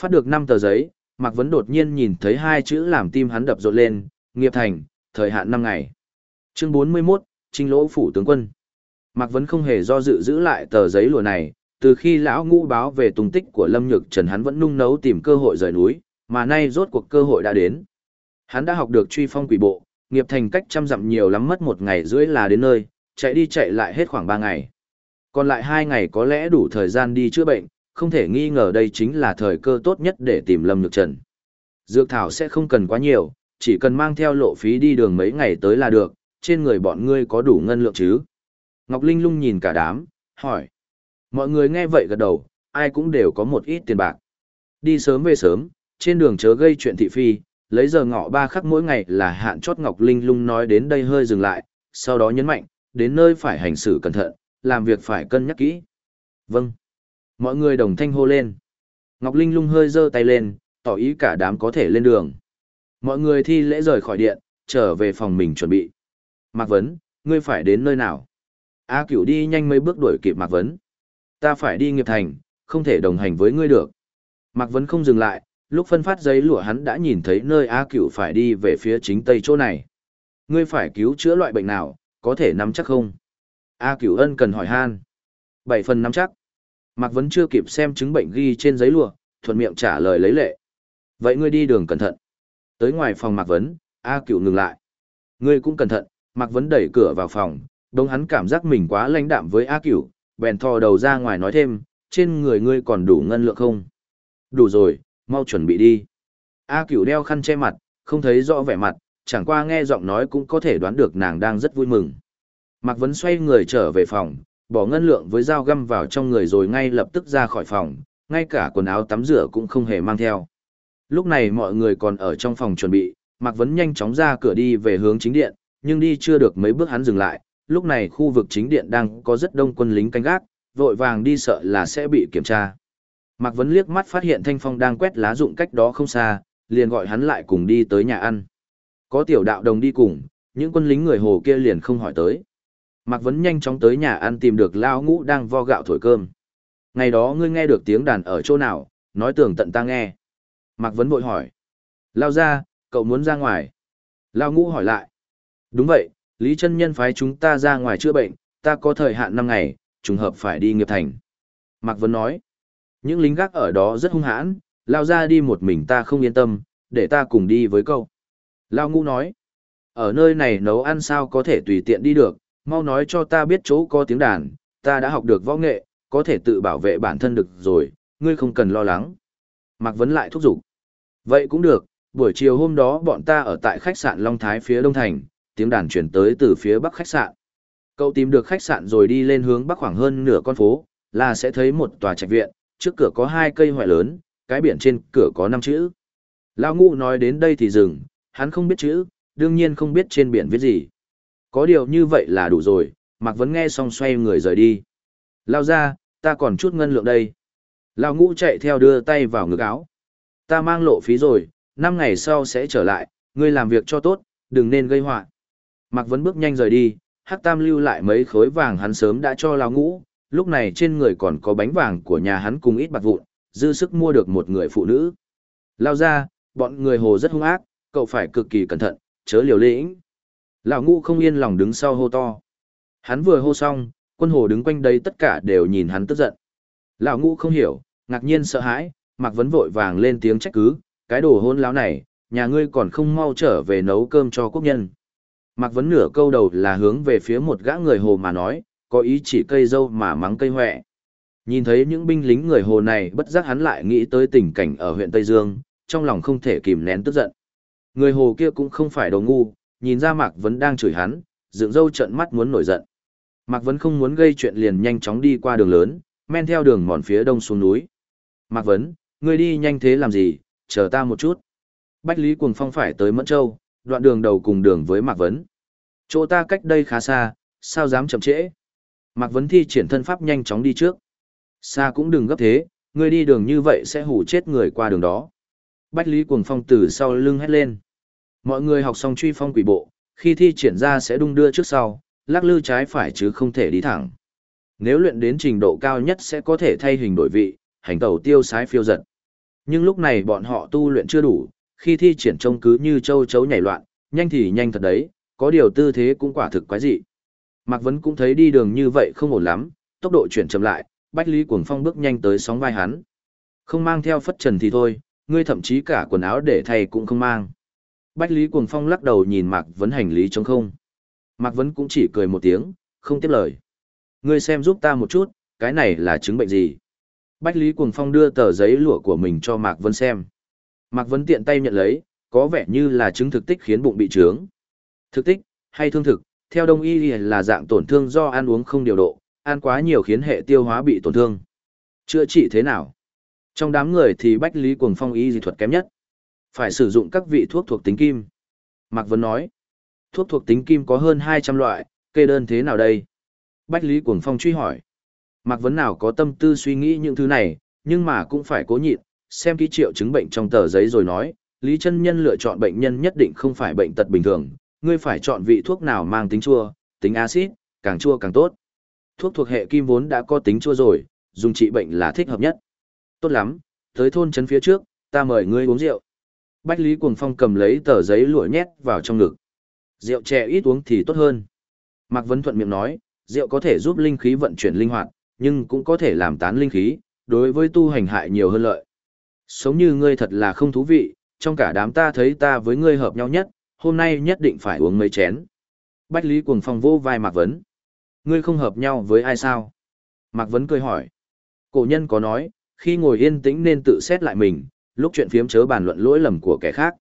Phát được 5 tờ giấy, Mạc Vấn đột nhiên nhìn thấy hai chữ làm tim hắn đập rộn lên, nghiệp thành, thời hạn 5 ngày. Chương 41, Trinh lỗ phủ tướng quân. Mạc Vấn không hề do dự giữ lại tờ giấy lùa này, từ khi lão ngũ báo về tung tích của Lâm Nhược Trần hắn vẫn nung nấu tìm cơ hội rời núi, mà nay rốt cuộc cơ hội đã đến. Hắn đã học được truy phong quỷ bộ, nghiệp thành cách trăm dặm nhiều lắm mất một ngày rưỡi là đến nơi, chạy đi chạy lại hết khoảng ba ngày. Còn lại hai ngày có lẽ đủ thời gian đi chữa bệnh, không thể nghi ngờ đây chính là thời cơ tốt nhất để tìm Lâm Nhược Trần. Dược thảo sẽ không cần quá nhiều, chỉ cần mang theo lộ phí đi đường mấy ngày tới là được, trên người bọn ngươi có đủ ngân lượng chứ. Ngọc Linh lung nhìn cả đám, hỏi. Mọi người nghe vậy gật đầu, ai cũng đều có một ít tiền bạc. Đi sớm về sớm, trên đường chớ gây chuyện thị phi, lấy giờ ngọ ba khắc mỗi ngày là hạn chót Ngọc Linh lung nói đến đây hơi dừng lại, sau đó nhấn mạnh, đến nơi phải hành xử cẩn thận, làm việc phải cân nhắc kỹ. Vâng. Mọi người đồng thanh hô lên. Ngọc Linh lung hơi giơ tay lên, tỏ ý cả đám có thể lên đường. Mọi người thi lễ rời khỏi điện, trở về phòng mình chuẩn bị. Mạc Vấn, ngươi phải đến nơi nào? A cửu đi nhanh mấy bước đuổi kịp Mạc Vấn. Ta phải đi nghiệp thành, không thể đồng hành với ngươi được. Mạc Vấn không dừng lại, lúc phân phát giấy lụa hắn đã nhìn thấy nơi A cửu phải đi về phía chính tây chỗ này. Ngươi phải cứu chữa loại bệnh nào, có thể nắm chắc không? A cửu ân cần hỏi han. Bảy phần nắm chắc. Mạc Vấn chưa kịp xem chứng bệnh ghi trên giấy lụa, thuận miệng trả lời lấy lệ. Vậy ngươi đi đường cẩn thận. Tới ngoài phòng Mạc Vấn, A cửu ngừng lại. Ngươi cũng cẩn thận, Mạc Vấn đẩy cửa vào phòng, đông hắn cảm giác mình quá lãnh đạm với A cửu, bèn thò đầu ra ngoài nói thêm, trên người ngươi còn đủ ngân lượng không? Đủ rồi, mau chuẩn bị đi. A cửu đeo khăn che mặt, không thấy rõ vẻ mặt, chẳng qua nghe giọng nói cũng có thể đoán được nàng đang rất vui mừng. Mạc Vấn xoay người trở về phòng, bỏ ngân lượng với dao găm vào trong người rồi ngay lập tức ra khỏi phòng, ngay cả quần áo tắm rửa cũng không hề mang theo. Lúc này mọi người còn ở trong phòng chuẩn bị, Mạc Vấn nhanh chóng ra cửa đi về hướng chính điện, nhưng đi chưa được mấy bước hắn dừng lại, lúc này khu vực chính điện đang có rất đông quân lính canh gác, vội vàng đi sợ là sẽ bị kiểm tra. Mạc Vấn liếc mắt phát hiện Thanh Phong đang quét lá dụng cách đó không xa, liền gọi hắn lại cùng đi tới nhà ăn. Có tiểu đạo đồng đi cùng, những quân lính người hồ kia liền không hỏi tới. Mạc Vấn nhanh chóng tới nhà ăn tìm được Lao Ngũ đang vo gạo thổi cơm. Ngày đó ngươi nghe được tiếng đàn ở chỗ nào, nói tưởng tận ta nghe. Mạc Vấn vội hỏi. Lao ra, cậu muốn ra ngoài. Lao Ngũ hỏi lại. Đúng vậy, Lý chân Nhân phái chúng ta ra ngoài chữa bệnh, ta có thời hạn 5 ngày, trùng hợp phải đi nghiệp thành. Mạc Vấn nói. Những lính gác ở đó rất hung hãn, Lao ra đi một mình ta không yên tâm, để ta cùng đi với cậu. Lao Ngũ nói. Ở nơi này nấu ăn sao có thể tùy tiện đi được, mau nói cho ta biết chỗ có tiếng đàn, ta đã học được võ nghệ, có thể tự bảo vệ bản thân được rồi, ngươi không cần lo lắng. Mạc Vấn lại thúc giục. Vậy cũng được, buổi chiều hôm đó bọn ta ở tại khách sạn Long Thái phía Đông Thành, tiếng đàn chuyển tới từ phía bắc khách sạn. Cậu tìm được khách sạn rồi đi lên hướng bắc khoảng hơn nửa con phố, là sẽ thấy một tòa trạch viện, trước cửa có hai cây hoại lớn, cái biển trên cửa có năm chữ. Lao ngũ nói đến đây thì dừng, hắn không biết chữ, đương nhiên không biết trên biển viết gì. Có điều như vậy là đủ rồi, Mạc Vấn nghe xong xoay người rời đi. Lao ra, ta còn chút ngân lượng đây. Lao ngũ chạy theo đưa tay vào ngực áo. Ta mang lộ phí rồi, năm ngày sau sẽ trở lại, ngươi làm việc cho tốt, đừng nên gây họa. Mạc Vấn bước nhanh rời đi, Hắc Tam lưu lại mấy khối vàng hắn sớm đã cho Lao ngũ, lúc này trên người còn có bánh vàng của nhà hắn cùng ít bạc vụn, dư sức mua được một người phụ nữ. Lao ra, bọn người hồ rất hung ác, cậu phải cực kỳ cẩn thận, chớ liều lĩnh. Lão ngũ không yên lòng đứng sau hô to. Hắn vừa hô xong, quân hồ đứng quanh đây tất cả đều nhìn hắn tức giận. Lão ngũ không hiểu, ngạc nhiên sợ hãi, Mạc Vấn vội vàng lên tiếng trách cứ, cái đồ hôn lão này, nhà ngươi còn không mau trở về nấu cơm cho quốc nhân. Mạc Vấn nửa câu đầu là hướng về phía một gã người hồ mà nói, có ý chỉ cây dâu mà mắng cây hoẹ. Nhìn thấy những binh lính người hồ này bất giác hắn lại nghĩ tới tình cảnh ở huyện Tây Dương, trong lòng không thể kìm nén tức giận. Người hồ kia cũng không phải đồ ngu, nhìn ra Mạc Vấn đang chửi hắn, dựng râu trợn mắt muốn nổi giận. Mạc Vấn không muốn gây chuyện liền nhanh chóng đi qua đường lớn, men theo đường mòn phía đông xuống núi. Mạc Vấn, ngươi đi nhanh thế làm gì, chờ ta một chút. Bách Lý Cuồng Phong phải tới Mẫn Châu, đoạn đường đầu cùng đường với Mạc Vấn. Chỗ ta cách đây khá xa, sao dám chậm trễ. Mạc Vấn thi triển thân pháp nhanh chóng đi trước. Xa cũng đừng gấp thế, ngươi đi đường như vậy sẽ hủ chết người qua đường đó. Bách Lý Cuồng Phong từ sau lưng hét lên. Mọi người học xong truy phong quỷ bộ, khi thi triển ra sẽ đung đưa trước sau, lắc lư trái phải chứ không thể đi thẳng. Nếu luyện đến trình độ cao nhất sẽ có thể thay hình đổi vị, hành tẩu tiêu sái phiêu giật. Nhưng lúc này bọn họ tu luyện chưa đủ, khi thi triển trông cứ như châu chấu nhảy loạn, nhanh thì nhanh thật đấy, có điều tư thế cũng quả thực quái dị. Mạc Vấn cũng thấy đi đường như vậy không ổn lắm, tốc độ chuyển chậm lại, Bách Lý Cuồng Phong bước nhanh tới sóng vai hắn. Không mang theo phất trần thì thôi, ngươi thậm chí cả quần áo để thay cũng không mang. Bách Lý Cuồng Phong lắc đầu nhìn Mạc Vấn hành lý trống không. Mạc Vấn cũng chỉ cười một tiếng, không tiếp lời. Ngươi xem giúp ta một chút, cái này là chứng bệnh gì? Bách Lý Cuồng Phong đưa tờ giấy lụa của mình cho Mạc Vấn xem. Mạc Vấn tiện tay nhận lấy, có vẻ như là chứng thực tích khiến bụng bị trướng. Thực tích, hay thương thực, theo đông y là dạng tổn thương do ăn uống không điều độ, ăn quá nhiều khiến hệ tiêu hóa bị tổn thương. Chữa trị thế nào? Trong đám người thì Bách Lý Cuồng Phong y dị thuật kém nhất. Phải sử dụng các vị thuốc thuộc tính kim. Mạc Vân nói, thuốc thuộc tính kim có hơn 200 loại, kê đơn thế nào đây? Bách Lý Cuồng Phong truy hỏi. Mạc Vân nào có tâm tư suy nghĩ những thứ này, nhưng mà cũng phải cố nhịn, xem kỹ triệu chứng bệnh trong tờ giấy rồi nói, Lý chân Nhân lựa chọn bệnh nhân nhất định không phải bệnh tật bình thường, ngươi phải chọn vị thuốc nào mang tính chua, tính axit, càng chua càng tốt. Thuốc thuộc hệ kim vốn đã có tính chua rồi, dùng trị bệnh là thích hợp nhất. Tốt lắm, tới thôn trấn phía trước, ta mời ngươi uống rượu. Bách Lý Cuồng Phong cầm lấy tờ giấy lụa nhét vào trong ngực. Rượu chè ít uống thì tốt hơn. Mạc Vấn Thuận miệng nói, rượu có thể giúp linh khí vận chuyển linh hoạt, nhưng cũng có thể làm tán linh khí, đối với tu hành hại nhiều hơn lợi. Sống như ngươi thật là không thú vị, trong cả đám ta thấy ta với ngươi hợp nhau nhất, hôm nay nhất định phải uống mấy chén. Bách Lý Cuồng Phong vô vai Mạc Vấn. Ngươi không hợp nhau với ai sao? Mạc Vấn cười hỏi. Cổ nhân có nói, khi ngồi yên tĩnh nên tự xét lại mình, lúc chuyện phiếm chớ bàn luận lỗi lầm của kẻ khác.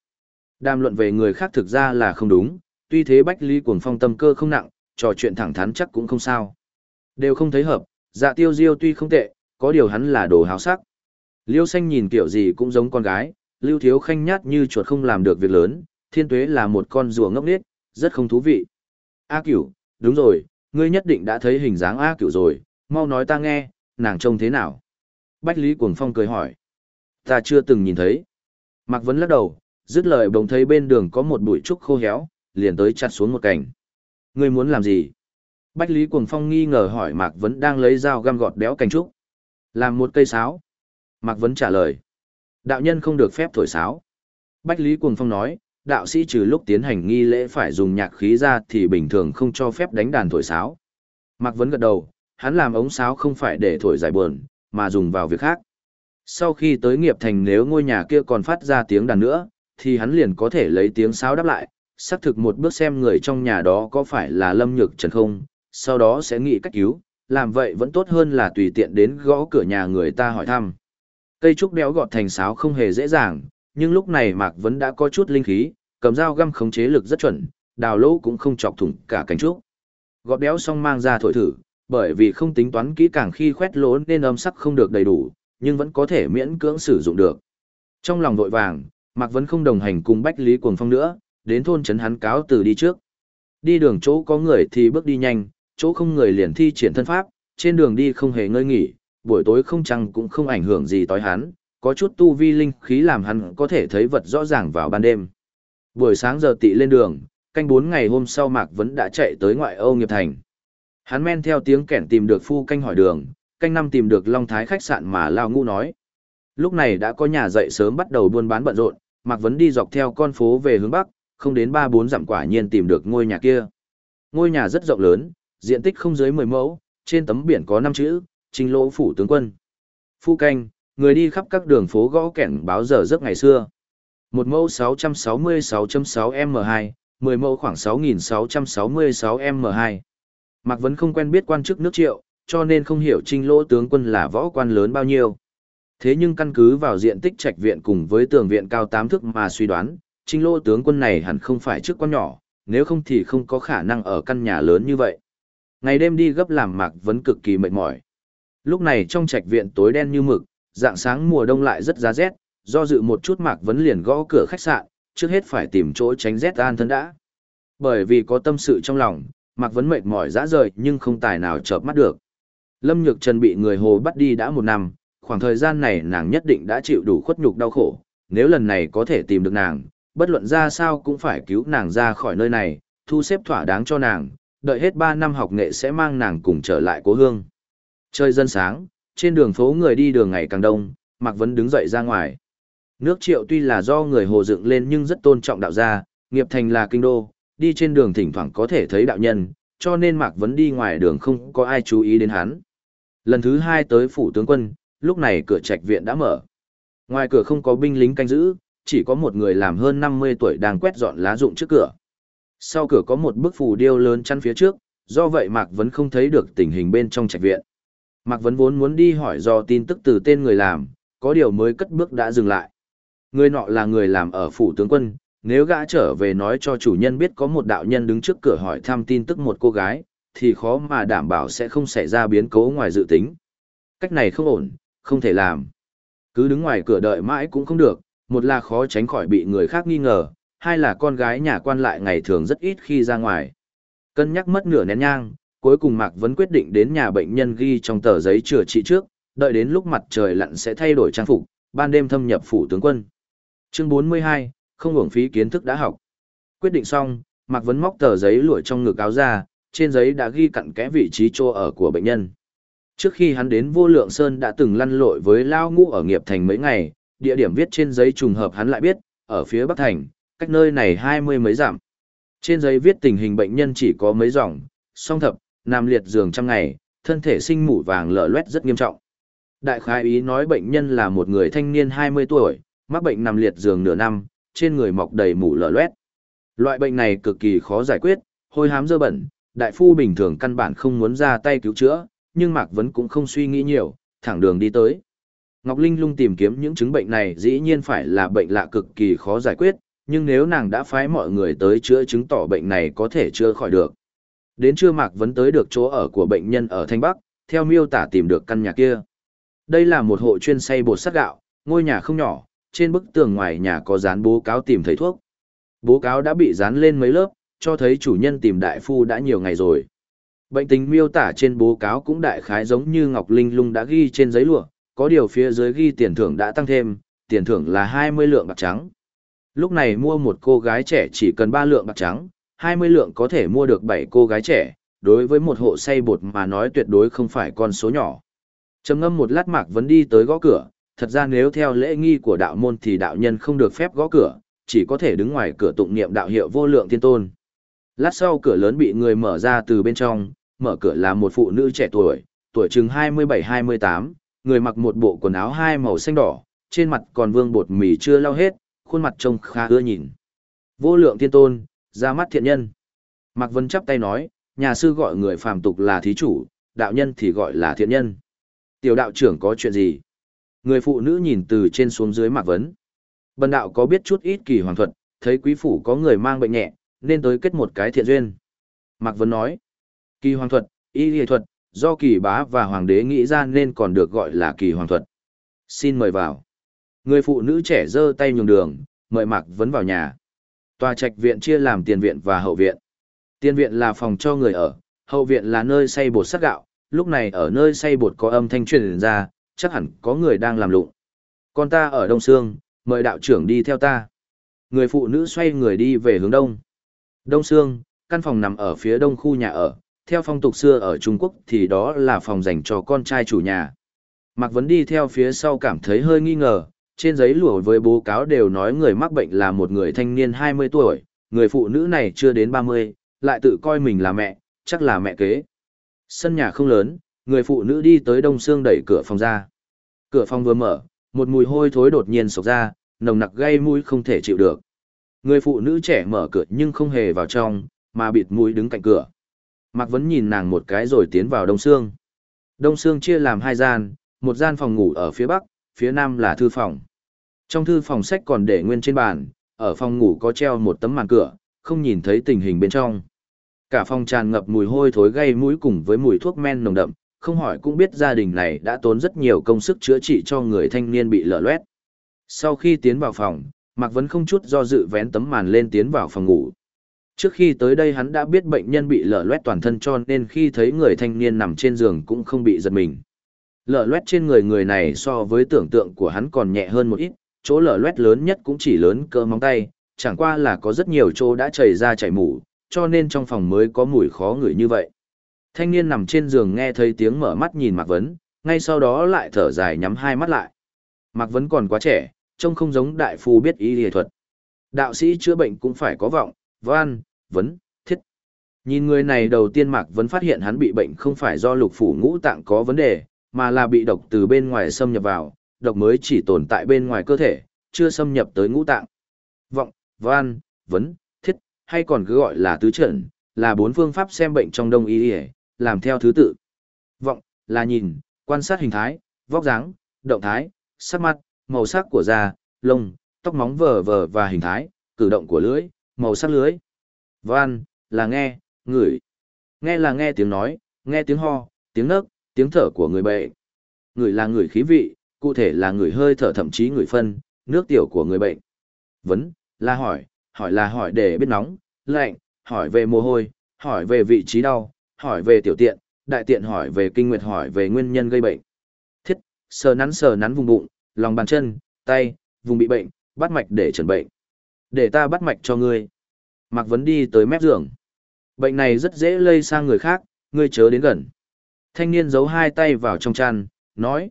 Đàm luận về người khác thực ra là không đúng, tuy thế Bách Lý Cuồng Phong tâm cơ không nặng, trò chuyện thẳng thắn chắc cũng không sao. Đều không thấy hợp, dạ tiêu diêu tuy không tệ, có điều hắn là đồ háo sắc. Liêu xanh nhìn kiểu gì cũng giống con gái, lưu thiếu khanh nhát như chuột không làm được việc lớn, thiên tuế là một con rùa ngốc nghếch, rất không thú vị. A cửu, đúng rồi, ngươi nhất định đã thấy hình dáng A cửu rồi, mau nói ta nghe, nàng trông thế nào? Bách Lý Cuồng Phong cười hỏi. Ta chưa từng nhìn thấy. Mạc Vấn lắc đầu, dứt lời bỗng thấy bên đường có một bụi trúc khô héo, liền tới chặt xuống một cành. Ngươi muốn làm gì? Bách Lý Cuồng Phong nghi ngờ hỏi Mạc Vấn đang lấy dao găm gọt béo cành trúc. Làm một cây sáo. Mạc Vấn trả lời. Đạo nhân không được phép thổi sáo. Bách Lý Cuồng Phong nói, đạo sĩ trừ lúc tiến hành nghi lễ phải dùng nhạc khí ra thì bình thường không cho phép đánh đàn thổi sáo. Mạc Vấn gật đầu, hắn làm ống sáo không phải để thổi giải buồn, mà dùng vào việc khác. Sau khi tới nghiệp thành nếu ngôi nhà kia còn phát ra tiếng đàn nữa, thì hắn liền có thể lấy tiếng sáo đáp lại, xác thực một bước xem người trong nhà đó có phải là lâm nhược trần không, sau đó sẽ nghĩ cách cứu, làm vậy vẫn tốt hơn là tùy tiện đến gõ cửa nhà người ta hỏi thăm. Cây trúc béo gọt thành sáo không hề dễ dàng, nhưng lúc này Mạc Vấn đã có chút linh khí, cầm dao găm khống chế lực rất chuẩn, đào lỗ cũng không chọc thủng cả cánh trúc. Gọt béo xong mang ra thổi thử, bởi vì không tính toán kỹ càng khi khoét lỗ nên âm sắc không được đầy đủ, nhưng vẫn có thể miễn cưỡng sử dụng được. Trong lòng vội vàng, Mạc Vấn không đồng hành cùng Bách Lý Cuồng Phong nữa, đến thôn trấn hắn cáo từ đi trước. Đi đường chỗ có người thì bước đi nhanh, chỗ không người liền thi triển thân pháp, trên đường đi không hề ngơi nghỉ, buổi tối không trăng cũng không ảnh hưởng gì tới hắn, có chút tu vi linh khí làm hắn có thể thấy vật rõ ràng vào ban đêm. Buổi sáng giờ tị lên đường, canh bốn ngày hôm sau Mạc Vấn đã chạy tới ngoại Âu Nghiệp Thành. Hắn men theo tiếng kẻn tìm được phu canh hỏi đường, canh năm tìm được Long Thái khách sạn mà Lao Ngũ nói. Lúc này đã có nhà dậy sớm bắt đầu buôn bán bận rộn, Mạc Vấn đi dọc theo con phố về hướng Bắc, không đến ba bốn dặm quả nhiên tìm được ngôi nhà kia. Ngôi nhà rất rộng lớn, diện tích không dưới 10 mẫu, trên tấm biển có 5 chữ, Trình Lỗ Phủ Tướng Quân. Phu canh, người đi khắp các đường phố gõ kẻn báo giờ giấc ngày xưa. Một mẫu 666.6M2, 10 mẫu khoảng 6.666M2. Mạc Vấn không quen biết quan chức nước triệu, cho nên không hiểu Trinh Lỗ Tướng Quân là võ quan lớn bao nhiêu. Thế nhưng căn cứ vào diện tích trạch viện cùng với tường viện cao 8 thước mà suy đoán, Trinh Lỗ Tướng Quân này hẳn không phải chức quan nhỏ, nếu không thì không có khả năng ở căn nhà lớn như vậy. Ngày đêm đi gấp làm Mạc vẫn cực kỳ mệt mỏi. Lúc này trong trạch viện tối đen như mực, dạng sáng mùa đông lại rất giá rét, do dự một chút Mạc vẫn liền gõ cửa khách sạn, trước hết phải tìm chỗ tránh rét an thân đã. Bởi vì có tâm sự trong lòng, Mạc vẫn mệt mỏi dã rời nhưng không tài nào chợp mắt được. Lâm Nhược Trần bị người hồ bắt đi đã một năm, khoảng thời gian này nàng nhất định đã chịu đủ khuất nhục đau khổ, nếu lần này có thể tìm được nàng, bất luận ra sao cũng phải cứu nàng ra khỏi nơi này, thu xếp thỏa đáng cho nàng, đợi hết 3 năm học nghệ sẽ mang nàng cùng trở lại cố hương. Trời dân sáng, trên đường phố người đi đường ngày càng đông, Mạc Vấn đứng dậy ra ngoài. Nước triệu tuy là do người hồ dựng lên nhưng rất tôn trọng đạo gia, nghiệp thành là kinh đô, đi trên đường thỉnh thoảng có thể thấy đạo nhân, cho nên Mạc Vấn đi ngoài đường không có ai chú ý đến hắn. Lần thứ hai tới phủ tướng quân, lúc này cửa trạch viện đã mở. Ngoài cửa không có binh lính canh giữ, chỉ có một người làm hơn 50 tuổi đang quét dọn lá rụng trước cửa. Sau cửa có một bức phù điêu lớn chăn phía trước, do vậy Mạc Vấn không thấy được tình hình bên trong trạch viện. Mạc Vấn vốn muốn đi hỏi do tin tức từ tên người làm, có điều mới cất bước đã dừng lại. Người nọ là người làm ở phủ tướng quân, nếu gã trở về nói cho chủ nhân biết có một đạo nhân đứng trước cửa hỏi thăm tin tức một cô gái, thì khó mà đảm bảo sẽ không xảy ra biến cố ngoài dự tính. Cách này không ổn, không thể làm. Cứ đứng ngoài cửa đợi mãi cũng không được, một là khó tránh khỏi bị người khác nghi ngờ, hai là con gái nhà quan lại ngày thường rất ít khi ra ngoài. Cân nhắc mất nửa nén nhang, cuối cùng Mạc Vấn quyết định đến nhà bệnh nhân ghi trong tờ giấy chữa trị trước, đợi đến lúc mặt trời lặn sẽ thay đổi trang phục, ban đêm thâm nhập phủ tướng quân. Chương 42, không uổng phí kiến thức đã học. Quyết định xong, Mạc Vấn móc tờ giấy lụa trong ngực áo ra, trên giấy đã ghi cặn kẽ vị trí chỗ ở của bệnh nhân. Trước khi hắn đến Vô Lượng Sơn đã từng lăn lội với Lao Ngũ ở nghiệp thành mấy ngày, địa điểm viết trên giấy trùng hợp hắn lại biết, ở phía Bắc Thành, cách nơi này hai mươi mấy dặm. Trên giấy viết tình hình bệnh nhân chỉ có mấy dòng, song thập, nằm liệt giường trăm ngày, thân thể sinh mủ vàng lở loét rất nghiêm trọng. Đại khái ý nói bệnh nhân là một người thanh niên 20 tuổi, mắc bệnh nằm liệt giường nửa năm, trên người mọc đầy mủ lở loét. Loại bệnh này cực kỳ khó giải quyết, hôi hám dơ bẩn, đại phu bình thường căn bản không muốn ra tay cứu chữa, nhưng Mạc Vấn cũng không suy nghĩ nhiều, thẳng đường đi tới. Ngọc Linh lung tìm kiếm những chứng bệnh này dĩ nhiên phải là bệnh lạ cực kỳ khó giải quyết, nhưng nếu nàng đã phái mọi người tới chữa chứng tỏ bệnh này có thể chữa khỏi được. Đến trưa Mạc Vấn tới được chỗ ở của bệnh nhân ở Thanh Bắc, theo miêu tả tìm được căn nhà kia. Đây là một hộ chuyên xây bột sắt gạo, ngôi nhà không nhỏ, trên bức tường ngoài nhà có dán bố cáo tìm thấy thuốc. Bố cáo đã bị dán lên mấy lớp, cho thấy chủ nhân tìm đại phu đã nhiều ngày rồi. Bệnh tình miêu tả trên bố cáo cũng đại khái giống như Ngọc Linh Lung đã ghi trên giấy lụa, có điều phía dưới ghi tiền thưởng đã tăng thêm, tiền thưởng là 20 lượng bạc trắng. Lúc này mua một cô gái trẻ chỉ cần 3 lượng bạc trắng, 20 lượng có thể mua được 7 cô gái trẻ, đối với một hộ say bột mà nói tuyệt đối không phải con số nhỏ. Trầm ngâm một lát Mạc vẫn đi tới gõ cửa, thật ra nếu theo lễ nghi của đạo môn thì đạo nhân không được phép gõ cửa, chỉ có thể đứng ngoài cửa tụng niệm đạo hiệu vô lượng thiên tôn. Lát sau cửa lớn bị người mở ra từ bên trong, mở cửa là một phụ nữ trẻ tuổi, tuổi chừng 27-28, người mặc một bộ quần áo hai màu xanh đỏ, trên mặt còn vương bột mì chưa lau hết, khuôn mặt trông khá ưa nhìn. Vô lượng thiên tôn, ra mắt thiện nhân. Mạc Vân chắp tay nói, nhà sư gọi người phàm tục là thí chủ, đạo nhân thì gọi là thiện nhân. Tiểu đạo trưởng có chuyện gì? Người phụ nữ nhìn từ trên xuống dưới Mạc Vấn. Bần đạo có biết chút ít kỳ hoàng thuật, thấy quý phủ có người mang bệnh nhẹ, nên tới kết một cái thiện duyên. Mạc Vân nói, kỳ hoàng thuật, y lý thuật, do kỳ bá và hoàng đế nghĩ ra nên còn được gọi là kỳ hoàng thuật. Xin mời vào. Người phụ nữ trẻ giơ tay nhường đường, mời Mạc Vân vào nhà. Tòa trạch viện chia làm tiền viện và hậu viện. Tiền viện là phòng cho người ở, hậu viện là nơi xây bột sắt gạo, lúc này ở nơi xây bột có âm thanh truyền ra, chắc hẳn có người đang làm lụng. Con ta ở Đông Sương, mời đạo trưởng đi theo ta. Người phụ nữ xoay người đi về hướng đông. Đông Sương, căn phòng nằm ở phía đông khu nhà ở, theo phong tục xưa ở Trung Quốc thì đó là phòng dành cho con trai chủ nhà. Mạc Vấn đi theo phía sau cảm thấy hơi nghi ngờ, trên giấy lụa với bố cáo đều nói người mắc bệnh là một người thanh niên 20 tuổi, người phụ nữ này chưa đến 30, lại tự coi mình là mẹ, chắc là mẹ kế. Sân nhà không lớn, người phụ nữ đi tới đông xương đẩy cửa phòng ra. Cửa phòng vừa mở, một mùi hôi thối đột nhiên sộc ra, nồng nặc gây mũi không thể chịu được. Người phụ nữ trẻ mở cửa nhưng không hề vào trong, mà bịt mũi đứng cạnh cửa. Mạc Vấn nhìn nàng một cái rồi tiến vào đông Sương. Đông Sương chia làm hai gian, một gian phòng ngủ ở phía bắc, phía nam là thư phòng. Trong thư phòng sách còn để nguyên trên bàn, ở phòng ngủ có treo một tấm màn cửa, không nhìn thấy tình hình bên trong. Cả phòng tràn ngập mùi hôi thối gây mũi cùng với mùi thuốc men nồng đậm, không hỏi cũng biết gia đình này đã tốn rất nhiều công sức chữa trị cho người thanh niên bị lở loét. Sau khi tiến vào phòng, Mạc Vấn không chút do dự vén tấm màn lên tiến vào phòng ngủ. Trước khi tới đây hắn đã biết bệnh nhân bị lở loét toàn thân cho nên khi thấy người thanh niên nằm trên giường cũng không bị giật mình. Lở loét trên người người này so với tưởng tượng của hắn còn nhẹ hơn một ít, chỗ lở loét lớn nhất cũng chỉ lớn cỡ móng tay, chẳng qua là có rất nhiều chỗ đã chảy ra chảy mủ, cho nên trong phòng mới có mùi khó ngửi như vậy. Thanh niên nằm trên giường nghe thấy tiếng mở mắt nhìn Mạc Vấn, ngay sau đó lại thở dài nhắm hai mắt lại. Mạc Vấn còn quá trẻ, trông không giống đại phu biết y y thuật. Đạo sĩ chữa bệnh cũng phải có vọng, văn, vấn, thiết. Nhìn người này đầu tiên Mạc Vấn phát hiện hắn bị bệnh không phải do lục phủ ngũ tạng có vấn đề, mà là bị độc từ bên ngoài xâm nhập vào, độc mới chỉ tồn tại bên ngoài cơ thể, chưa xâm nhập tới ngũ tạng. Vọng, văn, vấn, thiết, hay còn cứ gọi là tứ trận, là bốn phương pháp xem bệnh trong đông y y, làm theo thứ tự. Vọng, là nhìn, quan sát hình thái, vóc dáng, động thái, sắc mặt, màu sắc của da, lông, tóc móng vờ vờ và hình thái, cử động của lưỡi, màu sắc lưỡi. Văn, là nghe, ngửi. Nghe là nghe tiếng nói, nghe tiếng ho, tiếng nấc, tiếng thở của người bệnh. Ngửi là ngửi khí vị, cụ thể là ngửi hơi thở thậm chí ngửi phân, nước tiểu của người bệnh. Vấn, là hỏi, hỏi là hỏi để biết nóng, lạnh, hỏi về mồ hôi, hỏi về vị trí đau, hỏi về tiểu tiện, đại tiện hỏi về kinh nguyệt hỏi về nguyên nhân gây bệnh. Thiết, sờ nắn sờ nắn vùng bụng, lòng bàn chân, tay, vùng bị bệnh, bắt mạch để trần bệnh. Để ta bắt mạch cho ngươi. Mạc Vấn đi tới mép giường. Bệnh này rất dễ lây sang người khác, ngươi chớ đến gần. Thanh niên giấu hai tay vào trong chăn, nói.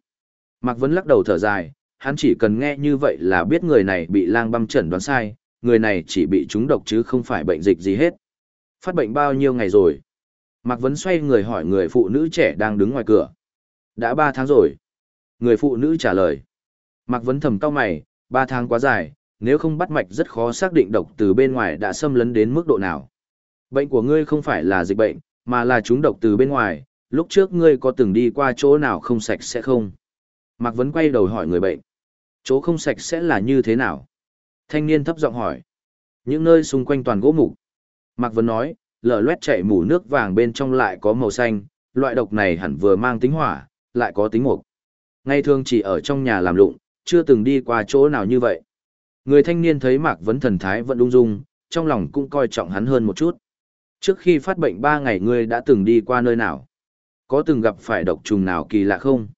Mạc Vấn lắc đầu thở dài, hắn chỉ cần nghe như vậy là biết người này bị lang băm chẩn đoán sai, người này chỉ bị trúng độc chứ không phải bệnh dịch gì hết. Phát bệnh bao nhiêu ngày rồi? Mạc Vấn xoay người hỏi người phụ nữ trẻ đang đứng ngoài cửa. Đã ba tháng rồi. Người phụ nữ trả lời. Mạc Vấn thầm cao mày, ba tháng quá dài, nếu không bắt mạch rất khó xác định độc từ bên ngoài đã xâm lấn đến mức độ nào. Bệnh của ngươi không phải là dịch bệnh, mà là chúng độc từ bên ngoài, lúc trước ngươi có từng đi qua chỗ nào không sạch sẽ không? Mạc Vấn quay đầu hỏi người bệnh. Chỗ không sạch sẽ là như thế nào? Thanh niên thấp giọng hỏi. Những nơi xung quanh toàn gỗ mục. Mạc Vấn nói, lở loét chảy mù nước vàng bên trong lại có màu xanh, loại độc này hẳn vừa mang tính hỏa, lại có tính mục. Ngày thường chỉ ở trong nhà làm lụng, chưa từng đi qua chỗ nào như vậy. Người thanh niên thấy Mạc Vấn thần thái vẫn ung dung, trong lòng cũng coi trọng hắn hơn một chút. Trước khi phát bệnh ba ngày ngươi đã từng đi qua nơi nào? Có từng gặp phải độc trùng nào kỳ lạ không?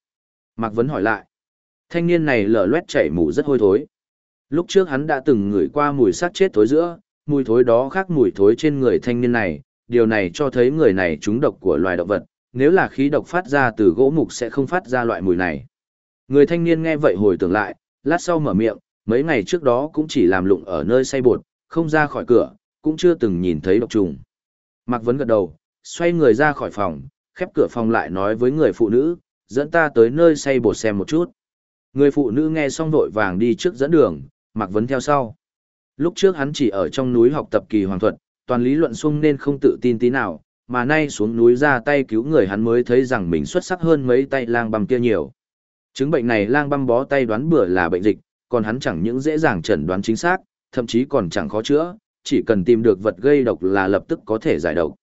Mạc Vấn hỏi lại. Thanh niên này lở loét chảy mù rất hôi thối. Lúc trước hắn đã từng ngửi qua mùi xác chết thối giữa, mùi thối đó khác mùi thối trên người thanh niên này, điều này cho thấy người này trúng độc của loài động vật, nếu là khí độc phát ra từ gỗ mục sẽ không phát ra loại mùi này. Người thanh niên nghe vậy hồi tưởng lại, lát sau mở miệng, mấy ngày trước đó cũng chỉ làm lụng ở nơi say bột, không ra khỏi cửa, cũng chưa từng nhìn thấy độc trùng. Mạc Vấn gật đầu, xoay người ra khỏi phòng, khép cửa phòng lại nói với người phụ nữ, dẫn ta tới nơi say bột xem một chút. Người phụ nữ nghe xong vội vàng đi trước dẫn đường, Mạc Vấn theo sau. Lúc trước hắn chỉ ở trong núi học tập kỳ hoàng thuật, toàn lý luận xung nên không tự tin tí nào, mà nay xuống núi ra tay cứu người hắn mới thấy rằng mình xuất sắc hơn mấy tay lang băm kia nhiều. Chứng bệnh này lang băm bó tay đoán bừa là bệnh dịch, còn hắn chẳng những dễ dàng chẩn đoán chính xác, thậm chí còn chẳng khó chữa, chỉ cần tìm được vật gây độc là lập tức có thể giải độc.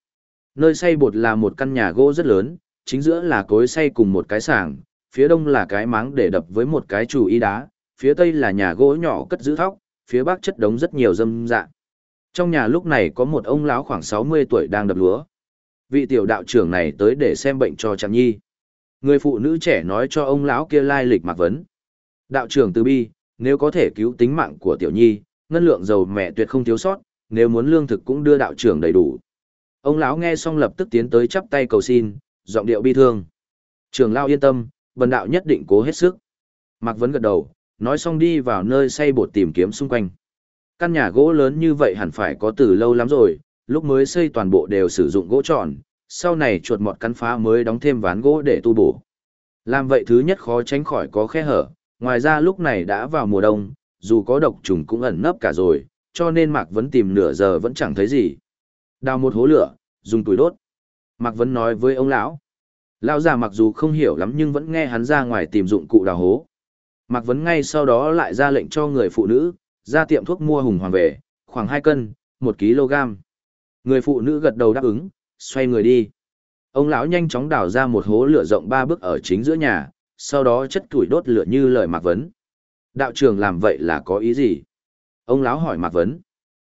Nơi xây bột là một căn nhà gỗ rất lớn, chính giữa là cối xây cùng một cái sàng, phía đông là cái máng để đập với một cái chủ y đá, phía tây là nhà gỗ nhỏ cất giữ thóc, phía bắc chất đống rất nhiều dâm dạ. Trong nhà lúc này có một ông lão khoảng 60 tuổi đang đập lúa. Vị tiểu đạo trưởng này tới để xem bệnh cho Trạm Nhi. Người phụ nữ trẻ nói cho ông lão kia lai lịch mạc vấn. Đạo trưởng từ bi, nếu có thể cứu tính mạng của tiểu nhi, ngân lượng dầu mẹ tuyệt không thiếu sót, nếu muốn lương thực cũng đưa đạo trưởng đầy đủ. Ông lão nghe xong lập tức tiến tới chắp tay cầu xin, giọng điệu bi thương. Trường lao yên tâm, bần đạo nhất định cố hết sức. Mạc Vấn gật đầu, nói xong đi vào nơi xây bột tìm kiếm xung quanh. Căn nhà gỗ lớn như vậy hẳn phải có từ lâu lắm rồi, lúc mới xây toàn bộ đều sử dụng gỗ tròn, sau này chuột mọt cắn phá mới đóng thêm ván gỗ để tu bổ. Làm vậy thứ nhất khó tránh khỏi có khe hở, ngoài ra lúc này đã vào mùa đông, dù có độc trùng cũng ẩn nấp cả rồi, cho nên Mạc Vấn tìm nửa giờ vẫn chẳng thấy gì. Đào một hố lửa, dùng tuổi đốt. Mạc Vấn nói với ông lão. Lão già mặc dù không hiểu lắm nhưng vẫn nghe hắn ra ngoài tìm dụng cụ đào hố. Mạc Vấn ngay sau đó lại ra lệnh cho người phụ nữ, ra tiệm thuốc mua hùng hoàng về, khoảng 2 cân, 1 kg. Người phụ nữ gật đầu đáp ứng, xoay người đi. Ông lão nhanh chóng đào ra một hố lửa rộng ba bước ở chính giữa nhà, sau đó chất tuổi đốt lửa như lời Mạc Vấn. Đạo trưởng làm vậy là có ý gì? Ông lão hỏi Mạc Vấn.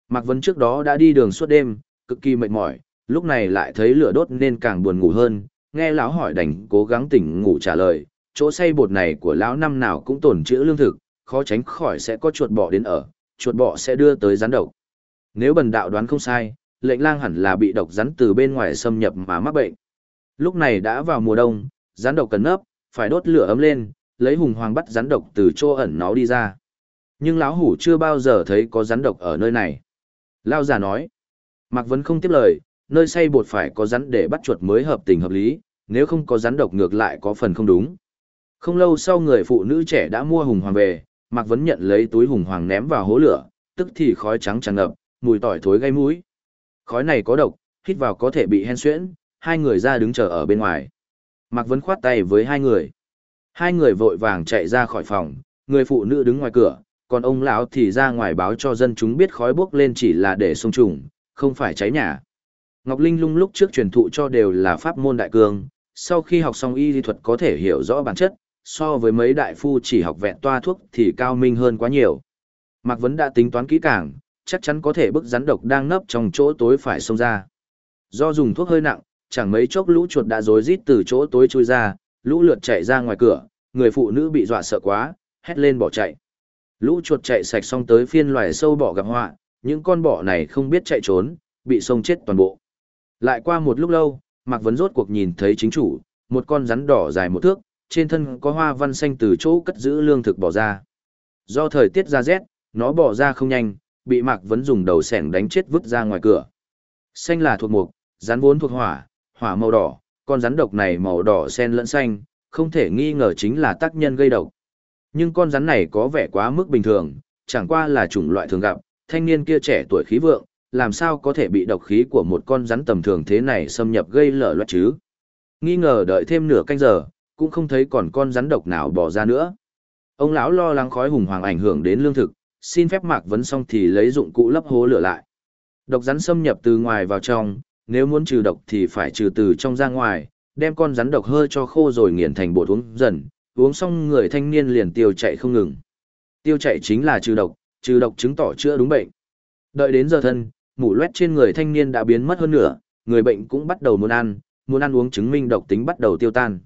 Mạc Vấn trước đó đã đi đường suốt đêm, cực kỳ mệt mỏi, lúc này lại thấy lửa đốt nên càng buồn ngủ hơn, nghe lão hỏi đành cố gắng tỉnh ngủ trả lời, chỗ xây bột này của lão năm nào cũng tổn trữ lương thực, khó tránh khỏi sẽ có chuột bọ đến ở, chuột bọ sẽ đưa tới gián độc. Nếu bần đạo đoán không sai, lệnh lang hẳn là bị độc rắn từ bên ngoài xâm nhập mà mắc bệnh. Lúc này đã vào mùa đông, rắn độc cần nấp, phải đốt lửa ấm lên, lấy hùng hoàng bắt rắn độc từ chỗ ẩn nó đi ra. Nhưng lão hủ chưa bao giờ thấy có rắn độc ở nơi này. Lao già nói, Mạc Vấn không tiếp lời, nơi xây bột phải có rắn để bắt chuột mới hợp tình hợp lý, nếu không có rắn độc ngược lại có phần không đúng. Không lâu sau người phụ nữ trẻ đã mua hùng hoàng về, Mạc Vấn nhận lấy túi hùng hoàng ném vào hố lửa, tức thì khói trắng tràn ngập, mùi tỏi thối gây mũi. Khói này có độc, hít vào có thể bị hen suyễn, hai người ra đứng chờ ở bên ngoài. Mạc Vấn khoát tay với hai người. Hai người vội vàng chạy ra khỏi phòng, người phụ nữ đứng ngoài cửa, còn ông lão thì ra ngoài báo cho dân chúng biết khói bốc lên chỉ là để xông trùng, không phải cháy nhà. Ngọc Linh lung lúc trước truyền thụ cho đều là pháp môn đại cương, sau khi học xong y lý thuật có thể hiểu rõ bản chất, so với mấy đại phu chỉ học vẹn toa thuốc thì cao minh hơn quá nhiều. Mạc Vấn đã tính toán kỹ càng, chắc chắn có thể bức rắn độc đang nấp trong chỗ tối phải xông ra. Do dùng thuốc hơi nặng, chẳng mấy chốc lũ chuột đã rối rít từ chỗ tối chui ra, lũ lượt chạy ra ngoài cửa, người phụ nữ bị dọa sợ quá, hét lên bỏ chạy. Lũ chuột chạy sạch xong tới phiên loài sâu bọ gặp họa, những con bọ này không biết chạy trốn, bị sông chết toàn bộ. Lại qua một lúc lâu, Mạc Vấn rốt cuộc nhìn thấy chính chủ, một con rắn đỏ dài một thước, trên thân có hoa văn xanh từ chỗ cất giữ lương thực bỏ ra. Do thời tiết ra rét, nó bỏ ra không nhanh, bị Mạc Vấn dùng đầu sẻng đánh chết vứt ra ngoài cửa. Xanh là thuộc mục, rắn vốn thuộc hỏa, hỏa màu đỏ, con rắn độc này màu đỏ xen lẫn xanh, không thể nghi ngờ chính là tác nhân gây độc. Nhưng con rắn này có vẻ quá mức bình thường, chẳng qua là chủng loại thường gặp, thanh niên kia trẻ tuổi khí vượng, làm sao có thể bị độc khí của một con rắn tầm thường thế này xâm nhập gây lở loét chứ. Nghi ngờ đợi thêm nửa canh giờ, cũng không thấy còn con rắn độc nào bỏ ra nữa. Ông lão lo lắng khói hùng hoàng ảnh hưởng đến lương thực, xin phép Mạc Vấn xong thì lấy dụng cụ lấp hố lửa lại. Độc rắn xâm nhập từ ngoài vào trong, nếu muốn trừ độc thì phải trừ từ trong ra ngoài, đem con rắn độc hơi cho khô rồi nghiền thành bột uống dần, uống xong người thanh niên liền tiêu chạy không ngừng. Tiêu chạy chính là trừ độc, trừ độc chứng tỏ chữa đúng bệnh. Đợi đến giờ thân, mủ loét trên người thanh niên đã biến mất hơn nửa, người bệnh cũng bắt đầu muốn ăn, muốn ăn uống chứng minh độc tính bắt đầu tiêu tan.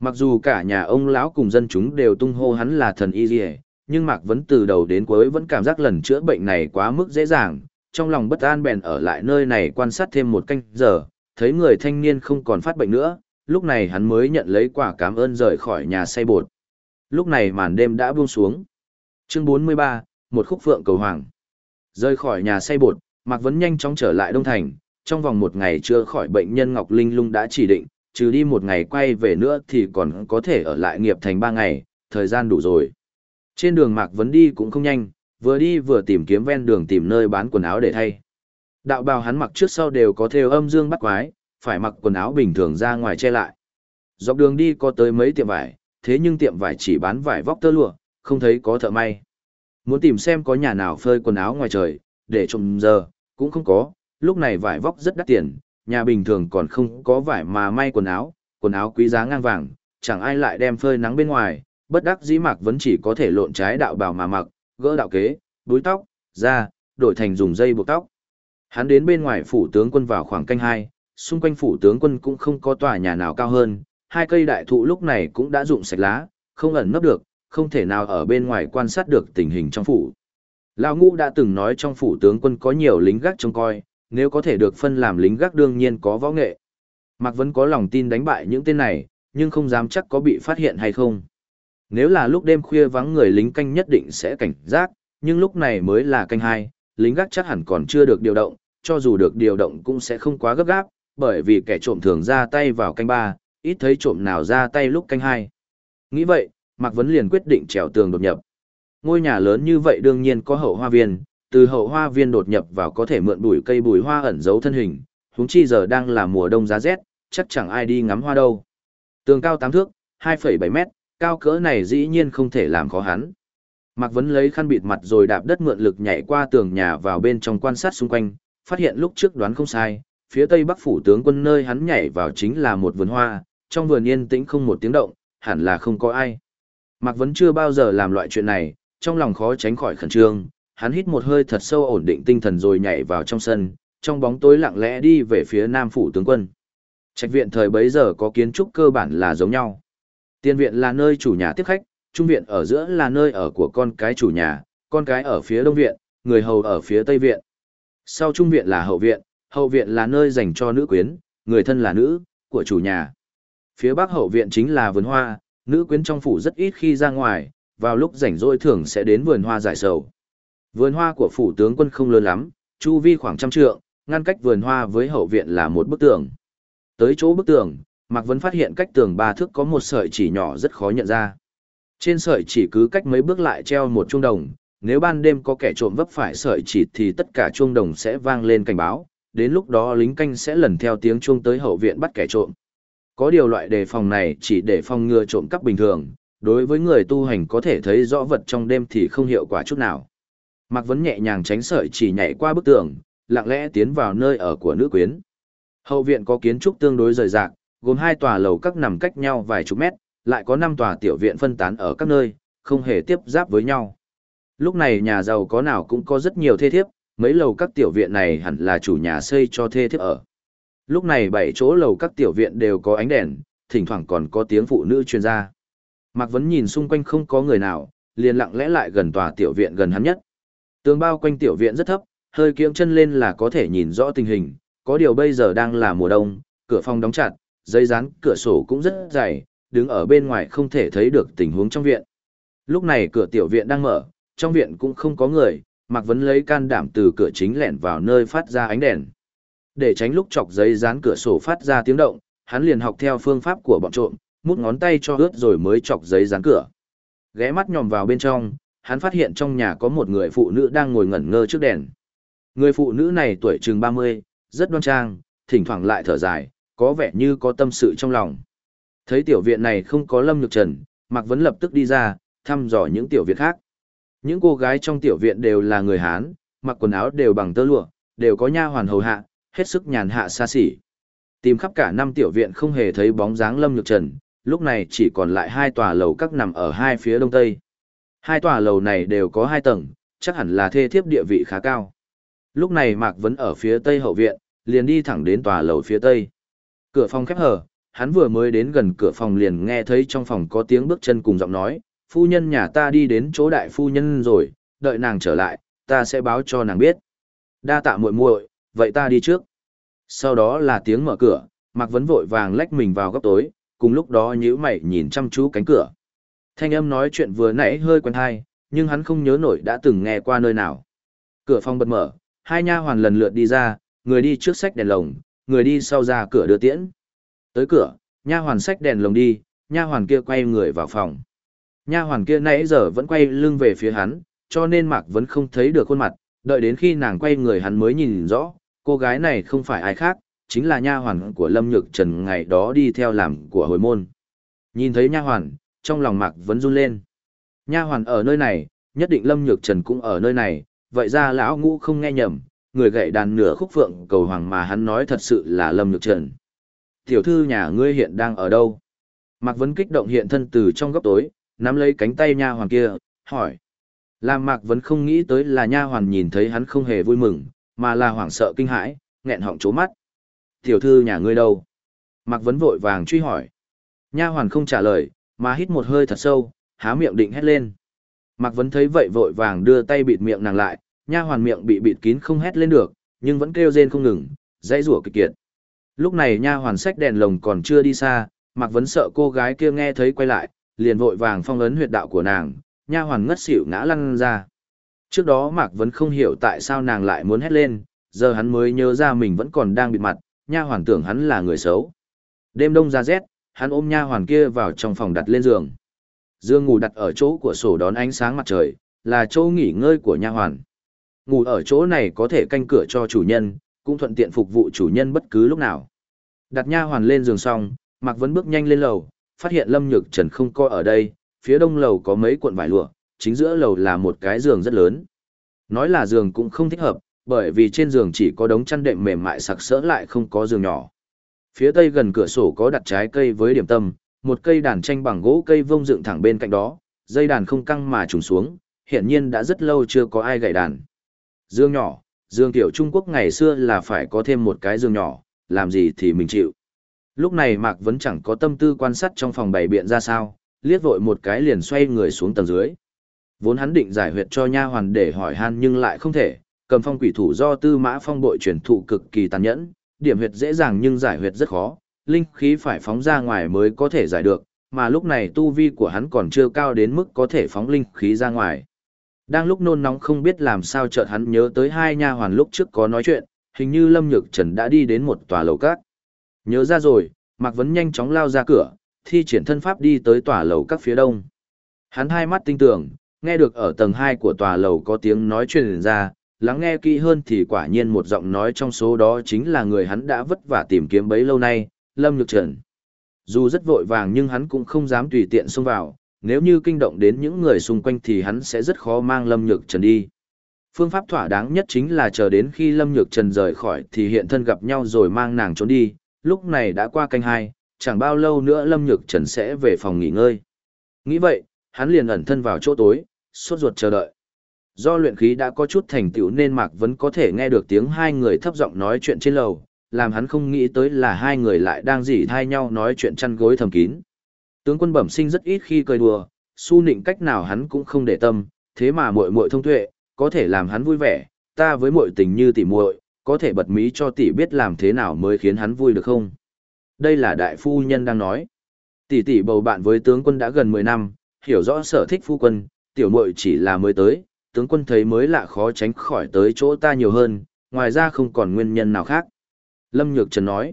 Mặc dù cả nhà ông lão cùng dân chúng đều tung hô hắn là thần y liề, nhưng Mạc Vấn từ đầu đến cuối vẫn cảm giác lần chữa bệnh này quá mức dễ dàng, trong lòng bất an bèn ở lại nơi này quan sát thêm một canh giờ, thấy người thanh niên không còn phát bệnh nữa, lúc này hắn mới nhận lấy quả cảm ơn rời khỏi nhà say bột. Lúc này màn đêm đã buông xuống. Chương 43, một khúc phượng cầu hoàng. Rời khỏi nhà say bột, Mạc Vấn nhanh chóng trở lại Đông Thành, trong vòng một ngày chưa khỏi bệnh nhân Ngọc Linh Lung đã chỉ định, trừ đi một ngày quay về nữa thì còn có thể ở lại nghiệp thành ba ngày, thời gian đủ rồi. Trên đường Mạc Vấn đi cũng không nhanh, vừa đi vừa tìm kiếm ven đường tìm nơi bán quần áo để thay. Đạo bào hắn mặc trước sau đều có theo âm dương bắt quái, phải mặc quần áo bình thường ra ngoài che lại. Dọc đường đi có tới mấy tiệm vải, thế nhưng tiệm vải chỉ bán vải vóc tơ lụa, không thấy có thợ may. Muốn tìm xem có nhà nào phơi quần áo ngoài trời, để trồng giờ, cũng không có, lúc này vải vóc rất đắt tiền, nhà bình thường còn không có vải mà may quần áo, quần áo quý giá ngang vàng, chẳng ai lại đem phơi nắng bên ngoài, bất đắc dĩ mặc vẫn chỉ có thể lộn trái đạo bào mà mặc, gỡ đạo kế, búi tóc, ra, đổi thành dùng dây buộc tóc. Hắn đến bên ngoài phủ tướng quân vào khoảng canh hai, xung quanh phủ tướng quân cũng không có tòa nhà nào cao hơn, hai cây đại thụ lúc này cũng đã rụng sạch lá, không ẩn nấp được, không thể nào ở bên ngoài quan sát được tình hình trong phủ. Lão Ngũ đã từng nói trong phủ tướng quân có nhiều lính gác trông coi, nếu có thể được phân làm lính gác đương nhiên có võ nghệ. Mạc Vân có lòng tin đánh bại những tên này, nhưng không dám chắc có bị phát hiện hay không. Nếu là lúc đêm khuya vắng người lính canh nhất định sẽ cảnh giác, nhưng lúc này mới là canh hai, lính gác chắc hẳn còn chưa được điều động, cho dù được điều động cũng sẽ không quá gấp gáp, bởi vì kẻ trộm thường ra tay vào canh ba, ít thấy trộm nào ra tay lúc canh hai. Nghĩ vậy, Mạc Vấn liền quyết định trèo tường đột nhập. Ngôi nhà lớn như vậy đương nhiên có hậu hoa viên, từ hậu hoa viên đột nhập vào có thể mượn bụi cây bùi hoa ẩn giấu thân hình, huống chi giờ đang là mùa đông giá rét, chắc chẳng ai đi ngắm hoa đâu. Tường cao 8 thước, 2,7 mét, cao cỡ này dĩ nhiên không thể làm khó hắn. Mạc Vấn lấy khăn bịt mặt rồi đạp đất mượn lực nhảy qua tường nhà vào bên trong quan sát xung quanh, phát hiện lúc trước đoán không sai, phía tây bắc phủ tướng quân nơi hắn nhảy vào chính là một vườn hoa, trong vườn yên tĩnh không một tiếng động, hẳn là không có ai. Mạc Vấn chưa bao giờ làm loại chuyện này, trong lòng khó tránh khỏi khẩn trương, hắn hít một hơi thật sâu ổn định tinh thần rồi nhảy vào trong sân, trong bóng tối lặng lẽ đi về phía nam phủ tướng quân. Trạch viện thời bấy giờ có kiến trúc cơ bản là giống nhau. Tiên viện là nơi chủ nhà tiếp khách, trung viện ở giữa là nơi ở của con cái chủ nhà, con cái ở phía đông viện, người hầu ở phía tây viện. Sau trung viện là hậu viện, hậu viện là nơi dành cho nữ quyến, người thân là nữ, của chủ nhà. Phía bắc hậu viện chính là vườn hoa, nữ quyến trong phủ rất ít khi ra ngoài, vào lúc rảnh rỗi thường sẽ đến vườn hoa giải sầu. Vườn hoa của phủ tướng quân không lớn lắm, chu vi khoảng trăm trượng, ngăn cách vườn hoa với hậu viện là một bức tường. Tới chỗ bức tường, Mạc Vân phát hiện cách tường ba thước có một sợi chỉ nhỏ rất khó nhận ra. Trên sợi chỉ cứ cách mấy bước lại treo một chuông đồng, nếu ban đêm có kẻ trộm vấp phải sợi chỉ thì tất cả chuông đồng sẽ vang lên cảnh báo, đến lúc đó lính canh sẽ lần theo tiếng chuông tới hậu viện bắt kẻ trộm. Có điều loại đề phòng này chỉ để phòng ngừa trộm cắp bình thường, đối với người tu hành có thể thấy rõ vật trong đêm thì không hiệu quả chút nào. Mạc Vấn nhẹ nhàng tránh sợi chỉ nhảy qua bức tường, lặng lẽ tiến vào nơi ở của nữ quyến. Hậu viện có kiến trúc tương đối rời rạc, gồm hai tòa lầu các nằm cách nhau vài chục mét, lại có năm tòa tiểu viện phân tán ở các nơi, không hề tiếp giáp với nhau. Lúc này nhà giàu có nào cũng có rất nhiều thê thiếp, mấy lầu các tiểu viện này hẳn là chủ nhà xây cho thê thiếp ở. Lúc này bảy chỗ lầu các tiểu viện đều có ánh đèn, thỉnh thoảng còn có tiếng phụ nữ truyền ra. Mạc Vấn nhìn xung quanh không có người nào, liền lặng lẽ lại gần tòa tiểu viện gần hắn nhất. Tường bao quanh tiểu viện rất thấp, hơi kiễng chân lên là có thể nhìn rõ tình hình, có điều bây giờ đang là mùa đông, cửa phòng đóng chặt, dây dán cửa sổ cũng rất dày, đứng ở bên ngoài không thể thấy được tình huống trong viện. Lúc này cửa tiểu viện đang mở, trong viện cũng không có người, Mạc Vấn lấy can đảm từ cửa chính lẻn vào nơi phát ra ánh đèn. Để tránh lúc chọc giấy dán cửa sổ phát ra tiếng động, hắn liền học theo phương pháp của bọn trộm, mút ngón tay cho ướt rồi mới chọc giấy dán cửa. Ghé mắt nhòm vào bên trong, hắn phát hiện trong nhà có một người phụ nữ đang ngồi ngẩn ngơ trước đèn. Người phụ nữ này tuổi chừng 30, rất đoan trang, thỉnh thoảng lại thở dài, có vẻ như có tâm sự trong lòng. Thấy tiểu viện này không có Lâm Nhược Trần, Mạc Vấn lập tức đi ra, thăm dò những tiểu viện khác. Những cô gái trong tiểu viện đều là người Hán, mặc quần áo đều bằng tơ lụa, đều có nha hoàn hầu hạ, hết sức nhàn hạ xa xỉ. Tìm khắp cả năm tiểu viện không hề thấy bóng dáng Lâm Nhược Trần, lúc này chỉ còn lại hai tòa lầu các nằm ở hai phía đông tây. Hai tòa lầu này đều có hai tầng, chắc hẳn là thê thiếp địa vị khá cao. Lúc này Mạc Vấn ở phía tây hậu viện, liền đi thẳng đến tòa lầu phía tây. Cửa phòng khép hờ, hắn vừa mới đến gần cửa phòng liền nghe thấy trong phòng có tiếng bước chân cùng giọng nói, phu nhân nhà ta đi đến chỗ đại phu nhân rồi, đợi nàng trở lại, ta sẽ báo cho nàng biết. Đa tạ muội muội, vậy ta đi trước. Sau đó là tiếng mở cửa, Mạc Vấn vội vàng lách mình vào góc tối, cùng lúc đó nhíu mày nhìn chăm chú cánh cửa. Thanh âm nói chuyện vừa nãy hơi quen hay, nhưng hắn không nhớ nổi đã từng nghe qua nơi nào. Cửa phòng bật mở, hai nha hoàn lần lượt đi ra, người đi trước sách đèn lồng, người đi sau ra cửa đưa tiễn. Tới cửa, nha hoàn sách đèn lồng đi, nha hoàn kia quay người vào phòng. Nha hoàn kia nãy giờ vẫn quay lưng về phía hắn, cho nên Mạc vẫn không thấy được khuôn mặt, đợi đến khi nàng quay người hắn mới nhìn rõ, cô gái này không phải ai khác, chính là nha hoàn của Lâm Nhược Trần ngày đó đi theo làm của hồi môn. Nhìn thấy nha hoàn, trong lòng Mạc vẫn run lên. Nha hoàn ở nơi này, nhất định Lâm Nhược Trần cũng ở nơi này, vậy ra lão ngũ không nghe nhầm, người gậy đàn nửa khúc phượng cầu hoàng mà hắn nói thật sự là Lâm Nhược Trần. Tiểu thư nhà ngươi hiện đang ở đâu? Mạc Vấn kích động hiện thân từ trong góc tối, nắm lấy cánh tay nha hoàn kia, hỏi. Làm Mạc Vấn không nghĩ tới là nha hoàn nhìn thấy hắn không hề vui mừng, mà là hoảng sợ kinh hãi, nghẹn họng chố mắt. Tiểu thư nhà ngươi đâu? Mạc Vấn vội vàng truy hỏi. Nha hoàn không trả lời, mà hít một hơi thật sâu, há miệng định hét lên. Mạc Vấn thấy vậy vội vàng đưa tay bịt miệng nàng lại, nha hoàn miệng bị bịt kín không hét lên được, nhưng vẫn kêu rên không ngừng, dãy rủa kịch kiệt. Lúc này nha hoàn sách đèn lồng còn chưa đi xa, Mạc Vấn sợ cô gái kia nghe thấy quay lại, liền vội vàng phong ấn huyệt đạo của nàng, nha hoàn ngất xỉu ngã lăn ra. Trước đó Mạc Vấn không hiểu tại sao nàng lại muốn hét lên, giờ hắn mới nhớ ra mình vẫn còn đang bịt mặt, nha hoàn tưởng hắn là người xấu. Đêm đông ra rét, hắn ôm nha hoàn kia vào trong phòng đặt lên giường. Dương ngủ đặt ở chỗ của sổ đón ánh sáng mặt trời, là chỗ nghỉ ngơi của nha hoàn. Ngủ ở chỗ này có thể canh cửa cho chủ nhân, cũng thuận tiện phục vụ chủ nhân bất cứ lúc nào. Đặt nha hoàn lên giường xong, Mạc Vấn bước nhanh lên lầu, phát hiện Lâm Nhược Trần không coi ở đây, phía đông lầu có mấy cuộn vải lụa, chính giữa lầu là một cái giường rất lớn. Nói là giường cũng không thích hợp, bởi vì trên giường chỉ có đống chăn đệm mềm mại sặc sỡ lại không có giường nhỏ. Phía tây gần cửa sổ có đặt trái cây với điểm tâm, một cây đàn tranh bằng gỗ cây vông dựng thẳng bên cạnh đó, dây đàn không căng mà trùng xuống, hiện nhiên đã rất lâu chưa có ai gảy đàn. Dương nhỏ, dương tiểu Trung Quốc ngày xưa là phải có thêm một cái dương nhỏ, làm gì thì mình chịu. Lúc này Mạc vẫn chẳng có tâm tư quan sát trong phòng bày biện ra sao, liếc vội một cái liền xoay người xuống tầng dưới. Vốn hắn định giải huyệt cho nha hoàn để hỏi han nhưng lại không thể, cầm phong quỷ thủ do tư mã phong bội truyền thụ cực kỳ tàn nhẫn, điểm huyệt dễ dàng nhưng giải huyệt rất khó, linh khí phải phóng ra ngoài mới có thể giải được, mà lúc này tu vi của hắn còn chưa cao đến mức có thể phóng linh khí ra ngoài. Đang lúc nôn nóng không biết làm sao chợt hắn nhớ tới hai nha hoàn lúc trước có nói chuyện, hình như Lâm Nhược Trần đã đi đến một tòa lầu các. Nhớ ra rồi, Mạc Vấn nhanh chóng lao ra cửa, thi triển thân pháp đi tới tòa lầu các phía đông. Hắn hai mắt tinh tường, nghe được ở tầng 2 của tòa lầu có tiếng nói truyền ra, lắng nghe kỹ hơn thì quả nhiên một giọng nói trong số đó chính là người hắn đã vất vả tìm kiếm bấy lâu nay, Lâm Nhược Trần. Dù rất vội vàng nhưng hắn cũng không dám tùy tiện xông vào, nếu như kinh động đến những người xung quanh thì hắn sẽ rất khó mang Lâm Nhược Trần đi. Phương pháp thỏa đáng nhất chính là chờ đến khi Lâm Nhược Trần rời khỏi thì hiện thân gặp nhau rồi mang nàng trốn đi, lúc này đã qua canh hai, chẳng bao lâu nữa Lâm Nhược Trần sẽ về phòng nghỉ ngơi. Nghĩ vậy, hắn liền ẩn thân vào chỗ tối, sốt ruột chờ đợi. Do luyện khí đã có chút thành tựu nên Mạc vẫn có thể nghe được tiếng hai người thấp giọng nói chuyện trên lầu, làm hắn không nghĩ tới là hai người lại đang dỉ thai nhau nói chuyện chăn gối thầm kín. Tướng quân bẩm sinh rất ít khi cười đùa, su nịnh cách nào hắn cũng không để tâm, thế mà muội muội thông tuệ, có thể làm hắn vui vẻ, ta với muội tình như tỷ muội, có thể bật mí cho tỷ biết làm thế nào mới khiến hắn vui được không? Đây là đại phu nhân đang nói. Tỷ tỷ bầu bạn với tướng quân đã gần 10 năm, hiểu rõ sở thích phu quân, tiểu muội chỉ là mới tới, tướng quân thấy mới lạ khó tránh khỏi tới chỗ ta nhiều hơn, ngoài ra không còn nguyên nhân nào khác. Lâm Nhược Trần nói,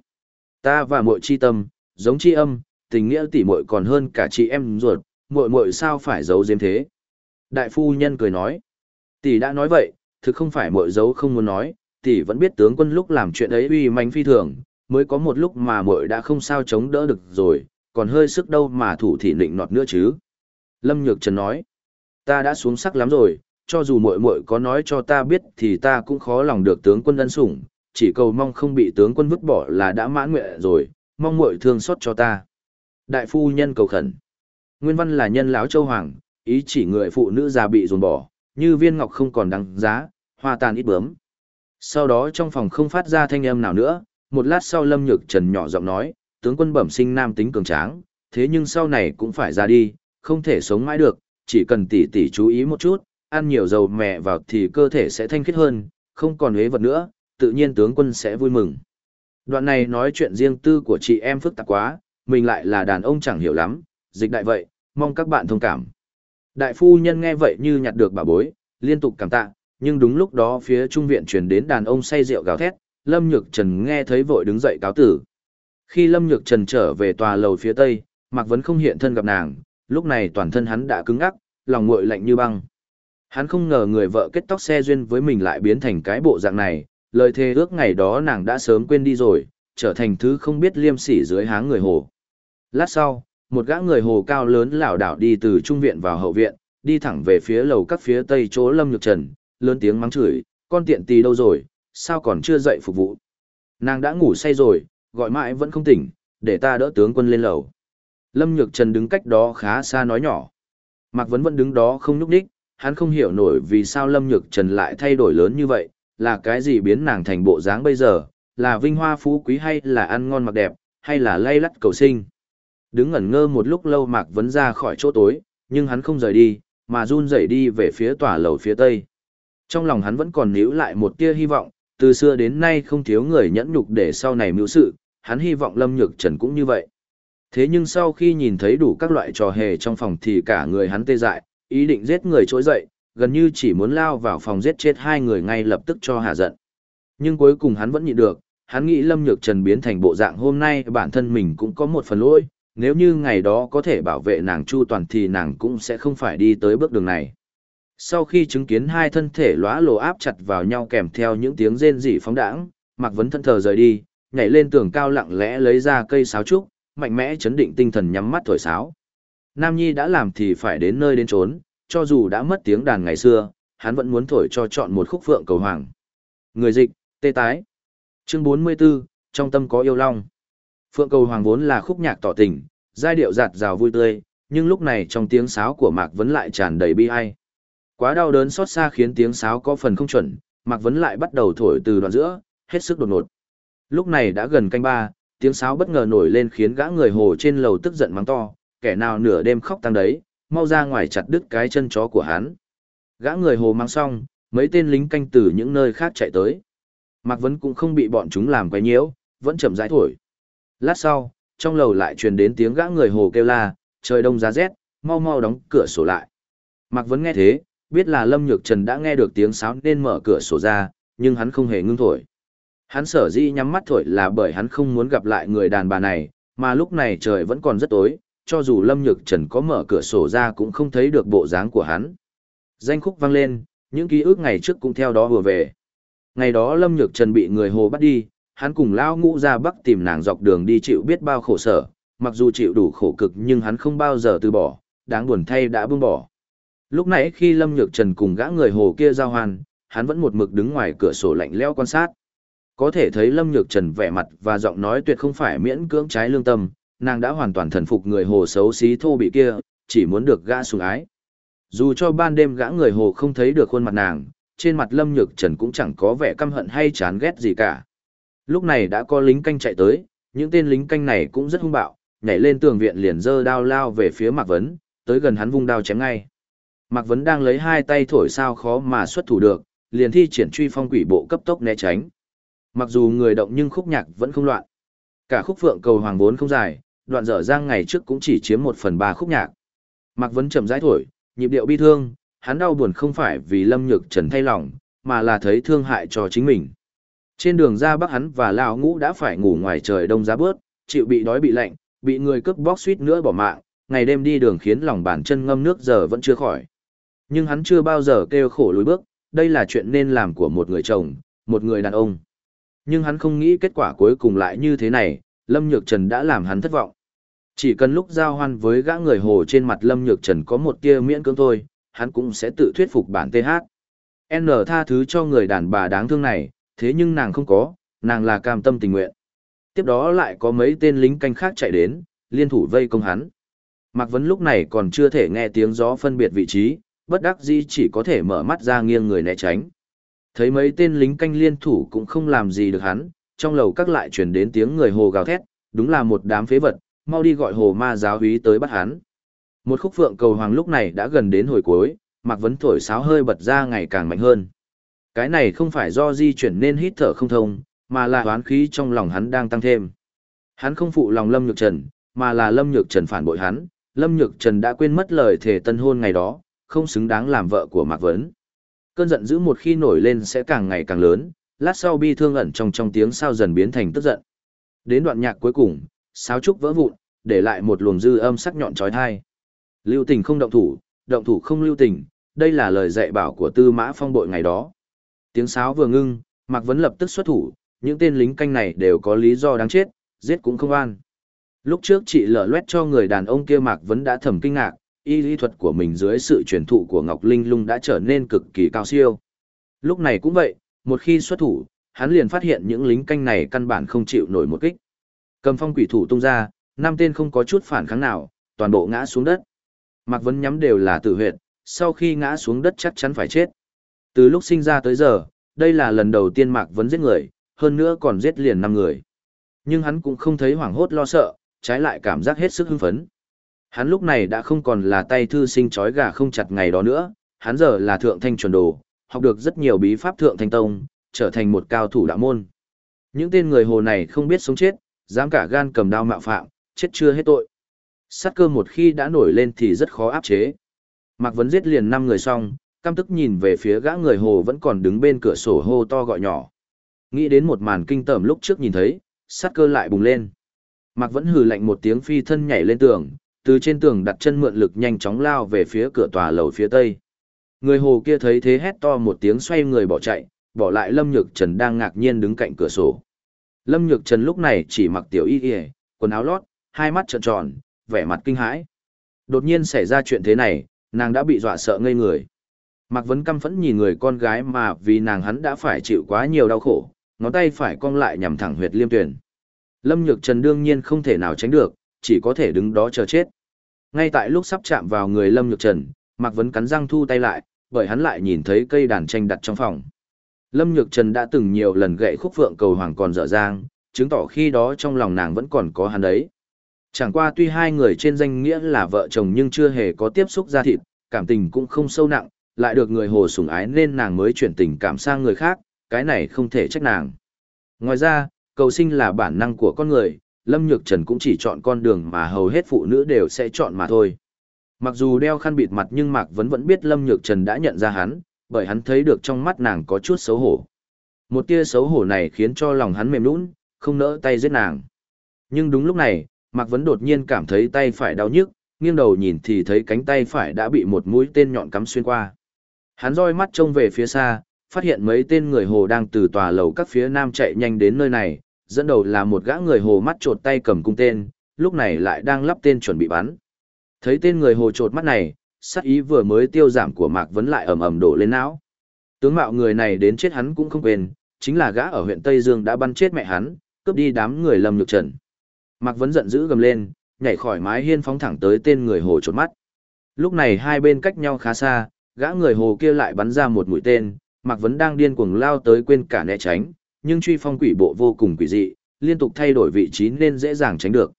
ta và muội chi tâm, giống chi âm, tình nghĩa tỷ muội còn hơn cả chị em ruột, muội muội sao phải giấu giếm thế? Đại phu nhân cười nói, tỷ đã nói vậy, thực không phải muội giấu không muốn nói, tỷ vẫn biết tướng quân lúc làm chuyện ấy uy manh phi thường, mới có một lúc mà muội đã không sao chống đỡ được rồi, còn hơi sức đâu mà thủ thị định nọt nữa chứ. Lâm Nhược Trần nói, ta đã xuống sắc lắm rồi, cho dù muội muội có nói cho ta biết thì ta cũng khó lòng được tướng quân ân sủng, chỉ cầu mong không bị tướng quân vứt bỏ là đã mãn nguyện rồi, mong muội thương xót cho ta. Đại phu nhân cầu khẩn. Nguyên văn là nhân lão châu hoàng, ý chỉ người phụ nữ già bị dồn bỏ, như viên ngọc không còn đáng giá, hoa tàn ít bướm. Sau đó trong phòng không phát ra thanh âm nào nữa, một lát sau Lâm Nhược Trần nhỏ giọng nói, tướng quân bẩm sinh nam tính cường tráng, thế nhưng sau này cũng phải ra đi, không thể sống mãi được, chỉ cần tỉ tỉ chú ý một chút, ăn nhiều dầu mẹ vào thì cơ thể sẽ thanh khiết hơn, không còn hế vật nữa, tự nhiên tướng quân sẽ vui mừng. Đoạn này nói chuyện riêng tư của chị em phức tạp quá, mình lại là đàn ông chẳng hiểu lắm, dịch đại vậy, mong các bạn thông cảm. Đại phu nhân nghe vậy như nhặt được bà bối, liên tục cảm tạ, nhưng đúng lúc đó phía trung viện truyền đến đàn ông say rượu gào thét, Lâm Nhược Trần nghe thấy vội đứng dậy cáo tử. Khi Lâm Nhược Trần trở về tòa lầu phía tây, Mạc Vấn không hiện thân gặp nàng, lúc này toàn thân hắn đã cứng ngắc, lòng nguội lạnh như băng. Hắn không ngờ người vợ kết tóc xe duyên với mình lại biến thành cái bộ dạng này, lời thề ước ngày đó nàng đã sớm quên đi rồi, trở thành thứ không biết liêm sỉ dưới háng người hồ. Lát sau, một gã người hồ cao lớn lảo đảo đi từ trung viện vào hậu viện, đi thẳng về phía lầu các phía tây chỗ Lâm Nhược Trần, lớn tiếng mắng chửi, con tiện tì đâu rồi, sao còn chưa dậy phục vụ. Nàng đã ngủ say rồi, gọi mãi vẫn không tỉnh, để ta đỡ tướng quân lên lầu. Lâm Nhược Trần đứng cách đó khá xa nói nhỏ. Mạc Vấn vẫn đứng đó không nhúc đích, hắn không hiểu nổi vì sao Lâm Nhược Trần lại thay đổi lớn như vậy, là cái gì biến nàng thành bộ dáng bây giờ, là vinh hoa phú quý hay là ăn ngon mặc đẹp, hay là lay lắt cầu sinh. Đứng ngẩn ngơ một lúc lâu Mạc Vấn ra khỏi chỗ tối, nhưng hắn không rời đi, mà run rẩy đi về phía tòa lầu phía tây. Trong lòng hắn vẫn còn níu lại một tia hy vọng, từ xưa đến nay không thiếu người nhẫn nhục để sau này mưu sự, hắn hy vọng Lâm Nhược Trần cũng như vậy. Thế nhưng sau khi nhìn thấy đủ các loại trò hề trong phòng thì cả người hắn tê dại, ý định giết người trỗi dậy, gần như chỉ muốn lao vào phòng giết chết hai người ngay lập tức cho hạ giận. Nhưng cuối cùng hắn vẫn nhịn được, hắn nghĩ Lâm Nhược Trần biến thành bộ dạng hôm nay bản thân mình cũng có một phần lỗi, nếu như ngày đó có thể bảo vệ nàng chu toàn thì nàng cũng sẽ không phải đi tới bước đường này. Sau khi chứng kiến hai thân thể lóa lồ áp chặt vào nhau kèm theo những tiếng rên rỉ phóng đãng, Mạc Vấn thân thờ rời đi, nhảy lên tường cao lặng lẽ lấy ra cây sáo trúc, mạnh mẽ chấn định tinh thần nhắm mắt thổi sáo. Nam Nhi đã làm thì phải đến nơi đến trốn, cho dù đã mất tiếng đàn ngày xưa, hắn vẫn muốn thổi cho chọn một khúc phượng cầu hoàng. Người dịch, tê tái. Chương 44, trong tâm có yêu long. Phượng cầu hoàng vốn là khúc nhạc tỏ tình, giai điệu giạt rào vui tươi, nhưng lúc này trong tiếng sáo của Mạc Vấn lại tràn đầy bi ai. Quá đau đớn xót xa khiến tiếng sáo có phần không chuẩn, Mạc Vấn lại bắt đầu thổi từ đoạn giữa, hết sức đột ngột. Lúc này đã gần canh ba, tiếng sáo bất ngờ nổi lên khiến gã người hồ trên lầu tức giận mắng to, kẻ nào nửa đêm khóc tăng đấy, mau ra ngoài chặt đứt cái chân chó của hắn. Gã người hồ mang xong, mấy tên lính canh từ những nơi khác chạy tới. Mạc Vấn cũng không bị bọn chúng làm quấy nhiễu, vẫn chậm rãi thổi. Lát sau, trong lầu lại truyền đến tiếng gã người hồ kêu la, trời đông giá rét, mau mau đóng cửa sổ lại. Mạc Vấn nghe thế, biết là Lâm Nhược Trần đã nghe được tiếng sáo nên mở cửa sổ ra, nhưng hắn không hề ngưng thổi. Hắn sở dĩ nhắm mắt thổi là bởi hắn không muốn gặp lại người đàn bà này, mà lúc này trời vẫn còn rất tối, cho dù Lâm Nhược Trần có mở cửa sổ ra cũng không thấy được bộ dáng của hắn. Danh khúc vang lên, những ký ức ngày trước cũng theo đó vừa về. Ngày đó Lâm Nhược Trần bị người hồ bắt đi, hắn cùng lao ngũ ra bắc tìm nàng dọc đường đi chịu biết bao khổ sở, mặc dù chịu đủ khổ cực nhưng hắn không bao giờ từ bỏ, đáng buồn thay đã buông bỏ. Lúc nãy khi Lâm Nhược Trần cùng gã người hồ kia giao hoàn, hắn vẫn một mực đứng ngoài cửa sổ lạnh lẽo quan sát. Có thể thấy Lâm Nhược Trần vẻ mặt và giọng nói tuyệt không phải miễn cưỡng trái lương tâm, nàng đã hoàn toàn thần phục người hồ xấu xí thô bị kia, chỉ muốn được gã sủng ái. Dù cho ban đêm gã người hồ không thấy được khuôn mặt nàng, trên mặt Lâm Nhược Trần cũng chẳng có vẻ căm hận hay chán ghét gì cả. Lúc này đã có lính canh chạy tới, những tên lính canh này cũng rất hung bạo, nhảy lên tường viện liền giơ đao lao về phía Mạc Vấn, tới gần hắn vung đao chém ngay. Mạc Vấn đang lấy hai tay thổi sao khó mà xuất thủ được, liền thi triển truy phong quỷ bộ cấp tốc né tránh. Mặc dù người động nhưng khúc nhạc vẫn không loạn. Cả khúc phượng cầu hoàng vốn không dài, đoạn dở giang ngày trước cũng chỉ chiếm một phần ba khúc nhạc. Mạc Vấn chậm rãi thổi, nhịp điệu bi thương, hắn đau buồn không phải vì Lâm Nhược Trần thay lòng, mà là thấy thương hại cho chính mình. Trên đường ra Bắc hắn và Lão Ngũ đã phải ngủ ngoài trời đông giá bớt, chịu bị đói bị lạnh, bị người cướp bóc suýt nữa bỏ mạng, ngày đêm đi đường khiến lòng bàn chân ngâm nước giờ vẫn chưa khỏi. Nhưng hắn chưa bao giờ kêu khổ lùi bước, đây là chuyện nên làm của một người chồng, một người đàn ông. Nhưng hắn không nghĩ kết quả cuối cùng lại như thế này, Lâm Nhược Trần đã làm hắn thất vọng. Chỉ cần lúc giao hoan với gã người hồ trên mặt Lâm Nhược Trần có một tia miễn cưỡng thôi, hắn cũng sẽ tự thuyết phục bản TH. N tha thứ cho người đàn bà đáng thương này, thế nhưng nàng không có, nàng là cam tâm tình nguyện. Tiếp đó lại có mấy tên lính canh khác chạy đến, liên thủ vây công hắn. Mạc Vấn lúc này còn chưa thể nghe tiếng gió phân biệt vị trí, bất đắc dĩ chỉ có thể mở mắt ra nghiêng người né tránh. Thấy mấy tên lính canh liên thủ cũng không làm gì được hắn, trong lầu các lại truyền đến tiếng người hồ gào thét, đúng là một đám phế vật, mau đi gọi hồ ma giáo úy tới bắt hắn. Một khúc phượng cầu hoàng lúc này đã gần đến hồi cuối, Mạc Vấn thổi sáo hơi bật ra ngày càng mạnh hơn. Cái này không phải do di chuyển nên hít thở không thông, mà là hoán khí trong lòng hắn đang tăng thêm. Hắn không phụ lòng Lâm Nhược Trần, mà là Lâm Nhược Trần phản bội hắn, Lâm Nhược Trần đã quên mất lời thề tân hôn ngày đó, không xứng đáng làm vợ của Mạc Vấn. Cơn giận dữ một khi nổi lên sẽ càng ngày càng lớn, lát sau bi thương ẩn trong trong tiếng sao dần biến thành tức giận. Đến đoạn nhạc cuối cùng, sáo trúc vỡ vụn, để lại một luồng dư âm sắc nhọn trói thai. Lưu tình không động thủ, động thủ không lưu tình, đây là lời dạy bảo của tư mã phong bội ngày đó. Tiếng sáo vừa ngưng, Mạc Vấn lập tức xuất thủ, những tên lính canh này đều có lý do đáng chết, giết cũng không an. Lúc trước chị lở loét cho người đàn ông kia Mạc Vấn đã thầm kinh ngạc, y lý thuật của mình dưới sự truyền thụ của Ngọc Linh Lung đã trở nên cực kỳ cao siêu. Lúc này cũng vậy, một khi xuất thủ, hắn liền phát hiện những lính canh này căn bản không chịu nổi một kích. Cầm phong quỷ thủ tung ra, năm tên không có chút phản kháng nào, toàn bộ ngã xuống đất. Mạc Vấn nhắm đều là tử huyệt, sau khi ngã xuống đất chắc chắn phải chết. Từ lúc sinh ra tới giờ, đây là lần đầu tiên Mạc Vấn giết người, hơn nữa còn giết liền năm người. Nhưng hắn cũng không thấy hoảng hốt lo sợ, trái lại cảm giác hết sức hưng phấn. Hắn lúc này đã không còn là tay thư sinh chói gà không chặt ngày đó nữa, hắn giờ là thượng thanh chuẩn đồ, học được rất nhiều bí pháp thượng thanh tông, trở thành một cao thủ đạo môn. Những tên người hồ này không biết sống chết, dám cả gan cầm đao mạo phạm, chết chưa hết tội. Sát cơ một khi đã nổi lên thì rất khó áp chế. Mạc Vấn giết liền năm người xong, căm tức nhìn về phía gã người hồ vẫn còn đứng bên cửa sổ hô to gọi nhỏ. Nghĩ đến một màn kinh tởm lúc trước nhìn thấy, sát cơ lại bùng lên. Mạc Vẫn hừ lạnh một tiếng phi thân nhảy lên tường, từ trên tường đặt chân mượn lực nhanh chóng lao về phía cửa tòa lầu phía tây. Người hồ kia thấy thế hét to một tiếng xoay người bỏ chạy, bỏ lại Lâm Nhược Trần đang ngạc nhiên đứng cạnh cửa sổ. Lâm Nhược Trần lúc này chỉ mặc tiểu y y, quần áo lót, hai mắt trợn tròn, vẻ mặt kinh hãi. Đột nhiên xảy ra chuyện thế này, nàng đã bị dọa sợ ngây người. Mạc Vấn căm phẫn nhìn người con gái mà vì nàng hắn đã phải chịu quá nhiều đau khổ, ngón tay phải cong lại nhằm thẳng huyệt liêm tuyển. Lâm Nhược Trần đương nhiên không thể nào tránh được, chỉ có thể đứng đó chờ chết. Ngay tại lúc sắp chạm vào người Lâm Nhược Trần, Mạc Vấn cắn răng thu tay lại, bởi hắn lại nhìn thấy cây đàn tranh đặt trong phòng. Lâm Nhược Trần đã từng nhiều lần gậy khúc phượng cầu hoàng còn dở dang, chứng tỏ khi đó trong lòng nàng vẫn còn có hắn đấy. Chẳng qua tuy hai người trên danh nghĩa là vợ chồng nhưng chưa hề có tiếp xúc ra thịt, cảm tình cũng không sâu nặng, lại được người hồ sủng ái nên nàng mới chuyển tình cảm sang người khác, cái này không thể trách nàng. Ngoài ra, cầu sinh là bản năng của con người, Lâm Nhược Trần cũng chỉ chọn con đường mà hầu hết phụ nữ đều sẽ chọn mà thôi. Mặc dù đeo khăn bịt mặt nhưng Mạc vẫn vẫn biết Lâm Nhược Trần đã nhận ra hắn, bởi hắn thấy được trong mắt nàng có chút xấu hổ. Một tia xấu hổ này khiến cho lòng hắn mềm nũng, không nỡ tay giết nàng. Nhưng đúng lúc này, Mạc Vấn đột nhiên cảm thấy tay phải đau nhức, nghiêng đầu nhìn thì thấy cánh tay phải đã bị một mũi tên nhọn cắm xuyên qua. Hắn roi mắt trông về phía xa, phát hiện mấy tên người hồ đang từ tòa lầu các phía nam chạy nhanh đến nơi này, dẫn đầu là một gã người hồ mắt trột tay cầm cung tên, lúc này lại đang lắp tên chuẩn bị bắn. Thấy tên người hồ trột mắt này, sắc ý vừa mới tiêu giảm của Mạc Vấn lại ầm ầm đổ lên não. Tướng mạo người này đến chết hắn cũng không quên, chính là gã ở huyện Tây Dương đã bắn chết mẹ hắn, cướp đi đám người Lâm Nhược Trần. Mạc Vấn giận dữ gầm lên, nhảy khỏi mái hiên phóng thẳng tới tên người hồ chột mắt. Lúc này hai bên cách nhau khá xa, gã người hồ kia lại bắn ra một mũi tên, Mạc Vấn đang điên cuồng lao tới quên cả né tránh, nhưng truy phong quỷ bộ vô cùng quỷ dị, liên tục thay đổi vị trí nên dễ dàng tránh được.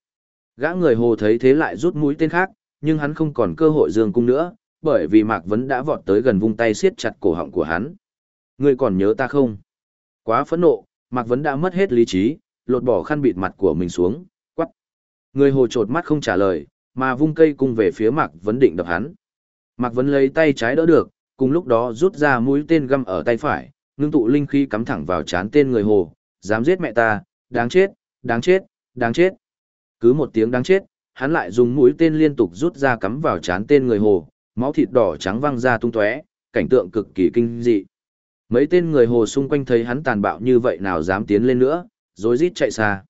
Gã người hồ thấy thế lại rút mũi tên khác, nhưng hắn không còn cơ hội dương cung nữa, bởi vì Mạc Vấn đã vọt tới gần vung tay siết chặt cổ họng của hắn. Ngươi còn nhớ ta không? Quá phẫn nộ, Mạc Vấn đã mất hết lý trí, lột bỏ khăn bịt mặt của mình xuống, quát Người hồ trột mắt không trả lời, mà vung cây cung về phía Mạc Vấn định đập hắn. Mạc Vấn lấy tay trái đỡ được, cùng lúc đó rút ra mũi tên găm ở tay phải, ngưng tụ linh khí cắm thẳng vào chán tên người hồ, dám giết mẹ ta, đáng chết, đáng chết, đáng chết. Cứ một tiếng đáng chết, hắn lại dùng mũi tên liên tục rút ra cắm vào chán tên người hồ, máu thịt đỏ trắng văng ra tung tóe, cảnh tượng cực kỳ kinh dị. Mấy tên người hồ xung quanh thấy hắn tàn bạo như vậy nào dám tiến lên nữa, rối rít chạy xa.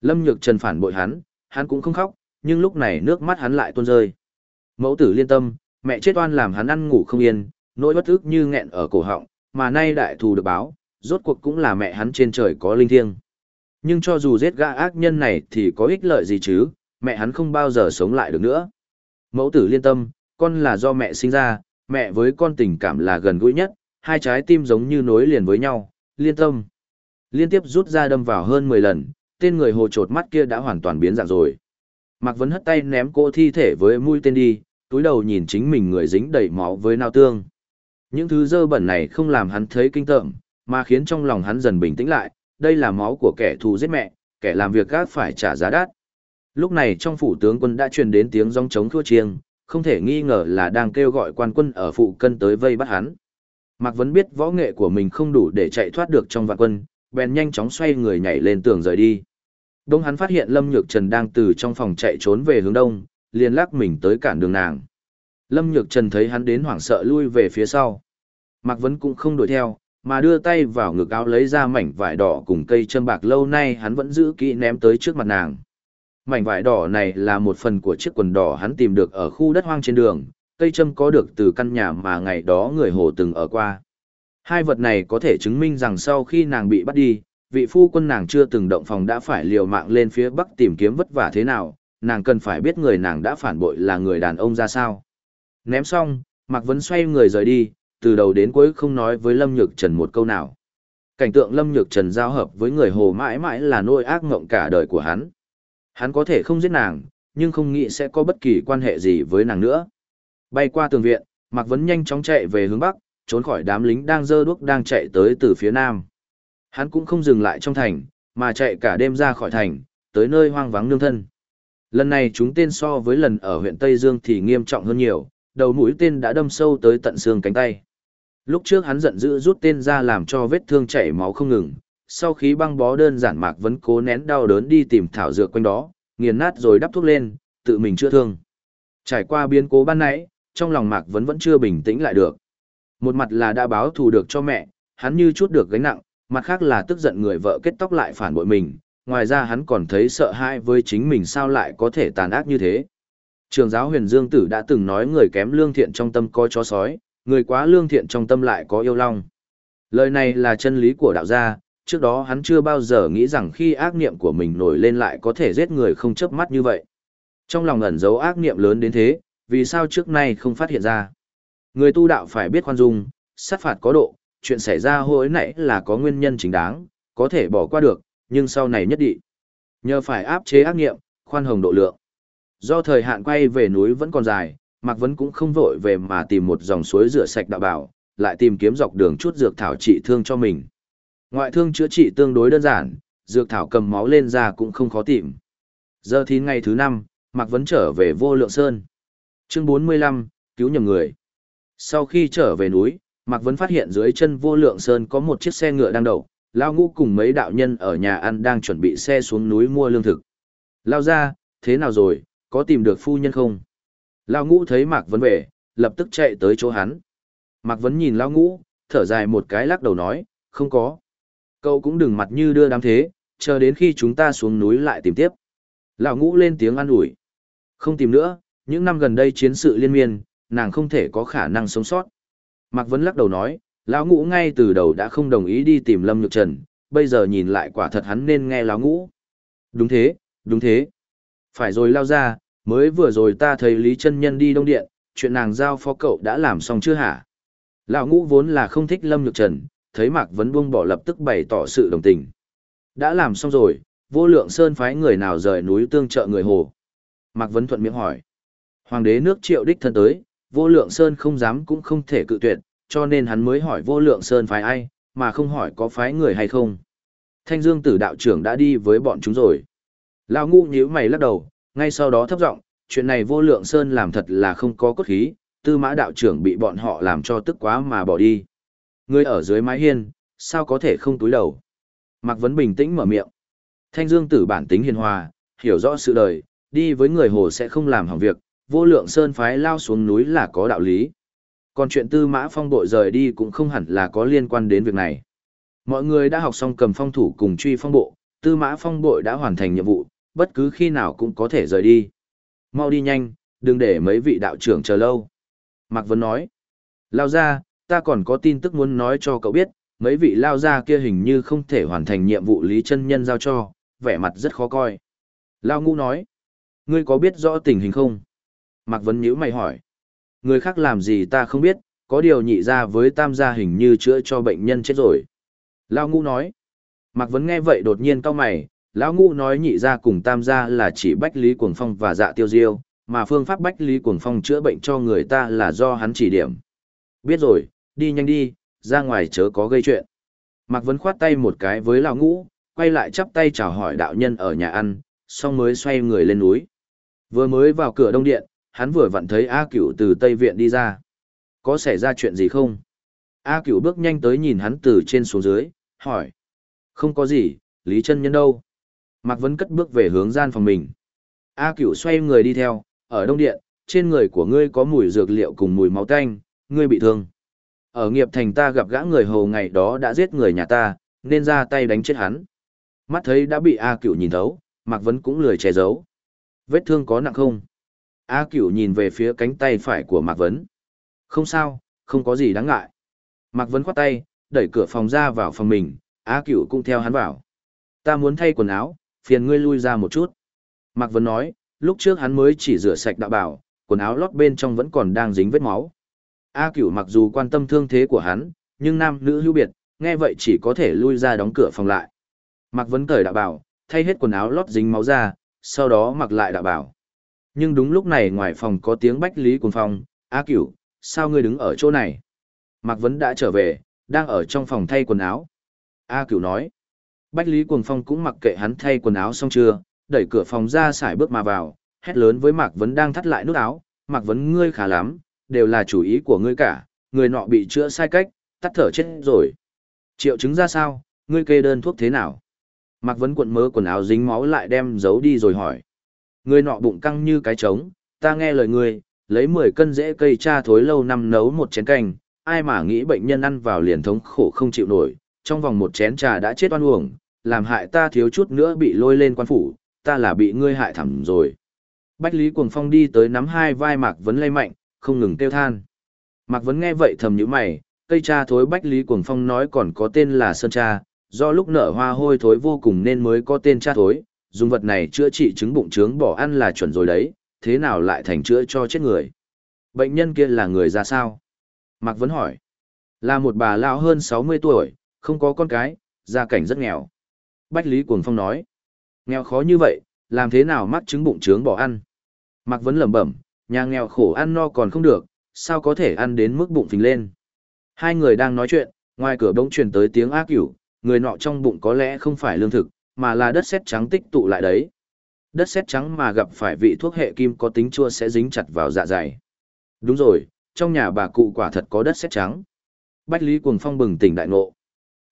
Lâm Nhược Trần phản bội hắn, hắn cũng không khóc, nhưng lúc này nước mắt hắn lại tuôn rơi. Mẫu tử liên tâm, mẹ chết oan làm hắn ăn ngủ không yên, nỗi bất ức như nghẹn ở cổ họng, mà nay đại thù được báo, rốt cuộc cũng là mẹ hắn trên trời có linh thiêng. Nhưng cho dù giết gã ác nhân này thì có ích lợi gì chứ, mẹ hắn không bao giờ sống lại được nữa. Mẫu tử liên tâm, con là do mẹ sinh ra, mẹ với con tình cảm là gần gũi nhất, hai trái tim giống như nối liền với nhau, liên tâm. Liên tiếp rút ra đâm vào hơn 10 lần, tên người hồ trột mắt kia đã hoàn toàn biến dạng rồi. Mạc Vấn hất tay ném cô thi thể với mũi tên đi, túi đầu nhìn chính mình người dính đầy máu với nao tương. Những thứ dơ bẩn này không làm hắn thấy kinh tởm, mà khiến trong lòng hắn dần bình tĩnh lại, đây là máu của kẻ thù giết mẹ, kẻ làm việc gác phải trả giá đắt. Lúc này trong phủ tướng quân đã truyền đến tiếng rong trống thua chiêng, không thể nghi ngờ là đang kêu gọi quan quân ở phụ cân tới vây bắt hắn. Mạc Vấn biết võ nghệ của mình không đủ để chạy thoát được trong vạn quân, bèn nhanh chóng xoay người nhảy lên tường rời đi. Đông hắn phát hiện Lâm Nhược Trần đang từ trong phòng chạy trốn về hướng đông, liền lắc mình tới cản đường nàng. Lâm Nhược Trần thấy hắn đến hoảng sợ lui về phía sau. Mạc Vấn cũng không đuổi theo, mà đưa tay vào ngực áo lấy ra mảnh vải đỏ cùng cây châm bạc lâu nay hắn vẫn giữ kỹ ném tới trước mặt nàng. Mảnh vải đỏ này là một phần của chiếc quần đỏ hắn tìm được ở khu đất hoang trên đường, cây châm có được từ căn nhà mà ngày đó người hồ từng ở qua. Hai vật này có thể chứng minh rằng sau khi nàng bị bắt đi, vị phu quân nàng chưa từng động phòng đã phải liều mạng lên phía bắc tìm kiếm vất vả thế nào, nàng cần phải biết người nàng đã phản bội là người đàn ông ra sao. Ném xong, Mạc Vấn xoay người rời đi, từ đầu đến cuối không nói với Lâm Nhược Trần một câu nào. Cảnh tượng Lâm Nhược Trần giao hợp với người hồ mãi mãi là nỗi ác mộng cả đời của hắn. Hắn có thể không giết nàng, nhưng không nghĩ sẽ có bất kỳ quan hệ gì với nàng nữa. Bay qua tường viện, Mạc Vấn nhanh chóng chạy về hướng bắc, trốn khỏi đám lính đang dơ đuốc đang chạy tới từ phía nam. Hắn cũng không dừng lại trong thành, mà chạy cả đêm ra khỏi thành, tới nơi hoang vắng nương thân. Lần này chúng tên so với lần ở huyện Tây Dương thì nghiêm trọng hơn nhiều, đầu mũi tên đã đâm sâu tới tận xương cánh tay. Lúc trước hắn giận dữ rút tên ra làm cho vết thương chảy máu không ngừng, sau khi băng bó đơn giản Mạc Vấn cố nén đau đớn đi tìm thảo dược quanh đó, nghiền nát rồi đắp thuốc lên, tự mình chữa thương. Trải qua biến cố ban nãy, trong lòng Mạc Vấn vẫn chưa bình tĩnh lại được. Một mặt là đã báo thù được cho mẹ, hắn như chút được gánh nặng, mặt khác là tức giận người vợ kết tóc lại phản bội mình, ngoài ra hắn còn thấy sợ hãi với chính mình sao lại có thể tàn ác như thế. Trường giáo huyền dương tử đã từng nói người kém lương thiện trong tâm có chó sói, người quá lương thiện trong tâm lại có yêu long. Lời này là chân lý của đạo gia, trước đó hắn chưa bao giờ nghĩ rằng khi ác niệm của mình nổi lên lại có thể giết người không chớp mắt như vậy. Trong lòng ẩn giấu ác niệm lớn đến thế, vì sao trước nay không phát hiện ra. Người tu đạo phải biết khoan dung, sát phạt có độ, chuyện xảy ra hồi nãy là có nguyên nhân chính đáng, có thể bỏ qua được, nhưng sau này nhất định. Nhờ phải áp chế ác niệm, khoan hồng độ lượng. Do thời hạn quay về núi vẫn còn dài, Mạc Vấn cũng không vội về mà tìm một dòng suối rửa sạch đạo bảo, lại tìm kiếm dọc đường chút dược thảo trị thương cho mình. Ngoại thương chữa trị tương đối đơn giản, dược thảo cầm máu lên ra cũng không khó tìm. Giờ thì ngày thứ năm, Mạc Vấn trở về vô lượng sơn. Chương 45, cứu nhầm người. Sau khi trở về núi, Mạc Vấn phát hiện dưới chân vô lượng sơn có một chiếc xe ngựa đang đậu, Lao Ngũ cùng mấy đạo nhân ở nhà ăn đang chuẩn bị xe xuống núi mua lương thực. Lao ra, thế nào rồi, có tìm được phu nhân không? Lao Ngũ thấy Mạc Vấn về, lập tức chạy tới chỗ hắn. Mạc Vấn nhìn Lao Ngũ, thở dài một cái lắc đầu nói, không có. Cậu cũng đừng mặt như đưa đám thế, chờ đến khi chúng ta xuống núi lại tìm tiếp. Lão Ngũ lên tiếng an ủi. Không tìm nữa, những năm gần đây chiến sự liên miên, nàng không thể có khả năng sống sót. Mạc Vấn lắc đầu nói, lão ngũ ngay từ đầu đã không đồng ý đi tìm Lâm Nhược Trần, bây giờ nhìn lại quả thật hắn nên nghe lão ngũ. Đúng thế, đúng thế. Phải rồi lao ra, mới vừa rồi ta thấy Lý chân Nhân đi đông điện, chuyện nàng giao phó cậu đã làm xong chưa hả? Lão ngũ vốn là không thích Lâm Nhược Trần, thấy Mạc Vấn buông bỏ lập tức bày tỏ sự đồng tình. Đã làm xong rồi, vô lượng sơn phái người nào rời núi tương trợ người hồ. Mạc Vấn thuận miệng hỏi. Hoàng đế nước triệu đích thân tới, vô lượng sơn không dám cũng không thể cự tuyệt, cho nên hắn mới hỏi vô lượng sơn phái ai, mà không hỏi có phái người hay không. Thanh Dương tử đạo trưởng đã đi với bọn chúng rồi. Lão ngu nhíu mày lắc đầu, ngay sau đó thấp giọng, chuyện này vô lượng sơn làm thật là không có cốt khí, tư mã đạo trưởng bị bọn họ làm cho tức quá mà bỏ đi. Người ở dưới mái hiên, sao có thể không túi đầu. Mạc Vấn bình tĩnh mở miệng. Thanh Dương tử bản tính hiền hòa, hiểu rõ sự đời, đi với người hồ sẽ không làm hỏng việc, vô lượng sơn phái lao xuống núi là có đạo lý. Còn chuyện tư mã phong bội rời đi cũng không hẳn là có liên quan đến việc này. Mọi người đã học xong cầm phong thủ cùng truy phong bộ, tư mã phong bội đã hoàn thành nhiệm vụ, bất cứ khi nào cũng có thể rời đi. Mau đi nhanh, đừng để mấy vị đạo trưởng chờ lâu. Mạc Vân nói, lao ra, ta còn có tin tức muốn nói cho cậu biết, mấy vị lao ra kia hình như không thể hoàn thành nhiệm vụ lý chân nhân giao cho, vẻ mặt rất khó coi. Lao ngu nói, ngươi có biết rõ tình hình không? Mạc Vân nhíu mày hỏi, người khác làm gì ta không biết, có điều nhị ra với tam gia hình như chữa cho bệnh nhân chết rồi. Lao Ngũ nói, Mạc Vấn nghe vậy đột nhiên cao mày, lão Ngũ nói nhị ra cùng tam gia là chỉ bách lý cuồng phong và dạ tiêu diêu, mà phương pháp bách lý cuồng phong chữa bệnh cho người ta là do hắn chỉ điểm. Biết rồi, đi nhanh đi, ra ngoài chớ có gây chuyện. Mạc Vấn khoát tay một cái với lão ngũ, quay lại chắp tay chào hỏi đạo nhân ở nhà ăn, xong mới xoay người lên núi. Vừa mới vào cửa đông điện, hắn vừa vặn thấy A Cửu từ Tây Viện đi ra. Có xảy ra chuyện gì không? A Cửu bước nhanh tới nhìn hắn từ trên xuống dưới, hỏi. Không có gì, Lý chân Nhân đâu? Mạc Vấn cất bước về hướng gian phòng mình. A Cửu xoay người đi theo, ở đông điện, trên người của ngươi có mùi dược liệu cùng mùi máu tanh, ngươi bị thương. Ở nghiệp thành ta gặp gã người hầu ngày đó đã giết người nhà ta, nên ra tay đánh chết hắn. Mắt thấy đã bị A Cửu nhìn thấu, Mạc Vấn cũng lười che giấu. Vết thương có nặng không? A Cửu nhìn về phía cánh tay phải của Mạc Vấn. Không sao, không có gì đáng ngại. Mạc Vấn khoát tay, đẩy cửa phòng ra vào phòng mình, A Cửu cũng theo hắn vào. Ta muốn thay quần áo, phiền ngươi lui ra một chút. Mạc Vấn nói, lúc trước hắn mới chỉ rửa sạch đạo bảo, quần áo lót bên trong vẫn còn đang dính vết máu. A Cửu mặc dù quan tâm thương thế của hắn, nhưng nam nữ hữu biệt, nghe vậy chỉ có thể lui ra đóng cửa phòng lại. Mạc Vấn cởi đạo bảo, thay hết quần áo lót dính máu ra, sau đó mặc lại đạo bảo. Nhưng đúng lúc này ngoài phòng có tiếng bách lý cuồng phong, A Cửu, sao ngươi đứng ở chỗ này? Mạc Vấn đã trở về, đang ở trong phòng thay quần áo. A Cửu nói, Bách Lý Cuồng Phong cũng mặc kệ hắn thay quần áo xong chưa, đẩy cửa phòng ra xài bước mà vào, hét lớn với Mạc Vấn đang thắt lại nút áo, Mạc Vấn ngươi khá lắm, đều là chủ ý của ngươi cả, người nọ bị chữa sai cách, tắt thở chết rồi. Triệu chứng ra sao, ngươi kê đơn thuốc thế nào? Mạc Vấn cuộn mớ quần áo dính máu lại đem giấu đi rồi hỏi. Người nọ bụng căng như cái trống, ta nghe lời ngươi, lấy 10 cân rễ cây cha thối lâu năm nấu một chén canh, ai mà nghĩ bệnh nhân ăn vào liền thống khổ không chịu nổi, trong vòng một chén trà đã chết oan uổng, làm hại ta thiếu chút nữa bị lôi lên quan phủ, ta là bị ngươi hại thẳm rồi. Bách Lý Cuồng Phong đi tới nắm hai vai Mạc Vấn lay mạnh, không ngừng kêu than. Mạc Vấn nghe vậy thầm nhíu mày, cây cha thối Bách Lý Cuồng Phong nói còn có tên là Sơn Cha, do lúc nở hoa hôi thối vô cùng nên mới có tên cha thối, dùng vật này chữa trị chứng bụng trướng bỏ ăn là chuẩn rồi đấy, thế nào lại thành chữa cho chết người. Bệnh nhân kia là người ra sao? Mạc Vấn hỏi. Là một bà lão hơn 60 tuổi, không có con cái, gia cảnh rất nghèo. Bách Lý Cuồng Phong nói. Nghèo khó như vậy, làm thế nào mắc chứng bụng trướng bỏ ăn? Mạc Vấn lẩm bẩm, nhà nghèo khổ ăn no còn không được, sao có thể ăn đến mức bụng phình lên? Hai người đang nói chuyện, ngoài cửa bỗng truyền tới tiếng ác cửu, người nọ trong bụng có lẽ không phải lương thực, mà là đất sét trắng tích tụ lại đấy. Đất sét trắng mà gặp phải vị thuốc hệ kim có tính chua sẽ dính chặt vào dạ dày. Đúng rồi, trong nhà bà cụ quả thật có đất sét trắng. Bách Lý Cuồng Phong bừng tỉnh đại ngộ.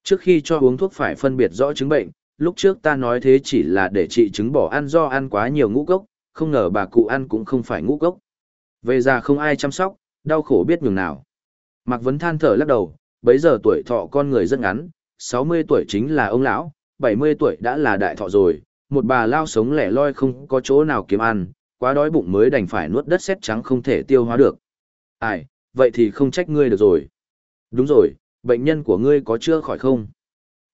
Trước khi cho uống thuốc phải phân biệt rõ chứng bệnh, lúc trước ta nói thế chỉ là để trị chứng bỏ ăn do ăn quá nhiều ngũ cốc, không ngờ bà cụ ăn cũng không phải ngũ cốc. Về già không ai chăm sóc, đau khổ biết nhường nào. Mạc Vấn than thở lắc đầu, bấy giờ tuổi thọ con người rất ngắn, 60 tuổi chính là ông lão, 70 tuổi đã là đại thọ rồi, một bà lao sống lẻ loi không có chỗ nào kiếm ăn, quá đói bụng mới đành phải nuốt đất sét trắng không thể tiêu hóa được. Ai, vậy thì không trách ngươi được rồi. Đúng rồi, bệnh nhân của ngươi có chưa khỏi không?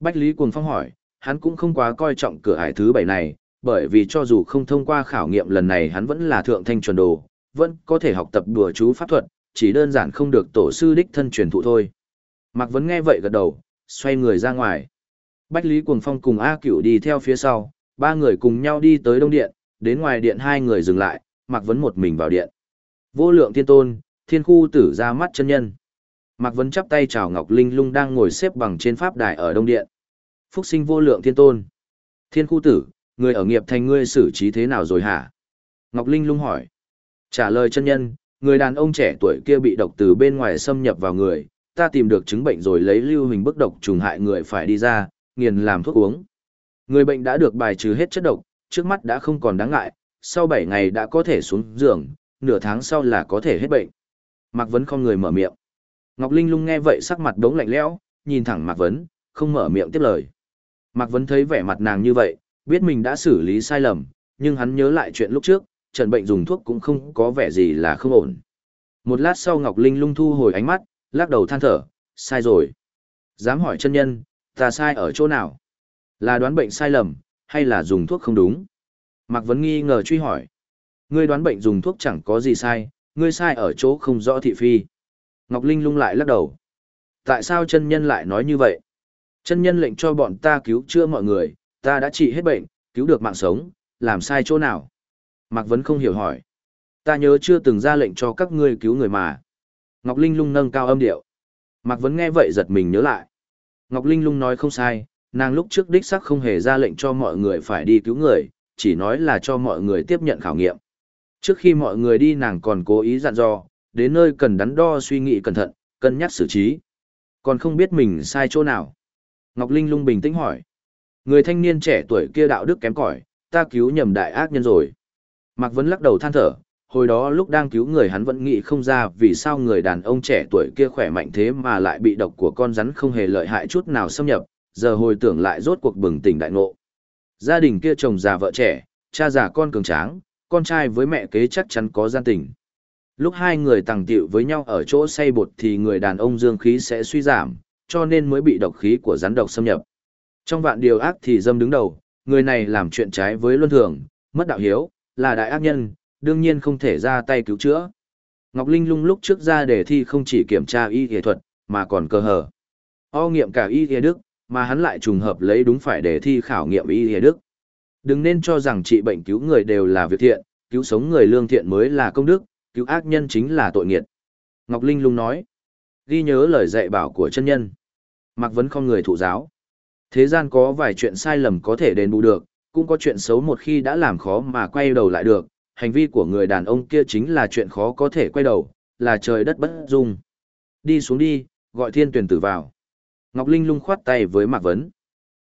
Bách Lý Cuồng Phong hỏi, hắn cũng không quá coi trọng cửa hải thứ bảy này, bởi vì cho dù không thông qua khảo nghiệm lần này hắn vẫn là thượng thanh chuẩn đồ, vẫn có thể học tập đùa chú pháp thuật, chỉ đơn giản không được tổ sư đích thân truyền thụ thôi. Mạc Vấn nghe vậy gật đầu, xoay người ra ngoài. Bách Lý Cuồng Phong cùng A Cửu đi theo phía sau, ba người cùng nhau đi tới Đông Điện, đến ngoài điện hai người dừng lại, Mạc Vấn một mình vào điện. Vô lượng thiên tôn, thiên khu tử ra mắt chân nhân. Mạc Vấn chắp tay chào Ngọc Linh lung đang ngồi xếp bằng trên pháp đài ở Đông Điện. Phúc sinh vô lượng thiên tôn. Thiên khu tử, người ở nghiệp thành ngươi xử trí thế nào rồi hả? Ngọc Linh lung hỏi. Trả lời chân nhân, người đàn ông trẻ tuổi kia bị độc từ bên ngoài xâm nhập vào người, ta tìm được chứng bệnh rồi lấy lưu hình bức độc trùng hại người phải đi ra, nghiền làm thuốc uống. Người bệnh đã được bài trừ hết chất độc, trước mắt đã không còn đáng ngại, sau 7 ngày đã có thể xuống giường, nửa tháng sau là có thể hết bệnh. Mạc Vấn không người mở miệng. Ngọc Linh lung nghe vậy sắc mặt đống lạnh lẽo, nhìn thẳng Mạc Vấn, không mở miệng tiếp lời. Mạc Vấn thấy vẻ mặt nàng như vậy, biết mình đã xử lý sai lầm, nhưng hắn nhớ lại chuyện lúc trước, trần bệnh dùng thuốc cũng không có vẻ gì là không ổn. Một lát sau Ngọc Linh lung thu hồi ánh mắt, lắc đầu than thở, sai rồi. Dám hỏi chân nhân, ta sai ở chỗ nào? Là đoán bệnh sai lầm, hay là dùng thuốc không đúng? Mạc Vấn nghi ngờ truy hỏi. Ngươi đoán bệnh dùng thuốc chẳng có gì sai, ngươi sai ở chỗ không rõ thị phi. Ngọc Linh lung lại lắc đầu. Tại sao chân nhân lại nói như vậy? Chân nhân lệnh cho bọn ta cứu chữa mọi người, ta đã trị hết bệnh, cứu được mạng sống, làm sai chỗ nào? Mạc Vấn không hiểu hỏi. Ta nhớ chưa từng ra lệnh cho các ngươi cứu người mà. Ngọc Linh lung nâng cao âm điệu. Mạc Vấn nghe vậy giật mình nhớ lại. Ngọc Linh lung nói không sai, nàng lúc trước đích sắc không hề ra lệnh cho mọi người phải đi cứu người, chỉ nói là cho mọi người tiếp nhận khảo nghiệm. Trước khi mọi người đi nàng còn cố ý dặn dò, đến nơi cần đắn đo suy nghĩ cẩn thận, cân nhắc xử trí. Còn không biết mình sai chỗ nào. Ngọc Linh lung bình tĩnh hỏi. Người thanh niên trẻ tuổi kia đạo đức kém cỏi, ta cứu nhầm đại ác nhân rồi. Mạc Vấn lắc đầu than thở, hồi đó lúc đang cứu người hắn vẫn nghĩ không ra vì sao người đàn ông trẻ tuổi kia khỏe mạnh thế mà lại bị độc của con rắn không hề lợi hại chút nào xâm nhập, giờ hồi tưởng lại rốt cuộc bừng tỉnh đại ngộ. Gia đình kia chồng già vợ trẻ, cha già con cường tráng, con trai với mẹ kế chắc chắn có gian tình. Lúc hai người tàng tiệu với nhau ở chỗ say bột thì người đàn ông dương khí sẽ suy giảm, cho nên mới bị độc khí của rắn độc xâm nhập. Trong vạn điều ác thì dâm đứng đầu, người này làm chuyện trái với luân thường, mất đạo hiếu, là đại ác nhân, đương nhiên không thể ra tay cứu chữa. Ngọc Linh lung lúc trước ra đề thi không chỉ kiểm tra y y thuật, mà còn cơ hở. O nghiệm cả y y đức, mà hắn lại trùng hợp lấy đúng phải đề thi khảo nghiệm y y đức. Đừng nên cho rằng trị bệnh cứu người đều là việc thiện, cứu sống người lương thiện mới là công đức, cứu ác nhân chính là tội nghiệt. Ngọc Linh lung nói, ghi nhớ lời dạy bảo của chân nhân. Mạc Vấn không người thụ giáo. Thế gian có vài chuyện sai lầm có thể đền bù được, cũng có chuyện xấu một khi đã làm khó mà quay đầu lại được, hành vi của người đàn ông kia chính là chuyện khó có thể quay đầu, là trời đất bất dung. Đi xuống đi, gọi thiên tuyển tử vào. Ngọc Linh lung khoát tay với Mạc Vấn.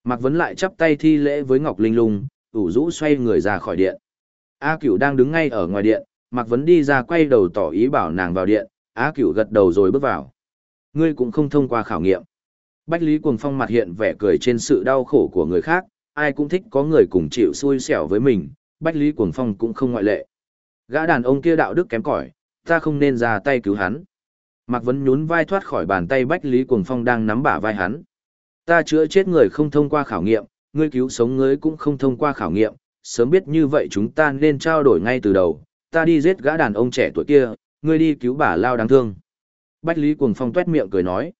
Mạc Vấn lại chắp tay thi lễ với Ngọc Linh lung, ủ rũ xoay người ra khỏi điện. A Cửu đang đứng ngay ở ngoài điện, Mạc Vấn đi ra quay đầu tỏ ý bảo nàng vào điện, A Cửu gật đầu rồi bước vào. Ngươi cũng không thông qua khảo nghiệm. Bách Lý Cuồng Phong mặt hiện vẻ cười trên sự đau khổ của người khác, ai cũng thích có người cùng chịu xui xẻo với mình, Bách Lý Cuồng Phong cũng không ngoại lệ. Gã đàn ông kia đạo đức kém cỏi, ta không nên ra tay cứu hắn. Mạc Vấn nhún vai thoát khỏi bàn tay Bách Lý Cuồng Phong đang nắm bả vai hắn. Ta chữa chết người không thông qua khảo nghiệm, ngươi cứu sống ngươi cũng không thông qua khảo nghiệm, sớm biết như vậy chúng ta nên trao đổi ngay từ đầu, ta đi giết gã đàn ông trẻ tuổi kia, ngươi đi cứu bà lao đáng thương. Bách Lý Cuồng Phong tuét miệng cười nói.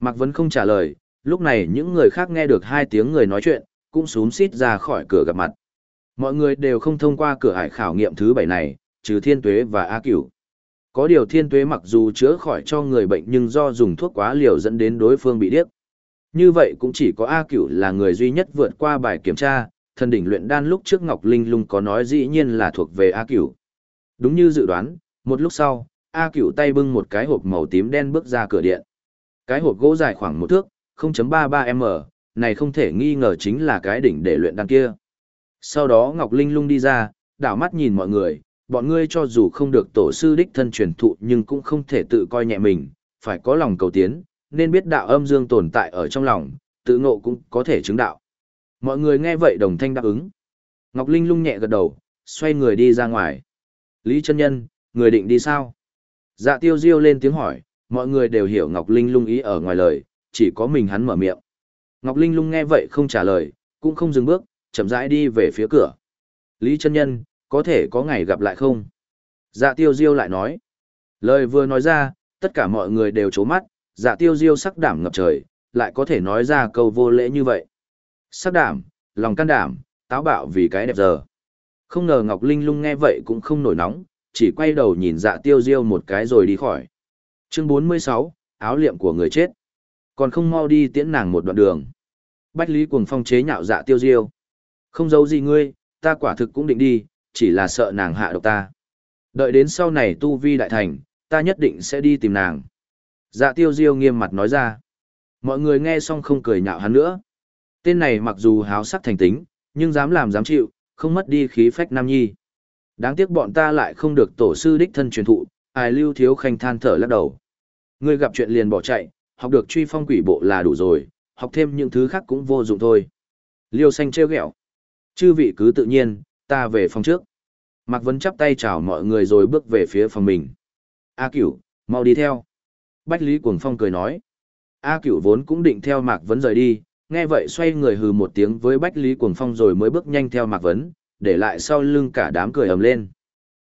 Mạc Vấn không trả lời, lúc này những người khác nghe được hai tiếng người nói chuyện, cũng xúm xít ra khỏi cửa gặp mặt. Mọi người đều không thông qua cửa hải khảo nghiệm thứ bảy này, trừ Thiên Tuế và A Cửu. Có điều Thiên Tuế mặc dù chữa khỏi cho người bệnh nhưng do dùng thuốc quá liều dẫn đến đối phương bị điếc. Như vậy cũng chỉ có A Cửu là người duy nhất vượt qua bài kiểm tra, thần đỉnh luyện đan lúc trước Ngọc Linh Lung có nói dĩ nhiên là thuộc về A Cửu. Đúng như dự đoán, một lúc sau, A Cửu tay bưng một cái hộp màu tím đen bước ra cửa điện. Cái hộp gỗ dài khoảng một thước, 0.33m, này không thể nghi ngờ chính là cái đỉnh để luyện đan kia. Sau đó Ngọc Linh lung đi ra, đảo mắt nhìn mọi người, bọn ngươi cho dù không được tổ sư đích thân truyền thụ nhưng cũng không thể tự coi nhẹ mình, phải có lòng cầu tiến, nên biết đạo âm dương tồn tại ở trong lòng, tự ngộ cũng có thể chứng đạo. Mọi người nghe vậy đồng thanh đáp ứng. Ngọc Linh lung nhẹ gật đầu, xoay người đi ra ngoài. Lý chân nhân, người định đi sao? Dạ tiêu diêu lên tiếng hỏi, mọi người đều hiểu Ngọc Linh lung ý ở ngoài lời, chỉ có mình hắn mở miệng. Ngọc Linh lung nghe vậy không trả lời, cũng không dừng bước, chậm rãi đi về phía cửa. Lý chân nhân, có thể có ngày gặp lại không? Dạ tiêu diêu lại nói. Lời vừa nói ra, tất cả mọi người đều trố mắt, dạ tiêu diêu sắc đảm ngập trời, lại có thể nói ra câu vô lễ như vậy. Sắc đảm, lòng can đảm, táo bạo vì cái đẹp giờ. Không ngờ Ngọc Linh lung nghe vậy cũng không nổi nóng, chỉ quay đầu nhìn dạ tiêu diêu một cái rồi đi khỏi. Chương 46, áo liệm của người chết. Còn không mau đi tiễn nàng một đoạn đường. Bách Lý cuồng phong chế nhạo dạ tiêu diêu. Không giấu gì ngươi, ta quả thực cũng định đi, chỉ là sợ nàng hạ độc ta. Đợi đến sau này tu vi đại thành, ta nhất định sẽ đi tìm nàng. Dạ tiêu diêu nghiêm mặt nói ra. Mọi người nghe xong không cười nhạo hắn nữa. Tên này mặc dù háo sắc thành tính, nhưng dám làm dám chịu, không mất đi khí phách nam nhi. Đáng tiếc bọn ta lại không được tổ sư đích thân truyền thụ, ai lưu thiếu khanh than thở lắc đầu. Ngươi gặp chuyện liền bỏ chạy, học được truy phong quỷ bộ là đủ rồi, học thêm những thứ khác cũng vô dụng thôi. Liêu xanh trêu ghẹo. Chư vị cứ tự nhiên, ta về phòng trước. Mạc Vấn chắp tay chào mọi người rồi bước về phía phòng mình. A cửu, mau đi theo. Bách Lý Cuồng Phong cười nói. A cửu vốn cũng định theo Mạc Vấn rời đi, nghe vậy xoay người hừ một tiếng với Bách Lý Cuồng Phong rồi mới bước nhanh theo Mạc Vấn, để lại sau lưng cả đám cười ầm lên.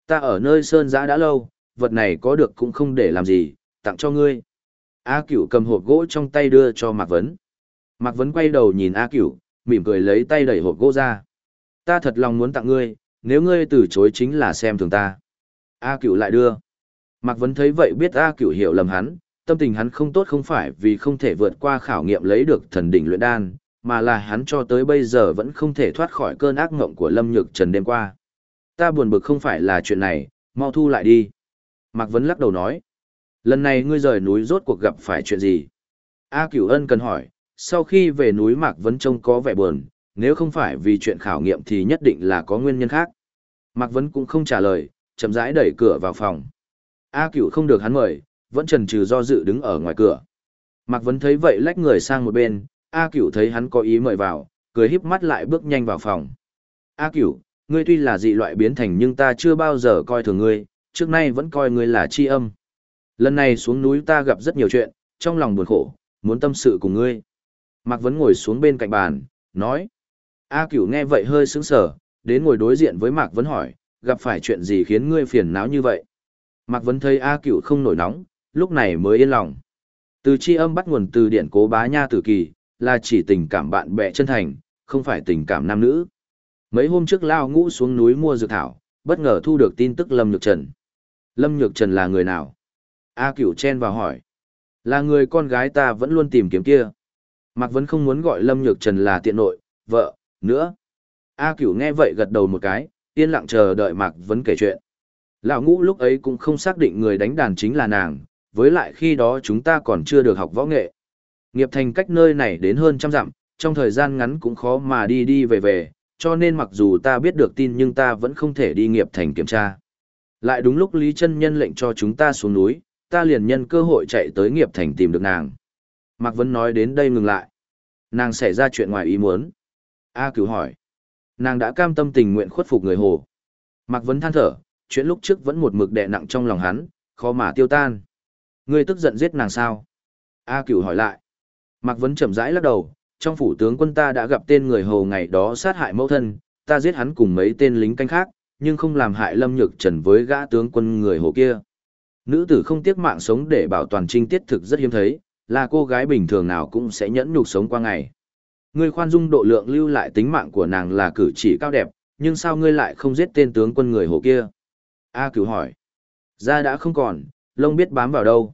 Ta ở nơi sơn giã đã lâu, vật này có được cũng không để làm gì, tặng cho ngươi. A cửu cầm hộp gỗ trong tay đưa cho Mạc Vấn. Mạc Vấn quay đầu nhìn A cửu, mỉm cười lấy tay đẩy hộp gỗ ra. Ta thật lòng muốn tặng ngươi, nếu ngươi từ chối chính là xem thường ta. A cửu lại đưa. Mạc Vấn thấy vậy biết A cửu hiểu lầm hắn, tâm tình hắn không tốt không phải vì không thể vượt qua khảo nghiệm lấy được thần đỉnh luyện đan, mà là hắn cho tới bây giờ vẫn không thể thoát khỏi cơn ác ngộng của Lâm Nhược Trần đêm qua. Ta buồn bực không phải là chuyện này, mau thu lại đi. Mạc Vấn lắc đầu nói. Lần này ngươi rời núi rốt cuộc gặp phải chuyện gì? A Cửu Ân cần hỏi, sau khi về núi Mạc Vấn trông có vẻ buồn, nếu không phải vì chuyện khảo nghiệm thì nhất định là có nguyên nhân khác. Mạc Vấn cũng không trả lời, chậm rãi đẩy cửa vào phòng. A Cửu không được hắn mời, vẫn trần trừ do dự đứng ở ngoài cửa. Mạc Vấn thấy vậy lách người sang một bên, A Cửu thấy hắn có ý mời vào, cười híp mắt lại bước nhanh vào phòng. A Cửu, ngươi tuy là dị loại biến thành nhưng ta chưa bao giờ coi thường ngươi, trước nay vẫn coi ngươi là chi âm. Lần này xuống núi ta gặp rất nhiều chuyện, trong lòng buồn khổ, muốn tâm sự cùng ngươi. Mạc Vấn ngồi xuống bên cạnh bàn, nói. A Cửu nghe vậy hơi sững sờ, đến ngồi đối diện với Mạc Vấn hỏi, gặp phải chuyện gì khiến ngươi phiền não như vậy? Mạc Vấn thấy A Cửu không nổi nóng, lúc này mới yên lòng. Từ chi âm bắt nguồn từ điện cố bá nha tử kỳ, là chỉ tình cảm bạn bè chân thành, không phải tình cảm nam nữ. Mấy hôm trước Lao Ngũ xuống núi mua dược thảo, bất ngờ thu được tin tức Lâm Nhược Trần. Lâm Nhược Trần là người nào? A Cửu chen vào hỏi. Là người con gái ta vẫn luôn tìm kiếm kia. Mạc Vấn không muốn gọi Lâm Nhược Trần là tiện nội, vợ, nữa. A Cửu nghe vậy gật đầu một cái, yên lặng chờ đợi Mạc Vấn kể chuyện. Lão ngũ lúc ấy cũng không xác định người đánh đàn chính là nàng, với lại khi đó chúng ta còn chưa được học võ nghệ. Nghiệp thành cách nơi này đến hơn trăm dặm, trong thời gian ngắn cũng khó mà đi đi về về, cho nên mặc dù ta biết được tin nhưng ta vẫn không thể đi nghiệp thành kiểm tra. Lại đúng lúc Lý chân Nhân lệnh cho chúng ta xuống núi, ta liền nhân cơ hội chạy tới nghiệp thành tìm được nàng. Mạc Vân nói đến đây ngừng lại. Nàng xảy ra chuyện ngoài ý muốn. A cửu hỏi. Nàng đã cam tâm tình nguyện khuất phục người hồ. Mạc Vấn than thở, chuyện lúc trước vẫn một mực đè nặng trong lòng hắn, khó mà tiêu tan. Ngươi tức giận giết nàng sao? A cửu hỏi lại. Mạc Vấn chậm rãi lắc đầu, trong phủ tướng quân ta đã gặp tên người Hồ ngày đó sát hại mẫu thân, ta giết hắn cùng mấy tên lính canh khác, nhưng không làm hại Lâm Nhược Trần với gã tướng quân người Hồ kia. Nữ tử không tiếc mạng sống để bảo toàn trinh tiết thực rất hiếm thấy, là cô gái bình thường nào cũng sẽ nhẫn nhục sống qua ngày. Ngươi khoan dung độ lượng lưu lại tính mạng của nàng là cử chỉ cao đẹp, nhưng sao ngươi lại không giết tên tướng quân người hồ kia? A cửu hỏi. Da đã không còn, lông biết bám vào đâu.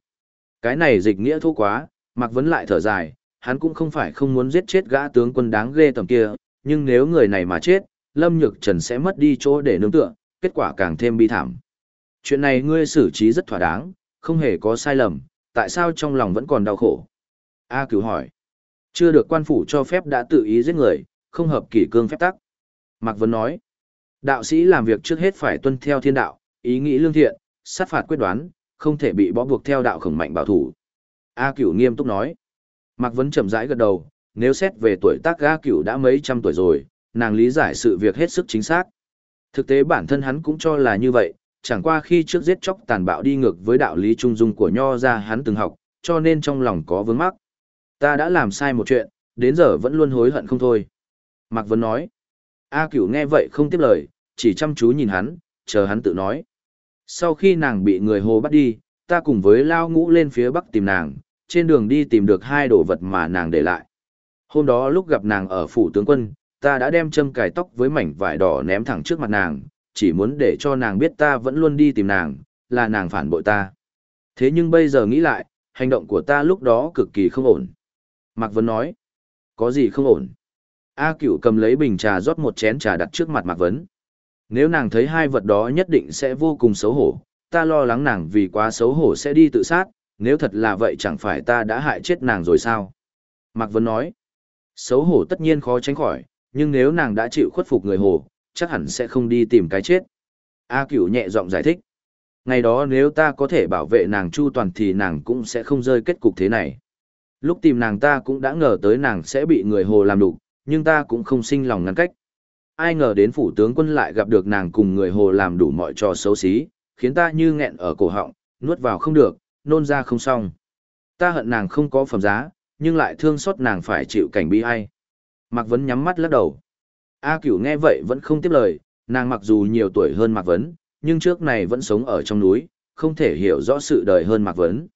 Cái này dịch nghĩa thô quá, Mạc Vấn lại thở dài, hắn cũng không phải không muốn giết chết gã tướng quân đáng ghê tầm kia, nhưng nếu người này mà chết, Lâm Nhược Trần sẽ mất đi chỗ để nương tựa, kết quả càng thêm bi thảm. Chuyện này ngươi xử trí rất thỏa đáng, không hề có sai lầm, tại sao trong lòng vẫn còn đau khổ? A cửu hỏi. Chưa được quan phủ cho phép đã tự ý giết người, không hợp kỷ cương phép tắc. Mạc Vấn nói. Đạo sĩ làm việc trước hết phải tuân theo thiên đạo, ý nghĩ lương thiện, sát phạt quyết đoán, không thể bị bó buộc theo đạo khổng mạnh bảo thủ. A Cửu nghiêm túc nói. Mạc Vấn chậm rãi gật đầu, nếu xét về tuổi tác A Cửu đã mấy trăm tuổi rồi, nàng lý giải sự việc hết sức chính xác. Thực tế bản thân hắn cũng cho là như vậy, chẳng qua khi trước giết chóc tàn bạo đi ngược với đạo lý trung dung của nho ra hắn từng học, cho nên trong lòng có vướng mắc. Ta đã làm sai một chuyện, đến giờ vẫn luôn hối hận không thôi. Mạc Vấn nói. A Cửu nghe vậy không tiếp lời, chỉ chăm chú nhìn hắn, chờ hắn tự nói. Sau khi nàng bị người hồ bắt đi, ta cùng với Lao Ngũ lên phía bắc tìm nàng, trên đường đi tìm được hai đồ vật mà nàng để lại. Hôm đó lúc gặp nàng ở phủ tướng quân, ta đã đem châm cài tóc với mảnh vải đỏ ném thẳng trước mặt nàng, chỉ muốn để cho nàng biết ta vẫn luôn đi tìm nàng, là nàng phản bội ta. Thế nhưng bây giờ nghĩ lại, hành động của ta lúc đó cực kỳ không ổn. Mạc Vấn nói, có gì không ổn? A cửu cầm lấy bình trà rót một chén trà đặt trước mặt Mạc Vấn. Nếu nàng thấy hai vật đó nhất định sẽ vô cùng xấu hổ, ta lo lắng nàng vì quá xấu hổ sẽ đi tự sát, nếu thật là vậy chẳng phải ta đã hại chết nàng rồi sao? Mạc Vấn nói, xấu hổ tất nhiên khó tránh khỏi, nhưng nếu nàng đã chịu khuất phục người hồ, chắc hẳn sẽ không đi tìm cái chết. A cửu nhẹ giọng giải thích. Ngày đó nếu ta có thể bảo vệ nàng chu toàn thì nàng cũng sẽ không rơi kết cục thế này. Lúc tìm nàng ta cũng đã ngờ tới nàng sẽ bị người hồ làm đục, nhưng ta cũng không sinh lòng ngăn cách. Ai ngờ đến phủ tướng quân lại gặp được nàng cùng người hồ làm đủ mọi trò xấu xí, khiến ta như nghẹn ở cổ họng, nuốt vào không được, nôn ra không xong. Ta hận nàng không có phẩm giá, nhưng lại thương xót nàng phải chịu cảnh bi ai. Mạc Vấn nhắm mắt lắc đầu. A cửu nghe vậy vẫn không tiếp lời, nàng mặc dù nhiều tuổi hơn Mạc Vấn, nhưng trước này vẫn sống ở trong núi, không thể hiểu rõ sự đời hơn Mạc Vấn.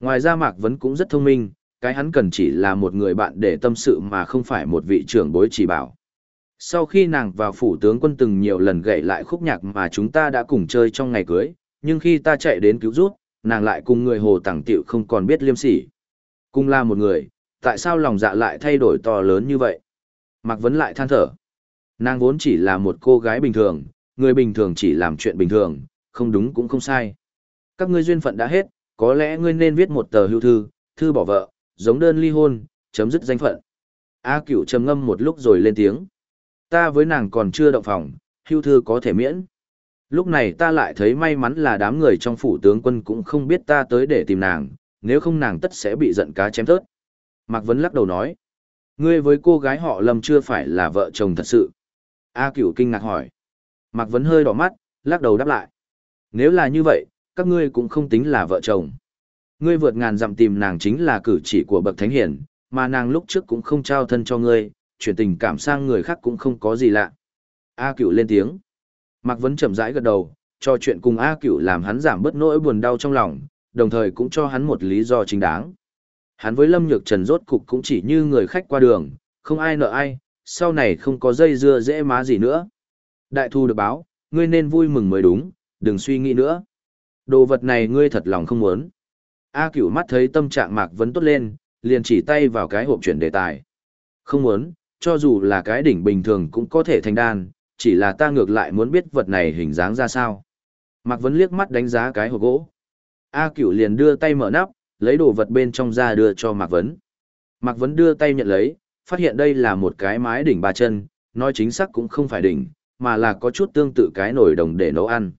Ngoài ra Mạc Vấn cũng rất thông minh, cái hắn cần chỉ là một người bạn để tâm sự mà không phải một vị trưởng bối chỉ bảo. Sau khi nàng vào phủ tướng quân từng nhiều lần gậy lại khúc nhạc mà chúng ta đã cùng chơi trong ngày cưới, nhưng khi ta chạy đến cứu rút, nàng lại cùng người hồ tẳng tiệu không còn biết liêm sỉ. Cùng là một người, tại sao lòng dạ lại thay đổi to lớn như vậy? Mạc Vấn lại than thở. Nàng vốn chỉ là một cô gái bình thường, người bình thường chỉ làm chuyện bình thường, không đúng cũng không sai. Các ngươi duyên phận đã hết, có lẽ ngươi nên viết một tờ hưu thư, thư bỏ vợ, giống đơn ly hôn, chấm dứt danh phận. A cửu trầm ngâm một lúc rồi lên tiếng. Ta với nàng còn chưa động phòng, hưu thư có thể miễn. Lúc này ta lại thấy may mắn là đám người trong phủ tướng quân cũng không biết ta tới để tìm nàng, nếu không nàng tất sẽ bị giận cá chém thớt. Mạc Vấn lắc đầu nói. Ngươi với cô gái họ Lâm chưa phải là vợ chồng thật sự. A cửu kinh ngạc hỏi. Mạc Vấn hơi đỏ mắt, lắc đầu đáp lại. Nếu là như vậy, các ngươi cũng không tính là vợ chồng. Ngươi vượt ngàn dặm tìm nàng chính là cử chỉ của bậc thánh hiển, mà nàng lúc trước cũng không trao thân cho ngươi, chuyển tình cảm sang người khác cũng không có gì lạ. A cửu lên tiếng. Mạc Vấn chậm rãi gật đầu, cho chuyện cùng A cửu làm hắn giảm bớt nỗi buồn đau trong lòng, đồng thời cũng cho hắn một lý do chính đáng. Hắn với Lâm Nhược Trần rốt cục cũng chỉ như người khách qua đường, không ai nợ ai, sau này không có dây dưa dễ má gì nữa. Đại thu được báo, ngươi nên vui mừng mới đúng, đừng suy nghĩ nữa. Đồ vật này ngươi thật lòng không muốn. A cửu mắt thấy tâm trạng Mạc Vấn tốt lên, liền chỉ tay vào cái hộp chuyển đề tài. Không muốn, cho dù là cái đỉnh bình thường cũng có thể thành đan, chỉ là ta ngược lại muốn biết vật này hình dáng ra sao. Mạc Vấn liếc mắt đánh giá cái hộp gỗ. A cửu liền đưa tay mở nắp, lấy đồ vật bên trong ra đưa cho Mạc Vấn. Mạc Vấn đưa tay nhận lấy, phát hiện đây là một cái mái đỉnh ba chân, nói chính xác cũng không phải đỉnh, mà là có chút tương tự cái nồi đồng để nấu ăn.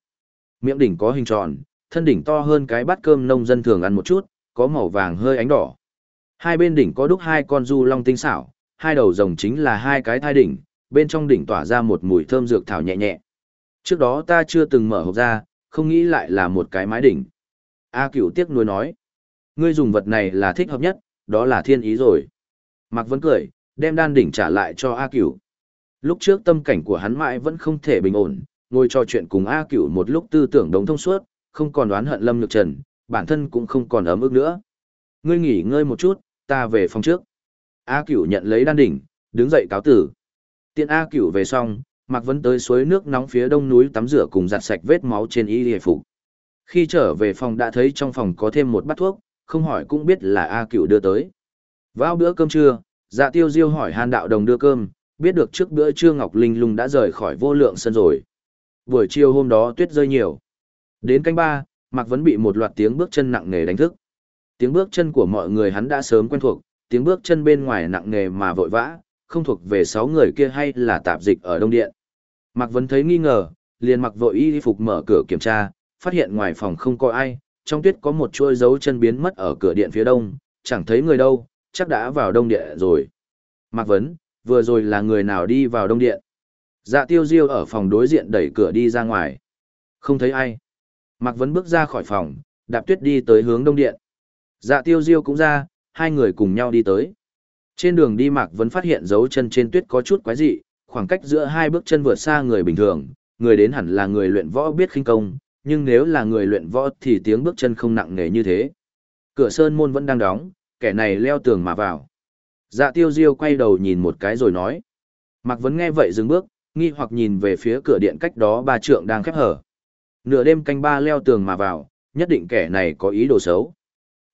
Miệng đỉnh có hình tròn, thân đỉnh to hơn cái bát cơm nông dân thường ăn một chút, có màu vàng hơi ánh đỏ. Hai bên đỉnh có đúc hai con du long tinh xảo, hai đầu rồng chính là hai cái thai đỉnh, bên trong đỉnh tỏa ra một mùi thơm dược thảo nhẹ nhẹ. Trước đó ta chưa từng mở hộp ra, không nghĩ lại là một cái mái đỉnh. A cửu tiếc nuối nói. Ngươi dùng vật này là thích hợp nhất, đó là thiên ý rồi. Mạc Vân cười, đem đan đỉnh trả lại cho A cửu. Lúc trước tâm cảnh của hắn mãi vẫn không thể bình ổn, ngồi trò chuyện cùng A cửu một lúc tư tưởng đống thông suốt, không còn đoán hận Lâm Nhược Trần, bản thân cũng không còn ấm ức nữa. Ngươi nghỉ ngơi một chút, ta về phòng trước. A cửu nhận lấy đan đỉnh, đứng dậy cáo tử. Tiện A cửu về xong, Mạc Vân tới suối nước nóng phía đông núi tắm rửa cùng giặt sạch vết máu trên y hề phục. Khi trở về phòng đã thấy trong phòng có thêm một bát thuốc, không hỏi cũng biết là A cửu đưa tới. Vào bữa cơm trưa, dạ tiêu diêu hỏi hàn đạo đồng đưa cơm, biết được trước bữa trưa Ngọc Linh lung đã rời khỏi vô lượng sân rồi. Buổi chiều hôm đó tuyết rơi nhiều. Đến canh ba, Mạc Vấn bị một loạt tiếng bước chân nặng nề đánh thức. Tiếng bước chân của mọi người hắn đã sớm quen thuộc, tiếng bước chân bên ngoài nặng nề mà vội vã, không thuộc về sáu người kia hay là tạp dịch ở Đông Điện. Mạc Vấn thấy nghi ngờ, liền mặc vội y phục mở cửa kiểm tra, phát hiện ngoài phòng không có ai, trong tuyết có một chuôi dấu chân biến mất ở cửa điện phía đông, chẳng thấy người đâu, chắc đã vào đông điện rồi. Mạc Vấn, vừa rồi là người nào đi vào đông điện? Dạ tiêu diêu ở phòng đối diện đẩy cửa đi ra ngoài. Không thấy ai. Mạc Vấn bước ra khỏi phòng, đạp tuyết đi tới hướng đông điện. Dạ tiêu diêu cũng ra, hai người cùng nhau đi tới. Trên đường đi Mạc Vấn phát hiện dấu chân trên tuyết có chút quái dị, khoảng cách giữa hai bước chân vượt xa người bình thường, người đến hẳn là người luyện võ biết khinh công, nhưng nếu là người luyện võ thì tiếng bước chân không nặng nề như thế. Cửa sơn môn vẫn đang đóng, kẻ này leo tường mà vào. Dạ tiêu diêu quay đầu nhìn một cái rồi nói. Mạc Vấn nghe vậy dừng bước, nghi hoặc nhìn về phía cửa điện cách đó ba trượng đang khép hở. Nửa đêm canh ba leo tường mà vào, nhất định kẻ này có ý đồ xấu.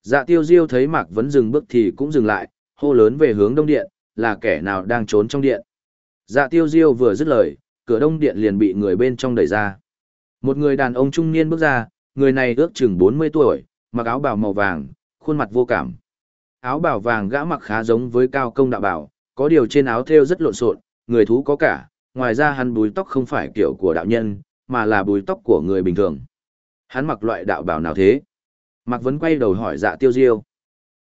Dạ tiêu diêu thấy Mạc Vấn dừng bước thì cũng dừng lại, hô lớn về hướng đông điện, là kẻ nào đang trốn trong điện. Dạ tiêu diêu vừa dứt lời, cửa đông điện liền bị người bên trong đẩy ra. Một người đàn ông trung niên bước ra, người này ước chừng 40 tuổi, mặc áo bào màu vàng, khuôn mặt vô cảm. Áo bào vàng gã mặc khá giống với cao công đạo bảo, có điều trên áo thêu rất lộn xộn, người thú có cả, ngoài ra hắn búi tóc không phải kiểu của đạo nhân, mà là bùi tóc của người bình thường. Hắn mặc loại đạo bào nào thế? Mạc Vấn quay đầu hỏi dạ tiêu diêu.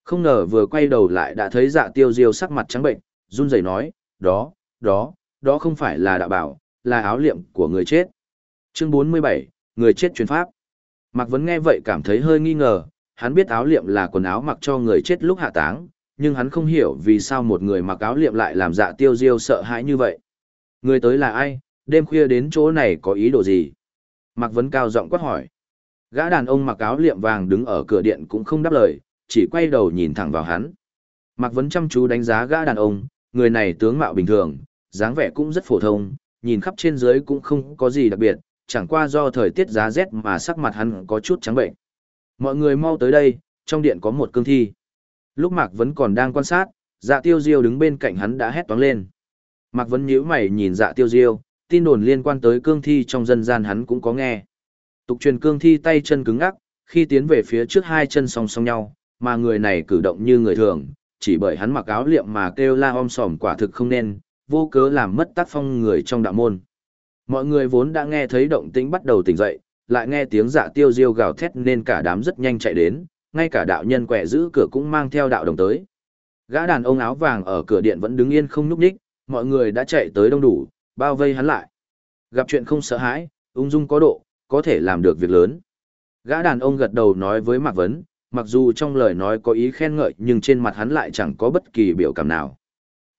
Không ngờ vừa quay đầu lại đã thấy dạ tiêu diêu sắc mặt trắng bệnh, run rẩy nói, đó, đó, đó không phải là đạo bảo, là áo liệm của người chết. Chương 47, người chết truyền pháp. Mạc Vấn nghe vậy cảm thấy hơi nghi ngờ, hắn biết áo liệm là quần áo mặc cho người chết lúc hạ táng, nhưng hắn không hiểu vì sao một người mặc áo liệm lại làm dạ tiêu diêu sợ hãi như vậy. Người tới là ai, đêm khuya đến chỗ này có ý đồ gì? Mạc Vấn cao giọng quát hỏi. Gã đàn ông mặc áo liệm vàng đứng ở cửa điện cũng không đáp lời, chỉ quay đầu nhìn thẳng vào hắn. Mạc Vấn chăm chú đánh giá gã đàn ông, người này tướng mạo bình thường, dáng vẻ cũng rất phổ thông, nhìn khắp trên dưới cũng không có gì đặc biệt, chẳng qua do thời tiết giá rét mà sắc mặt hắn có chút trắng bệnh. Mọi người mau tới đây, trong điện có một cương thi. Lúc Mạc Vấn còn đang quan sát, dạ tiêu diêu đứng bên cạnh hắn đã hét toán lên. Mạc Vấn nhíu mày nhìn dạ tiêu diêu, tin đồn liên quan tới cương thi trong dân gian hắn cũng có nghe. Tục truyền cương thi tay chân cứng ngắc, khi tiến về phía trước hai chân song song nhau, mà người này cử động như người thường, chỉ bởi hắn mặc áo liệm mà kêu la om sòm quả thực không nên, vô cớ làm mất tác phong người trong đạo môn. Mọi người vốn đã nghe thấy động tĩnh bắt đầu tỉnh dậy, lại nghe tiếng dạ tiêu diêu gào thét nên cả đám rất nhanh chạy đến, ngay cả đạo nhân quẻ giữ cửa cũng mang theo đạo đồng tới. Gã đàn ông áo vàng ở cửa điện vẫn đứng yên không nhúc nhích, mọi người đã chạy tới đông đủ, bao vây hắn lại. Gặp chuyện không sợ hãi, ung dung có độ, có thể làm được việc lớn. Gã đàn ông gật đầu nói với Mạc Vấn, mặc dù trong lời nói có ý khen ngợi nhưng trên mặt hắn lại chẳng có bất kỳ biểu cảm nào.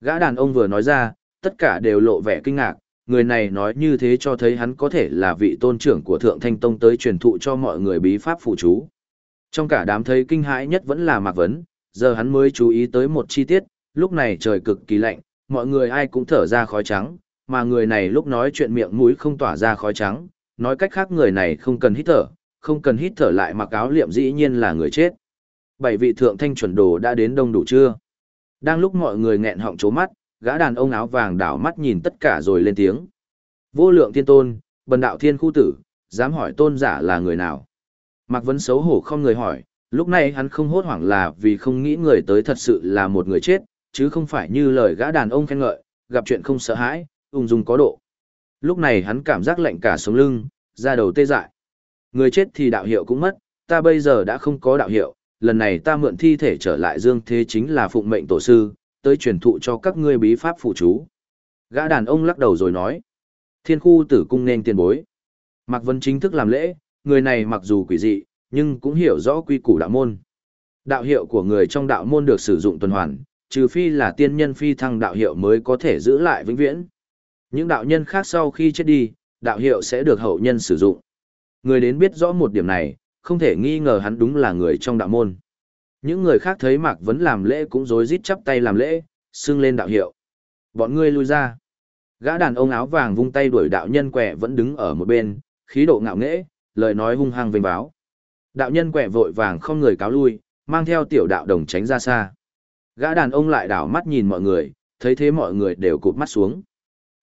Gã đàn ông vừa nói ra, tất cả đều lộ vẻ kinh ngạc, người này nói như thế cho thấy hắn có thể là vị tôn trưởng của Thượng Thanh Tông tới truyền thụ cho mọi người bí pháp phụ chú. Trong cả đám thấy kinh hãi nhất vẫn là Mạc Vấn, giờ hắn mới chú ý tới một chi tiết, lúc này trời cực kỳ lạnh, mọi người ai cũng thở ra khói trắng, mà người này lúc nói chuyện miệng mũi không tỏa ra khói trắng, nói cách khác người này không cần hít thở, không cần hít thở lại mặc áo liệm dĩ nhiên là người chết. Bảy vị thượng thanh chuẩn đồ đã đến đông đủ chưa? Đang lúc mọi người nghẹn họng chố mắt, gã đàn ông áo vàng đảo mắt nhìn tất cả rồi lên tiếng. Vô lượng thiên tôn, bần đạo thiên khu tử, dám hỏi tôn giả là người nào? Mạc Vấn xấu hổ không người hỏi, lúc này hắn không hốt hoảng là vì không nghĩ người tới thật sự là một người chết, chứ không phải như lời gã đàn ông khen ngợi, gặp chuyện không sợ hãi, ung dung có độ. Lúc này hắn cảm giác lạnh cả sống lưng, da đầu tê dại. Người chết thì đạo hiệu cũng mất, ta bây giờ đã không có đạo hiệu, lần này ta mượn thi thể trở lại dương thế chính là phụng mệnh tổ sư, tới truyền thụ cho các ngươi bí pháp phụ chú. Gã đàn ông lắc đầu rồi nói, thiên khu tử cung nên tiền bối. Mạc Vân chính thức làm lễ, người này mặc dù quỷ dị, nhưng cũng hiểu rõ quy củ đạo môn. Đạo hiệu của người trong đạo môn được sử dụng tuần hoàn, trừ phi là tiên nhân phi thăng đạo hiệu mới có thể giữ lại vĩnh viễn. Những đạo nhân khác sau khi chết đi, đạo hiệu sẽ được hậu nhân sử dụng. Người đến biết rõ một điểm này, không thể nghi ngờ hắn đúng là người trong đạo môn. Những người khác thấy Mạc Vấn làm lễ cũng rối rít chắp tay làm lễ, xưng lên đạo hiệu. Bọn ngươi lui ra. Gã đàn ông áo vàng vung tay đuổi đạo nhân quẻ vẫn đứng ở một bên, khí độ ngạo nghễ, lời nói hung hăng vênh báo. Đạo nhân quẻ vội vàng không người cáo lui, mang theo tiểu đạo đồng tránh ra xa. Gã đàn ông lại đảo mắt nhìn mọi người, thấy thế mọi người đều cụp mắt xuống.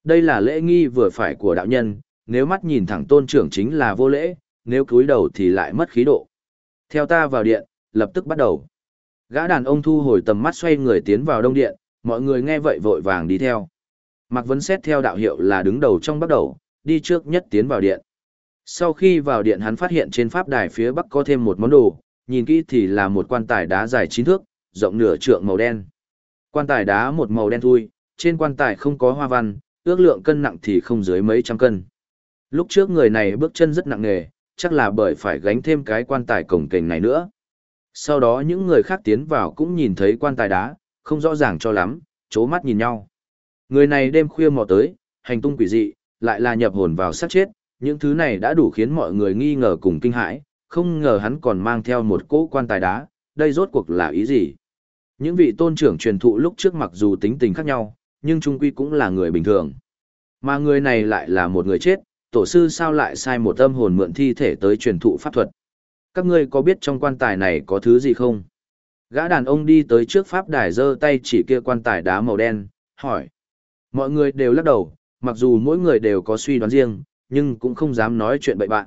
Đây là lễ nghi vừa phải của đạo nhân, nếu mắt nhìn thẳng tôn trưởng chính là vô lễ, nếu cúi đầu thì lại mất khí độ. Theo ta vào điện, lập tức bắt đầu. Gã đàn ông thu hồi tầm mắt xoay người tiến vào đông điện, mọi người nghe vậy vội vàng đi theo. Mạc Vấn xét theo đạo hiệu là đứng đầu trong bắt đầu, đi trước nhất tiến vào điện. Sau khi vào điện hắn phát hiện trên pháp đài phía bắc có thêm một món đồ, nhìn kỹ thì là một quan tài đá dài chín thước, rộng nửa trượng màu đen. Quan tài đá một màu đen thui, trên quan tài không có hoa văn, ước lượng cân nặng thì không dưới mấy trăm cân. Lúc trước người này bước chân rất nặng nề, chắc là bởi phải gánh thêm cái quan tài cổng kềnh này nữa. Sau đó những người khác tiến vào cũng nhìn thấy quan tài đá, không rõ ràng cho lắm, chố mắt nhìn nhau. Người này đêm khuya mò tới, hành tung quỷ dị, lại là nhập hồn vào sát chết, những thứ này đã đủ khiến mọi người nghi ngờ cùng kinh hãi, không ngờ hắn còn mang theo một cỗ quan tài đá, đây rốt cuộc là ý gì? Những vị tôn trưởng truyền thụ lúc trước mặc dù tính tình khác nhau, nhưng trung quy cũng là người bình thường. Mà người này lại là một người chết, tổ sư sao lại sai một âm hồn mượn thi thể tới truyền thụ pháp thuật. Các ngươi có biết trong quan tài này có thứ gì không? Gã đàn ông đi tới trước pháp đài giơ tay chỉ kia quan tài đá màu đen, hỏi. Mọi người đều lắc đầu, mặc dù mỗi người đều có suy đoán riêng, nhưng cũng không dám nói chuyện bậy bạn.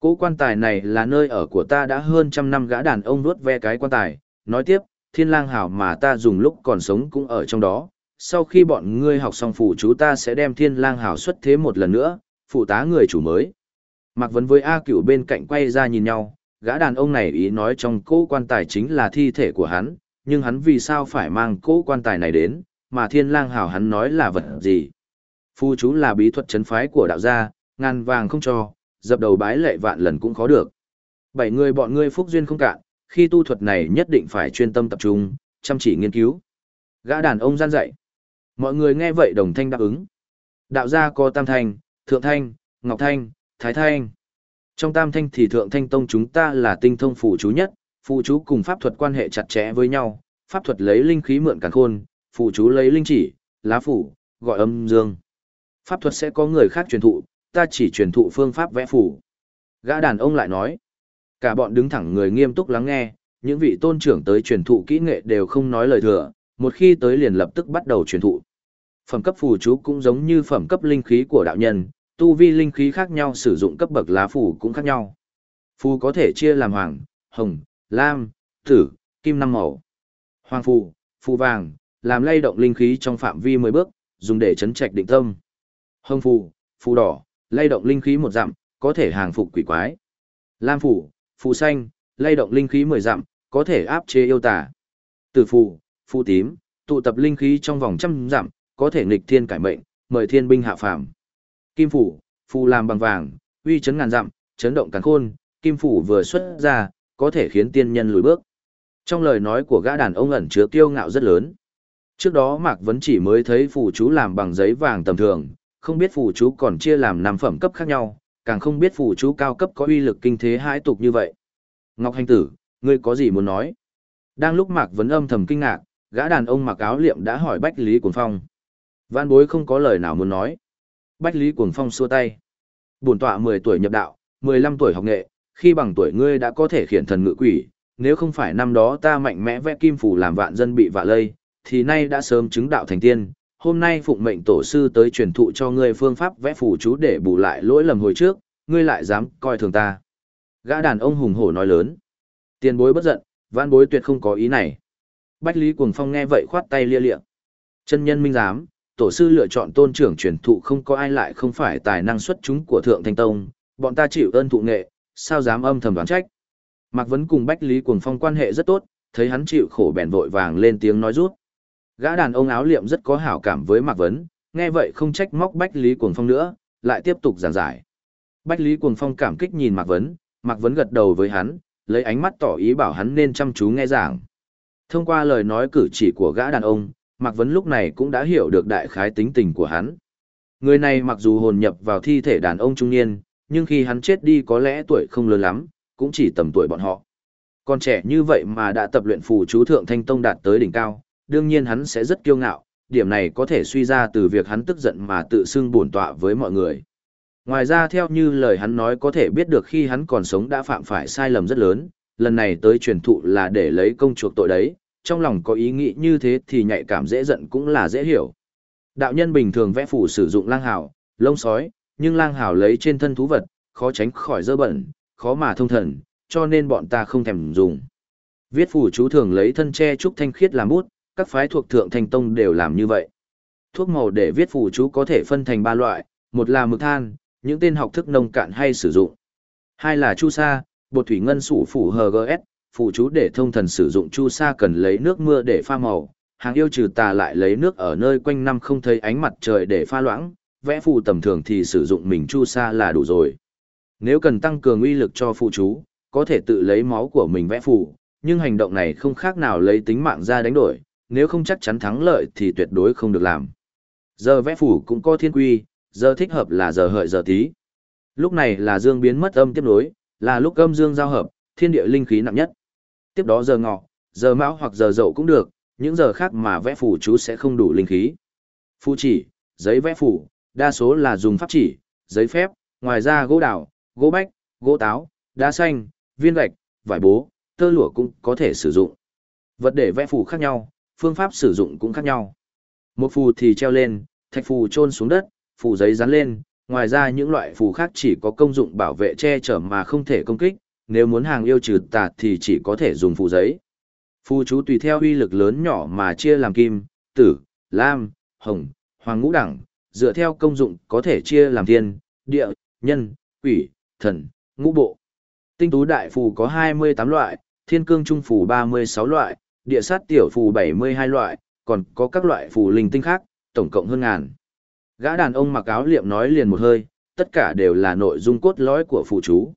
Cố quan tài này là nơi ở của ta đã hơn trăm năm gã đàn ông nuốt ve cái quan tài, nói tiếp, thiên lang hảo mà ta dùng lúc còn sống cũng ở trong đó. Sau khi bọn ngươi học xong phụ chú ta sẽ đem thiên lang hảo xuất thế một lần nữa, phụ tá người chủ mới. Mạc Vấn với A cửu bên cạnh quay ra nhìn nhau, gã đàn ông này ý nói trong cỗ quan tài chính là thi thể của hắn, nhưng hắn vì sao phải mang cỗ quan tài này đến, mà thiên lang hảo hắn nói là vật gì. Phu chú là bí thuật chấn phái của đạo gia, ngàn vàng không cho, dập đầu bái lệ vạn lần cũng khó được. Bảy người bọn ngươi phúc duyên không cạn, khi tu thuật này nhất định phải chuyên tâm tập trung, chăm chỉ nghiên cứu. Gã đàn ông gian dạy. Mọi người nghe vậy đồng thanh đáp ứng. Đạo gia có tam thanh, thượng thanh, ngọc thanh, thái thanh. Trong tam thanh thì thượng thanh tông chúng ta là tinh thông phù chú nhất, phù chú cùng pháp thuật quan hệ chặt chẽ với nhau, pháp thuật lấy linh khí mượn càn khôn, phù chú lấy linh chỉ, lá phủ, gọi âm dương. Pháp thuật sẽ có người khác truyền thụ, ta chỉ truyền thụ phương pháp vẽ phủ. Gã đàn ông lại nói, cả bọn đứng thẳng người nghiêm túc lắng nghe, những vị tôn trưởng tới truyền thụ kỹ nghệ đều không nói lời thừa, một khi tới liền lập tức bắt đầu truyền thụ. Phẩm cấp phù chú cũng giống như phẩm cấp linh khí của đạo nhân, tu vi linh khí khác nhau sử dụng cấp bậc lá phù cũng khác nhau. Phù có thể chia làm hoàng, hồng, lam, tử, kim năm màu. Hoàng phù, phù vàng, làm lay động linh khí trong phạm vi 10 bước, dùng để chấn trạch định tâm. Hồng phù, phù đỏ, lay động linh khí một dặm, có thể hàng phục quỷ quái. Lam phù, phù xanh, lay động linh khí 10 dặm, có thể áp chế yêu tà. Tử phù, phu tím, tụ tập linh khí trong vòng trăm dặm, có thể nghịch thiên cải mệnh, mời thiên binh hạ phàm. Kim phủ, phù làm bằng vàng, uy chấn ngàn dặm, chấn động càn khôn, kim phủ vừa xuất ra, có thể khiến tiên nhân lùi bước. Trong lời nói của gã đàn ông ẩn chứa kiêu ngạo rất lớn. Trước đó Mạc Vấn chỉ mới thấy phù chú làm bằng giấy vàng tầm thường, không biết phù chú còn chia làm năm phẩm cấp khác nhau, càng không biết phù chú cao cấp có uy lực kinh thế hãi tục như vậy. Ngọc Hành Tử, ngươi có gì muốn nói? Đang lúc Mạc Vấn âm thầm kinh ngạc, gã đàn ông mặc áo liệm đã hỏi Bách Lý Cuồng Phong. Văn bối không có lời nào muốn nói. Bách Lý Cuồng Phong xua tay. Bổn tọa 10 tuổi nhập đạo, 15 tuổi học nghệ, khi bằng tuổi ngươi đã có thể khiển thần ngự quỷ, nếu không phải năm đó ta mạnh mẽ vẽ kim phủ làm vạn dân bị vạ lây, thì nay đã sớm chứng đạo thành tiên. Hôm nay phụng mệnh tổ sư tới truyền thụ cho ngươi phương pháp vẽ phù chú để bù lại lỗi lầm hồi trước, ngươi lại dám coi thường ta. Gã đàn ông hùng hổ nói lớn. Tiền bối bất giận, vạn bối tuyệt không có ý này. Bách Lý Cuồng Phong nghe vậy khoát tay lia lịa. Chân nhân minh giám, tổ sư lựa chọn tôn trưởng truyền thụ không có ai lại không phải tài năng xuất chúng của Thượng Thanh Tông, bọn ta chịu ơn thụ nghệ, sao dám âm thầm đoán trách. Mạc Vấn cùng Bách Lý Cuồng Phong quan hệ rất tốt, thấy hắn chịu khổ bèn vội vàng lên tiếng nói rút. Gã đàn ông áo liệm rất có hảo cảm với Mạc Vấn, nghe vậy không trách móc Bách Lý Cuồng Phong nữa, lại tiếp tục giảng giải. Bách Lý Cuồng Phong cảm kích nhìn Mạc Vấn, Mạc Vấn gật đầu với hắn, lấy ánh mắt tỏ ý bảo hắn nên chăm chú nghe giảng. Thông qua lời nói cử chỉ của gã đàn ông, Mạc Vấn lúc này cũng đã hiểu được đại khái tính tình của hắn. Người này mặc dù hồn nhập vào thi thể đàn ông trung niên, nhưng khi hắn chết đi có lẽ tuổi không lớn lắm, cũng chỉ tầm tuổi bọn họ. Còn trẻ như vậy mà đã tập luyện phù chú thượng thanh tông đạt tới đỉnh cao, đương nhiên hắn sẽ rất kiêu ngạo, điểm này có thể suy ra từ việc hắn tức giận mà tự xưng bổn tọa với mọi người. Ngoài ra theo như lời hắn nói có thể biết được khi hắn còn sống đã phạm phải sai lầm rất lớn, lần này tới truyền thụ là để lấy công chuộc tội đấy, trong lòng có ý nghĩ như thế thì nhạy cảm dễ giận cũng là dễ hiểu. Đạo nhân bình thường vẽ phủ sử dụng lang hào, lông sói, nhưng lang hào lấy trên thân thú vật, khó tránh khỏi dơ bẩn, khó mà thông thần, cho nên bọn ta không thèm dùng. Viết phủ chú thường lấy thân che trúc thanh khiết làm bút, các phái thuộc thượng thành tông đều làm như vậy. Thuốc màu để viết phủ chú có thể phân thành ba loại, một là mực than, những tên học thức nông cạn hay sử dụng. Hai là chu sa, bột thủy ngân sủ phủ HGS, phụ chú để thông thần sử dụng chu sa cần lấy nước mưa để pha màu, hàng yêu trừ tà lại lấy nước ở nơi quanh năm không thấy ánh mặt trời để pha loãng, vẽ phù tầm thường thì sử dụng mình chu sa là đủ rồi. Nếu cần tăng cường uy lực cho phụ chú, có thể tự lấy máu của mình vẽ phù, nhưng hành động này không khác nào lấy tính mạng ra đánh đổi, nếu không chắc chắn thắng lợi thì tuyệt đối không được làm. Giờ vẽ phù cũng có thiên quy, Giờ thích hợp là giờ hợi giờ tí. Lúc này là dương biến mất âm tiếp nối, là lúc âm dương giao hợp, thiên địa linh khí nặng nhất. Tiếp đó giờ ngọ, giờ mão hoặc giờ dậu cũng được, những giờ khác mà vẽ phù chú sẽ không đủ linh khí. Phù chỉ, giấy vẽ phù, đa số là dùng pháp chỉ, giấy phép, ngoài ra gỗ đào, gỗ bách, gỗ táo, đá xanh, viên gạch, vải bố, tơ lụa cũng có thể sử dụng. Vật để vẽ phù khác nhau, phương pháp sử dụng cũng khác nhau. Một phù thì treo lên, thạch phù chôn xuống đất, phù giấy dán lên, ngoài ra những loại phù khác chỉ có công dụng bảo vệ che chở mà không thể công kích, nếu muốn hàng yêu trừ tà thì chỉ có thể dùng phù giấy. Phù chú tùy theo uy lực lớn nhỏ mà chia làm kim, tử, lam, hồng, hoàng ngũ đẳng, dựa theo công dụng có thể chia làm thiên, địa, nhân, quỷ, thần, ngũ bộ. Tinh tú đại phù có 28 loại, thiên cương trung phù 36 loại, địa sát tiểu phù 72 loại, còn có các loại phù linh tinh khác, tổng cộng hơn ngàn. Gã đàn ông mặc áo liệm nói liền một hơi, tất cả đều là nội dung cốt lõi của phụ chú.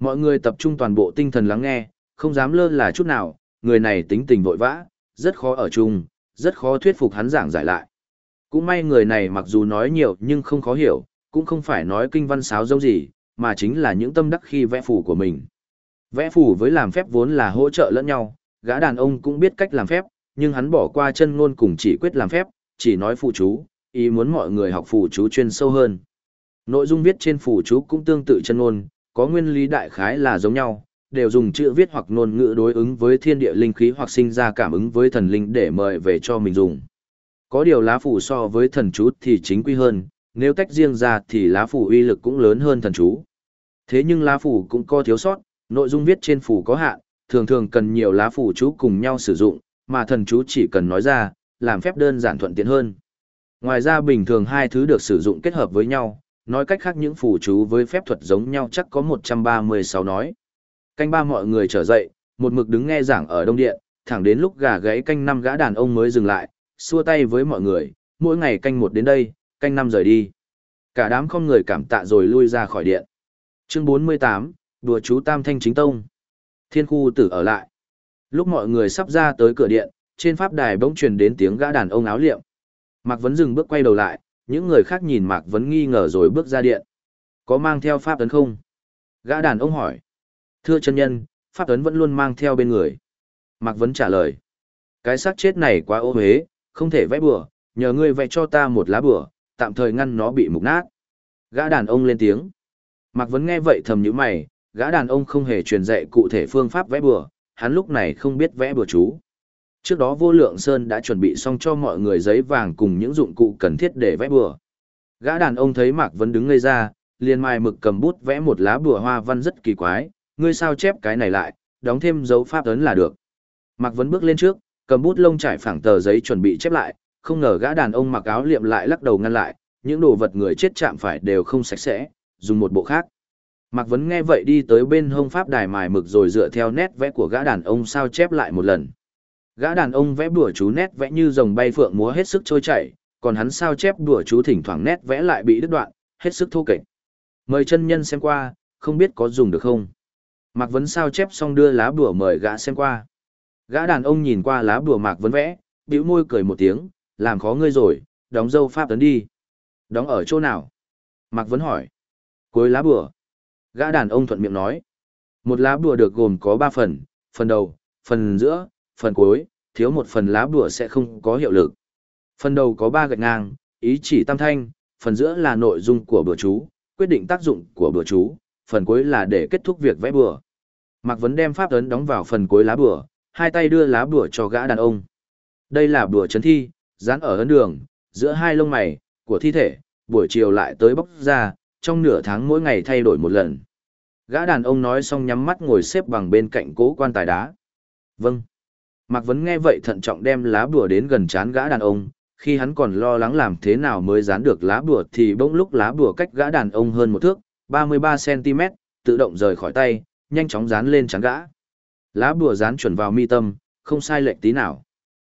Mọi người tập trung toàn bộ tinh thần lắng nghe, không dám lơ là chút nào, người này tính tình vội vã, rất khó ở chung, rất khó thuyết phục hắn giảng giải lại. Cũng may người này mặc dù nói nhiều nhưng không khó hiểu, cũng không phải nói kinh văn sáo dâu gì, mà chính là những tâm đắc khi vẽ phù của mình. Vẽ phù với làm phép vốn là hỗ trợ lẫn nhau, gã đàn ông cũng biết cách làm phép, nhưng hắn bỏ qua chân ngôn cùng chỉ quyết làm phép, chỉ nói phụ chú, ý muốn mọi người học phù chú chuyên sâu hơn. Nội dung viết trên phù chú cũng tương tự chân ngôn, có nguyên lý đại khái là giống nhau, đều dùng chữ viết hoặc ngôn ngữ đối ứng với thiên địa linh khí hoặc sinh ra cảm ứng với thần linh để mời về cho mình dùng. Có điều lá phù so với thần chú thì chính quy hơn, nếu tách riêng ra thì lá phù uy lực cũng lớn hơn thần chú. Thế nhưng lá phù cũng có thiếu sót, nội dung viết trên phù có hạn, thường thường cần nhiều lá phù chú cùng nhau sử dụng, mà thần chú chỉ cần nói ra, làm phép đơn giản thuận tiện hơn. Ngoài ra bình thường hai thứ được sử dụng kết hợp với nhau, nói cách khác những phù chú với phép thuật giống nhau chắc có 136 nói. Canh ba mọi người trở dậy, một mực đứng nghe giảng ở đông điện, thẳng đến lúc gà gáy canh năm gã đàn ông mới dừng lại, xua tay với mọi người, mỗi ngày canh một đến đây, canh năm rời đi. Cả đám không người cảm tạ rồi lui ra khỏi điện. Chương 48, đùa chú Tam Thanh Chính Tông. Thiên khu tử ở lại. Lúc mọi người sắp ra tới cửa điện, trên pháp đài bỗng truyền đến tiếng gã đàn ông áo liệm. Mạc Vấn dừng bước quay đầu lại, những người khác nhìn Mạc Vấn nghi ngờ rồi bước ra điện. Có mang theo pháp ấn không? Gã đàn ông hỏi. Thưa chân nhân, pháp ấn vẫn luôn mang theo bên người. Mạc Vấn trả lời. Cái xác chết này quá ô huế, không thể vẽ bừa, nhờ ngươi vẽ cho ta một lá bừa, tạm thời ngăn nó bị mục nát. Gã đàn ông lên tiếng. Mạc Vấn nghe vậy thầm như mày, gã đàn ông không hề truyền dạy cụ thể phương pháp vẽ bừa, hắn lúc này không biết vẽ bừa chú. Trước đó vô lượng sơn đã chuẩn bị xong cho mọi người giấy vàng cùng những dụng cụ cần thiết để vẽ bừa. Gã đàn ông thấy Mạc Vấn đứng ngây ra, liền mai mực cầm bút vẽ một lá bừa hoa văn rất kỳ quái, ngươi sao chép cái này lại, đóng thêm dấu pháp ấn là được. Mạc Vấn bước lên trước, cầm bút lông trải phẳng tờ giấy chuẩn bị chép lại, không ngờ gã đàn ông mặc áo liệm lại lắc đầu ngăn lại, những đồ vật người chết chạm phải đều không sạch sẽ, dùng một bộ khác. Mạc Vấn nghe vậy đi tới bên hông pháp đài mài mực rồi dựa theo nét vẽ của gã đàn ông sao chép lại một lần. Gã đàn ông vẽ bùa chú nét vẽ như rồng bay phượng múa hết sức trôi chảy, còn hắn sao chép bùa chú thỉnh thoảng nét vẽ lại bị đứt đoạn, hết sức thô kệch. Mời chân nhân xem qua, không biết có dùng được không. Mạc Vấn sao chép xong đưa lá bùa mời gã xem qua. Gã đàn ông nhìn qua lá bùa Mạc Vấn vẽ, bĩu môi cười một tiếng, làm khó ngươi rồi, đóng dâu pháp tấn đi. Đóng ở chỗ nào? Mạc Vấn hỏi. Cuối lá bùa. Gã đàn ông thuận miệng nói. Một lá bùa được gồm có ba phần, phần đầu, phần giữa, phần cuối, thiếu một phần lá bùa sẽ không có hiệu lực. Phần đầu có ba gạch ngang, ý chỉ tam thanh, phần giữa là nội dung của bùa chú, quyết định tác dụng của bùa chú, phần cuối là để kết thúc việc vẽ bùa. Mạc Vấn đem pháp ấn đóng vào phần cuối lá bùa, hai tay đưa lá bùa cho gã đàn ông. Đây là bùa chấn thi, dán ở ấn đường, giữa hai lông mày, của thi thể, buổi chiều lại tới bóc ra, trong nửa tháng mỗi ngày thay đổi một lần. Gã đàn ông nói xong nhắm mắt ngồi xếp bằng bên cạnh cố quan tài đá. Vâng. Mạc Vấn nghe vậy thận trọng đem lá bùa đến gần chán gã đàn ông, khi hắn còn lo lắng làm thế nào mới dán được lá bùa thì bỗng lúc lá bùa cách gã đàn ông hơn một thước, 33cm, tự động rời khỏi tay, nhanh chóng dán lên chán gã. Lá bùa dán chuẩn vào mi tâm, không sai lệch tí nào.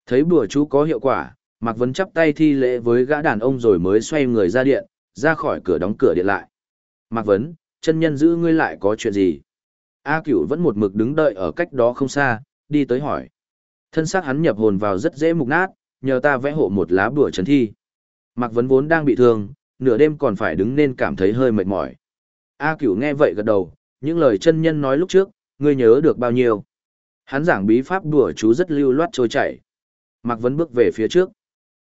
Thấy bùa chú có hiệu quả, Mạc Vấn chắp tay thi lễ với gã đàn ông rồi mới xoay người ra điện, ra khỏi cửa đóng cửa điện lại. Mạc Vấn, chân nhân giữ ngươi lại có chuyện gì? A cửu vẫn một mực đứng đợi ở cách đó không xa, đi tới hỏi. Thân xác hắn nhập hồn vào rất dễ mục nát, nhờ ta vẽ hộ một lá bùa trấn thi. Mạc Vấn vốn đang bị thương, Nửa đêm còn phải đứng nên cảm thấy hơi mệt mỏi. A cửu nghe vậy gật đầu, những lời chân nhân nói lúc trước, ngươi nhớ được bao nhiêu. Hắn giảng bí pháp đùa chú rất lưu loát trôi chảy. Mạc Vấn bước về phía trước.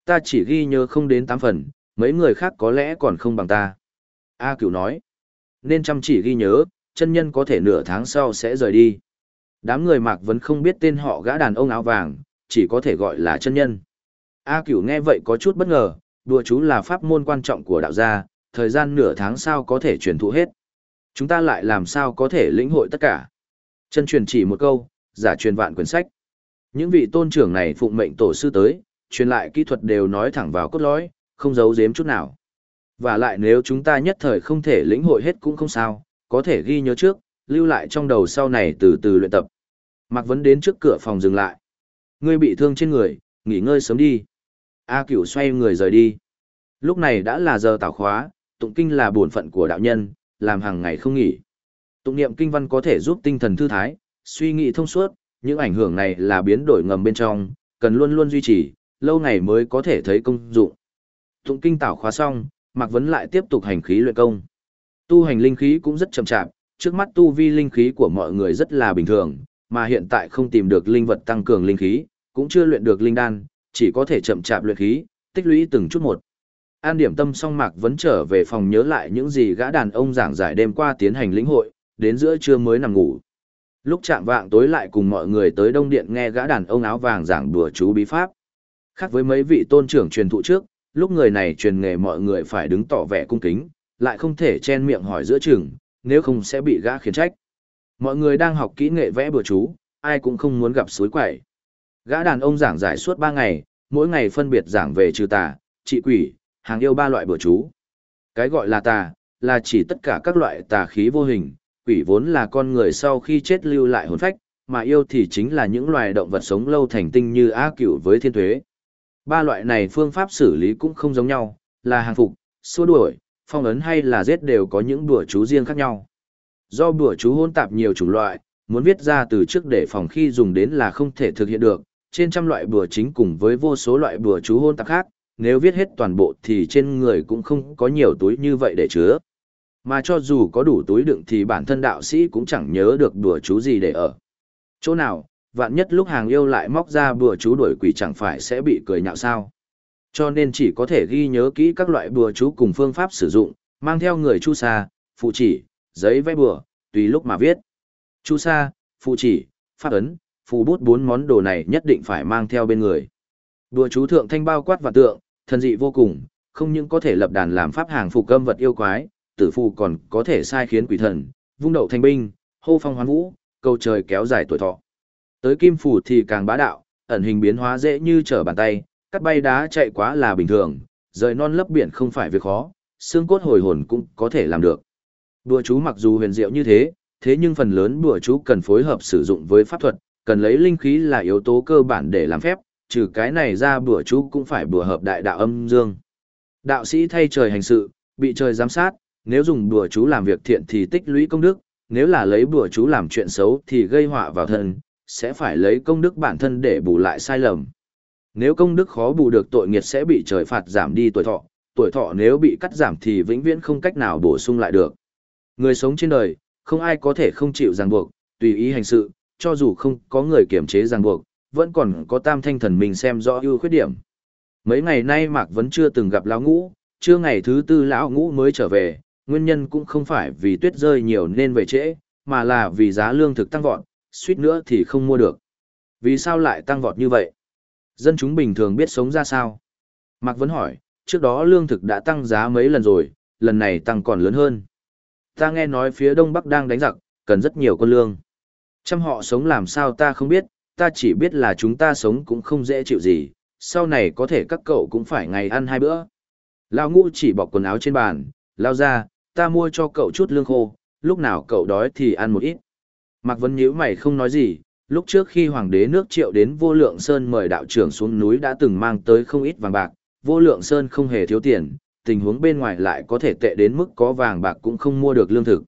Ta chỉ ghi nhớ không đến 8 phần, mấy người khác có lẽ còn không bằng ta. A cửu nói. Nên chăm chỉ ghi nhớ, chân nhân có thể nửa tháng sau sẽ rời đi. Đám người Mạc Vấn không biết tên họ gã đàn ông áo vàng, chỉ có thể gọi là chân nhân. A cửu nghe vậy có chút bất ngờ, đùa chú là pháp môn quan trọng của đạo gia, thời gian nửa tháng sau có thể truyền thụ hết. Chúng ta lại làm sao có thể lĩnh hội tất cả. Chân truyền chỉ một câu, giả truyền vạn quyển sách. Những vị tôn trưởng này phụng mệnh tổ sư tới, truyền lại kỹ thuật đều nói thẳng vào cốt lõi, không giấu giếm chút nào. Và lại nếu chúng ta nhất thời không thể lĩnh hội hết cũng không sao, có thể ghi nhớ trước, lưu lại trong đầu sau này từ từ luyện tập. Mạc Vấn đến trước cửa phòng dừng lại. Ngươi bị thương trên người, nghỉ ngơi sớm đi. A Cửu xoay người rời đi. Lúc này đã là giờ tảo khóa, tụng kinh là bổn phận của đạo nhân, làm hàng ngày không nghỉ. Tụng niệm kinh văn có thể giúp tinh thần thư thái, suy nghĩ thông suốt, những ảnh hưởng này là biến đổi ngầm bên trong, cần luôn luôn duy trì, lâu ngày mới có thể thấy công dụng. Tụng kinh tảo khóa xong, Mạc Vấn lại tiếp tục hành khí luyện công. Tu hành linh khí cũng rất chậm chạp, trước mắt tu vi linh khí của mọi người rất là bình thường, mà hiện tại không tìm được linh vật tăng cường linh khí, cũng chưa luyện được linh đan, chỉ có thể chậm chạp luyện khí, tích lũy từng chút một. An điểm tâm song Mạc vẫn trở về phòng nhớ lại những gì gã đàn ông giảng giải đêm qua tiến hành lĩnh hội, đến giữa trưa mới nằm ngủ. Lúc chạm vạng tối lại cùng mọi người tới đông điện nghe gã đàn ông áo vàng giảng đùa chú bí pháp. Khác với mấy vị tôn trưởng truyền thụ trước, lúc người này truyền nghề mọi người phải đứng tỏ vẻ cung kính, lại không thể chen miệng hỏi giữa chừng, nếu không sẽ bị gã khiển trách. Mọi người đang học kỹ nghệ vẽ bừa chú, ai cũng không muốn gặp suối quẩy. Gã đàn ông giảng giải suốt 3 ngày, mỗi ngày phân biệt giảng về trừ tà, trị quỷ, hàng yêu ba loại bừa chú. Cái gọi là tà, là chỉ tất cả các loại tà khí vô hình, quỷ vốn là con người sau khi chết lưu lại hồn phách, mà yêu thì chính là những loài động vật sống lâu thành tinh như á cửu với thiên thuế. Ba loại này phương pháp xử lý cũng không giống nhau, là hàng phục, xua đuổi, phong ấn hay là giết đều có những bùa chú riêng khác nhau. Do bùa chú hỗn tạp nhiều chủng loại, muốn viết ra từ trước để phòng khi dùng đến là không thể thực hiện được, trên trăm loại bùa chính cùng với vô số loại bùa chú hôn tạp khác, nếu viết hết toàn bộ thì trên người cũng không có nhiều túi như vậy để chứa. Mà cho dù có đủ túi đựng thì bản thân đạo sĩ cũng chẳng nhớ được bùa chú gì để ở. Chỗ nào, vạn nhất lúc hàng yêu lại móc ra bùa chú đuổi quỷ chẳng phải sẽ bị cười nhạo sao. Cho nên chỉ có thể ghi nhớ kỹ các loại bùa chú cùng phương pháp sử dụng, mang theo người chu sa, phụ chỉ, giấy vẽ bùa, tùy lúc mà viết. Chu sa, phụ chỉ, pháp ấn, phù bút bốn món đồ này nhất định phải mang theo bên người. Đùa chú thượng thanh bao quát và tượng, thần dị vô cùng, không những có thể lập đàn làm pháp hàng phục cơm vật yêu quái, tử phù còn có thể sai khiến quỷ thần, vung đậu thanh binh, hô phong hoán vũ, cầu trời kéo dài tuổi thọ. Tới kim phù thì càng bá đạo, ẩn hình biến hóa dễ như trở bàn tay, cắt bay đá chạy quá là bình thường, rời non lấp biển không phải việc khó, xương cốt hồi hồn cũng có thể làm được. Đùa chú mặc dù huyền diệu như thế, thế nhưng phần lớn đùa chú cần phối hợp sử dụng với pháp thuật, cần lấy linh khí là yếu tố cơ bản để làm phép, trừ cái này ra bùa chú cũng phải bùa hợp đại đạo âm dương. Đạo sĩ thay trời hành sự, bị trời giám sát, nếu dùng bùa chú làm việc thiện thì tích lũy công đức, nếu là lấy bùa chú làm chuyện xấu thì gây họa vào thân, sẽ phải lấy công đức bản thân để bù lại sai lầm. Nếu công đức khó bù được tội nghiệt sẽ bị trời phạt giảm đi tuổi thọ, tuổi thọ nếu bị cắt giảm thì vĩnh viễn không cách nào bổ sung lại được. Người sống trên đời, không ai có thể không chịu ràng buộc, tùy ý hành sự, cho dù không có người kiểm chế ràng buộc, vẫn còn có tam thanh thần mình xem rõ ưu khuyết điểm. Mấy ngày nay Mạc vẫn chưa từng gặp lão ngũ, chưa ngày thứ tư lão ngũ mới trở về, nguyên nhân cũng không phải vì tuyết rơi nhiều nên về trễ, mà là vì giá lương thực tăng vọt, suýt nữa thì không mua được. Vì sao lại tăng vọt như vậy? Dân chúng bình thường biết sống ra sao? Mạc Vấn hỏi, trước đó lương thực đã tăng giá mấy lần rồi, lần này tăng còn lớn hơn. Ta nghe nói phía Đông Bắc đang đánh giặc, cần rất nhiều con lương. Trăm họ sống làm sao ta không biết, ta chỉ biết là chúng ta sống cũng không dễ chịu gì, sau này có thể các cậu cũng phải ngày ăn hai bữa. Lao ngũ chỉ bọc quần áo trên bàn, lao ra, ta mua cho cậu chút lương khô, lúc nào cậu đói thì ăn một ít. Mạc Vấn nhíu mày không nói gì, lúc trước khi hoàng đế nước triệu đến vô lượng sơn mời đạo trưởng xuống núi đã từng mang tới không ít vàng bạc, vô lượng sơn không hề thiếu tiền, tình huống bên ngoài lại có thể tệ đến mức có vàng bạc cũng không mua được lương thực.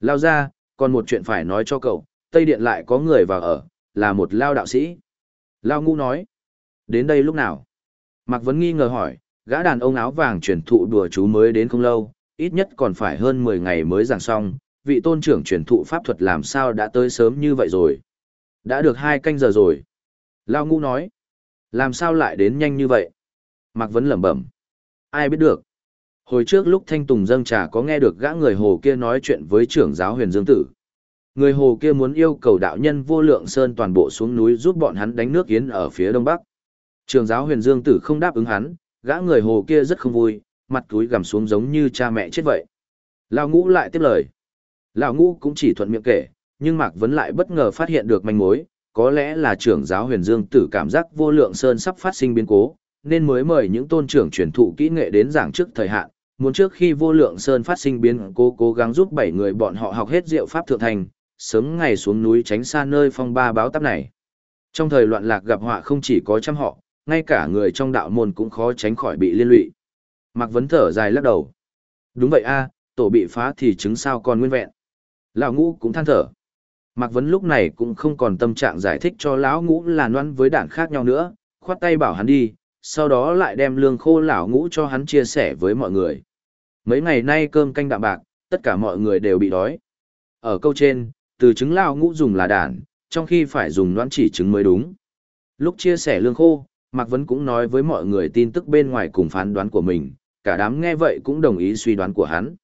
Lao ra, còn một chuyện phải nói cho cậu, Tây Điện lại có người vào ở, là một lao đạo sĩ. Lao ngu nói, đến đây lúc nào? Mạc Vấn nghi ngờ hỏi, gã đàn ông áo vàng truyền thụ đùa chú mới đến không lâu, ít nhất còn phải hơn 10 ngày mới giảng xong, vị tôn trưởng truyền thụ pháp thuật làm sao đã tới sớm như vậy rồi. Đã được hai canh giờ rồi. Lao ngũ nói, làm sao lại đến nhanh như vậy? Mạc Vấn lẩm bẩm. Ai biết được. Hồi trước lúc Thanh Tùng dâng trà có nghe được gã người hồ kia nói chuyện với trưởng giáo huyền dương tử. Người hồ kia muốn yêu cầu đạo nhân vô lượng sơn toàn bộ xuống núi giúp bọn hắn đánh nước yến ở phía đông bắc. Trường giáo huyền dương tử không đáp ứng hắn, gã người hồ kia rất không vui, mặt túi gằm xuống giống như cha mẹ chết vậy. Lão ngũ lại tiếp lời. Lão ngũ cũng chỉ thuận miệng kể, nhưng Mạc Vấn lại bất ngờ phát hiện được manh mối, có lẽ là trưởng giáo huyền dương tử cảm giác vô lượng sơn sắp phát sinh biến cố, nên mới mời những tôn trưởng truyền thụ kỹ nghệ đến giảng trước thời hạn, muốn trước khi vô lượng sơn phát sinh biến cố cố gắng giúp bảy người bọn họ học hết diệu pháp thượng thành, sớm ngày xuống núi tránh xa nơi phong ba báo táp này. Trong thời loạn lạc gặp họa không chỉ có trăm họ, ngay cả người trong đạo môn cũng khó tránh khỏi bị liên lụy. Mạc Vấn thở dài lắc đầu. Đúng vậy a, tổ bị phá thì chứng sao còn nguyên vẹn. Lão ngũ cũng than thở. Mạc Vấn lúc này cũng không còn tâm trạng giải thích cho lão ngũ là noan với đảng khác nhau nữa, khoát tay bảo hắn đi, sau đó lại đem lương khô lão ngũ cho hắn chia sẻ với mọi người. Mấy ngày nay cơm canh đạm bạc, tất cả mọi người đều bị đói. Ở câu trên, từ trứng lão ngũ dùng là đản, trong khi phải dùng noan chỉ trứng mới đúng. Lúc chia sẻ lương khô, Mạc Vấn cũng nói với mọi người tin tức bên ngoài cùng phán đoán của mình, cả đám nghe vậy cũng đồng ý suy đoán của hắn.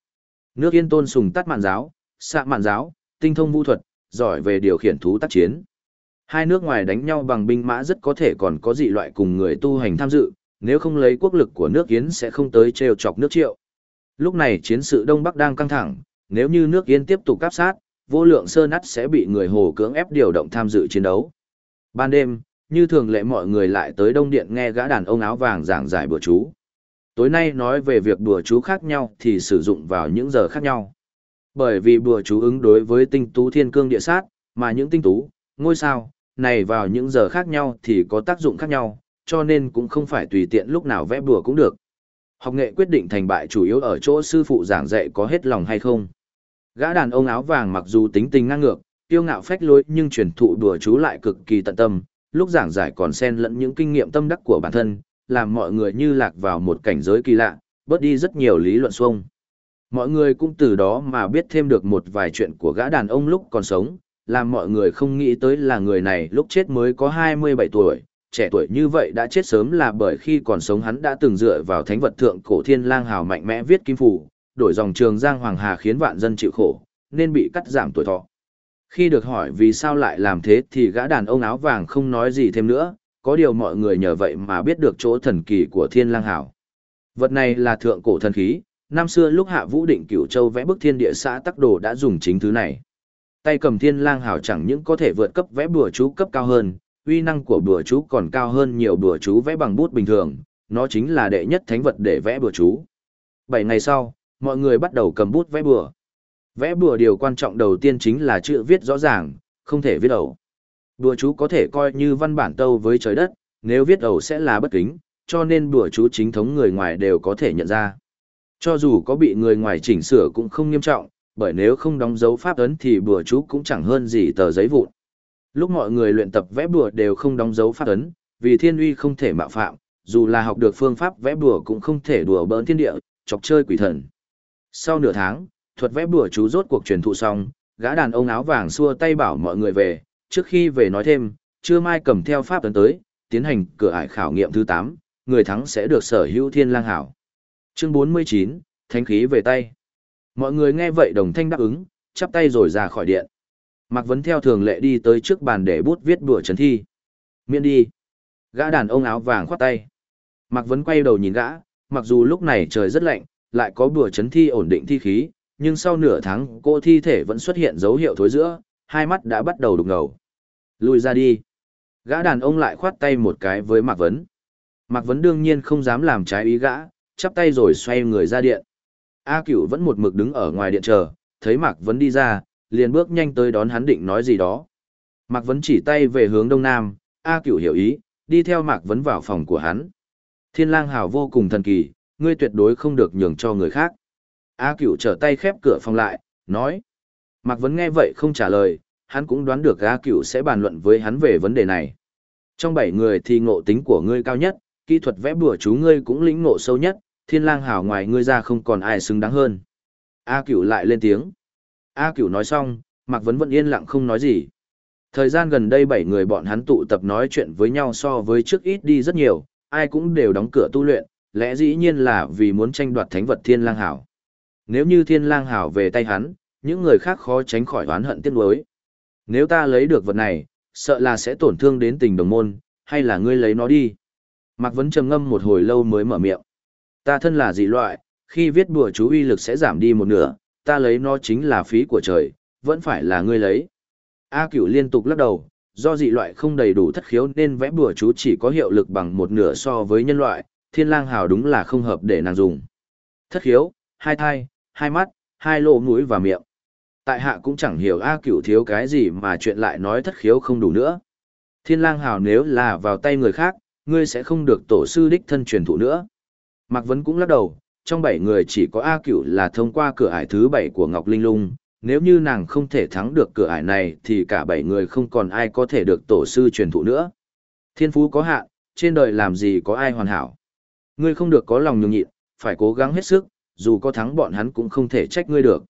Nước Yên tôn sùng tắt mạn giáo, xạ mạn giáo, tinh thông vũ thuật, giỏi về điều khiển thú tác chiến. Hai nước ngoài đánh nhau bằng binh mã rất có thể còn có dị loại cùng người tu hành tham dự, nếu không lấy quốc lực của nước Yến sẽ không tới trêu chọc nước Triệu. Lúc này chiến sự Đông Bắc đang căng thẳng, nếu như nước Yến tiếp tục áp sát, vô lượng sơ nắt sẽ bị người Hồ cưỡng ép điều động tham dự chiến đấu. Ban đêm, như thường lệ mọi người lại tới Đông Điện nghe gã đàn ông áo vàng giảng giải bữa chú. Tối nay nói về việc đùa chú khác nhau thì sử dụng vào những giờ khác nhau. Bởi vì bùa chú ứng đối với tinh tú thiên cương địa sát, mà những tinh tú, ngôi sao, này vào những giờ khác nhau thì có tác dụng khác nhau, cho nên cũng không phải tùy tiện lúc nào vẽ bùa cũng được. Học nghệ quyết định thành bại chủ yếu ở chỗ sư phụ giảng dạy có hết lòng hay không. Gã đàn ông áo vàng mặc dù tính tình ngang ngược, kiêu ngạo phách lối nhưng truyền thụ đùa chú lại cực kỳ tận tâm, lúc giảng giải còn xen lẫn những kinh nghiệm tâm đắc của bản thân, làm mọi người như lạc vào một cảnh giới kỳ lạ, bớt đi rất nhiều lý luận xuông. Mọi người cũng từ đó mà biết thêm được một vài chuyện của gã đàn ông lúc còn sống, làm mọi người không nghĩ tới là người này lúc chết mới có 27 tuổi, trẻ tuổi như vậy đã chết sớm là bởi khi còn sống hắn đã từng dựa vào thánh vật thượng cổ thiên lang hào mạnh mẽ viết kim phủ, đổi dòng trường Giang Hoàng Hà khiến vạn dân chịu khổ, nên bị cắt giảm tuổi thọ. Khi được hỏi vì sao lại làm thế thì gã đàn ông áo vàng không nói gì thêm nữa, có điều mọi người nhờ vậy mà biết được chỗ thần kỳ của thiên lang hào. Vật này là thượng cổ thần khí, năm xưa lúc hạ vũ định cửu châu vẽ bức thiên địa xã tắc đồ đã dùng chính thứ này. Tay cầm thiên lang hào chẳng những có thể vượt cấp vẽ bùa chú cấp cao hơn, uy năng của bùa chú còn cao hơn nhiều bùa chú vẽ bằng bút bình thường, nó chính là đệ nhất thánh vật để vẽ bùa chú. Bảy ngày sau, mọi người bắt đầu cầm bút vẽ bùa. Vẽ bùa điều quan trọng đầu tiên chính là chữ viết rõ ràng, không thể viết ẩu. Bùa chú có thể coi như văn bản tâu với trời đất, nếu viết ẩu sẽ là bất kính, cho nên bùa chú chính thống người ngoài đều có thể nhận ra cho dù có bị người ngoài chỉnh sửa cũng không nghiêm trọng, bởi nếu không đóng dấu pháp ấn thì bùa chú cũng chẳng hơn gì tờ giấy vụn. Lúc mọi người luyện tập vẽ bùa đều không đóng dấu pháp ấn, vì thiên uy không thể mạo phạm, dù là học được phương pháp vẽ bùa cũng không thể đùa bỡn thiên địa, chọc chơi quỷ thần. Sau nửa tháng, thuật vẽ bùa chú rốt cuộc truyền thụ xong, gã đàn ông áo vàng xua tay bảo mọi người về, trước khi về nói thêm, chưa mai cầm theo pháp ấn tới, tiến hành cửa ải khảo nghiệm thứ 8, người thắng sẽ được sở hữu thiên lang hảo. Chương 49, Thánh khí về tay. Mọi người nghe vậy đồng thanh đáp ứng, chắp tay rồi ra khỏi điện. Mạc Vấn theo thường lệ đi tới trước bàn để bút viết đùa chấn thi. Miễn đi. Gã đàn ông áo vàng khoát tay. Mạc Vấn quay đầu nhìn gã, mặc dù lúc này trời rất lạnh, lại có bùa chấn thi ổn định thi khí, nhưng sau nửa tháng cô thi thể vẫn xuất hiện dấu hiệu thối giữa, hai mắt đã bắt đầu đục ngầu. Lùi ra đi. Gã đàn ông lại khoát tay một cái với Mạc Vấn. Mạc Vấn đương nhiên không dám làm trái ý gã, chắp tay rồi xoay người ra điện. A Cửu vẫn một mực đứng ở ngoài điện chờ, thấy Mạc Vấn đi ra, liền bước nhanh tới đón hắn định nói gì đó. Mạc Vấn chỉ tay về hướng đông nam, A Cửu hiểu ý, đi theo Mạc Vấn vào phòng của hắn. Thiên lang hào vô cùng thần kỳ, ngươi tuyệt đối không được nhường cho người khác. A Cửu trở tay khép cửa phòng lại, nói. Mạc Vấn nghe vậy không trả lời, hắn cũng đoán được A Cửu sẽ bàn luận với hắn về vấn đề này. Trong bảy người thì ngộ tính của ngươi cao nhất, kỹ thuật vẽ bùa chú ngươi cũng lĩnh ngộ sâu nhất, thiên lang hảo ngoài ngươi ra không còn ai xứng đáng hơn. A cửu lại lên tiếng. A cửu nói xong, Mạc Vấn vẫn yên lặng không nói gì. Thời gian gần đây bảy người bọn hắn tụ tập nói chuyện với nhau so với trước ít đi rất nhiều, ai cũng đều đóng cửa tu luyện, lẽ dĩ nhiên là vì muốn tranh đoạt thánh vật thiên lang hảo. Nếu như thiên lang hảo về tay hắn, những người khác khó tránh khỏi oán hận tiếc nuối. Nếu ta lấy được vật này, sợ là sẽ tổn thương đến tình đồng môn, hay là ngươi lấy nó đi. Mạc Vấn trầm ngâm một hồi lâu mới mở miệng. Ta thân là dị loại, khi viết bùa chú uy lực sẽ giảm đi một nửa, ta lấy nó chính là phí của trời, vẫn phải là ngươi lấy. A cửu liên tục lắc đầu, do dị loại không đầy đủ thất khiếu nên vẽ bùa chú chỉ có hiệu lực bằng một nửa so với nhân loại, thiên lang hào đúng là không hợp để nàng dùng. Thất khiếu, hai thai, hai mắt, hai lỗ mũi và miệng. Tại hạ cũng chẳng hiểu A cửu thiếu cái gì mà chuyện lại nói thất khiếu không đủ nữa. Thiên lang hào nếu là vào tay người khác, ngươi sẽ không được tổ sư đích thân truyền thụ nữa. Mạc Vấn cũng lắc đầu, trong bảy người chỉ có A cửu là thông qua cửa ải thứ bảy của Ngọc Linh Lung, nếu như nàng không thể thắng được cửa ải này thì cả bảy người không còn ai có thể được tổ sư truyền thụ nữa. Thiên phú có hạn, trên đời làm gì có ai hoàn hảo. Ngươi không được có lòng nhường nhịn, phải cố gắng hết sức, dù có thắng bọn hắn cũng không thể trách ngươi được.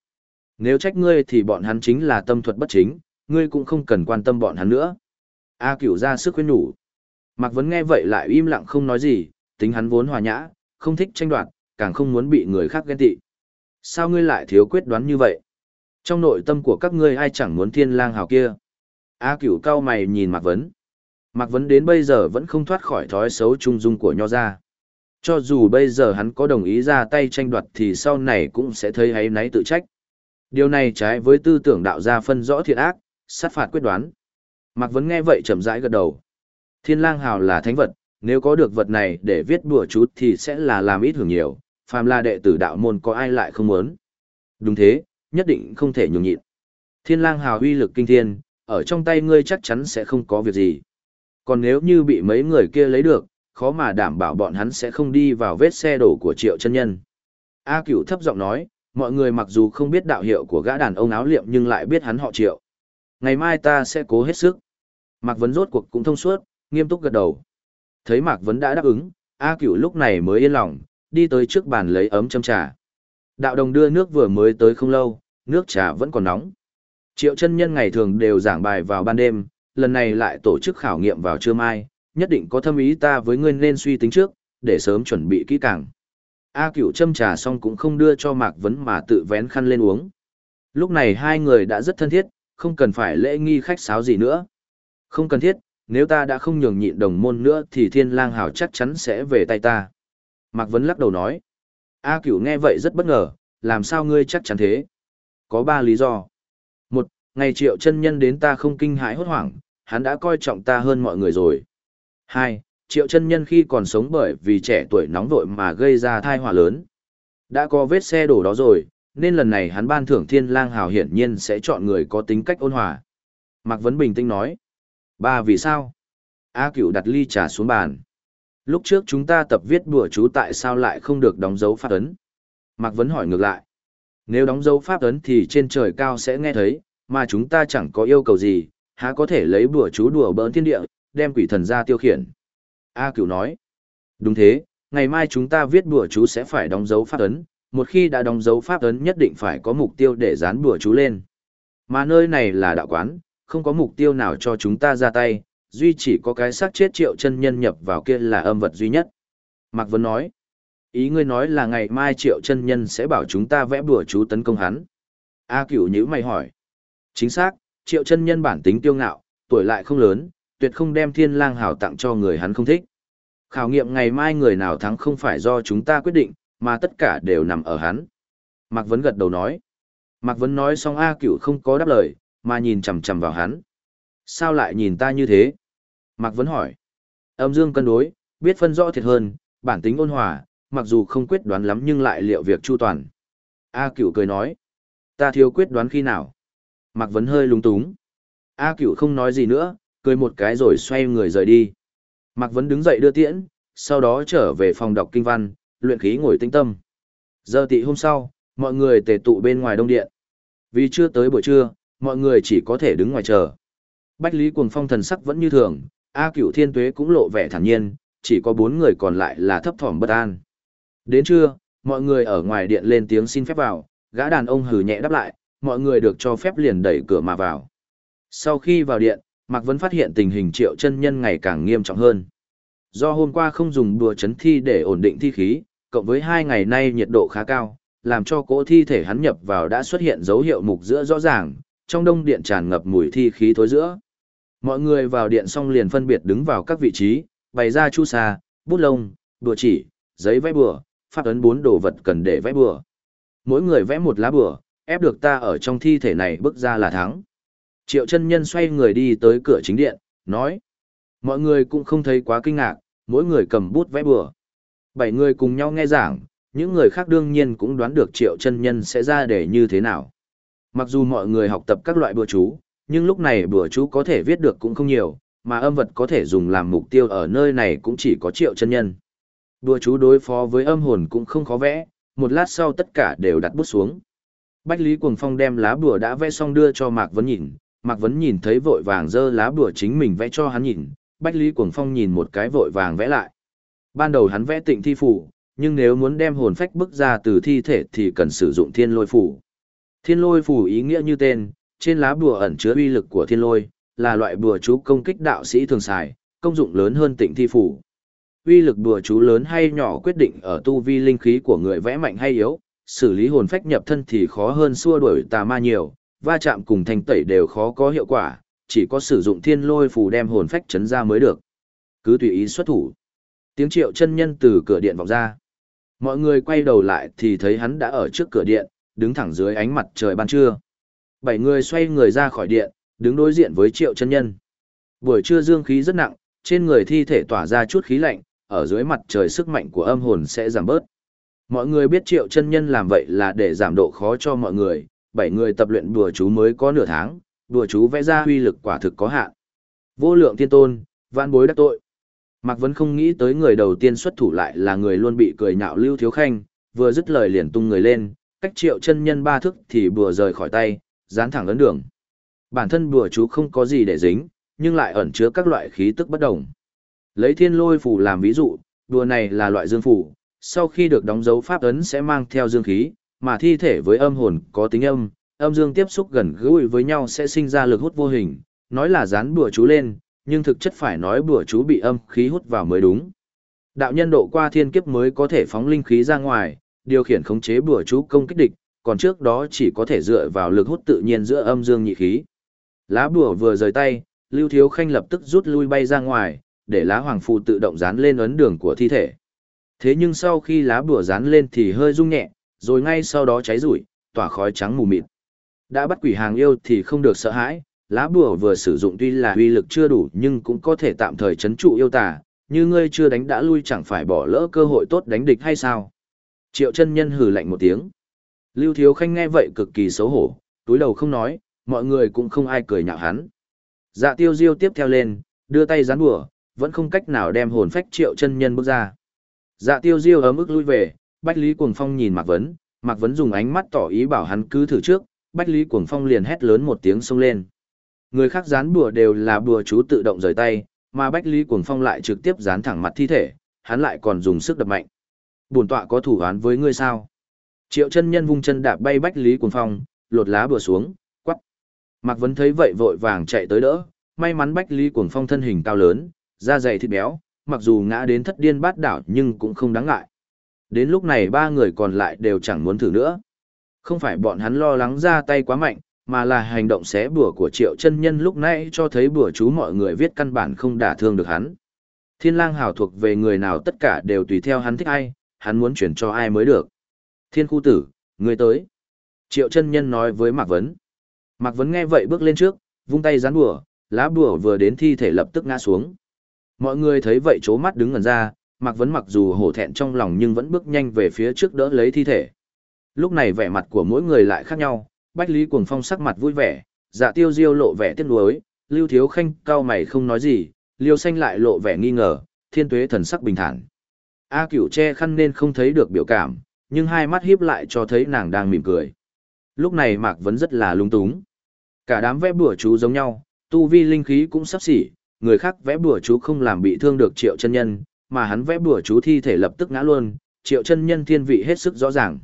Nếu trách ngươi thì bọn hắn chính là tâm thuật bất chính, ngươi cũng không cần quan tâm bọn hắn nữa. A cửu ra sức khuyên nhủ. Mạc Vấn nghe vậy lại im lặng không nói gì, tính hắn vốn hòa nhã, không thích tranh đoạt, càng không muốn bị người khác ghen tị. Sao ngươi lại thiếu quyết đoán như vậy? Trong nội tâm của các ngươi ai chẳng muốn thiên lang hào kia? A cửu cao mày nhìn Mạc Vấn. Mạc Vấn đến bây giờ vẫn không thoát khỏi thói xấu trung dung của nho gia. Cho dù bây giờ hắn có đồng ý ra tay tranh đoạt thì sau này cũng sẽ thấy hay náy tự trách. Điều này trái với tư tưởng đạo gia phân rõ thiện ác, sát phạt quyết đoán. Mạc Vấn nghe vậy chậm rãi gật đầu. Thiên lang hào là thánh vật, nếu có được vật này để viết bùa chút thì sẽ là làm ít hưởng nhiều, phàm là đệ tử đạo môn có ai lại không muốn. Đúng thế, nhất định không thể nhường nhịn. Thiên lang hào uy lực kinh thiên, ở trong tay ngươi chắc chắn sẽ không có việc gì. Còn nếu như bị mấy người kia lấy được, khó mà đảm bảo bọn hắn sẽ không đi vào vết xe đổ của triệu chân nhân. A cửu thấp giọng nói, mọi người mặc dù không biết đạo hiệu của gã đàn ông áo liệm nhưng lại biết hắn họ triệu. Ngày mai ta sẽ cố hết sức. Mạc Vấn rốt cuộc cũng thông suốt, nghiêm túc gật đầu. Thấy Mạc Vấn đã đáp ứng, A cửu lúc này mới yên lòng, đi tới trước bàn lấy ấm châm trà. Đạo đồng đưa nước vừa mới tới không lâu, nước trà vẫn còn nóng. Triệu chân nhân ngày thường đều giảng bài vào ban đêm, lần này lại tổ chức khảo nghiệm vào trưa mai, nhất định có thâm ý ta với ngươi nên suy tính trước, để sớm chuẩn bị kỹ càng. A cửu châm trà xong cũng không đưa cho Mạc Vấn mà tự vén khăn lên uống. Lúc này hai người đã rất thân thiết, không cần phải lễ nghi khách sáo gì nữa. Không cần thiết, nếu ta đã không nhường nhịn đồng môn nữa thì thiên lang hào chắc chắn sẽ về tay ta. Mạc Vấn lắc đầu nói. A cửu nghe vậy rất bất ngờ, làm sao ngươi chắc chắn thế? Có ba lý do. Một, ngày triệu chân nhân đến ta không kinh hãi hốt hoảng, hắn đã coi trọng ta hơn mọi người rồi. Hai, triệu chân nhân khi còn sống bởi vì trẻ tuổi nóng vội mà gây ra thai họa lớn. Đã có vết xe đổ đó rồi, nên lần này hắn ban thưởng thiên lang hào hiển nhiên sẽ chọn người có tính cách ôn hòa. Mạc Vấn bình tĩnh nói. Ba vì sao? A cửu đặt ly trà xuống bàn. Lúc trước chúng ta tập viết bùa chú tại sao lại không được đóng dấu pháp ấn? Mạc Vấn hỏi ngược lại. Nếu đóng dấu pháp ấn thì trên trời cao sẽ nghe thấy, mà chúng ta chẳng có yêu cầu gì, há có thể lấy bùa chú đùa bỡn thiên địa, đem quỷ thần ra tiêu khiển. A cửu nói. Đúng thế, ngày mai chúng ta viết bùa chú sẽ phải đóng dấu pháp ấn, một khi đã đóng dấu pháp ấn nhất định phải có mục tiêu để dán bùa chú lên. Mà nơi này là đạo quán, không có mục tiêu nào cho chúng ta ra tay, duy chỉ có cái xác chết triệu chân nhân nhập vào kia là âm vật duy nhất. Mạc Vân nói, ý ngươi nói là ngày mai triệu chân nhân sẽ bảo chúng ta vẽ bùa chú tấn công hắn. A cửu nhữ mày hỏi. Chính xác, triệu chân nhân bản tính tiêu ngạo, tuổi lại không lớn, tuyệt không đem thiên lang hảo tặng cho người hắn không thích. Khảo nghiệm ngày mai người nào thắng không phải do chúng ta quyết định, mà tất cả đều nằm ở hắn. Mạc Vấn gật đầu nói. Mạc Vấn nói xong A cửu không có đáp lời, mà nhìn chằm chằm vào hắn. Sao lại nhìn ta như thế? Mạc Vấn hỏi. Âm dương cân đối, biết phân rõ thiệt hơn, bản tính ôn hòa, mặc dù không quyết đoán lắm nhưng lại liệu việc chu toàn. A cửu cười nói. Ta thiếu quyết đoán khi nào? Mạc Vấn hơi lúng túng. A cửu không nói gì nữa, cười một cái rồi xoay người rời đi. Mạc Vấn đứng dậy đưa tiễn, sau đó trở về phòng đọc kinh văn, luyện khí ngồi tinh tâm. Giờ tị hôm sau, mọi người tề tụ bên ngoài đông điện. Vì chưa tới buổi trưa, mọi người chỉ có thể đứng ngoài chờ. Bách Lý Cuồng Phong thần sắc vẫn như thường, A Cửu Thiên Tuế cũng lộ vẻ thản nhiên, chỉ có bốn người còn lại là thấp thỏm bất an. Đến trưa, mọi người ở ngoài điện lên tiếng xin phép vào, gã đàn ông hừ nhẹ đáp lại, mọi người được cho phép liền đẩy cửa mà vào. Sau khi vào điện, Mạc Vân phát hiện tình hình triệu chân nhân ngày càng nghiêm trọng hơn. Do hôm qua không dùng đùa chấn thi để ổn định thi khí, cộng với hai ngày nay nhiệt độ khá cao, làm cho cỗ thi thể hắn nhập vào đã xuất hiện dấu hiệu mục giữa rõ ràng, trong đông điện tràn ngập mùi thi khí thối giữa. Mọi người vào điện xong liền phân biệt đứng vào các vị trí, bày ra chu sa, bút lông, đùa chỉ, giấy vẽ bừa, phát ấn bốn đồ vật cần để vẽ bừa. Mỗi người vẽ một lá bừa, ép được ta ở trong thi thể này bước ra là thắng. Triệu chân nhân xoay người đi tới cửa chính điện, nói. Mọi người cũng không thấy quá kinh ngạc, mỗi người cầm bút vẽ bừa. Bảy người cùng nhau nghe giảng, những người khác đương nhiên cũng đoán được triệu chân nhân sẽ ra để như thế nào. Mặc dù mọi người học tập các loại bừa chú, nhưng lúc này bừa chú có thể viết được cũng không nhiều, mà âm vật có thể dùng làm mục tiêu ở nơi này cũng chỉ có triệu chân nhân. Bừa chú đối phó với âm hồn cũng không khó vẽ, một lát sau tất cả đều đặt bút xuống. Bách Lý Cuồng Phong đem lá bùa đã vẽ xong đưa cho Mạc Vấn nhìn, Mạc Vấn nhìn thấy vội vàng dơ lá bùa chính mình vẽ cho hắn nhìn, Bách Lý Cuồng Phong nhìn một cái vội vàng vẽ lại. Ban đầu hắn vẽ tịnh thi phủ, nhưng nếu muốn đem hồn phách bức ra từ thi thể thì cần sử dụng thiên lôi phủ. Thiên lôi phủ ý nghĩa như tên, trên lá bùa ẩn chứa uy lực của thiên lôi, là loại bùa chú công kích đạo sĩ thường xài, công dụng lớn hơn tịnh thi phủ. Uy lực bùa chú lớn hay nhỏ quyết định ở tu vi linh khí của người vẽ mạnh hay yếu, xử lý hồn phách nhập thân thì khó hơn xua đuổi tà ma nhiều, va chạm cùng thanh tẩy đều khó có hiệu quả, chỉ có sử dụng thiên lôi phù đem hồn phách chấn ra mới được. Cứ tùy ý xuất thủ. Tiếng triệu chân nhân từ cửa điện vọng ra. Mọi người quay đầu lại thì thấy hắn đã ở trước cửa điện, đứng thẳng dưới ánh mặt trời ban trưa. Bảy người xoay người ra khỏi điện, đứng đối diện với triệu chân nhân. Buổi trưa dương khí rất nặng, trên người thi thể tỏa ra chút khí lạnh, ở dưới mặt trời sức mạnh của âm hồn sẽ giảm bớt. Mọi người biết triệu chân nhân làm vậy là để giảm độ khó cho mọi người, bảy người tập luyện đùa chú mới có nửa tháng, đùa chú vẽ ra huy lực quả thực có hạn. Vô lượng thiên tôn, vạn bối đắc tội. Mạc vẫn không nghĩ tới người đầu tiên xuất thủ lại là người luôn bị cười nhạo Lưu Thiếu Khanh, vừa dứt lời liền tung người lên, cách triệu chân nhân ba thức thì bùa rời khỏi tay, dán thẳng ấn đường. Bản thân bùa chú không có gì để dính, nhưng lại ẩn chứa các loại khí tức bất đồng. Lấy thiên lôi phủ làm ví dụ, đùa này là loại dương phủ, sau khi được đóng dấu pháp ấn sẽ mang theo dương khí, mà thi thể với âm hồn có tính âm, âm dương tiếp xúc gần gũi với nhau sẽ sinh ra lực hút vô hình, nói là dán bùa chú lên, nhưng thực chất phải nói bùa chú bị âm khí hút vào mới đúng. Đạo nhân độ qua thiên kiếp mới có thể phóng linh khí ra ngoài, điều khiển khống chế bùa chú công kích địch, còn trước đó chỉ có thể dựa vào lực hút tự nhiên giữa âm dương nhị khí. Lá bùa vừa rời tay, Lưu Thiếu Khanh lập tức rút lui bay ra ngoài, để lá hoàng phù tự động dán lên ấn đường của thi thể. Thế nhưng sau khi lá bùa dán lên thì hơi rung nhẹ, rồi ngay sau đó cháy rủi, tỏa khói trắng mù mịt. Đã bắt quỷ hàng yêu thì không được sợ hãi, lá bùa vừa sử dụng tuy là uy lực chưa đủ nhưng cũng có thể tạm thời chấn trụ yêu tà, như ngươi chưa đánh đã lui chẳng phải bỏ lỡ cơ hội tốt đánh địch hay sao? Triệu chân nhân hừ lạnh một tiếng. Lưu Thiếu Khanh nghe vậy cực kỳ xấu hổ, túi đầu không nói, mọi người cũng không ai cười nhạo hắn. Dạ tiêu diêu tiếp theo lên, đưa tay gián bùa, vẫn không cách nào đem hồn phách triệu chân nhân bước ra. Dạ tiêu diêu ấm ức lui về, Bách Lý Cuồng Phong nhìn Mạc Vấn, Mạc Vấn dùng ánh mắt tỏ ý bảo hắn cứ thử trước, Bách Lý Cuồng Phong liền hét lớn một tiếng xông lên. Người khác dán bùa đều là bùa chú tự động rời tay, mà Bách Lý Cuồng Phong lại trực tiếp dán thẳng mặt thi thể, hắn lại còn dùng sức đập mạnh. Bổn tọa có thủ án với ngươi sao? Triệu chân nhân vung chân đạp bay Bách Lý Cuồng Phong, lột lá bừa xuống, quắc. Mạc Vấn thấy vậy vội vàng chạy tới đỡ, may mắn Bách Lý Cuồng Phong thân hình cao lớn, da dày thịt béo, mặc dù ngã đến thất điên bát đảo nhưng cũng không đáng ngại. Đến lúc này ba người còn lại đều chẳng muốn thử nữa. Không phải bọn hắn lo lắng ra tay quá mạnh, mà là hành động xé bùa của triệu chân nhân lúc nãy cho thấy bùa chú mọi người viết căn bản không đả thương được hắn. Thiên lang hào thuộc về người nào tất cả đều tùy theo hắn thích ai, hắn muốn chuyển cho ai mới được. Thiên khu tử, người tới. Triệu chân nhân nói với Mạc Vấn. Mạc Vấn nghe vậy bước lên trước, vung tay gián bùa, lá bùa vừa đến thi thể lập tức ngã xuống. Mọi người thấy vậy chố mắt đứng ngần ra, Mạc Vấn mặc dù hổ thẹn trong lòng nhưng vẫn bước nhanh về phía trước đỡ lấy thi thể. Lúc này vẻ mặt của mỗi người lại khác nhau, Bách Lý Cuồng Phong sắc mặt vui vẻ, Dạ Tiêu Diêu lộ vẻ tiếc nuối, Lưu Thiếu Khanh cao mày không nói gì, Liêu Xanh lại lộ vẻ nghi ngờ, Thiên Tuế thần sắc bình thản. A Cửu che khăn nên không thấy được biểu cảm, nhưng hai mắt híp lại cho thấy nàng đang mỉm cười. Lúc này Mạc Vấn rất là lung túng. Cả đám vẽ bùa chú giống nhau, tu vi linh khí cũng sắp xỉ, người khác vẽ bùa chú không làm bị thương được triệu chân nhân, mà hắn vẽ bùa chú thi thể lập tức ngã luôn, triệu chân nhân thiên vị hết sức rõ ràng.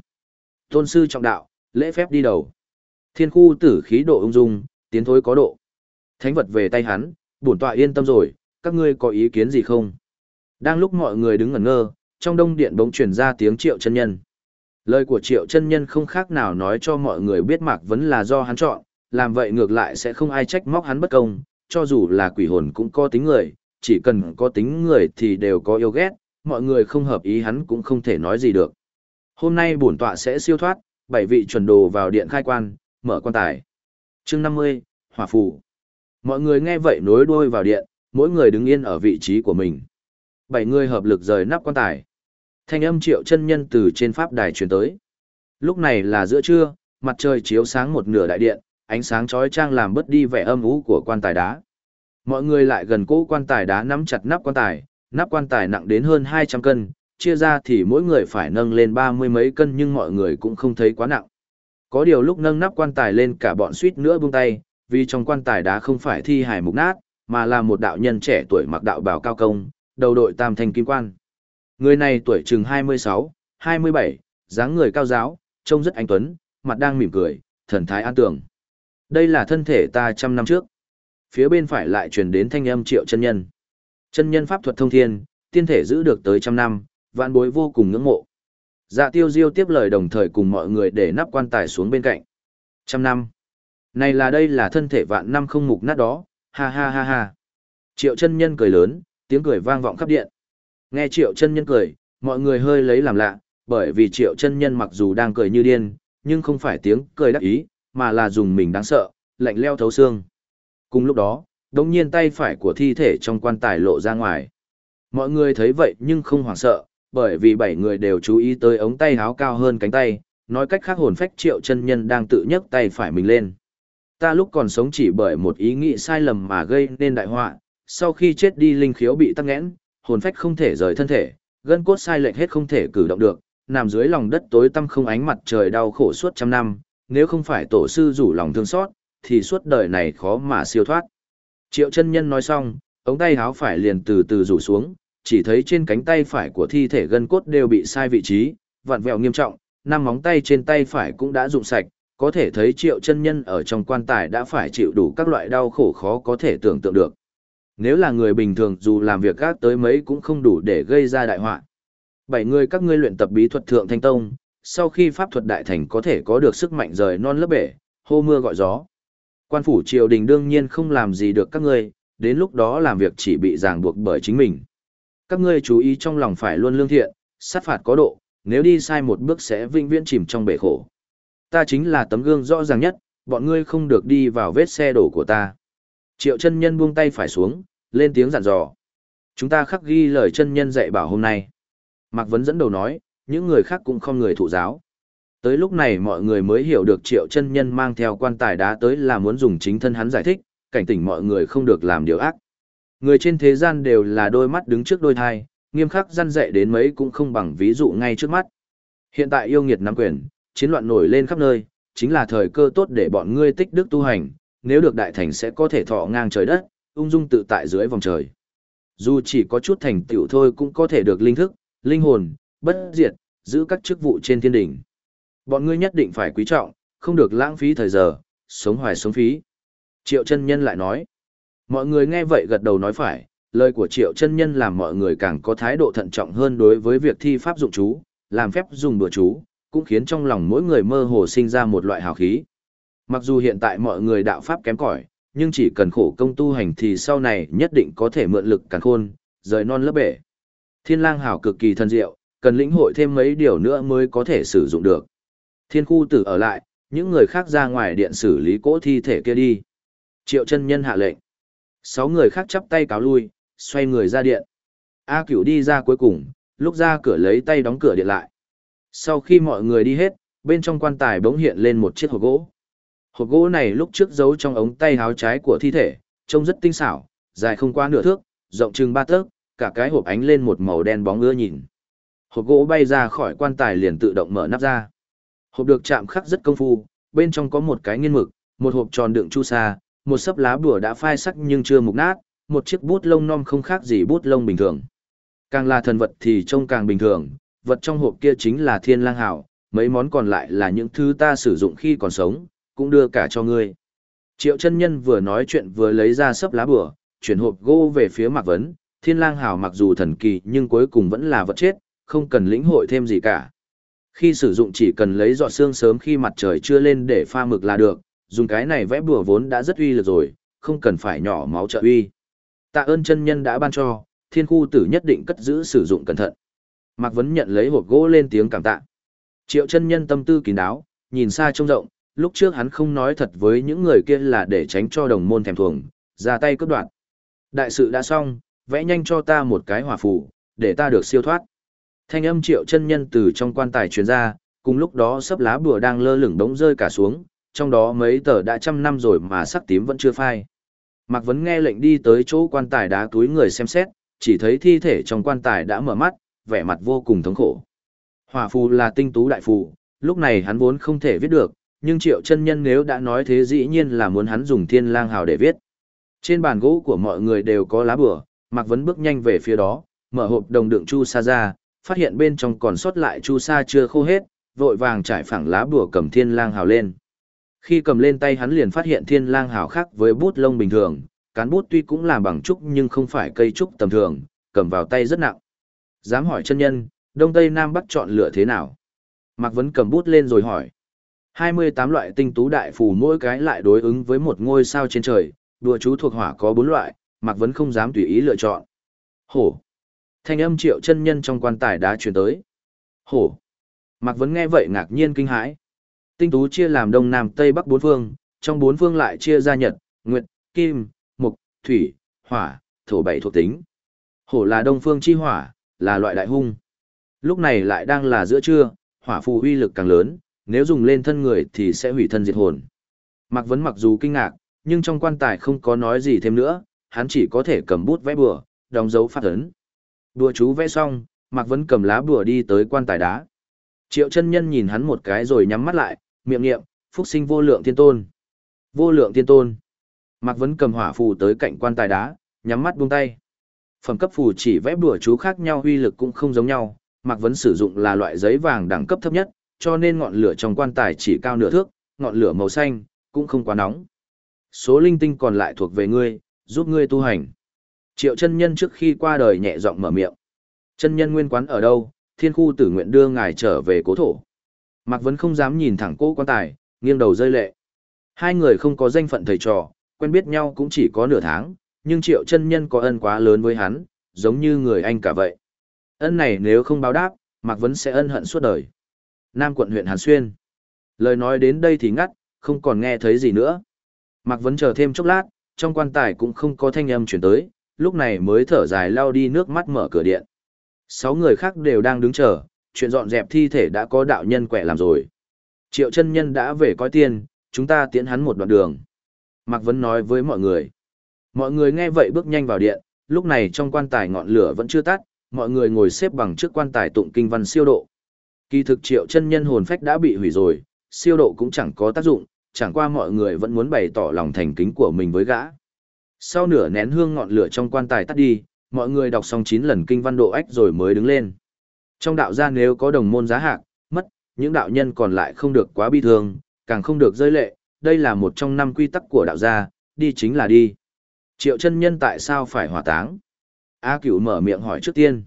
Tôn sư trọng đạo, lễ phép đi đầu. Thiên khu tử khí độ ung dung, tiến thối có độ. Thánh vật về tay hắn, bổn tọa yên tâm rồi, các ngươi có ý kiến gì không? Đang lúc mọi người đứng ngẩn ngơ, trong đông điện bỗng truyền ra tiếng triệu chân nhân. Lời của triệu chân nhân không khác nào nói cho mọi người biết Mạc Vấn là do hắn chọn, làm vậy ngược lại sẽ không ai trách móc hắn bất công, cho dù là quỷ hồn cũng có tính người, chỉ cần có tính người thì đều có yêu ghét, mọi người không hợp ý hắn cũng không thể nói gì được. Hôm nay bổn tọa sẽ siêu thoát, bảy vị chuẩn đồ vào điện khai quan, mở quan tài. chương 50, Hỏa Phù. Mọi người nghe vậy nối đuôi vào điện, mỗi người đứng yên ở vị trí của mình. Bảy người hợp lực rời nắp quan tài. Thanh âm triệu chân nhân từ trên pháp đài truyền tới. Lúc này là giữa trưa, mặt trời chiếu sáng một nửa đại điện, ánh sáng chói chang làm bớt đi vẻ âm u của quan tài đá. Mọi người lại gần cỗ quan tài đá nắm chặt nắp quan tài, nắp quan tài nặng đến hơn 200 cân, chia ra thì mỗi người phải nâng lên ba mươi mấy cân nhưng mọi người cũng không thấy quá nặng. Có điều lúc nâng nắp quan tài lên cả bọn suýt nữa buông tay, vì trong quan tài đá không phải thi hài mục nát, mà là một đạo nhân trẻ tuổi mặc đạo bào cao công, đầu đội tam thanh kim quan. Người này tuổi chừng 26, 27, dáng người cao giáo, trông rất anh tuấn, mặt đang mỉm cười, thần thái an tường. Đây là thân thể ta trăm năm trước. Phía bên phải lại truyền đến thanh âm triệu chân nhân. Chân nhân pháp thuật thông thiên, tiên thể giữ được tới trăm năm, vạn bối vô cùng ngưỡng mộ. Dạ tiêu diêu tiếp lời đồng thời cùng mọi người để nắp quan tài xuống bên cạnh. Trăm năm. Này là đây là thân thể vạn năm không mục nát đó, ha ha ha ha. Triệu chân nhân cười lớn, tiếng cười vang vọng khắp điện. Nghe triệu chân nhân cười, mọi người hơi lấy làm lạ, bởi vì triệu chân nhân mặc dù đang cười như điên, nhưng không phải tiếng cười đắc ý, mà là dùng mình đáng sợ, lạnh leo thấu xương. Cùng lúc đó, đống nhiên tay phải của thi thể trong quan tài lộ ra ngoài. Mọi người thấy vậy nhưng không hoảng sợ, bởi vì bảy người đều chú ý tới ống tay háo cao hơn cánh tay, nói cách khác hồn phách triệu chân nhân đang tự nhấc tay phải mình lên. Ta lúc còn sống chỉ bởi một ý nghĩ sai lầm mà gây nên đại họa, sau khi chết đi linh khiếu bị tắc nghẽn, hồn phách không thể rời thân thể, gân cốt sai lệch hết không thể cử động được, nằm dưới lòng đất tối tăm không ánh mặt trời đau khổ suốt trăm năm, nếu không phải tổ sư rủ lòng thương xót, thì suốt đời này khó mà siêu thoát. Triệu chân nhân nói xong, ống tay háo phải liền từ từ rủ xuống, chỉ thấy trên cánh tay phải của thi thể gân cốt đều bị sai vị trí, vặn vẹo nghiêm trọng, năm móng tay trên tay phải cũng đã rụng sạch, có thể thấy triệu chân nhân ở trong quan tài đã phải chịu đủ các loại đau khổ khó có thể tưởng tượng được. Nếu là người bình thường dù làm việc gác tới mấy cũng không đủ để gây ra đại họa. Bảy người các ngươi luyện tập bí thuật thượng thanh tông, sau khi pháp thuật đại thành có thể có được sức mạnh rời non lớp bể, hô mưa gọi gió. Quan phủ triều đình đương nhiên không làm gì được các ngươi, đến lúc đó làm việc chỉ bị ràng buộc bởi chính mình. Các ngươi chú ý trong lòng phải luôn lương thiện, sát phạt có độ, nếu đi sai một bước sẽ vinh viễn chìm trong bể khổ. Ta chính là tấm gương rõ ràng nhất, bọn ngươi không được đi vào vết xe đổ của ta. Triệu chân nhân buông tay phải xuống, lên tiếng dặn dò. Chúng ta khắc ghi lời chân nhân dạy bảo hôm nay. Mạc Vấn dẫn đầu nói, những người khác cũng không người thụ giáo. Tới lúc này mọi người mới hiểu được triệu chân nhân mang theo quan tài đá tới là muốn dùng chính thân hắn giải thích, cảnh tỉnh mọi người không được làm điều ác. Người trên thế gian đều là đôi mắt đứng trước đôi thai, nghiêm khắc răn dạy đến mấy cũng không bằng ví dụ ngay trước mắt. Hiện tại yêu nghiệt nắm quyền, chiến loạn nổi lên khắp nơi, chính là thời cơ tốt để bọn ngươi tích đức tu hành, nếu được đại thành sẽ có thể thọ ngang trời đất, ung dung tự tại dưới vòng trời. Dù chỉ có chút thành tựu thôi cũng có thể được linh thức, linh hồn, bất diệt, giữ các chức vụ trên thiên đỉnh. Bọn ngươi nhất định phải quý trọng, không được lãng phí thời giờ, sống hoài sống phí. Triệu chân nhân lại nói. Mọi người nghe vậy gật đầu nói phải, lời của triệu chân nhân làm mọi người càng có thái độ thận trọng hơn đối với việc thi pháp dụng chú, làm phép dùng bữa chú, cũng khiến trong lòng mỗi người mơ hồ sinh ra một loại hào khí. Mặc dù hiện tại mọi người đạo pháp kém cỏi, nhưng chỉ cần khổ công tu hành thì sau này nhất định có thể mượn lực càng khôn, rời non lớp bể. Thiên lang hảo cực kỳ thân diệu, cần lĩnh hội thêm mấy điều nữa mới có thể sử dụng được. Thiên khu tử ở lại, những người khác ra ngoài điện xử lý cỗ thi thể kia đi. Triệu chân nhân hạ lệnh. Sáu người khác chắp tay cáo lui, xoay người ra điện. A cửu đi ra cuối cùng, lúc ra cửa lấy tay đóng cửa điện lại. Sau khi mọi người đi hết, bên trong quan tài bỗng hiện lên một chiếc hộp gỗ. Hộp gỗ này lúc trước giấu trong ống tay háo trái của thi thể, trông rất tinh xảo, dài không qua nửa thước, rộng chừng ba tấc, cả cái hộp ánh lên một màu đen bóng ưa nhìn. Hộp gỗ bay ra khỏi quan tài liền tự động mở nắp ra. Hộp được chạm khắc rất công phu, bên trong có một cái nghiên mực, một hộp tròn đựng chu sa, một sấp lá bùa đã phai sắc nhưng chưa mục nát, một chiếc bút lông non không khác gì bút lông bình thường. Càng là thần vật thì trông càng bình thường, vật trong hộp kia chính là thiên lang hảo, mấy món còn lại là những thứ ta sử dụng khi còn sống, cũng đưa cả cho ngươi. Triệu chân nhân vừa nói chuyện vừa lấy ra sấp lá bửa, chuyển hộp gỗ về phía Mạc Vấn, thiên lang hảo mặc dù thần kỳ nhưng cuối cùng vẫn là vật chết, không cần lĩnh hội thêm gì cả. Khi sử dụng chỉ cần lấy giọt xương sớm khi mặt trời chưa lên để pha mực là được, dùng cái này vẽ bùa vốn đã rất uy lực rồi, không cần phải nhỏ máu trợ uy. Tạ ơn chân nhân đã ban cho, thiên khu tử nhất định cất giữ sử dụng cẩn thận. Mạc Vấn nhận lấy hộp gỗ lên tiếng cảm tạ. Triệu chân nhân tâm tư kín đáo, nhìn xa trông rộng, lúc trước hắn không nói thật với những người kia là để tránh cho đồng môn thèm thuồng, ra tay cướp đoạt. Đại sự đã xong, vẽ nhanh cho ta một cái hỏa phù, để ta được siêu thoát. Thanh âm triệu chân nhân từ trong quan tài truyền ra, cùng lúc đó sấp lá bùa đang lơ lửng đống rơi cả xuống, trong đó mấy tờ đã trăm năm rồi mà sắc tím vẫn chưa phai. Mạc Vấn nghe lệnh đi tới chỗ quan tài đá túi người xem xét, chỉ thấy thi thể trong quan tài đã mở mắt, vẻ mặt vô cùng thống khổ. Hỏa phù là tinh tú đại phù, lúc này hắn vốn không thể viết được, nhưng triệu chân nhân nếu đã nói thế dĩ nhiên là muốn hắn dùng thiên lang hào để viết. Trên bàn gỗ của mọi người đều có lá bửa, Mạc Vấn bước nhanh về phía đó, mở hộp đồng đựng chu sa ra, phát hiện bên trong còn sót lại chu sa chưa khô hết, vội vàng trải phẳng lá bửa cầm thiên lang hào lên. Khi cầm lên tay hắn liền phát hiện thiên lang hào khác với bút lông bình thường, cán bút tuy cũng làm bằng trúc nhưng không phải cây trúc tầm thường, cầm vào tay rất nặng. Dám hỏi chân nhân, Đông Tây Nam Bắc chọn lựa thế nào? Mạc Vấn cầm bút lên rồi hỏi. 28 loại tinh tú đại phù mỗi cái lại đối ứng với một ngôi sao trên trời, đùa chú thuộc hỏa có 4 loại, Mạc Vấn không dám tùy ý lựa chọn. Hổ. Thanh âm triệu chân nhân trong quan tài đã truyền tới. Hổ. Mạc Vấn nghe vậy ngạc nhiên kinh hãi. Tinh tú chia làm đông nam tây bắc bốn phương, trong bốn phương lại chia ra nhật, nguyệt, kim, mục, thủy, hỏa, thổ bảy thuộc tính. Hổ là đông phương chi hỏa, là loại đại hung. Lúc này lại đang là giữa trưa, hỏa phù uy lực càng lớn, nếu dùng lên thân người thì sẽ hủy thân diệt hồn. Mạc Vấn mặc dù kinh ngạc, nhưng trong quan tài không có nói gì thêm nữa, hắn chỉ có thể cầm bút vẽ bừa, đóng dấu phát ấn. Bùa chú vẽ xong, Mạc Vấn cầm lá bùa đi tới quan tài đá. Triệu chân nhân nhìn hắn một cái rồi nhắm mắt lại, miệng niệm, phúc sinh vô lượng thiên tôn. Vô lượng thiên tôn. Mạc Vấn cầm hỏa phù tới cạnh quan tài đá, nhắm mắt buông tay. Phẩm cấp phù chỉ vẽ bùa chú khác nhau uy lực cũng không giống nhau, Mạc Vấn sử dụng là loại giấy vàng đẳng cấp thấp nhất, cho nên ngọn lửa trong quan tài chỉ cao nửa thước, ngọn lửa màu xanh, cũng không quá nóng. Số linh tinh còn lại thuộc về ngươi, giúp ngươi tu hành. Triệu chân nhân trước khi qua đời nhẹ giọng mở miệng. Chân nhân nguyên quán ở đâu, thiên khu tử nguyện đưa ngài trở về cố thổ. Mạc Vấn không dám nhìn thẳng cố quan tài, nghiêng đầu rơi lệ. Hai người không có danh phận thầy trò, quen biết nhau cũng chỉ có nửa tháng, nhưng triệu chân nhân có ân quá lớn với hắn, giống như người anh cả vậy. Ân này nếu không báo đáp, Mạc Vấn sẽ ân hận suốt đời. Nam quận huyện Hàn Xuyên. Lời nói đến đây thì ngắt, không còn nghe thấy gì nữa. Mạc Vấn chờ thêm chốc lát, trong quan tài cũng không có thanh âm chuyển tới, lúc này mới thở dài lao đi nước mắt mở cửa điện. Sáu người khác đều đang đứng chờ, chuyện dọn dẹp thi thể đã có đạo nhân quẻ làm rồi. Triệu chân nhân đã về coi tiền, chúng ta tiến hắn một đoạn đường. Mạc Vấn nói với mọi người. Mọi người nghe vậy bước nhanh vào điện, lúc này trong quan tài ngọn lửa vẫn chưa tắt, mọi người ngồi xếp bằng trước quan tài tụng kinh văn siêu độ. Kỳ thực triệu chân nhân hồn phách đã bị hủy rồi, siêu độ cũng chẳng có tác dụng, chẳng qua mọi người vẫn muốn bày tỏ lòng thành kính của mình với gã. Sau nửa nén hương ngọn lửa trong quan tài tắt đi, mọi người đọc xong 9 lần kinh văn độ ách rồi mới đứng lên. Trong đạo gia nếu có đồng môn giá hạc, mất, những đạo nhân còn lại không được quá bi thương, càng không được rơi lệ, đây là một trong năm quy tắc của đạo gia, đi chính là đi. Triệu chân nhân tại sao phải hỏa táng? A cửu mở miệng hỏi trước tiên.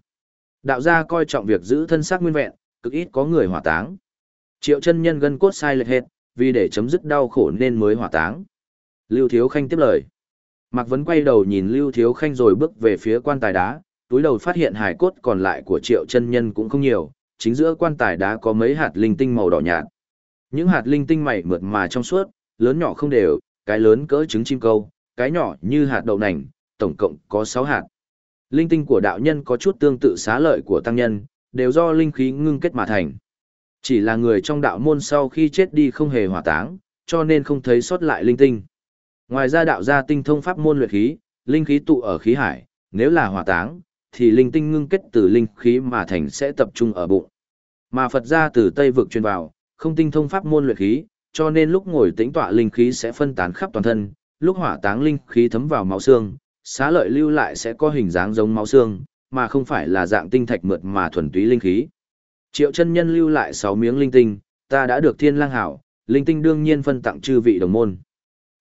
Đạo gia coi trọng việc giữ thân xác nguyên vẹn, cực ít có người hỏa táng. Triệu chân nhân gân cốt sai lệch hết, vì để chấm dứt đau khổ nên mới hỏa táng. Lưu Thiếu Khanh tiếp lời. Mạc Vấn quay đầu nhìn Lưu Thiếu Khanh rồi bước về phía quan tài đá, túi đầu phát hiện hài cốt còn lại của triệu chân nhân cũng không nhiều, chính giữa quan tài đá có mấy hạt linh tinh màu đỏ nhạt. Những hạt linh tinh mảy mượt mà trong suốt, lớn nhỏ không đều, cái lớn cỡ trứng chim câu, cái nhỏ như hạt đậu nành, tổng cộng có 6 hạt. Linh tinh của đạo nhân có chút tương tự xá lợi của tăng nhân, đều do linh khí ngưng kết mà thành. Chỉ là người trong đạo môn sau khi chết đi không hề hỏa táng, cho nên không thấy sót lại linh tinh. Ngoài ra đạo gia tinh thông pháp môn luyện khí, linh khí tụ ở khí hải, nếu là hỏa táng, thì linh tinh ngưng kết từ linh khí mà thành sẽ tập trung ở bụng. Mà Phật gia từ Tây vực truyền vào, không tinh thông pháp môn luyện khí, cho nên lúc ngồi tĩnh tọa linh khí sẽ phân tán khắp toàn thân, lúc hỏa táng linh khí thấm vào máu xương, xá lợi lưu lại sẽ có hình dáng giống máu xương, mà không phải là dạng tinh thạch mượt mà thuần túy linh khí. Triệu chân nhân lưu lại 6 miếng linh tinh, ta đã được thiên lang hảo, linh tinh đương nhiên phân tặng chư vị đồng môn.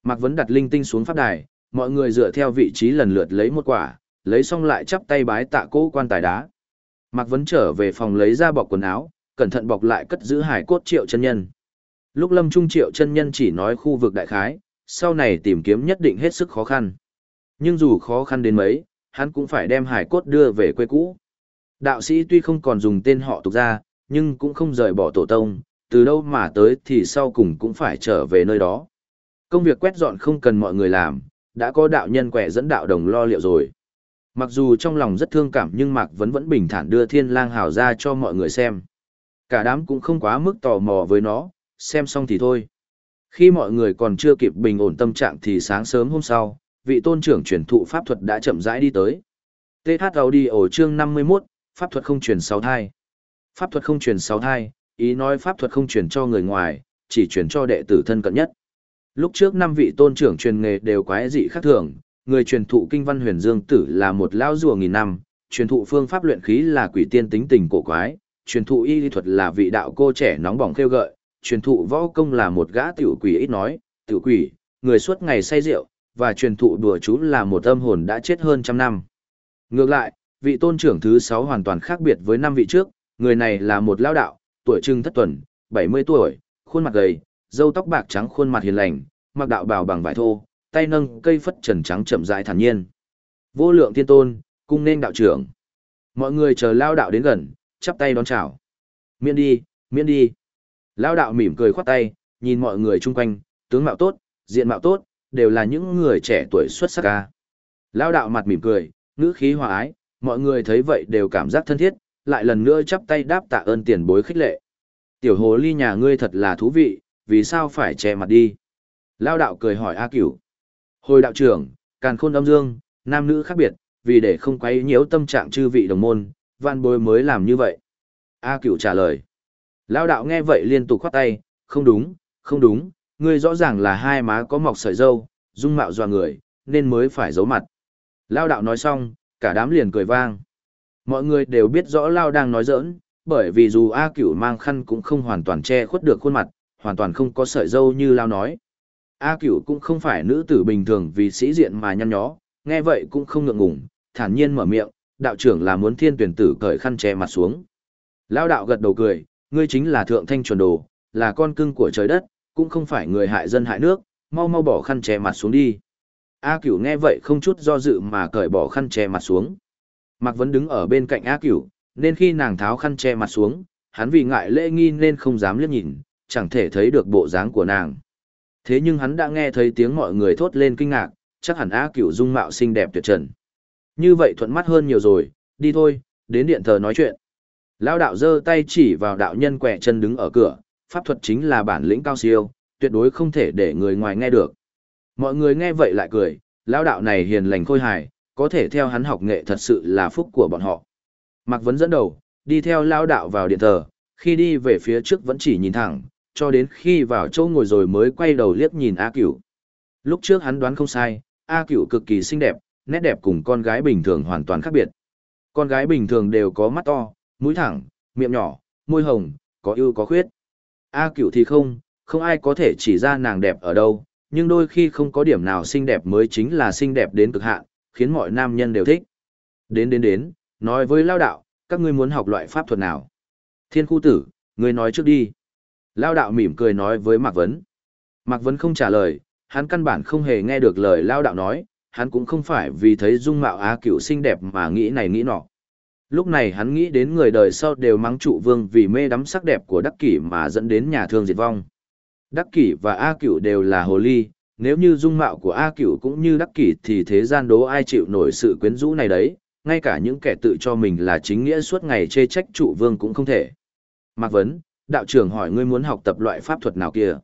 Mạc Vấn đặt linh tinh xuống pháp đài, mọi người dựa theo vị trí lần lượt lấy một quả, lấy xong lại chắp tay bái tạ cố quan tài đá. Mạc Vấn trở về phòng lấy ra bọc quần áo, cẩn thận bọc lại cất giữ hải cốt triệu chân nhân. Lúc lâm trung triệu chân nhân chỉ nói khu vực đại khái, sau này tìm kiếm nhất định hết sức khó khăn. Nhưng dù khó khăn đến mấy, hắn cũng phải đem hải cốt đưa về quê cũ. Đạo sĩ tuy không còn dùng tên họ tục ra, nhưng cũng không rời bỏ tổ tông, từ đâu mà tới thì sau cùng cũng phải trở về nơi đó. Công việc quét dọn không cần mọi người làm, đã có đạo nhân quẻ dẫn đạo đồng lo liệu rồi. Mặc dù trong lòng rất thương cảm nhưng Mạc Vấn vẫn bình thản đưa thiên lang hào ra cho mọi người xem. Cả đám cũng không quá mức tò mò với nó, xem xong thì thôi. Khi mọi người còn chưa kịp bình ổn tâm trạng thì sáng sớm hôm sau, vị tôn trưởng truyền thụ pháp thuật đã chậm rãi đi tới. TH Audio chương 51, pháp thuật không truyền sáu thai. Pháp thuật không truyền sáu thai, ý nói pháp thuật không truyền cho người ngoài, chỉ truyền cho đệ tử thân cận nhất. Lúc trước năm vị tôn trưởng truyền nghề đều quái dị khác thường, người truyền thụ kinh văn huyền dương tử là một lão rùa nghìn năm, truyền thụ phương pháp luyện khí là quỷ tiên tính tình cổ quái, truyền thụ y lý thuật là vị đạo cô trẻ nóng bỏng khêu gợi, truyền thụ võ công là một gã tiểu quỷ ít nói, tiểu quỷ, người suốt ngày say rượu, và truyền thụ đùa chú là một âm hồn đã chết hơn trăm năm. Ngược lại, vị tôn trưởng thứ sáu hoàn toàn khác biệt với năm vị trước, người này là một lão đạo, tuổi trưng thất tuần, 70 tuổi, khuôn mặt gầy, râu tóc bạc trắng khuôn mặt hiền lành, mặc đạo bào bằng vải thô, tay nâng cây phất trần trắng chậm rãi thản nhiên. Vô lượng thiên tôn, cung nên đạo trưởng. Mọi người chờ lao đạo đến gần, chắp tay đón chào. Miễn đi, miễn đi. Lao đạo mỉm cười khoát tay, nhìn mọi người chung quanh, tướng mạo tốt, diện mạo tốt, đều là những người trẻ tuổi xuất sắc ca. Lao đạo mặt mỉm cười, ngữ khí hòa ái, mọi người thấy vậy đều cảm giác thân thiết, lại lần nữa chắp tay đáp tạ ơn tiền bối khích lệ. Tiểu hồ ly nhà ngươi thật là thú vị, vì sao phải che mặt đi? Lao đạo cười hỏi A Cửu. Hồi đạo trưởng, càn khôn âm dương, nam nữ khác biệt, vì để không quấy nhiễu tâm trạng chư vị đồng môn, văn bối mới làm như vậy. A Cửu trả lời. Lao đạo nghe vậy liên tục khoát tay, không đúng, không đúng, ngươi rõ ràng là hai má có mọc sợi dâu, dung mạo doa người, nên mới phải giấu mặt. Lao đạo nói xong, cả đám liền cười vang. Mọi người đều biết rõ Lao đang nói giỡn, bởi vì dù A Cửu mang khăn cũng không hoàn toàn che khuất được khuôn mặt, hoàn toàn không có sợi dâu như Lao nói. A Cửu cũng không phải nữ tử bình thường vì sĩ diện mà nhăn nhó, nghe vậy cũng không ngượng ngùng, thản nhiên mở miệng, đạo trưởng là muốn thiên tuyển tử cởi khăn che mặt xuống. Lao đạo gật đầu cười, ngươi chính là thượng thanh chuẩn đồ, là con cưng của trời đất, cũng không phải người hại dân hại nước, mau mau bỏ khăn che mặt xuống đi. A Cửu nghe vậy không chút do dự mà cởi bỏ khăn che mặt xuống. Mạc Vấn đứng ở bên cạnh A Cửu, nên khi nàng tháo khăn che mặt xuống, hắn vì ngại lễ nghi nên không dám liếc nhìn, chẳng thể thấy được bộ dáng của nàng. Thế nhưng hắn đã nghe thấy tiếng mọi người thốt lên kinh ngạc, chắc hẳn A Cửu dung mạo xinh đẹp tuyệt trần. Như vậy thuận mắt hơn nhiều rồi, đi thôi, đến điện thờ nói chuyện. Lão đạo giơ tay chỉ vào đạo nhân quẻ chân đứng ở cửa, pháp thuật chính là bản lĩnh cao siêu, tuyệt đối không thể để người ngoài nghe được. Mọi người nghe vậy lại cười, lão đạo này hiền lành khôi hài, có thể theo hắn học nghệ thật sự là phúc của bọn họ. Mạc Vấn dẫn đầu, đi theo lão đạo vào điện thờ, khi đi về phía trước vẫn chỉ nhìn thẳng, cho đến khi vào chỗ ngồi rồi mới quay đầu liếc nhìn A Cửu. Lúc trước hắn đoán không sai, A Cửu cực kỳ xinh đẹp, nét đẹp cùng con gái bình thường hoàn toàn khác biệt. Con gái bình thường đều có mắt to, mũi thẳng, miệng nhỏ, môi hồng, có ưu có khuyết. A Cửu thì không, không ai có thể chỉ ra nàng đẹp ở đâu, nhưng đôi khi không có điểm nào xinh đẹp mới chính là xinh đẹp đến cực hạn, khiến mọi nam nhân đều thích. Đến đến đến, nói với lao đạo, các ngươi muốn học loại pháp thuật nào? Thiên khu tử, ngươi nói trước đi. Lao đạo mỉm cười nói với Mạc Vấn. Mạc Vấn không trả lời, hắn căn bản không hề nghe được lời Lao đạo nói, hắn cũng không phải vì thấy dung mạo á Cửu xinh đẹp mà nghĩ này nghĩ nọ. Lúc này hắn nghĩ đến người đời sau đều mắng trụ vương vì mê đắm sắc đẹp của Đắc Kỷ mà dẫn đến nhà thương diệt vong. Đắc Kỷ và A Cửu đều là hồ ly, nếu như dung mạo của A Cửu cũng như Đắc Kỷ thì thế gian đố ai chịu nổi sự quyến rũ này đấy, ngay cả những kẻ tự cho mình là chính nghĩa suốt ngày chê trách trụ vương cũng không thể. Mạc Vấn, đạo trưởng hỏi ngươi muốn học tập loại pháp thuật nào kia.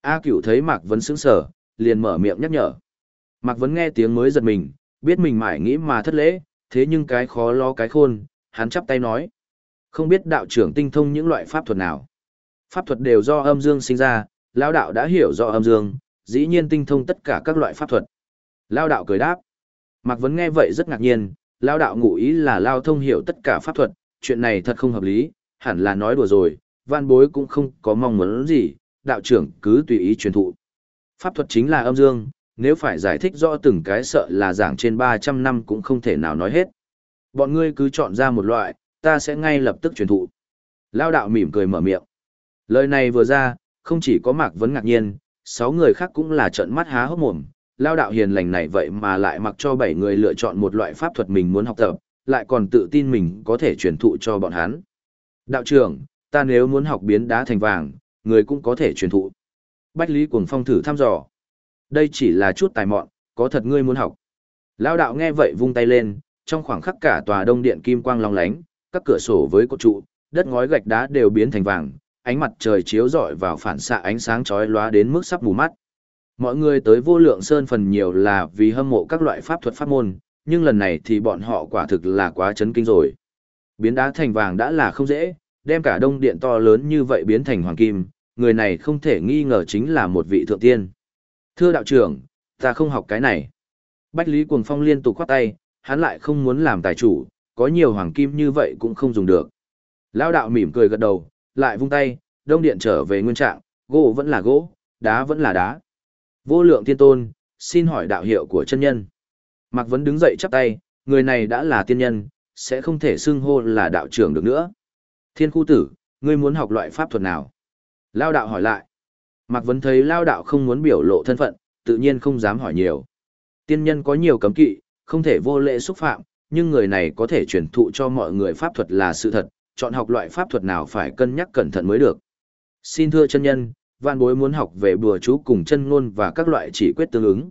A Cửu thấy Mạc Vấn sững sờ, liền mở miệng nhắc nhở. Mạc Vấn nghe tiếng mới giật mình, biết mình mãi nghĩ mà thất lễ, thế nhưng cái khó lo cái khôn, hắn chắp tay nói. Không biết đạo trưởng tinh thông những loại pháp thuật nào. Pháp thuật đều do âm dương sinh ra, Lao đạo đã hiểu rõ âm dương, dĩ nhiên tinh thông tất cả các loại pháp thuật. Lao đạo cười đáp. Mạc Vấn nghe vậy rất ngạc nhiên, Lao đạo ngụ ý là Lao thông hiểu tất cả pháp thuật, chuyện này thật không hợp lý, hẳn là nói đùa rồi, văn bối cũng không có mong muốn gì, đạo trưởng cứ tùy ý truyền thụ. Pháp thuật chính là âm dương, nếu phải giải thích rõ từng cái sợ là giảng trên 300 năm cũng không thể nào nói hết. Bọn ngươi cứ chọn ra một loại, ta sẽ ngay lập tức truyền thụ. Lao đạo mỉm cười mở miệng. Lời này vừa ra, không chỉ có Mạc Vấn ngạc nhiên, sáu người khác cũng là trợn mắt há hốc mồm. Lao đạo hiền lành này vậy mà lại mặc cho bảy người lựa chọn một loại pháp thuật mình muốn học tập, lại còn tự tin mình có thể truyền thụ cho bọn hắn. Đạo trưởng, ta nếu muốn học biến đá thành vàng, người cũng có thể truyền thụ. Bách Lý Cuồng Phong thử thăm dò. Đây chỉ là chút tài mọn, có thật ngươi muốn học. Lao đạo nghe vậy vung tay lên, trong khoảng khắc cả tòa đông điện kim quang long lánh, các cửa sổ với cột trụ, đất ngói gạch đá đều biến thành vàng, ánh mặt trời chiếu rọi vào phản xạ ánh sáng chói lóa đến mức sắp mù mắt. Mọi người tới vô lượng sơn phần nhiều là vì hâm mộ các loại pháp thuật pháp môn, nhưng lần này thì bọn họ quả thực là quá chấn kinh rồi. Biến đá thành vàng đã là không dễ, đem cả đông điện to lớn như vậy biến thành hoàng kim, người này không thể nghi ngờ chính là một vị thượng tiên. Thưa đạo trưởng, ta không học cái này. Bách Lý Cuồng Phong liên tục khoát tay, hắn lại không muốn làm tài chủ, có nhiều hoàng kim như vậy cũng không dùng được. Lao đạo mỉm cười gật đầu, lại vung tay, đông điện trở về nguyên trạng, gỗ vẫn là gỗ, đá vẫn là đá. Vô lượng tiên tôn, xin hỏi đạo hiệu của chân nhân. Mạc Vấn đứng dậy chắp tay, người này đã là tiên nhân, sẽ không thể xưng hô là đạo trưởng được nữa. Thiên khu tử, ngươi muốn học loại pháp thuật nào? Lao đạo hỏi lại. Mạc Vấn thấy Lao đạo không muốn biểu lộ thân phận, tự nhiên không dám hỏi nhiều. Tiên nhân có nhiều cấm kỵ, không thể vô lễ xúc phạm, nhưng người này có thể truyền thụ cho mọi người pháp thuật là sự thật, chọn học loại pháp thuật nào phải cân nhắc cẩn thận mới được. Xin thưa chân nhân, vạn bối muốn học về bùa chú cùng chân ngôn và các loại chỉ quyết tương ứng.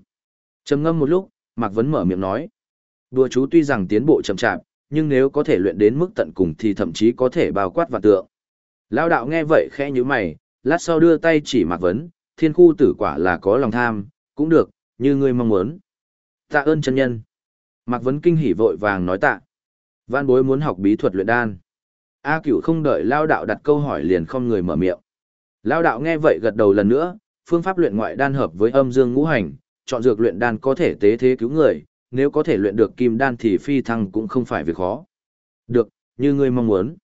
Trầm ngâm một lúc, Mạc Vấn mở miệng nói. Bùa chú tuy rằng tiến bộ chậm chạp, nhưng nếu có thể luyện đến mức tận cùng thì thậm chí có thể bao quát vạn tượng. Lao đạo nghe vậy khẽ như mày, lát sau đưa tay chỉ Mạc Vấn, thiên khu tử quả là có lòng tham, cũng được, như ngươi mong muốn. Tạ ơn chân nhân. Mạc Vấn kinh hỉ vội vàng nói tạ. Văn bối muốn học bí thuật luyện đan. A cửu không đợi lao đạo đặt câu hỏi liền không người mở miệng. Lao đạo nghe vậy gật đầu lần nữa, phương pháp luyện ngoại đan hợp với âm dương ngũ hành, chọn dược luyện đan có thể tế thế cứu người, nếu có thể luyện được kim đan thì phi thăng cũng không phải việc khó. Được, như ngươi mong muốn.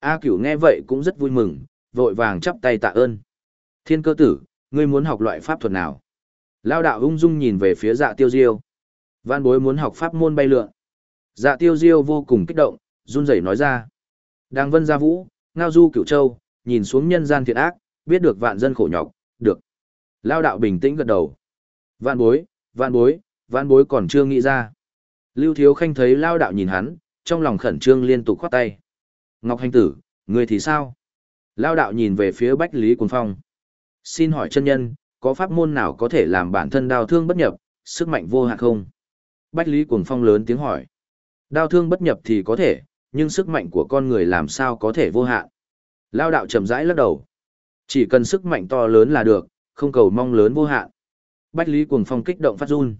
A cửu nghe vậy cũng rất vui mừng, vội vàng chắp tay tạ ơn. Thiên cơ tử, ngươi muốn học loại pháp thuật nào? Lao đạo ung dung nhìn về phía dạ tiêu diêu. Văn bối muốn học pháp môn bay lượn. Dạ tiêu diêu vô cùng kích động, run rẩy nói ra. Đang vân gia vũ, ngao du cửu châu, nhìn xuống nhân gian thiện ác, biết được vạn dân khổ nhọc, được. Lao đạo bình tĩnh gật đầu. Vạn bối, vạn bối, vạn bối còn chưa nghĩ ra. Lưu Thiếu Khanh thấy Lao đạo nhìn hắn, trong lòng khẩn trương liên tục khoát tay. Ngọc Hành Tử, người thì sao? Lao đạo nhìn về phía Bách Lý Quân Phong. Xin hỏi chân nhân, có pháp môn nào có thể làm bản thân đau thương bất nhập, sức mạnh vô hạn không? Bách Lý Cuồng Phong lớn tiếng hỏi. Đau thương bất nhập thì có thể, nhưng sức mạnh của con người làm sao có thể vô hạn? Lao đạo chậm rãi lắc đầu. Chỉ cần sức mạnh to lớn là được, không cầu mong lớn vô hạn. Bách Lý Cuồng Phong kích động phát run.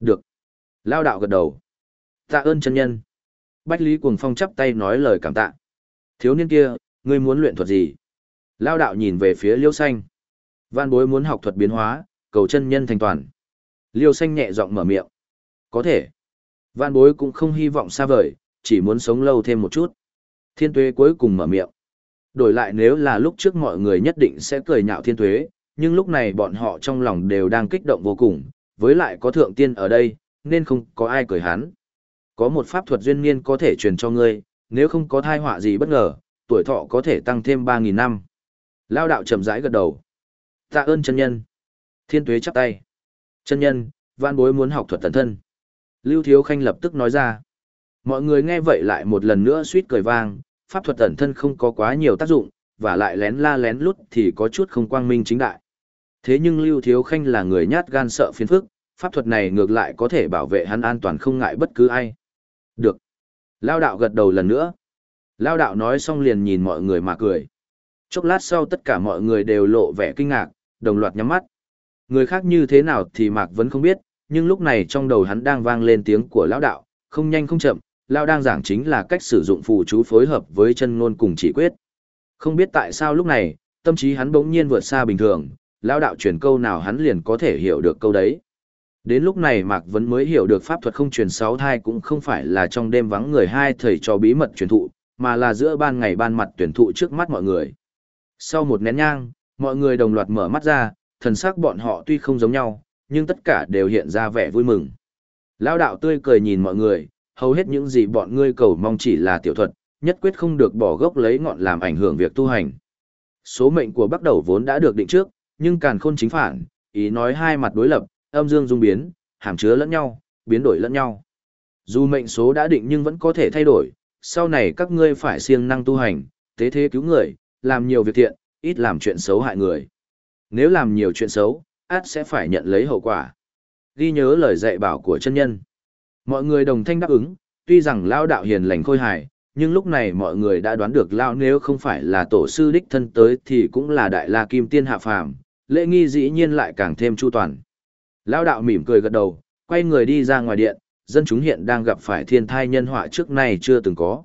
Được. Lao đạo gật đầu. Tạ ơn chân nhân. Bách Lý Cuồng Phong chắp tay nói lời cảm tạ. Thiếu niên kia, ngươi muốn luyện thuật gì? Lao đạo nhìn về phía Liêu Xanh. Văn bối muốn học thuật biến hóa, cầu chân nhân thành toàn. Liêu Xanh nhẹ giọng mở miệng. Có thể. Văn bối cũng không hy vọng xa vời, chỉ muốn sống lâu thêm một chút. Thiên tuế cuối cùng mở miệng. Đổi lại nếu là lúc trước mọi người nhất định sẽ cười nhạo thiên tuế, nhưng lúc này bọn họ trong lòng đều đang kích động vô cùng, với lại có thượng tiên ở đây, nên không có ai cười hắn. Có một pháp thuật duyên niên có thể truyền cho ngươi, nếu không có thai họa gì bất ngờ, tuổi thọ có thể tăng thêm 3.000 năm. Lao đạo chậm rãi gật đầu. Tạ ơn chân nhân. Thiên tuế chắp tay. Chân nhân, văn bối muốn học thuật tần thân. Lưu Thiếu Khanh lập tức nói ra. Mọi người nghe vậy lại một lần nữa suýt cười vang, pháp thuật tẩn thân không có quá nhiều tác dụng, và lại lén la lén lút thì có chút không quang minh chính đại. Thế nhưng Lưu Thiếu Khanh là người nhát gan sợ phiền phức, pháp thuật này ngược lại có thể bảo vệ hắn an toàn không ngại bất cứ ai. Được. Lao đạo gật đầu lần nữa. Lao đạo nói xong liền nhìn mọi người mà cười. Chốc lát sau tất cả mọi người đều lộ vẻ kinh ngạc, đồng loạt nhắm mắt. Người khác như thế nào thì Mạc vẫn không biết, nhưng lúc này trong đầu hắn đang vang lên tiếng của lão đạo, không nhanh không chậm, lão đang giảng chính là cách sử dụng phù chú phối hợp với chân ngôn cùng chỉ quyết. Không biết tại sao lúc này, tâm trí hắn bỗng nhiên vượt xa bình thường, lão đạo truyền câu nào hắn liền có thể hiểu được câu đấy. Đến lúc này Mạc Vấn mới hiểu được pháp thuật không truyền sáu thai cũng không phải là trong đêm vắng người hai thầy cho bí mật truyền thụ, mà là giữa ban ngày ban mặt tuyển thụ trước mắt mọi người. Sau một nén nhang, mọi người đồng loạt mở mắt ra, thần sắc bọn họ tuy không giống nhau, nhưng tất cả đều hiện ra vẻ vui mừng. Lao đạo tươi cười nhìn mọi người, hầu hết những gì bọn ngươi cầu mong chỉ là tiểu thuật, nhất quyết không được bỏ gốc lấy ngọn làm ảnh hưởng việc tu hành. Số mệnh của bắt đầu vốn đã được định trước, nhưng càn khôn chính phản, ý nói hai mặt đối lập, âm dương dung biến, hàm chứa lẫn nhau, biến đổi lẫn nhau. Dù mệnh số đã định nhưng vẫn có thể thay đổi, sau này các ngươi phải siêng năng tu hành, tế thế cứu người, làm nhiều việc thiện, ít làm chuyện xấu hại người. Nếu làm nhiều chuyện xấu, át sẽ phải nhận lấy hậu quả. Ghi nhớ lời dạy bảo của chân nhân. Mọi người đồng thanh đáp ứng, tuy rằng lao đạo hiền lành khôi hài, nhưng lúc này mọi người đã đoán được lao nếu không phải là tổ sư đích thân tới thì cũng là đại la kim tiên hạ phàm, lễ nghi dĩ nhiên lại càng thêm chu toàn. Lao đạo mỉm cười gật đầu, quay người đi ra ngoài điện, dân chúng hiện đang gặp phải thiên thai nhân họa trước nay chưa từng có.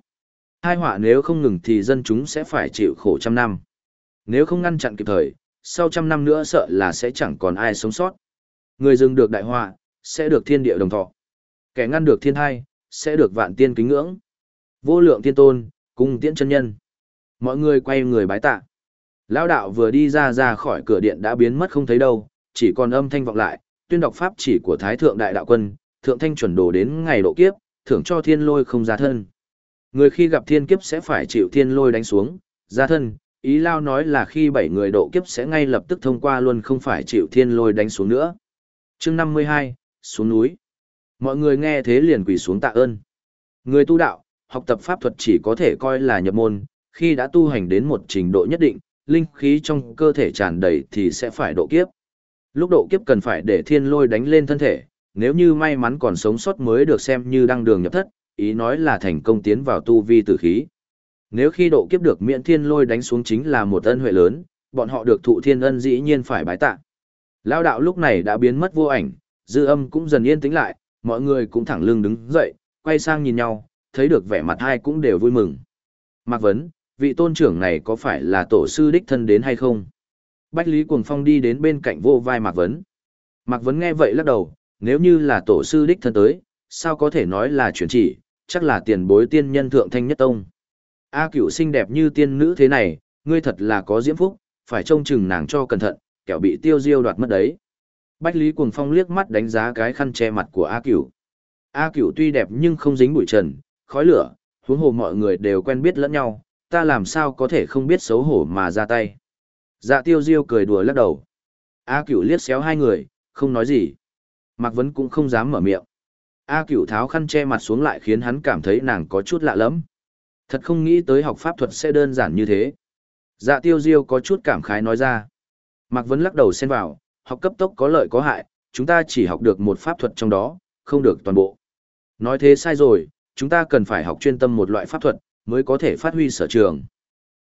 Hai họa nếu không ngừng thì dân chúng sẽ phải chịu khổ trăm năm. Nếu không ngăn chặn kịp thời, sau trăm năm nữa sợ là sẽ chẳng còn ai sống sót. Người dừng được đại họa, sẽ được thiên địa đồng thọ. Kẻ ngăn được thiên thai, sẽ được vạn tiên kính ngưỡng. Vô lượng thiên tôn, cung tiễn chân nhân. Mọi người quay người bái tạ. Lão đạo vừa đi ra ra khỏi cửa điện đã biến mất không thấy đâu, chỉ còn âm thanh vọng lại, tuyên đọc pháp chỉ của Thái Thượng Đại Đạo Quân, Thượng Thanh chuẩn đồ đến ngày độ kiếp, thưởng cho thiên lôi không ra thân. Người khi gặp thiên kiếp sẽ phải chịu thiên lôi đánh xuống, ra thân, ý lao nói là khi bảy người độ kiếp sẽ ngay lập tức thông qua luôn không phải chịu thiên lôi đánh xuống nữa. chương 52, xuống núi. Mọi người nghe thế liền quỳ xuống tạ ơn. Người tu đạo, học tập pháp thuật chỉ có thể coi là nhập môn, khi đã tu hành đến một trình độ nhất định, linh khí trong cơ thể tràn đầy thì sẽ phải độ kiếp. Lúc độ kiếp cần phải để thiên lôi đánh lên thân thể, nếu như may mắn còn sống sót mới được xem như đăng đường nhập thất, ý nói là thành công tiến vào tu vi tử khí. Nếu khi độ kiếp được miễn thiên lôi đánh xuống chính là một ân huệ lớn, bọn họ được thụ thiên ân dĩ nhiên phải bái tạ. Lao đạo lúc này đã biến mất vô ảnh, dư âm cũng dần yên tĩnh lại, mọi người cũng thẳng lưng đứng dậy, quay sang nhìn nhau, thấy được vẻ mặt hai cũng đều vui mừng. Mạc Vấn, vị tôn trưởng này có phải là tổ sư đích thân đến hay không? Bách Lý Cuồng Phong đi đến bên cạnh vô vai Mạc Vấn. Mạc Vấn nghe vậy lắc đầu, nếu như là tổ sư đích thân tới, sao có thể nói là chuyển chỉ, chắc là tiền bối tiên nhân thượng thanh nhất tông. A cửu xinh đẹp như tiên nữ thế này, ngươi thật là có diễm phúc, phải trông chừng nàng cho cẩn thận, kẻo bị tiêu diêu đoạt mất đấy. Bách Lý Cuồng Phong liếc mắt đánh giá cái khăn che mặt của A cửu. A cửu tuy đẹp nhưng không dính bụi trần, khói lửa, huống hồ mọi người đều quen biết lẫn nhau, ta làm sao có thể không biết xấu hổ mà ra tay. Dạ tiêu diêu cười đùa lắc đầu. A cửu liếc xéo hai người, không nói gì. Mạc Vấn cũng không dám mở miệng. A cửu tháo khăn che mặt xuống lại khiến hắn cảm thấy nàng có chút lạ lắm. Thật không nghĩ tới học pháp thuật sẽ đơn giản như thế. Dạ tiêu diêu có chút cảm khái nói ra. Mạc Vấn lắc đầu xen vào, học cấp tốc có lợi có hại, chúng ta chỉ học được một pháp thuật trong đó, không được toàn bộ. Nói thế sai rồi, chúng ta cần phải học chuyên tâm một loại pháp thuật, mới có thể phát huy sở trường.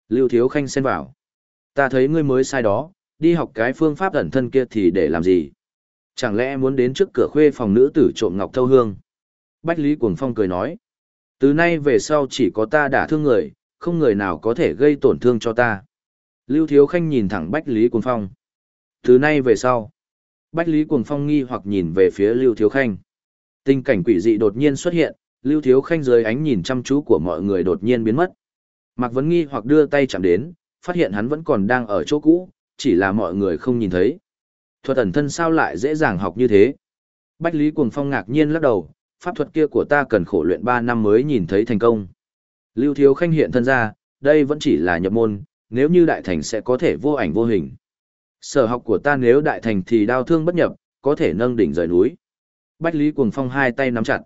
Lưu Thiếu Khanh xen vào. Ta thấy ngươi mới sai đó, đi học cái phương pháp ẩn thân kia thì để làm gì? Chẳng lẽ muốn đến trước cửa khuê phòng nữ tử trộm ngọc thâu hương? Bách Lý Cuồng Phong cười nói. Từ nay về sau chỉ có ta đả thương người, không người nào có thể gây tổn thương cho ta. Lưu Thiếu Khanh nhìn thẳng Bách Lý Cuồng Phong. Từ nay về sau, Bách Lý Cuồng Phong nghi hoặc nhìn về phía Lưu Thiếu Khanh. Tình cảnh quỷ dị đột nhiên xuất hiện, Lưu Thiếu Khanh dưới ánh nhìn chăm chú của mọi người đột nhiên biến mất. Mạc Vấn nghi hoặc đưa tay chạm đến, phát hiện hắn vẫn còn đang ở chỗ cũ, chỉ là mọi người không nhìn thấy. Thuật ẩn thân sao lại dễ dàng học như thế? Bách Lý Cuồng Phong ngạc nhiên lắc đầu, pháp thuật kia của ta cần khổ luyện 3 năm mới nhìn thấy thành công. Lưu Thiếu Khanh hiện thân ra, đây vẫn chỉ là nhập môn, nếu như đại thành sẽ có thể vô ảnh vô hình. Sở học của ta nếu đại thành thì đau thương bất nhập, có thể nâng đỉnh rời núi. Bách Lý Cuồng Phong hai tay nắm chặt.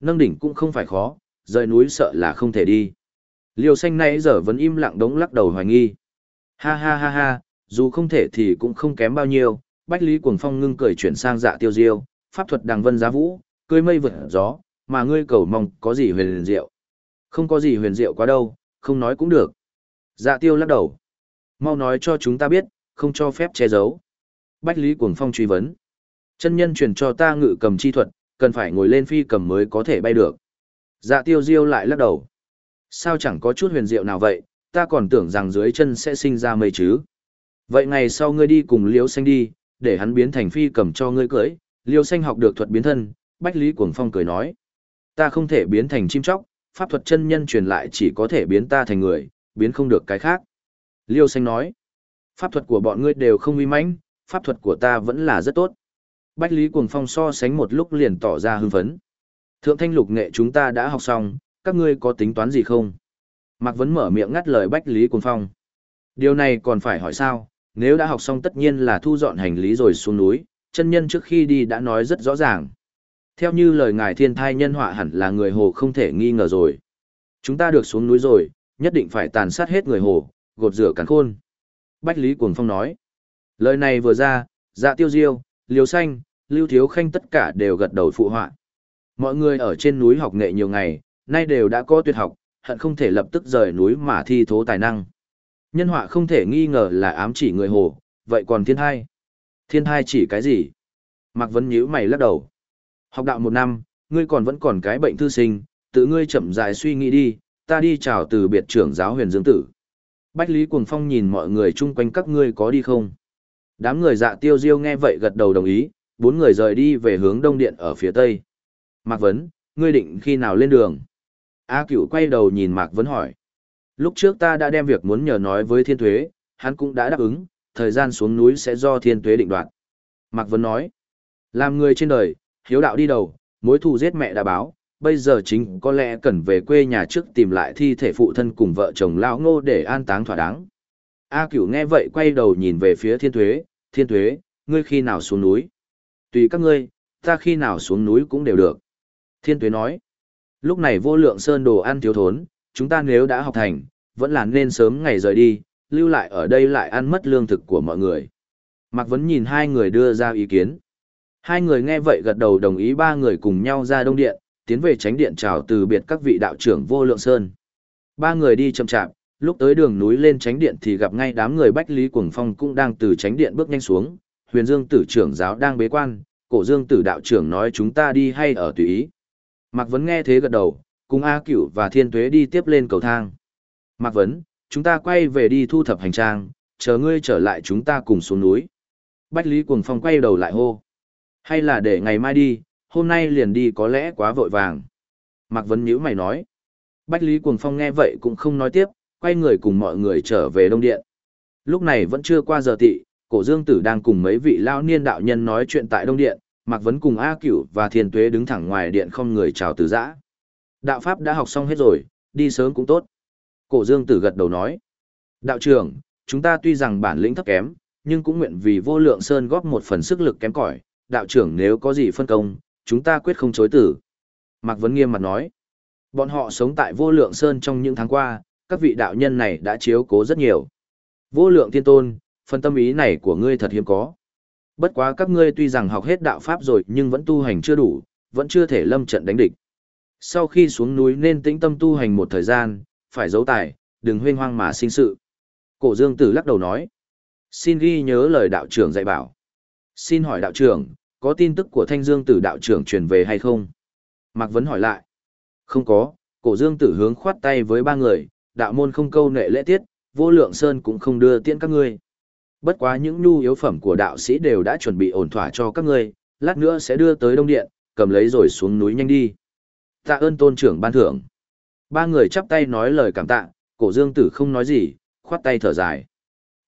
Nâng đỉnh cũng không phải khó, rời núi sợ là không thể đi. Liêu xanh nãy giờ vẫn im lặng đống lắc đầu hoài nghi. Ha ha ha ha, dù không thể thì cũng không kém bao nhiêu. Bách Lý Cuồng Phong ngưng cười chuyển sang dạ tiêu diêu, pháp thuật đằng vân giá vũ, cười mây vượt gió, mà ngươi cầu mong có gì huyền diệu. Không có gì huyền diệu quá đâu, không nói cũng được. Dạ tiêu lắc đầu. Mau nói cho chúng ta biết, không cho phép che giấu. Bách Lý Cuồng Phong truy vấn. Chân nhân truyền cho ta ngự cầm chi thuật, cần phải ngồi lên phi cầm mới có thể bay được. Dạ tiêu diêu lại lắc đầu. Sao chẳng có chút huyền diệu nào vậy, ta còn tưởng rằng dưới chân sẽ sinh ra mây chứ. Vậy ngày sau ngươi đi cùng liễu xanh đi, để hắn biến thành phi cầm cho ngươi cưới, Liêu xanh học được thuật biến thân, Bách Lý Cuồng Phong cười nói. Ta không thể biến thành chim chóc, pháp thuật chân nhân truyền lại chỉ có thể biến ta thành người, biến không được cái khác. Liêu xanh nói. Pháp thuật của bọn ngươi đều không uy mãnh, pháp thuật của ta vẫn là rất tốt. Bách Lý Cuồng Phong so sánh một lúc liền tỏ ra hưng phấn. Thượng thanh lục nghệ chúng ta đã học xong, các ngươi có tính toán gì không? Mạc Vấn mở miệng ngắt lời Bách Lý Cuồng Phong. Điều này còn phải hỏi sao, nếu đã học xong tất nhiên là thu dọn hành lý rồi xuống núi, chân nhân trước khi đi đã nói rất rõ ràng. Theo như lời ngài thiên thai nhân họa hẳn là người hồ không thể nghi ngờ rồi. Chúng ta được xuống núi rồi, nhất định phải tàn sát hết người hồ, gột rửa cắn khôn. Bách Lý Cuồng Phong nói. Lời này vừa ra, dạ tiêu diêu, liều xanh, lưu thiếu khanh tất cả đều gật đầu phụ họa. Mọi người ở trên núi học nghệ nhiều ngày, nay đều đã có tuyệt học, hận không thể lập tức rời núi mà thi thố tài năng. Nhân họa không thể nghi ngờ là ám chỉ người hồ, vậy còn thiên thai? Thiên thai chỉ cái gì? Mạc Vấn nhíu mày lắc đầu. Học đạo một năm, ngươi còn vẫn còn cái bệnh thư sinh, tự ngươi chậm rãi suy nghĩ đi, ta đi chào từ biệt trưởng giáo huyền dương tử. Bách Lý Cuồng Phong nhìn mọi người chung quanh các ngươi có đi không? Đám người dạ tiêu diêu nghe vậy gật đầu đồng ý, bốn người rời đi về hướng đông điện ở phía tây. Mạc Vấn, ngươi định khi nào lên đường? A cửu quay đầu nhìn Mạc Vấn hỏi. Lúc trước ta đã đem việc muốn nhờ nói với thiên thuế, hắn cũng đã đáp ứng, thời gian xuống núi sẽ do thiên thuế định đoạt. Mạc Vân nói, làm người trên đời, hiếu đạo đi đầu, mối thù giết mẹ đã báo, bây giờ chính có lẽ cần về quê nhà trước tìm lại thi thể phụ thân cùng vợ chồng lão ngô để an táng thỏa đáng. A cửu nghe vậy quay đầu nhìn về phía thiên thuế, thiên thuế, ngươi khi nào xuống núi? Tùy các ngươi, ta khi nào xuống núi cũng đều được. Thiên tuế nói, lúc này vô lượng sơn đồ ăn thiếu thốn, chúng ta nếu đã học thành, vẫn là nên sớm ngày rời đi, lưu lại ở đây lại ăn mất lương thực của mọi người. Mạc Vấn nhìn hai người đưa ra ý kiến. Hai người nghe vậy gật đầu đồng ý ba người cùng nhau ra đông điện, tiến về tránh điện chào từ biệt các vị đạo trưởng vô lượng sơn. Ba người đi chậm chạp, lúc tới đường núi lên tránh điện thì gặp ngay đám người Bách Lý Cuồng Phong cũng đang từ tránh điện bước nhanh xuống, huyền dương tử trưởng giáo đang bế quan, cổ dương tử đạo trưởng nói chúng ta đi hay ở tùy ý. Mạc Vấn nghe thế gật đầu, cùng A Cửu và Thiên Tuế đi tiếp lên cầu thang. Mạc Vấn, chúng ta quay về đi thu thập hành trang, chờ ngươi trở lại chúng ta cùng xuống núi. Bách Lý Cuồng Phong quay đầu lại hô. Hay là để ngày mai đi, hôm nay liền đi có lẽ quá vội vàng. Mạc Vấn nhữ mày nói. Bách Lý Cuồng Phong nghe vậy cũng không nói tiếp, quay người cùng mọi người trở về Đông Điện. Lúc này vẫn chưa qua giờ tị, cổ dương tử đang cùng mấy vị lao niên đạo nhân nói chuyện tại Đông Điện, Mạc Vấn cùng A Cửu và Thiên Tuế đứng thẳng ngoài điện không người chào từ giã. Đạo Pháp đã học xong hết rồi, đi sớm cũng tốt. Cổ dương tử gật đầu nói. Đạo trưởng, chúng ta tuy rằng bản lĩnh thấp kém, nhưng cũng nguyện vì vô lượng sơn góp một phần sức lực kém cỏi. Đạo trưởng nếu có gì phân công, chúng ta quyết không chối tử. Mạc Vấn nghiêm mặt nói. Bọn họ sống tại vô lượng sơn trong những tháng qua, các vị đạo nhân này đã chiếu cố rất nhiều. Vô lượng thiên tôn, phần tâm ý này của ngươi thật hiếm có. Bất quá các ngươi tuy rằng học hết đạo pháp rồi nhưng vẫn tu hành chưa đủ, vẫn chưa thể lâm trận đánh địch. Sau khi xuống núi nên tĩnh tâm tu hành một thời gian, phải giấu tài, đừng huyên hoang mà sinh sự. Cổ Dương Tử lắc đầu nói. Xin ghi nhớ lời đạo trưởng dạy bảo. Xin hỏi đạo trưởng, có tin tức của Thanh Dương Tử đạo trưởng truyền về hay không? Mạc Vấn hỏi lại. Không có, cổ Dương Tử hướng khoát tay với ba người, đạo môn không câu nệ lễ tiết, vô lượng sơn cũng không đưa tiễn các ngươi. Bất quá những nhu yếu phẩm của đạo sĩ đều đã chuẩn bị ổn thỏa cho các ngươi, lát nữa sẽ đưa tới đông điện, cầm lấy rồi xuống núi nhanh đi. Tạ ơn tôn trưởng ban thưởng. Ba người chắp tay nói lời cảm tạ, cổ dương tử không nói gì, khoát tay thở dài.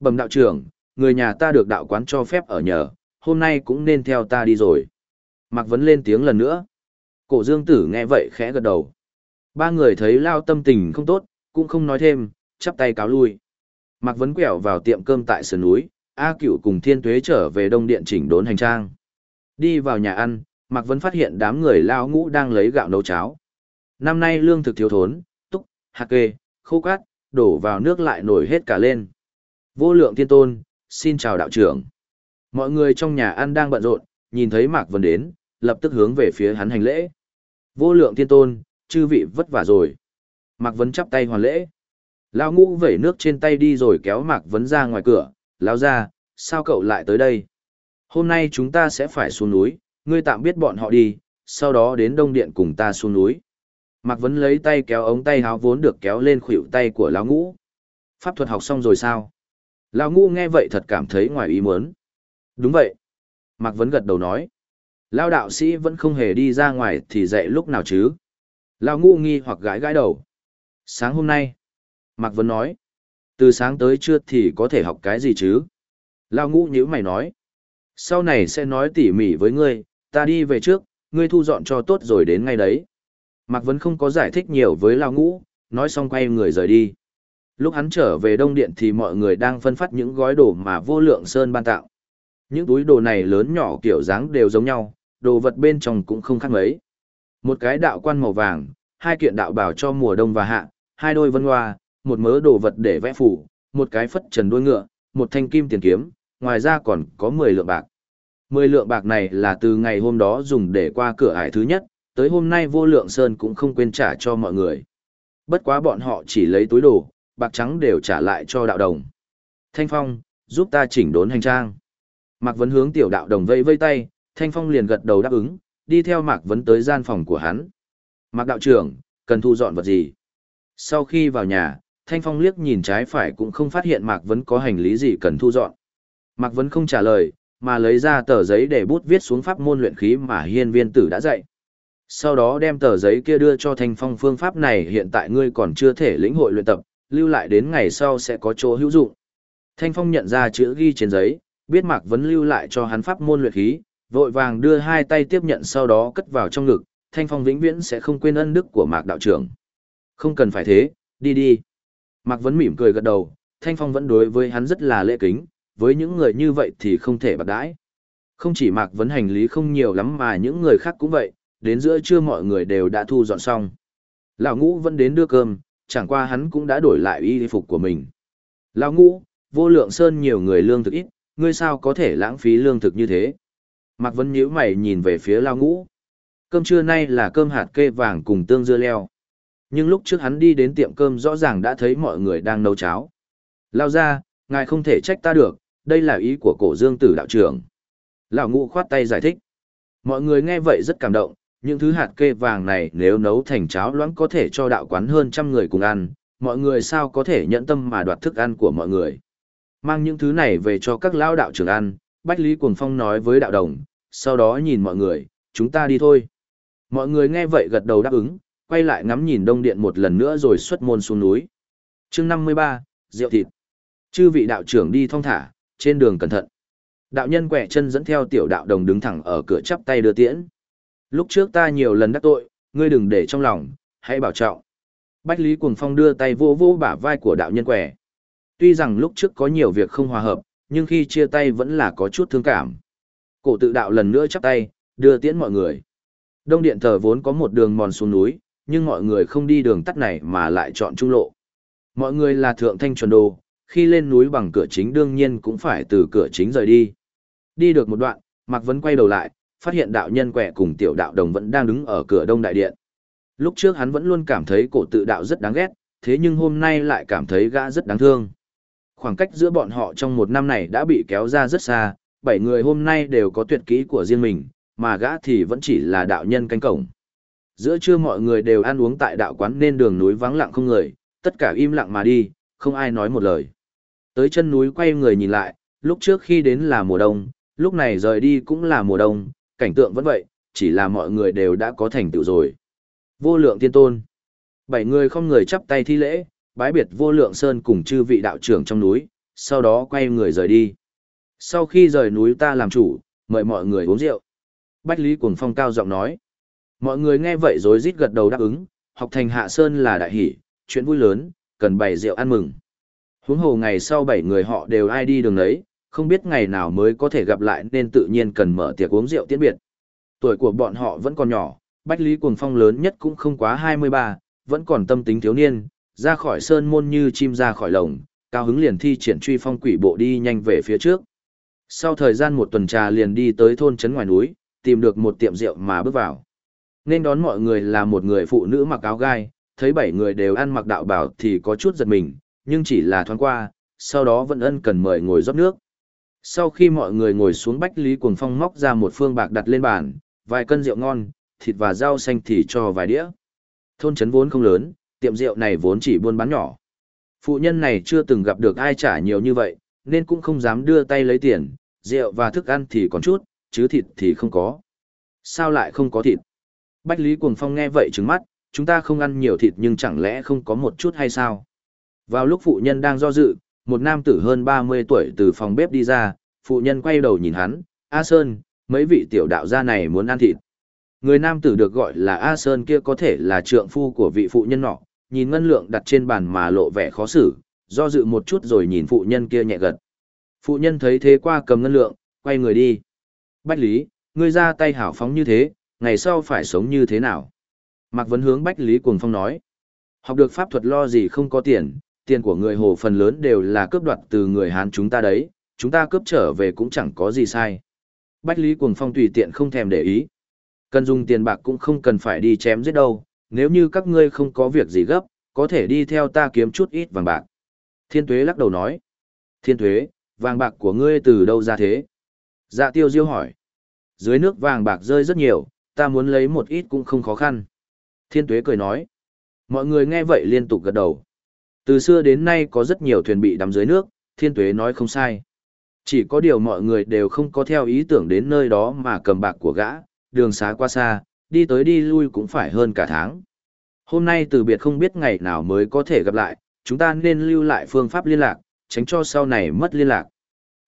Bẩm đạo trưởng, người nhà ta được đạo quán cho phép ở nhờ, hôm nay cũng nên theo ta đi rồi. Mạc Vấn lên tiếng lần nữa. Cổ dương tử nghe vậy khẽ gật đầu. Ba người thấy lao tâm tình không tốt, cũng không nói thêm, chắp tay cáo lui. Mạc Vấn quẹo vào tiệm cơm tại sườn núi, A Cửu cùng Thiên Tuế trở về Đông Điện chỉnh đốn hành trang. Đi vào nhà ăn, Mạc Vấn phát hiện đám người lao ngũ đang lấy gạo nấu cháo. Năm nay lương thực thiếu thốn, túc, hạt kê, khô cát, đổ vào nước lại nổi hết cả lên. Vô lượng thiên tôn, xin chào đạo trưởng. Mọi người trong nhà ăn đang bận rộn, nhìn thấy Mạc Vấn đến, lập tức hướng về phía hắn hành lễ. Vô lượng thiên tôn, chư vị vất vả rồi. Mạc Vấn chắp tay hoàn lễ. Lao ngũ vẩy nước trên tay đi rồi kéo Mạc Vấn ra ngoài cửa, lao ra, sao cậu lại tới đây? Hôm nay chúng ta sẽ phải xuống núi, ngươi tạm biết bọn họ đi, sau đó đến Đông Điện cùng ta xuống núi. Mạc Vấn lấy tay kéo ống tay háo vốn được kéo lên khuỷu tay của Lão ngũ. Pháp thuật học xong rồi sao? Lão ngũ nghe vậy thật cảm thấy ngoài ý muốn. Đúng vậy. Mạc Vấn gật đầu nói. Lao đạo sĩ vẫn không hề đi ra ngoài thì dậy lúc nào chứ? Lão ngũ nghi hoặc gãi gãi đầu. Sáng hôm nay, Mạc Vấn nói, từ sáng tới trưa thì có thể học cái gì chứ? Lão ngũ nhữ mày nói, sau này sẽ nói tỉ mỉ với ngươi, ta đi về trước, ngươi thu dọn cho tốt rồi đến ngay đấy. Mạc Vấn không có giải thích nhiều với Lao ngũ, nói xong quay người rời đi. Lúc hắn trở về Đông Điện thì mọi người đang phân phát những gói đồ mà vô lượng sơn ban tạo. Những túi đồ này lớn nhỏ kiểu dáng đều giống nhau, đồ vật bên trong cũng không khác mấy. Một cái đạo quan màu vàng, hai kiện đạo bảo cho mùa đông và hạ, hai đôi vân hoa, một mớ đồ vật để vẽ phủ, một cái phất trần đuôi ngựa, một thanh kim tiền kiếm, ngoài ra còn có 10 lượng bạc. 10 lượng bạc này là từ ngày hôm đó dùng để qua cửa ải thứ nhất, tới hôm nay vô lượng sơn cũng không quên trả cho mọi người. Bất quá bọn họ chỉ lấy túi đồ, bạc trắng đều trả lại cho đạo đồng. Thanh Phong, giúp ta chỉnh đốn hành trang. Mạc Vấn hướng tiểu đạo đồng vây vây tay, Thanh Phong liền gật đầu đáp ứng, đi theo Mạc Vấn tới gian phòng của hắn. Mạc đạo trưởng, cần thu dọn vật gì? Sau khi vào nhà, Thanh Phong liếc nhìn trái phải cũng không phát hiện Mạc Vấn có hành lý gì cần thu dọn. Mạc Vấn không trả lời, mà lấy ra tờ giấy để bút viết xuống pháp môn luyện khí mà hiên viên tử đã dạy. Sau đó đem tờ giấy kia đưa cho Thanh Phong phương pháp này hiện tại ngươi còn chưa thể lĩnh hội luyện tập, lưu lại đến ngày sau sẽ có chỗ hữu dụng. Thanh Phong nhận ra chữ ghi trên giấy, biết Mạc Vấn lưu lại cho hắn pháp môn luyện khí, vội vàng đưa hai tay tiếp nhận sau đó cất vào trong ngực, Thanh Phong vĩnh viễn sẽ không quên ân đức của Mạc đạo trưởng. Không cần phải thế, đi đi. Mạc Vấn mỉm cười gật đầu, Thanh Phong vẫn đối với hắn rất là lễ kính, với những người như vậy thì không thể bạc đãi. Không chỉ Mạc Vấn hành lý không nhiều lắm mà những người khác cũng vậy, đến giữa trưa mọi người đều đã thu dọn xong. Lão ngũ vẫn đến đưa cơm, chẳng qua hắn cũng đã đổi lại y phục của mình. Lão ngũ, vô lượng sơn nhiều người lương thực ít, ngươi sao có thể lãng phí lương thực như thế? Mạc Vấn nhíu mày nhìn về phía Lão ngũ. Cơm trưa nay là cơm hạt kê vàng cùng tương dưa leo. Nhưng lúc trước hắn đi đến tiệm cơm rõ ràng đã thấy mọi người đang nấu cháo. Lao ra, ngài không thể trách ta được, đây là ý của cổ dương tử đạo trưởng. Lão ngũ khoát tay giải thích. Mọi người nghe vậy rất cảm động, những thứ hạt kê vàng này nếu nấu thành cháo loãng có thể cho đạo quán hơn trăm người cùng ăn, mọi người sao có thể nhẫn tâm mà đoạt thức ăn của mọi người. Mang những thứ này về cho các lão đạo trưởng ăn, Bách Lý Cuồng Phong nói với đạo đồng, sau đó nhìn mọi người, chúng ta đi thôi. Mọi người nghe vậy gật đầu đáp ứng, quay lại ngắm nhìn đông điện một lần nữa rồi xuất môn xuống núi. chương 53, rượu thịt. Chư vị đạo trưởng đi thong thả, trên đường cẩn thận. Đạo nhân quẻ chân dẫn theo tiểu đạo đồng đứng thẳng ở cửa chắp tay đưa tiễn. Lúc trước ta nhiều lần đắc tội, ngươi đừng để trong lòng, hãy bảo trọng. Bách Lý Cuồng Phong đưa tay vô vô bả vai của đạo nhân quẻ. Tuy rằng lúc trước có nhiều việc không hòa hợp, nhưng khi chia tay vẫn là có chút thương cảm. Cổ tự đạo lần nữa chắp tay, đưa tiễn mọi người. Đông điện thờ vốn có một đường mòn xuống núi, nhưng mọi người không đi đường tắt này mà lại chọn trung lộ. Mọi người là thượng thanh chuẩn đồ, khi lên núi bằng cửa chính đương nhiên cũng phải từ cửa chính rời đi. Đi được một đoạn, Mạc Vấn quay đầu lại, phát hiện đạo nhân quẻ cùng tiểu đạo đồng vẫn đang đứng ở cửa đông đại điện. Lúc trước hắn vẫn luôn cảm thấy cổ tự đạo rất đáng ghét, thế nhưng hôm nay lại cảm thấy gã rất đáng thương. Khoảng cách giữa bọn họ trong một năm này đã bị kéo ra rất xa, bảy người hôm nay đều có tuyệt kỹ của riêng mình, mà gã thì vẫn chỉ là đạo nhân canh cổng. Giữa trưa mọi người đều ăn uống tại đạo quán nên đường núi vắng lặng không người, tất cả im lặng mà đi, không ai nói một lời. Tới chân núi quay người nhìn lại, lúc trước khi đến là mùa đông, lúc này rời đi cũng là mùa đông, cảnh tượng vẫn vậy, chỉ là mọi người đều đã có thành tựu rồi. Vô lượng tiên tôn. Bảy người không người chắp tay thi lễ, bái biệt vô lượng sơn cùng chư vị đạo trưởng trong núi, sau đó quay người rời đi. Sau khi rời núi ta làm chủ, mời mọi người uống rượu. Bách Lý Cuồng Phong cao giọng nói. Mọi người nghe vậy rồi rít gật đầu đáp ứng, học thành hạ sơn là đại hỷ, chuyện vui lớn, cần bày rượu ăn mừng. Huống hồ ngày sau bảy người họ đều ai đi đường ấy, không biết ngày nào mới có thể gặp lại nên tự nhiên cần mở tiệc uống rượu tiễn biệt. Tuổi của bọn họ vẫn còn nhỏ, Bách Lý Cuồng Phong lớn nhất cũng không quá 23, vẫn còn tâm tính thiếu niên, ra khỏi sơn môn như chim ra khỏi lồng, cao hứng liền thi triển truy phong quỷ bộ đi nhanh về phía trước. Sau thời gian một tuần trà liền đi tới thôn trấn ngoài núi, tìm được một tiệm rượu mà bước vào. Nên đón mọi người là một người phụ nữ mặc áo gai, thấy bảy người đều ăn mặc đạo bảo thì có chút giật mình, nhưng chỉ là thoáng qua, sau đó vẫn ân cần mời ngồi rót nước. Sau khi mọi người ngồi xuống Bách Lý Cuồng Phong móc ra một phương bạc đặt lên bàn, vài cân rượu ngon, thịt và rau xanh thì cho vài đĩa. Thôn trấn vốn không lớn, tiệm rượu này vốn chỉ buôn bán nhỏ. Phụ nhân này chưa từng gặp được ai trả nhiều như vậy, nên cũng không dám đưa tay lấy tiền, rượu và thức ăn thì còn chút, chứ thịt thì không có. Sao lại không có thịt? Bách Lý Cuồng Phong nghe vậy trứng mắt, chúng ta không ăn nhiều thịt nhưng chẳng lẽ không có một chút hay sao? Vào lúc phụ nhân đang do dự, một nam tử hơn 30 tuổi từ phòng bếp đi ra, phụ nhân quay đầu nhìn hắn, A Sơn, mấy vị tiểu đạo gia này muốn ăn thịt. Người nam tử được gọi là A Sơn kia có thể là trượng phu của vị phụ nhân nọ, nhìn ngân lượng đặt trên bàn mà lộ vẻ khó xử, do dự một chút rồi nhìn phụ nhân kia nhẹ gật. Phụ nhân thấy thế qua cầm ngân lượng, quay người đi. Bách Lý, ngươi ra tay hảo phóng như thế, ngày sau phải sống như thế nào? Mạc Vấn hướng Bách Lý Cuồng Phong nói. Học được pháp thuật lo gì không có tiền, tiền của người Hồ phần lớn đều là cướp đoạt từ người Hán chúng ta đấy, chúng ta cướp trở về cũng chẳng có gì sai. Bách Lý Cuồng Phong tùy tiện không thèm để ý. Cần dùng tiền bạc cũng không cần phải đi chém giết đâu, nếu như các ngươi không có việc gì gấp, có thể đi theo ta kiếm chút ít vàng bạc. Thiên Tuế lắc đầu nói. Thiên Tuế, vàng bạc của ngươi từ đâu ra thế? Dạ tiêu diêu hỏi. Dưới nước vàng bạc rơi rất nhiều, ta muốn lấy một ít cũng không khó khăn. Thiên Tuế cười nói. Mọi người nghe vậy liên tục gật đầu. Từ xưa đến nay có rất nhiều thuyền bị đắm dưới nước, Thiên Tuế nói không sai. Chỉ có điều mọi người đều không có theo ý tưởng đến nơi đó mà cầm bạc của gã, đường xá qua xa, đi tới đi lui cũng phải hơn cả tháng. Hôm nay từ biệt không biết ngày nào mới có thể gặp lại, chúng ta nên lưu lại phương pháp liên lạc, tránh cho sau này mất liên lạc.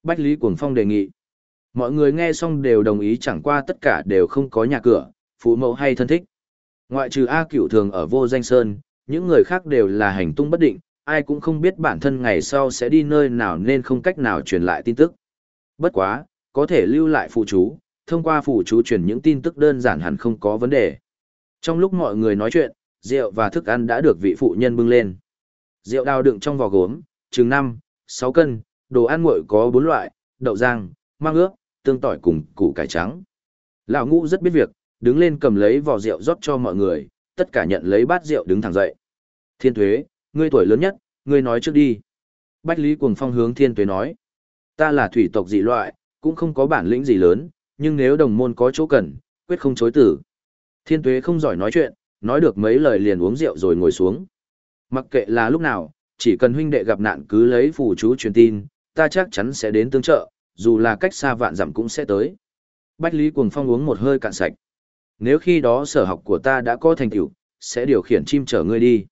Bách Lý Cuồng Phong đề nghị. Mọi người nghe xong đều đồng ý chẳng qua tất cả đều không có nhà cửa, phụ mẫu hay thân thích. Ngoại trừ A Cửu thường ở vô danh sơn, những người khác đều là hành tung bất định, ai cũng không biết bản thân ngày sau sẽ đi nơi nào nên không cách nào truyền lại tin tức. Bất quá, có thể lưu lại phụ chú, thông qua phụ chú truyền những tin tức đơn giản hẳn không có vấn đề. Trong lúc mọi người nói chuyện, rượu và thức ăn đã được vị phụ nhân bưng lên. Rượu đào đựng trong vò gốm, chừng 5, 6 cân, đồ ăn nguội có 4 loại, đậu rang, mang ướp, tương tỏi cùng củ cải trắng. Lão ngũ rất biết việc, đứng lên cầm lấy vò rượu rót cho mọi người, tất cả nhận lấy bát rượu đứng thẳng dậy. Thiên Tuế, ngươi tuổi lớn nhất, ngươi nói trước đi. Bách Lý Cuồng Phong hướng Thiên Tuế nói. Ta là thủy tộc dị loại, cũng không có bản lĩnh gì lớn, nhưng nếu đồng môn có chỗ cần, quyết không chối tử. Thiên Tuế không giỏi nói chuyện, nói được mấy lời liền uống rượu rồi ngồi xuống. Mặc kệ là lúc nào, chỉ cần huynh đệ gặp nạn cứ lấy phù chú truyền tin, ta chắc chắn sẽ đến tương trợ, dù là cách xa vạn dặm cũng sẽ tới. Bách Lý Cuồng Phong uống một hơi cạn sạch. Nếu khi đó sở học của ta đã có thành tựu, sẽ điều khiển chim chở ngươi đi.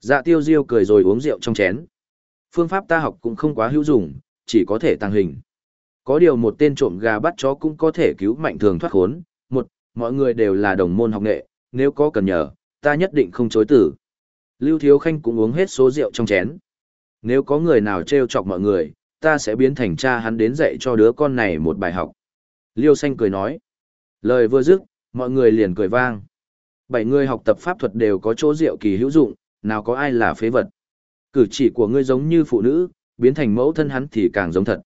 Dạ tiêu diêu cười rồi uống rượu trong chén. Phương pháp ta học cũng không quá hữu dụng, chỉ có thể tăng hình. Có điều một tên trộm gà bắt chó cũng có thể cứu mạnh thường thoát khốn. Một, mọi người đều là đồng môn học nghệ, nếu có cần nhờ, ta nhất định không chối tử. Lưu Thiếu Khanh cũng uống hết số rượu trong chén. Nếu có người nào trêu chọc mọi người, ta sẽ biến thành cha hắn đến dạy cho đứa con này một bài học. Liêu Xanh cười nói. Lời vừa dứt, mọi người liền cười vang. Bảy người học tập pháp thuật đều có chỗ diệu kỳ hữu dụng, nào có ai là phế vật. Cử chỉ của ngươi giống như phụ nữ, biến thành mẫu thân hắn thì càng giống thật.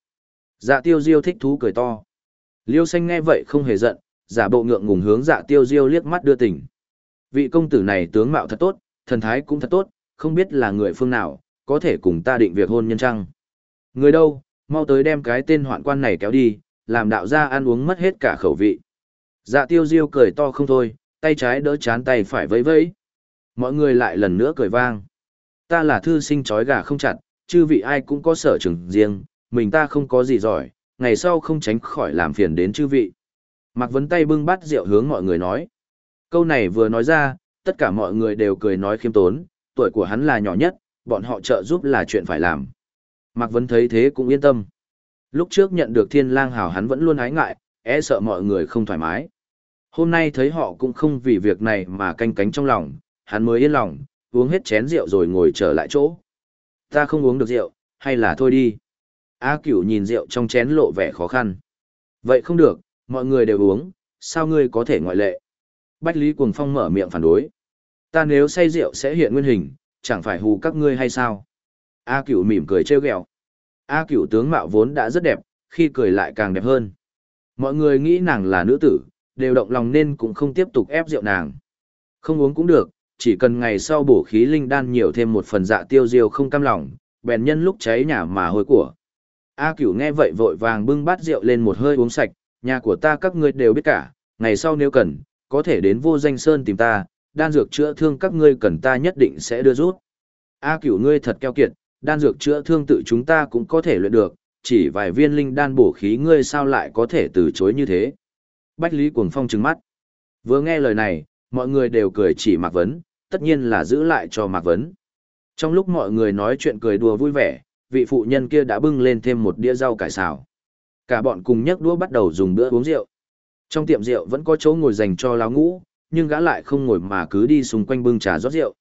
Dạ tiêu diêu thích thú cười to. Liêu xanh nghe vậy không hề giận, giả bộ ngượng ngùng hướng dạ tiêu diêu liếc mắt đưa tình. Vị công tử này tướng mạo thật tốt, thần thái cũng thật tốt, không biết là người phương nào, có thể cùng ta định việc hôn nhân trăng. Người đâu, mau tới đem cái tên hoạn quan này kéo đi, làm đạo gia ăn uống mất hết cả khẩu vị. Dạ tiêu diêu cười to không thôi, tay trái đỡ chán tay phải vẫy vẫy. Mọi người lại lần nữa cười vang. Ta là thư sinh chói gà không chặt, chư vị ai cũng có sở trường riêng, mình ta không có gì giỏi, ngày sau không tránh khỏi làm phiền đến chư vị. Mạc Vấn tay bưng bát rượu hướng mọi người nói. Câu này vừa nói ra, tất cả mọi người đều cười nói khiêm tốn, tuổi của hắn là nhỏ nhất, bọn họ trợ giúp là chuyện phải làm. Mạc Vấn thấy thế cũng yên tâm. Lúc trước nhận được thiên lang hào hắn vẫn luôn ái ngại, e sợ mọi người không thoải mái. Hôm nay thấy họ cũng không vì việc này mà canh cánh trong lòng, hắn mới yên lòng, uống hết chén rượu rồi ngồi trở lại chỗ. Ta không uống được rượu, hay là thôi đi. A cửu nhìn rượu trong chén lộ vẻ khó khăn. Vậy không được, mọi người đều uống, sao ngươi có thể ngoại lệ? Bách Lý Cuồng Phong mở miệng phản đối. Ta nếu say rượu sẽ hiện nguyên hình, chẳng phải hù các ngươi hay sao? A cửu mỉm cười trêu ghẹo. A cửu tướng mạo vốn đã rất đẹp, khi cười lại càng đẹp hơn. Mọi người nghĩ nàng là nữ tử, đều động lòng nên cũng không tiếp tục ép rượu nàng. Không uống cũng được, chỉ cần ngày sau bổ khí linh đan nhiều thêm một phần dạ tiêu diêu không cam lòng, bèn nhân lúc cháy nhà mà hôi của. A cửu nghe vậy vội vàng bưng bát rượu lên một hơi uống sạch, nhà của ta các ngươi đều biết cả, ngày sau nếu cần, có thể đến vô danh sơn tìm ta, đan dược chữa thương các ngươi cần ta nhất định sẽ đưa rút. A cửu ngươi thật keo kiệt, đan dược chữa thương tự chúng ta cũng có thể luyện được, chỉ vài viên linh đan bổ khí ngươi sao lại có thể từ chối như thế. Bách Lý Cuồng Phong trừng mắt. Vừa nghe lời này, mọi người đều cười chỉ Mạc Vấn, tất nhiên là giữ lại cho Mạc Vấn. Trong lúc mọi người nói chuyện cười đùa vui vẻ, vị phụ nhân kia đã bưng lên thêm một đĩa rau cải xào. Cả bọn cùng nhấc đũa bắt đầu dùng bữa uống rượu. Trong tiệm rượu vẫn có chỗ ngồi dành cho lão ngũ, nhưng gã lại không ngồi mà cứ đi xung quanh bưng trà rót rượu.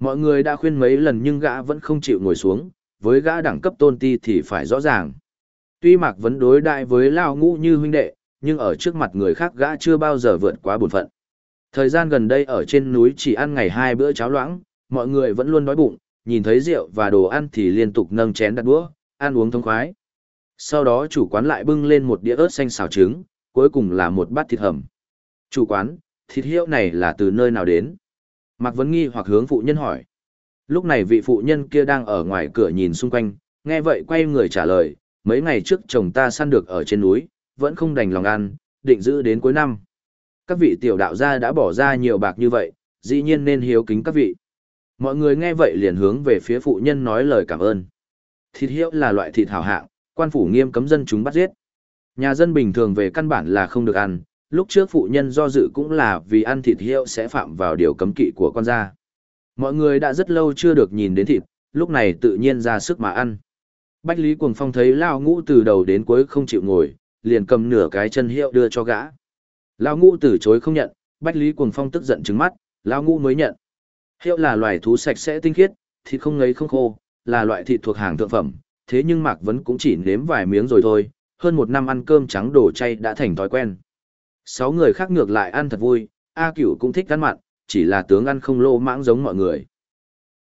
Mọi người đã khuyên mấy lần nhưng gã vẫn không chịu ngồi xuống, với gã đẳng cấp tôn ti thì phải rõ ràng. Tuy Mạc Vấn đối đại với lão ngũ như huynh đệ, nhưng ở trước mặt người khác gã chưa bao giờ vượt quá bổn phận. Thời gian gần đây ở trên núi chỉ ăn ngày hai bữa cháo loãng, mọi người vẫn luôn đói bụng, nhìn thấy rượu và đồ ăn thì liên tục nâng chén đặt đũa, ăn uống thông khoái. Sau đó chủ quán lại bưng lên một đĩa ớt xanh xào trứng, cuối cùng là một bát thịt hầm. Chủ quán, thịt hiệu này là từ nơi nào đến? Mạc Vấn nghi hoặc hướng phụ nhân hỏi. Lúc này vị phụ nhân kia đang ở ngoài cửa nhìn xung quanh, nghe vậy quay người trả lời, mấy ngày trước chồng ta săn được ở trên núi, vẫn không đành lòng ăn, định giữ đến cuối năm. Các vị tiểu đạo gia đã bỏ ra nhiều bạc như vậy, dĩ nhiên nên hiếu kính các vị. Mọi người nghe vậy liền hướng về phía phụ nhân nói lời cảm ơn. Thịt hiệu là loại thịt hảo hạng, quan phủ nghiêm cấm dân chúng bắt giết. Nhà dân bình thường về căn bản là không được ăn, lúc trước phụ nhân do dự cũng là vì ăn thịt hiệu sẽ phạm vào điều cấm kỵ của con gia. Mọi người đã rất lâu chưa được nhìn đến thịt, lúc này tự nhiên ra sức mà ăn. Bách Lý Cuồng Phong thấy Lao Ngũ từ đầu đến cuối không chịu ngồi, liền cầm nửa cái chân hiệu đưa cho gã. Lão Ngũ từ chối không nhận, Bách Lý Cuồng Phong tức giận trừng mắt, Lão Ngũ mới nhận. Hiệu là loài thú sạch sẽ tinh khiết, thịt không ngấy không khô, là loại thịt thuộc hàng thượng phẩm, thế nhưng Mạc Vấn cũng chỉ nếm vài miếng rồi thôi, hơn một năm ăn cơm trắng đồ chay đã thành thói quen. Sáu người khác ngược lại ăn thật vui, A Cửu cũng thích ăn mặn, chỉ là tướng ăn không lô mãng giống mọi người.